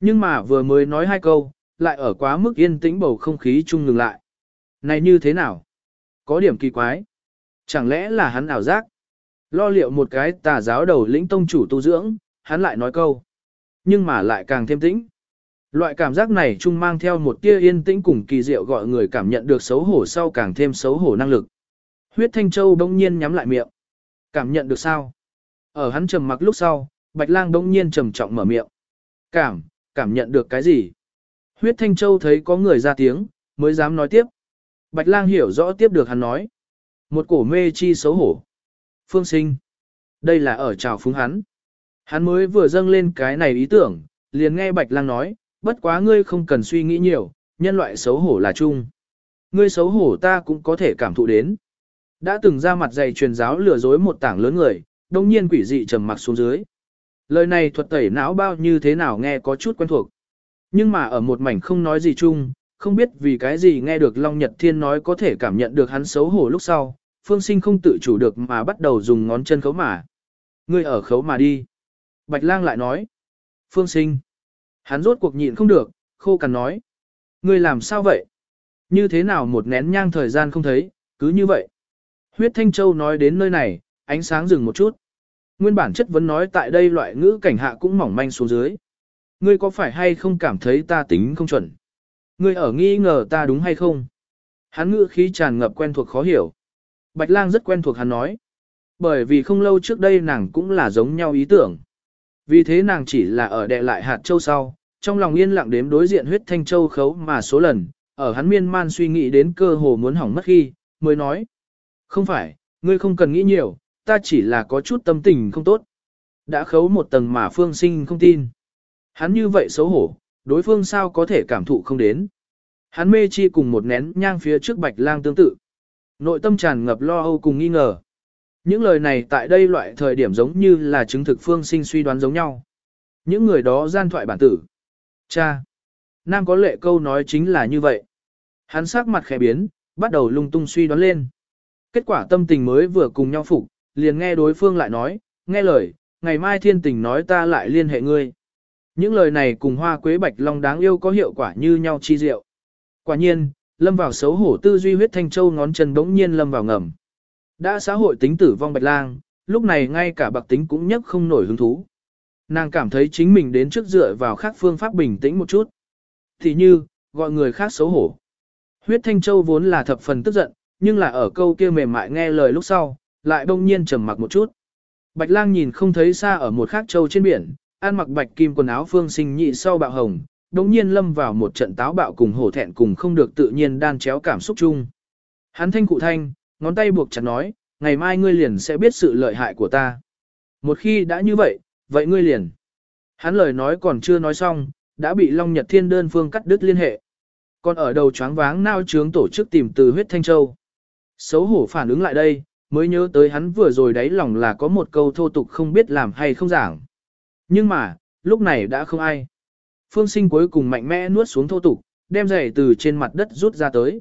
Nhưng mà vừa mới nói hai câu, lại ở quá mức yên tĩnh bầu không khí chung ngừng lại. Này như thế nào? Có điểm kỳ quái. Chẳng lẽ là hắn ảo giác? Lo liệu một cái tà giáo đầu lĩnh tông chủ tu dưỡng, hắn lại nói câu. Nhưng mà lại càng thêm tĩnh. Loại cảm giác này chung mang theo một tia yên tĩnh cùng kỳ diệu gọi người cảm nhận được xấu hổ sau càng thêm xấu hổ năng lực. Huyết Thanh Châu đông nhiên nhắm lại miệng. Cảm nhận được sao? Ở hắn trầm mặc lúc sau, Bạch Lang đông nhiên trầm trọng mở miệng. Cảm, cảm nhận được cái gì? Huyết Thanh Châu thấy có người ra tiếng, mới dám nói tiếp. Bạch Lang hiểu rõ tiếp được hắn nói. Một cổ mê chi xấu hổ. Phương sinh. Đây là ở trào phúng hắn. Hắn mới vừa dâng lên cái này ý tưởng, liền nghe Bạch Lang nói, bất quá ngươi không cần suy nghĩ nhiều, nhân loại xấu hổ là chung. Ngươi xấu hổ ta cũng có thể cảm thụ đến. Đã từng ra mặt dày truyền giáo lừa dối một tảng lớn người, đồng nhiên quỷ dị trầm mặc xuống dưới. Lời này thuật tẩy não bao như thế nào nghe có chút quen thuộc. Nhưng mà ở một mảnh không nói gì chung, không biết vì cái gì nghe được Long Nhật Thiên nói có thể cảm nhận được hắn xấu hổ lúc sau, Phương Sinh không tự chủ được mà bắt đầu dùng ngón chân khấu mà. Ngươi ở khấu mà đi. Bạch Lang lại nói. Phương Sinh. Hắn rốt cuộc nhịn không được, khô cằn nói. Ngươi làm sao vậy? Như thế nào một nén nhang thời gian không thấy, cứ như vậy. Huyết Thanh Châu nói đến nơi này, ánh sáng dừng một chút. Nguyên bản chất vấn nói tại đây loại ngữ cảnh hạ cũng mỏng manh xuống dưới. Ngươi có phải hay không cảm thấy ta tính không chuẩn? Ngươi ở nghi ngờ ta đúng hay không? Hắn ngữ khí tràn ngập quen thuộc khó hiểu. Bạch lang rất quen thuộc hắn nói. Bởi vì không lâu trước đây nàng cũng là giống nhau ý tưởng. Vì thế nàng chỉ là ở đệ lại hạt châu sau, trong lòng yên lặng đếm đối diện huyết thanh châu khấu mà số lần, ở hắn miên man suy nghĩ đến cơ hồ muốn hỏng mất khi, mới nói. Không phải, ngươi không cần nghĩ nhiều, ta chỉ là có chút tâm tình không tốt. Đã khấu một tầng mà phương sinh không tin. Hắn như vậy xấu hổ, đối phương sao có thể cảm thụ không đến. Hắn mê chi cùng một nén nhang phía trước bạch lang tương tự. Nội tâm tràn ngập lo âu cùng nghi ngờ. Những lời này tại đây loại thời điểm giống như là chứng thực phương sinh suy đoán giống nhau. Những người đó gian thoại bản tử. Cha! Nam có lệ câu nói chính là như vậy. Hắn sắc mặt khẽ biến, bắt đầu lung tung suy đoán lên. Kết quả tâm tình mới vừa cùng nhau phục, liền nghe đối phương lại nói, nghe lời, ngày mai thiên tình nói ta lại liên hệ ngươi. Những lời này cùng hoa quế bạch long đáng yêu có hiệu quả như nhau chi diệu. Quả nhiên, lâm vào xấu hổ tư duy huyết thanh châu ngón chân bỗng nhiên lâm vào ngầm. Đã xã hội tính tử vong bạch lang, lúc này ngay cả bạc tính cũng nhấc không nổi hứng thú. Nàng cảm thấy chính mình đến trước dựa vào khác phương pháp bình tĩnh một chút. Thì như, gọi người khác xấu hổ. Huyết thanh châu vốn là thập phần tức giận, nhưng là ở câu kia mềm mại nghe lời lúc sau, lại bỗng nhiên trầm mặc một chút. Bạch lang nhìn không thấy xa ở một khác châu trên biển, ăn mặc bạch kim quần áo phương sinh nhị sau bạo hồng, đống nhiên lâm vào một trận táo bạo cùng hổ thẹn cùng không được tự nhiên đan chéo cảm xúc chung. Hắn thanh cụ thanh, ngón tay buộc chặt nói, ngày mai ngươi liền sẽ biết sự lợi hại của ta. Một khi đã như vậy, vậy ngươi liền. Hắn lời nói còn chưa nói xong, đã bị Long Nhật Thiên đơn phương cắt đứt liên hệ. Còn ở đầu choáng váng nao trướng tổ chức tìm từ huyết thanh châu. Xấu hổ phản ứng lại đây, mới nhớ tới hắn vừa rồi đáy lòng là có một câu thô tục không biết làm hay không giảng. Nhưng mà, lúc này đã không ai. Phương sinh cuối cùng mạnh mẽ nuốt xuống thô tục, đem giày từ trên mặt đất rút ra tới.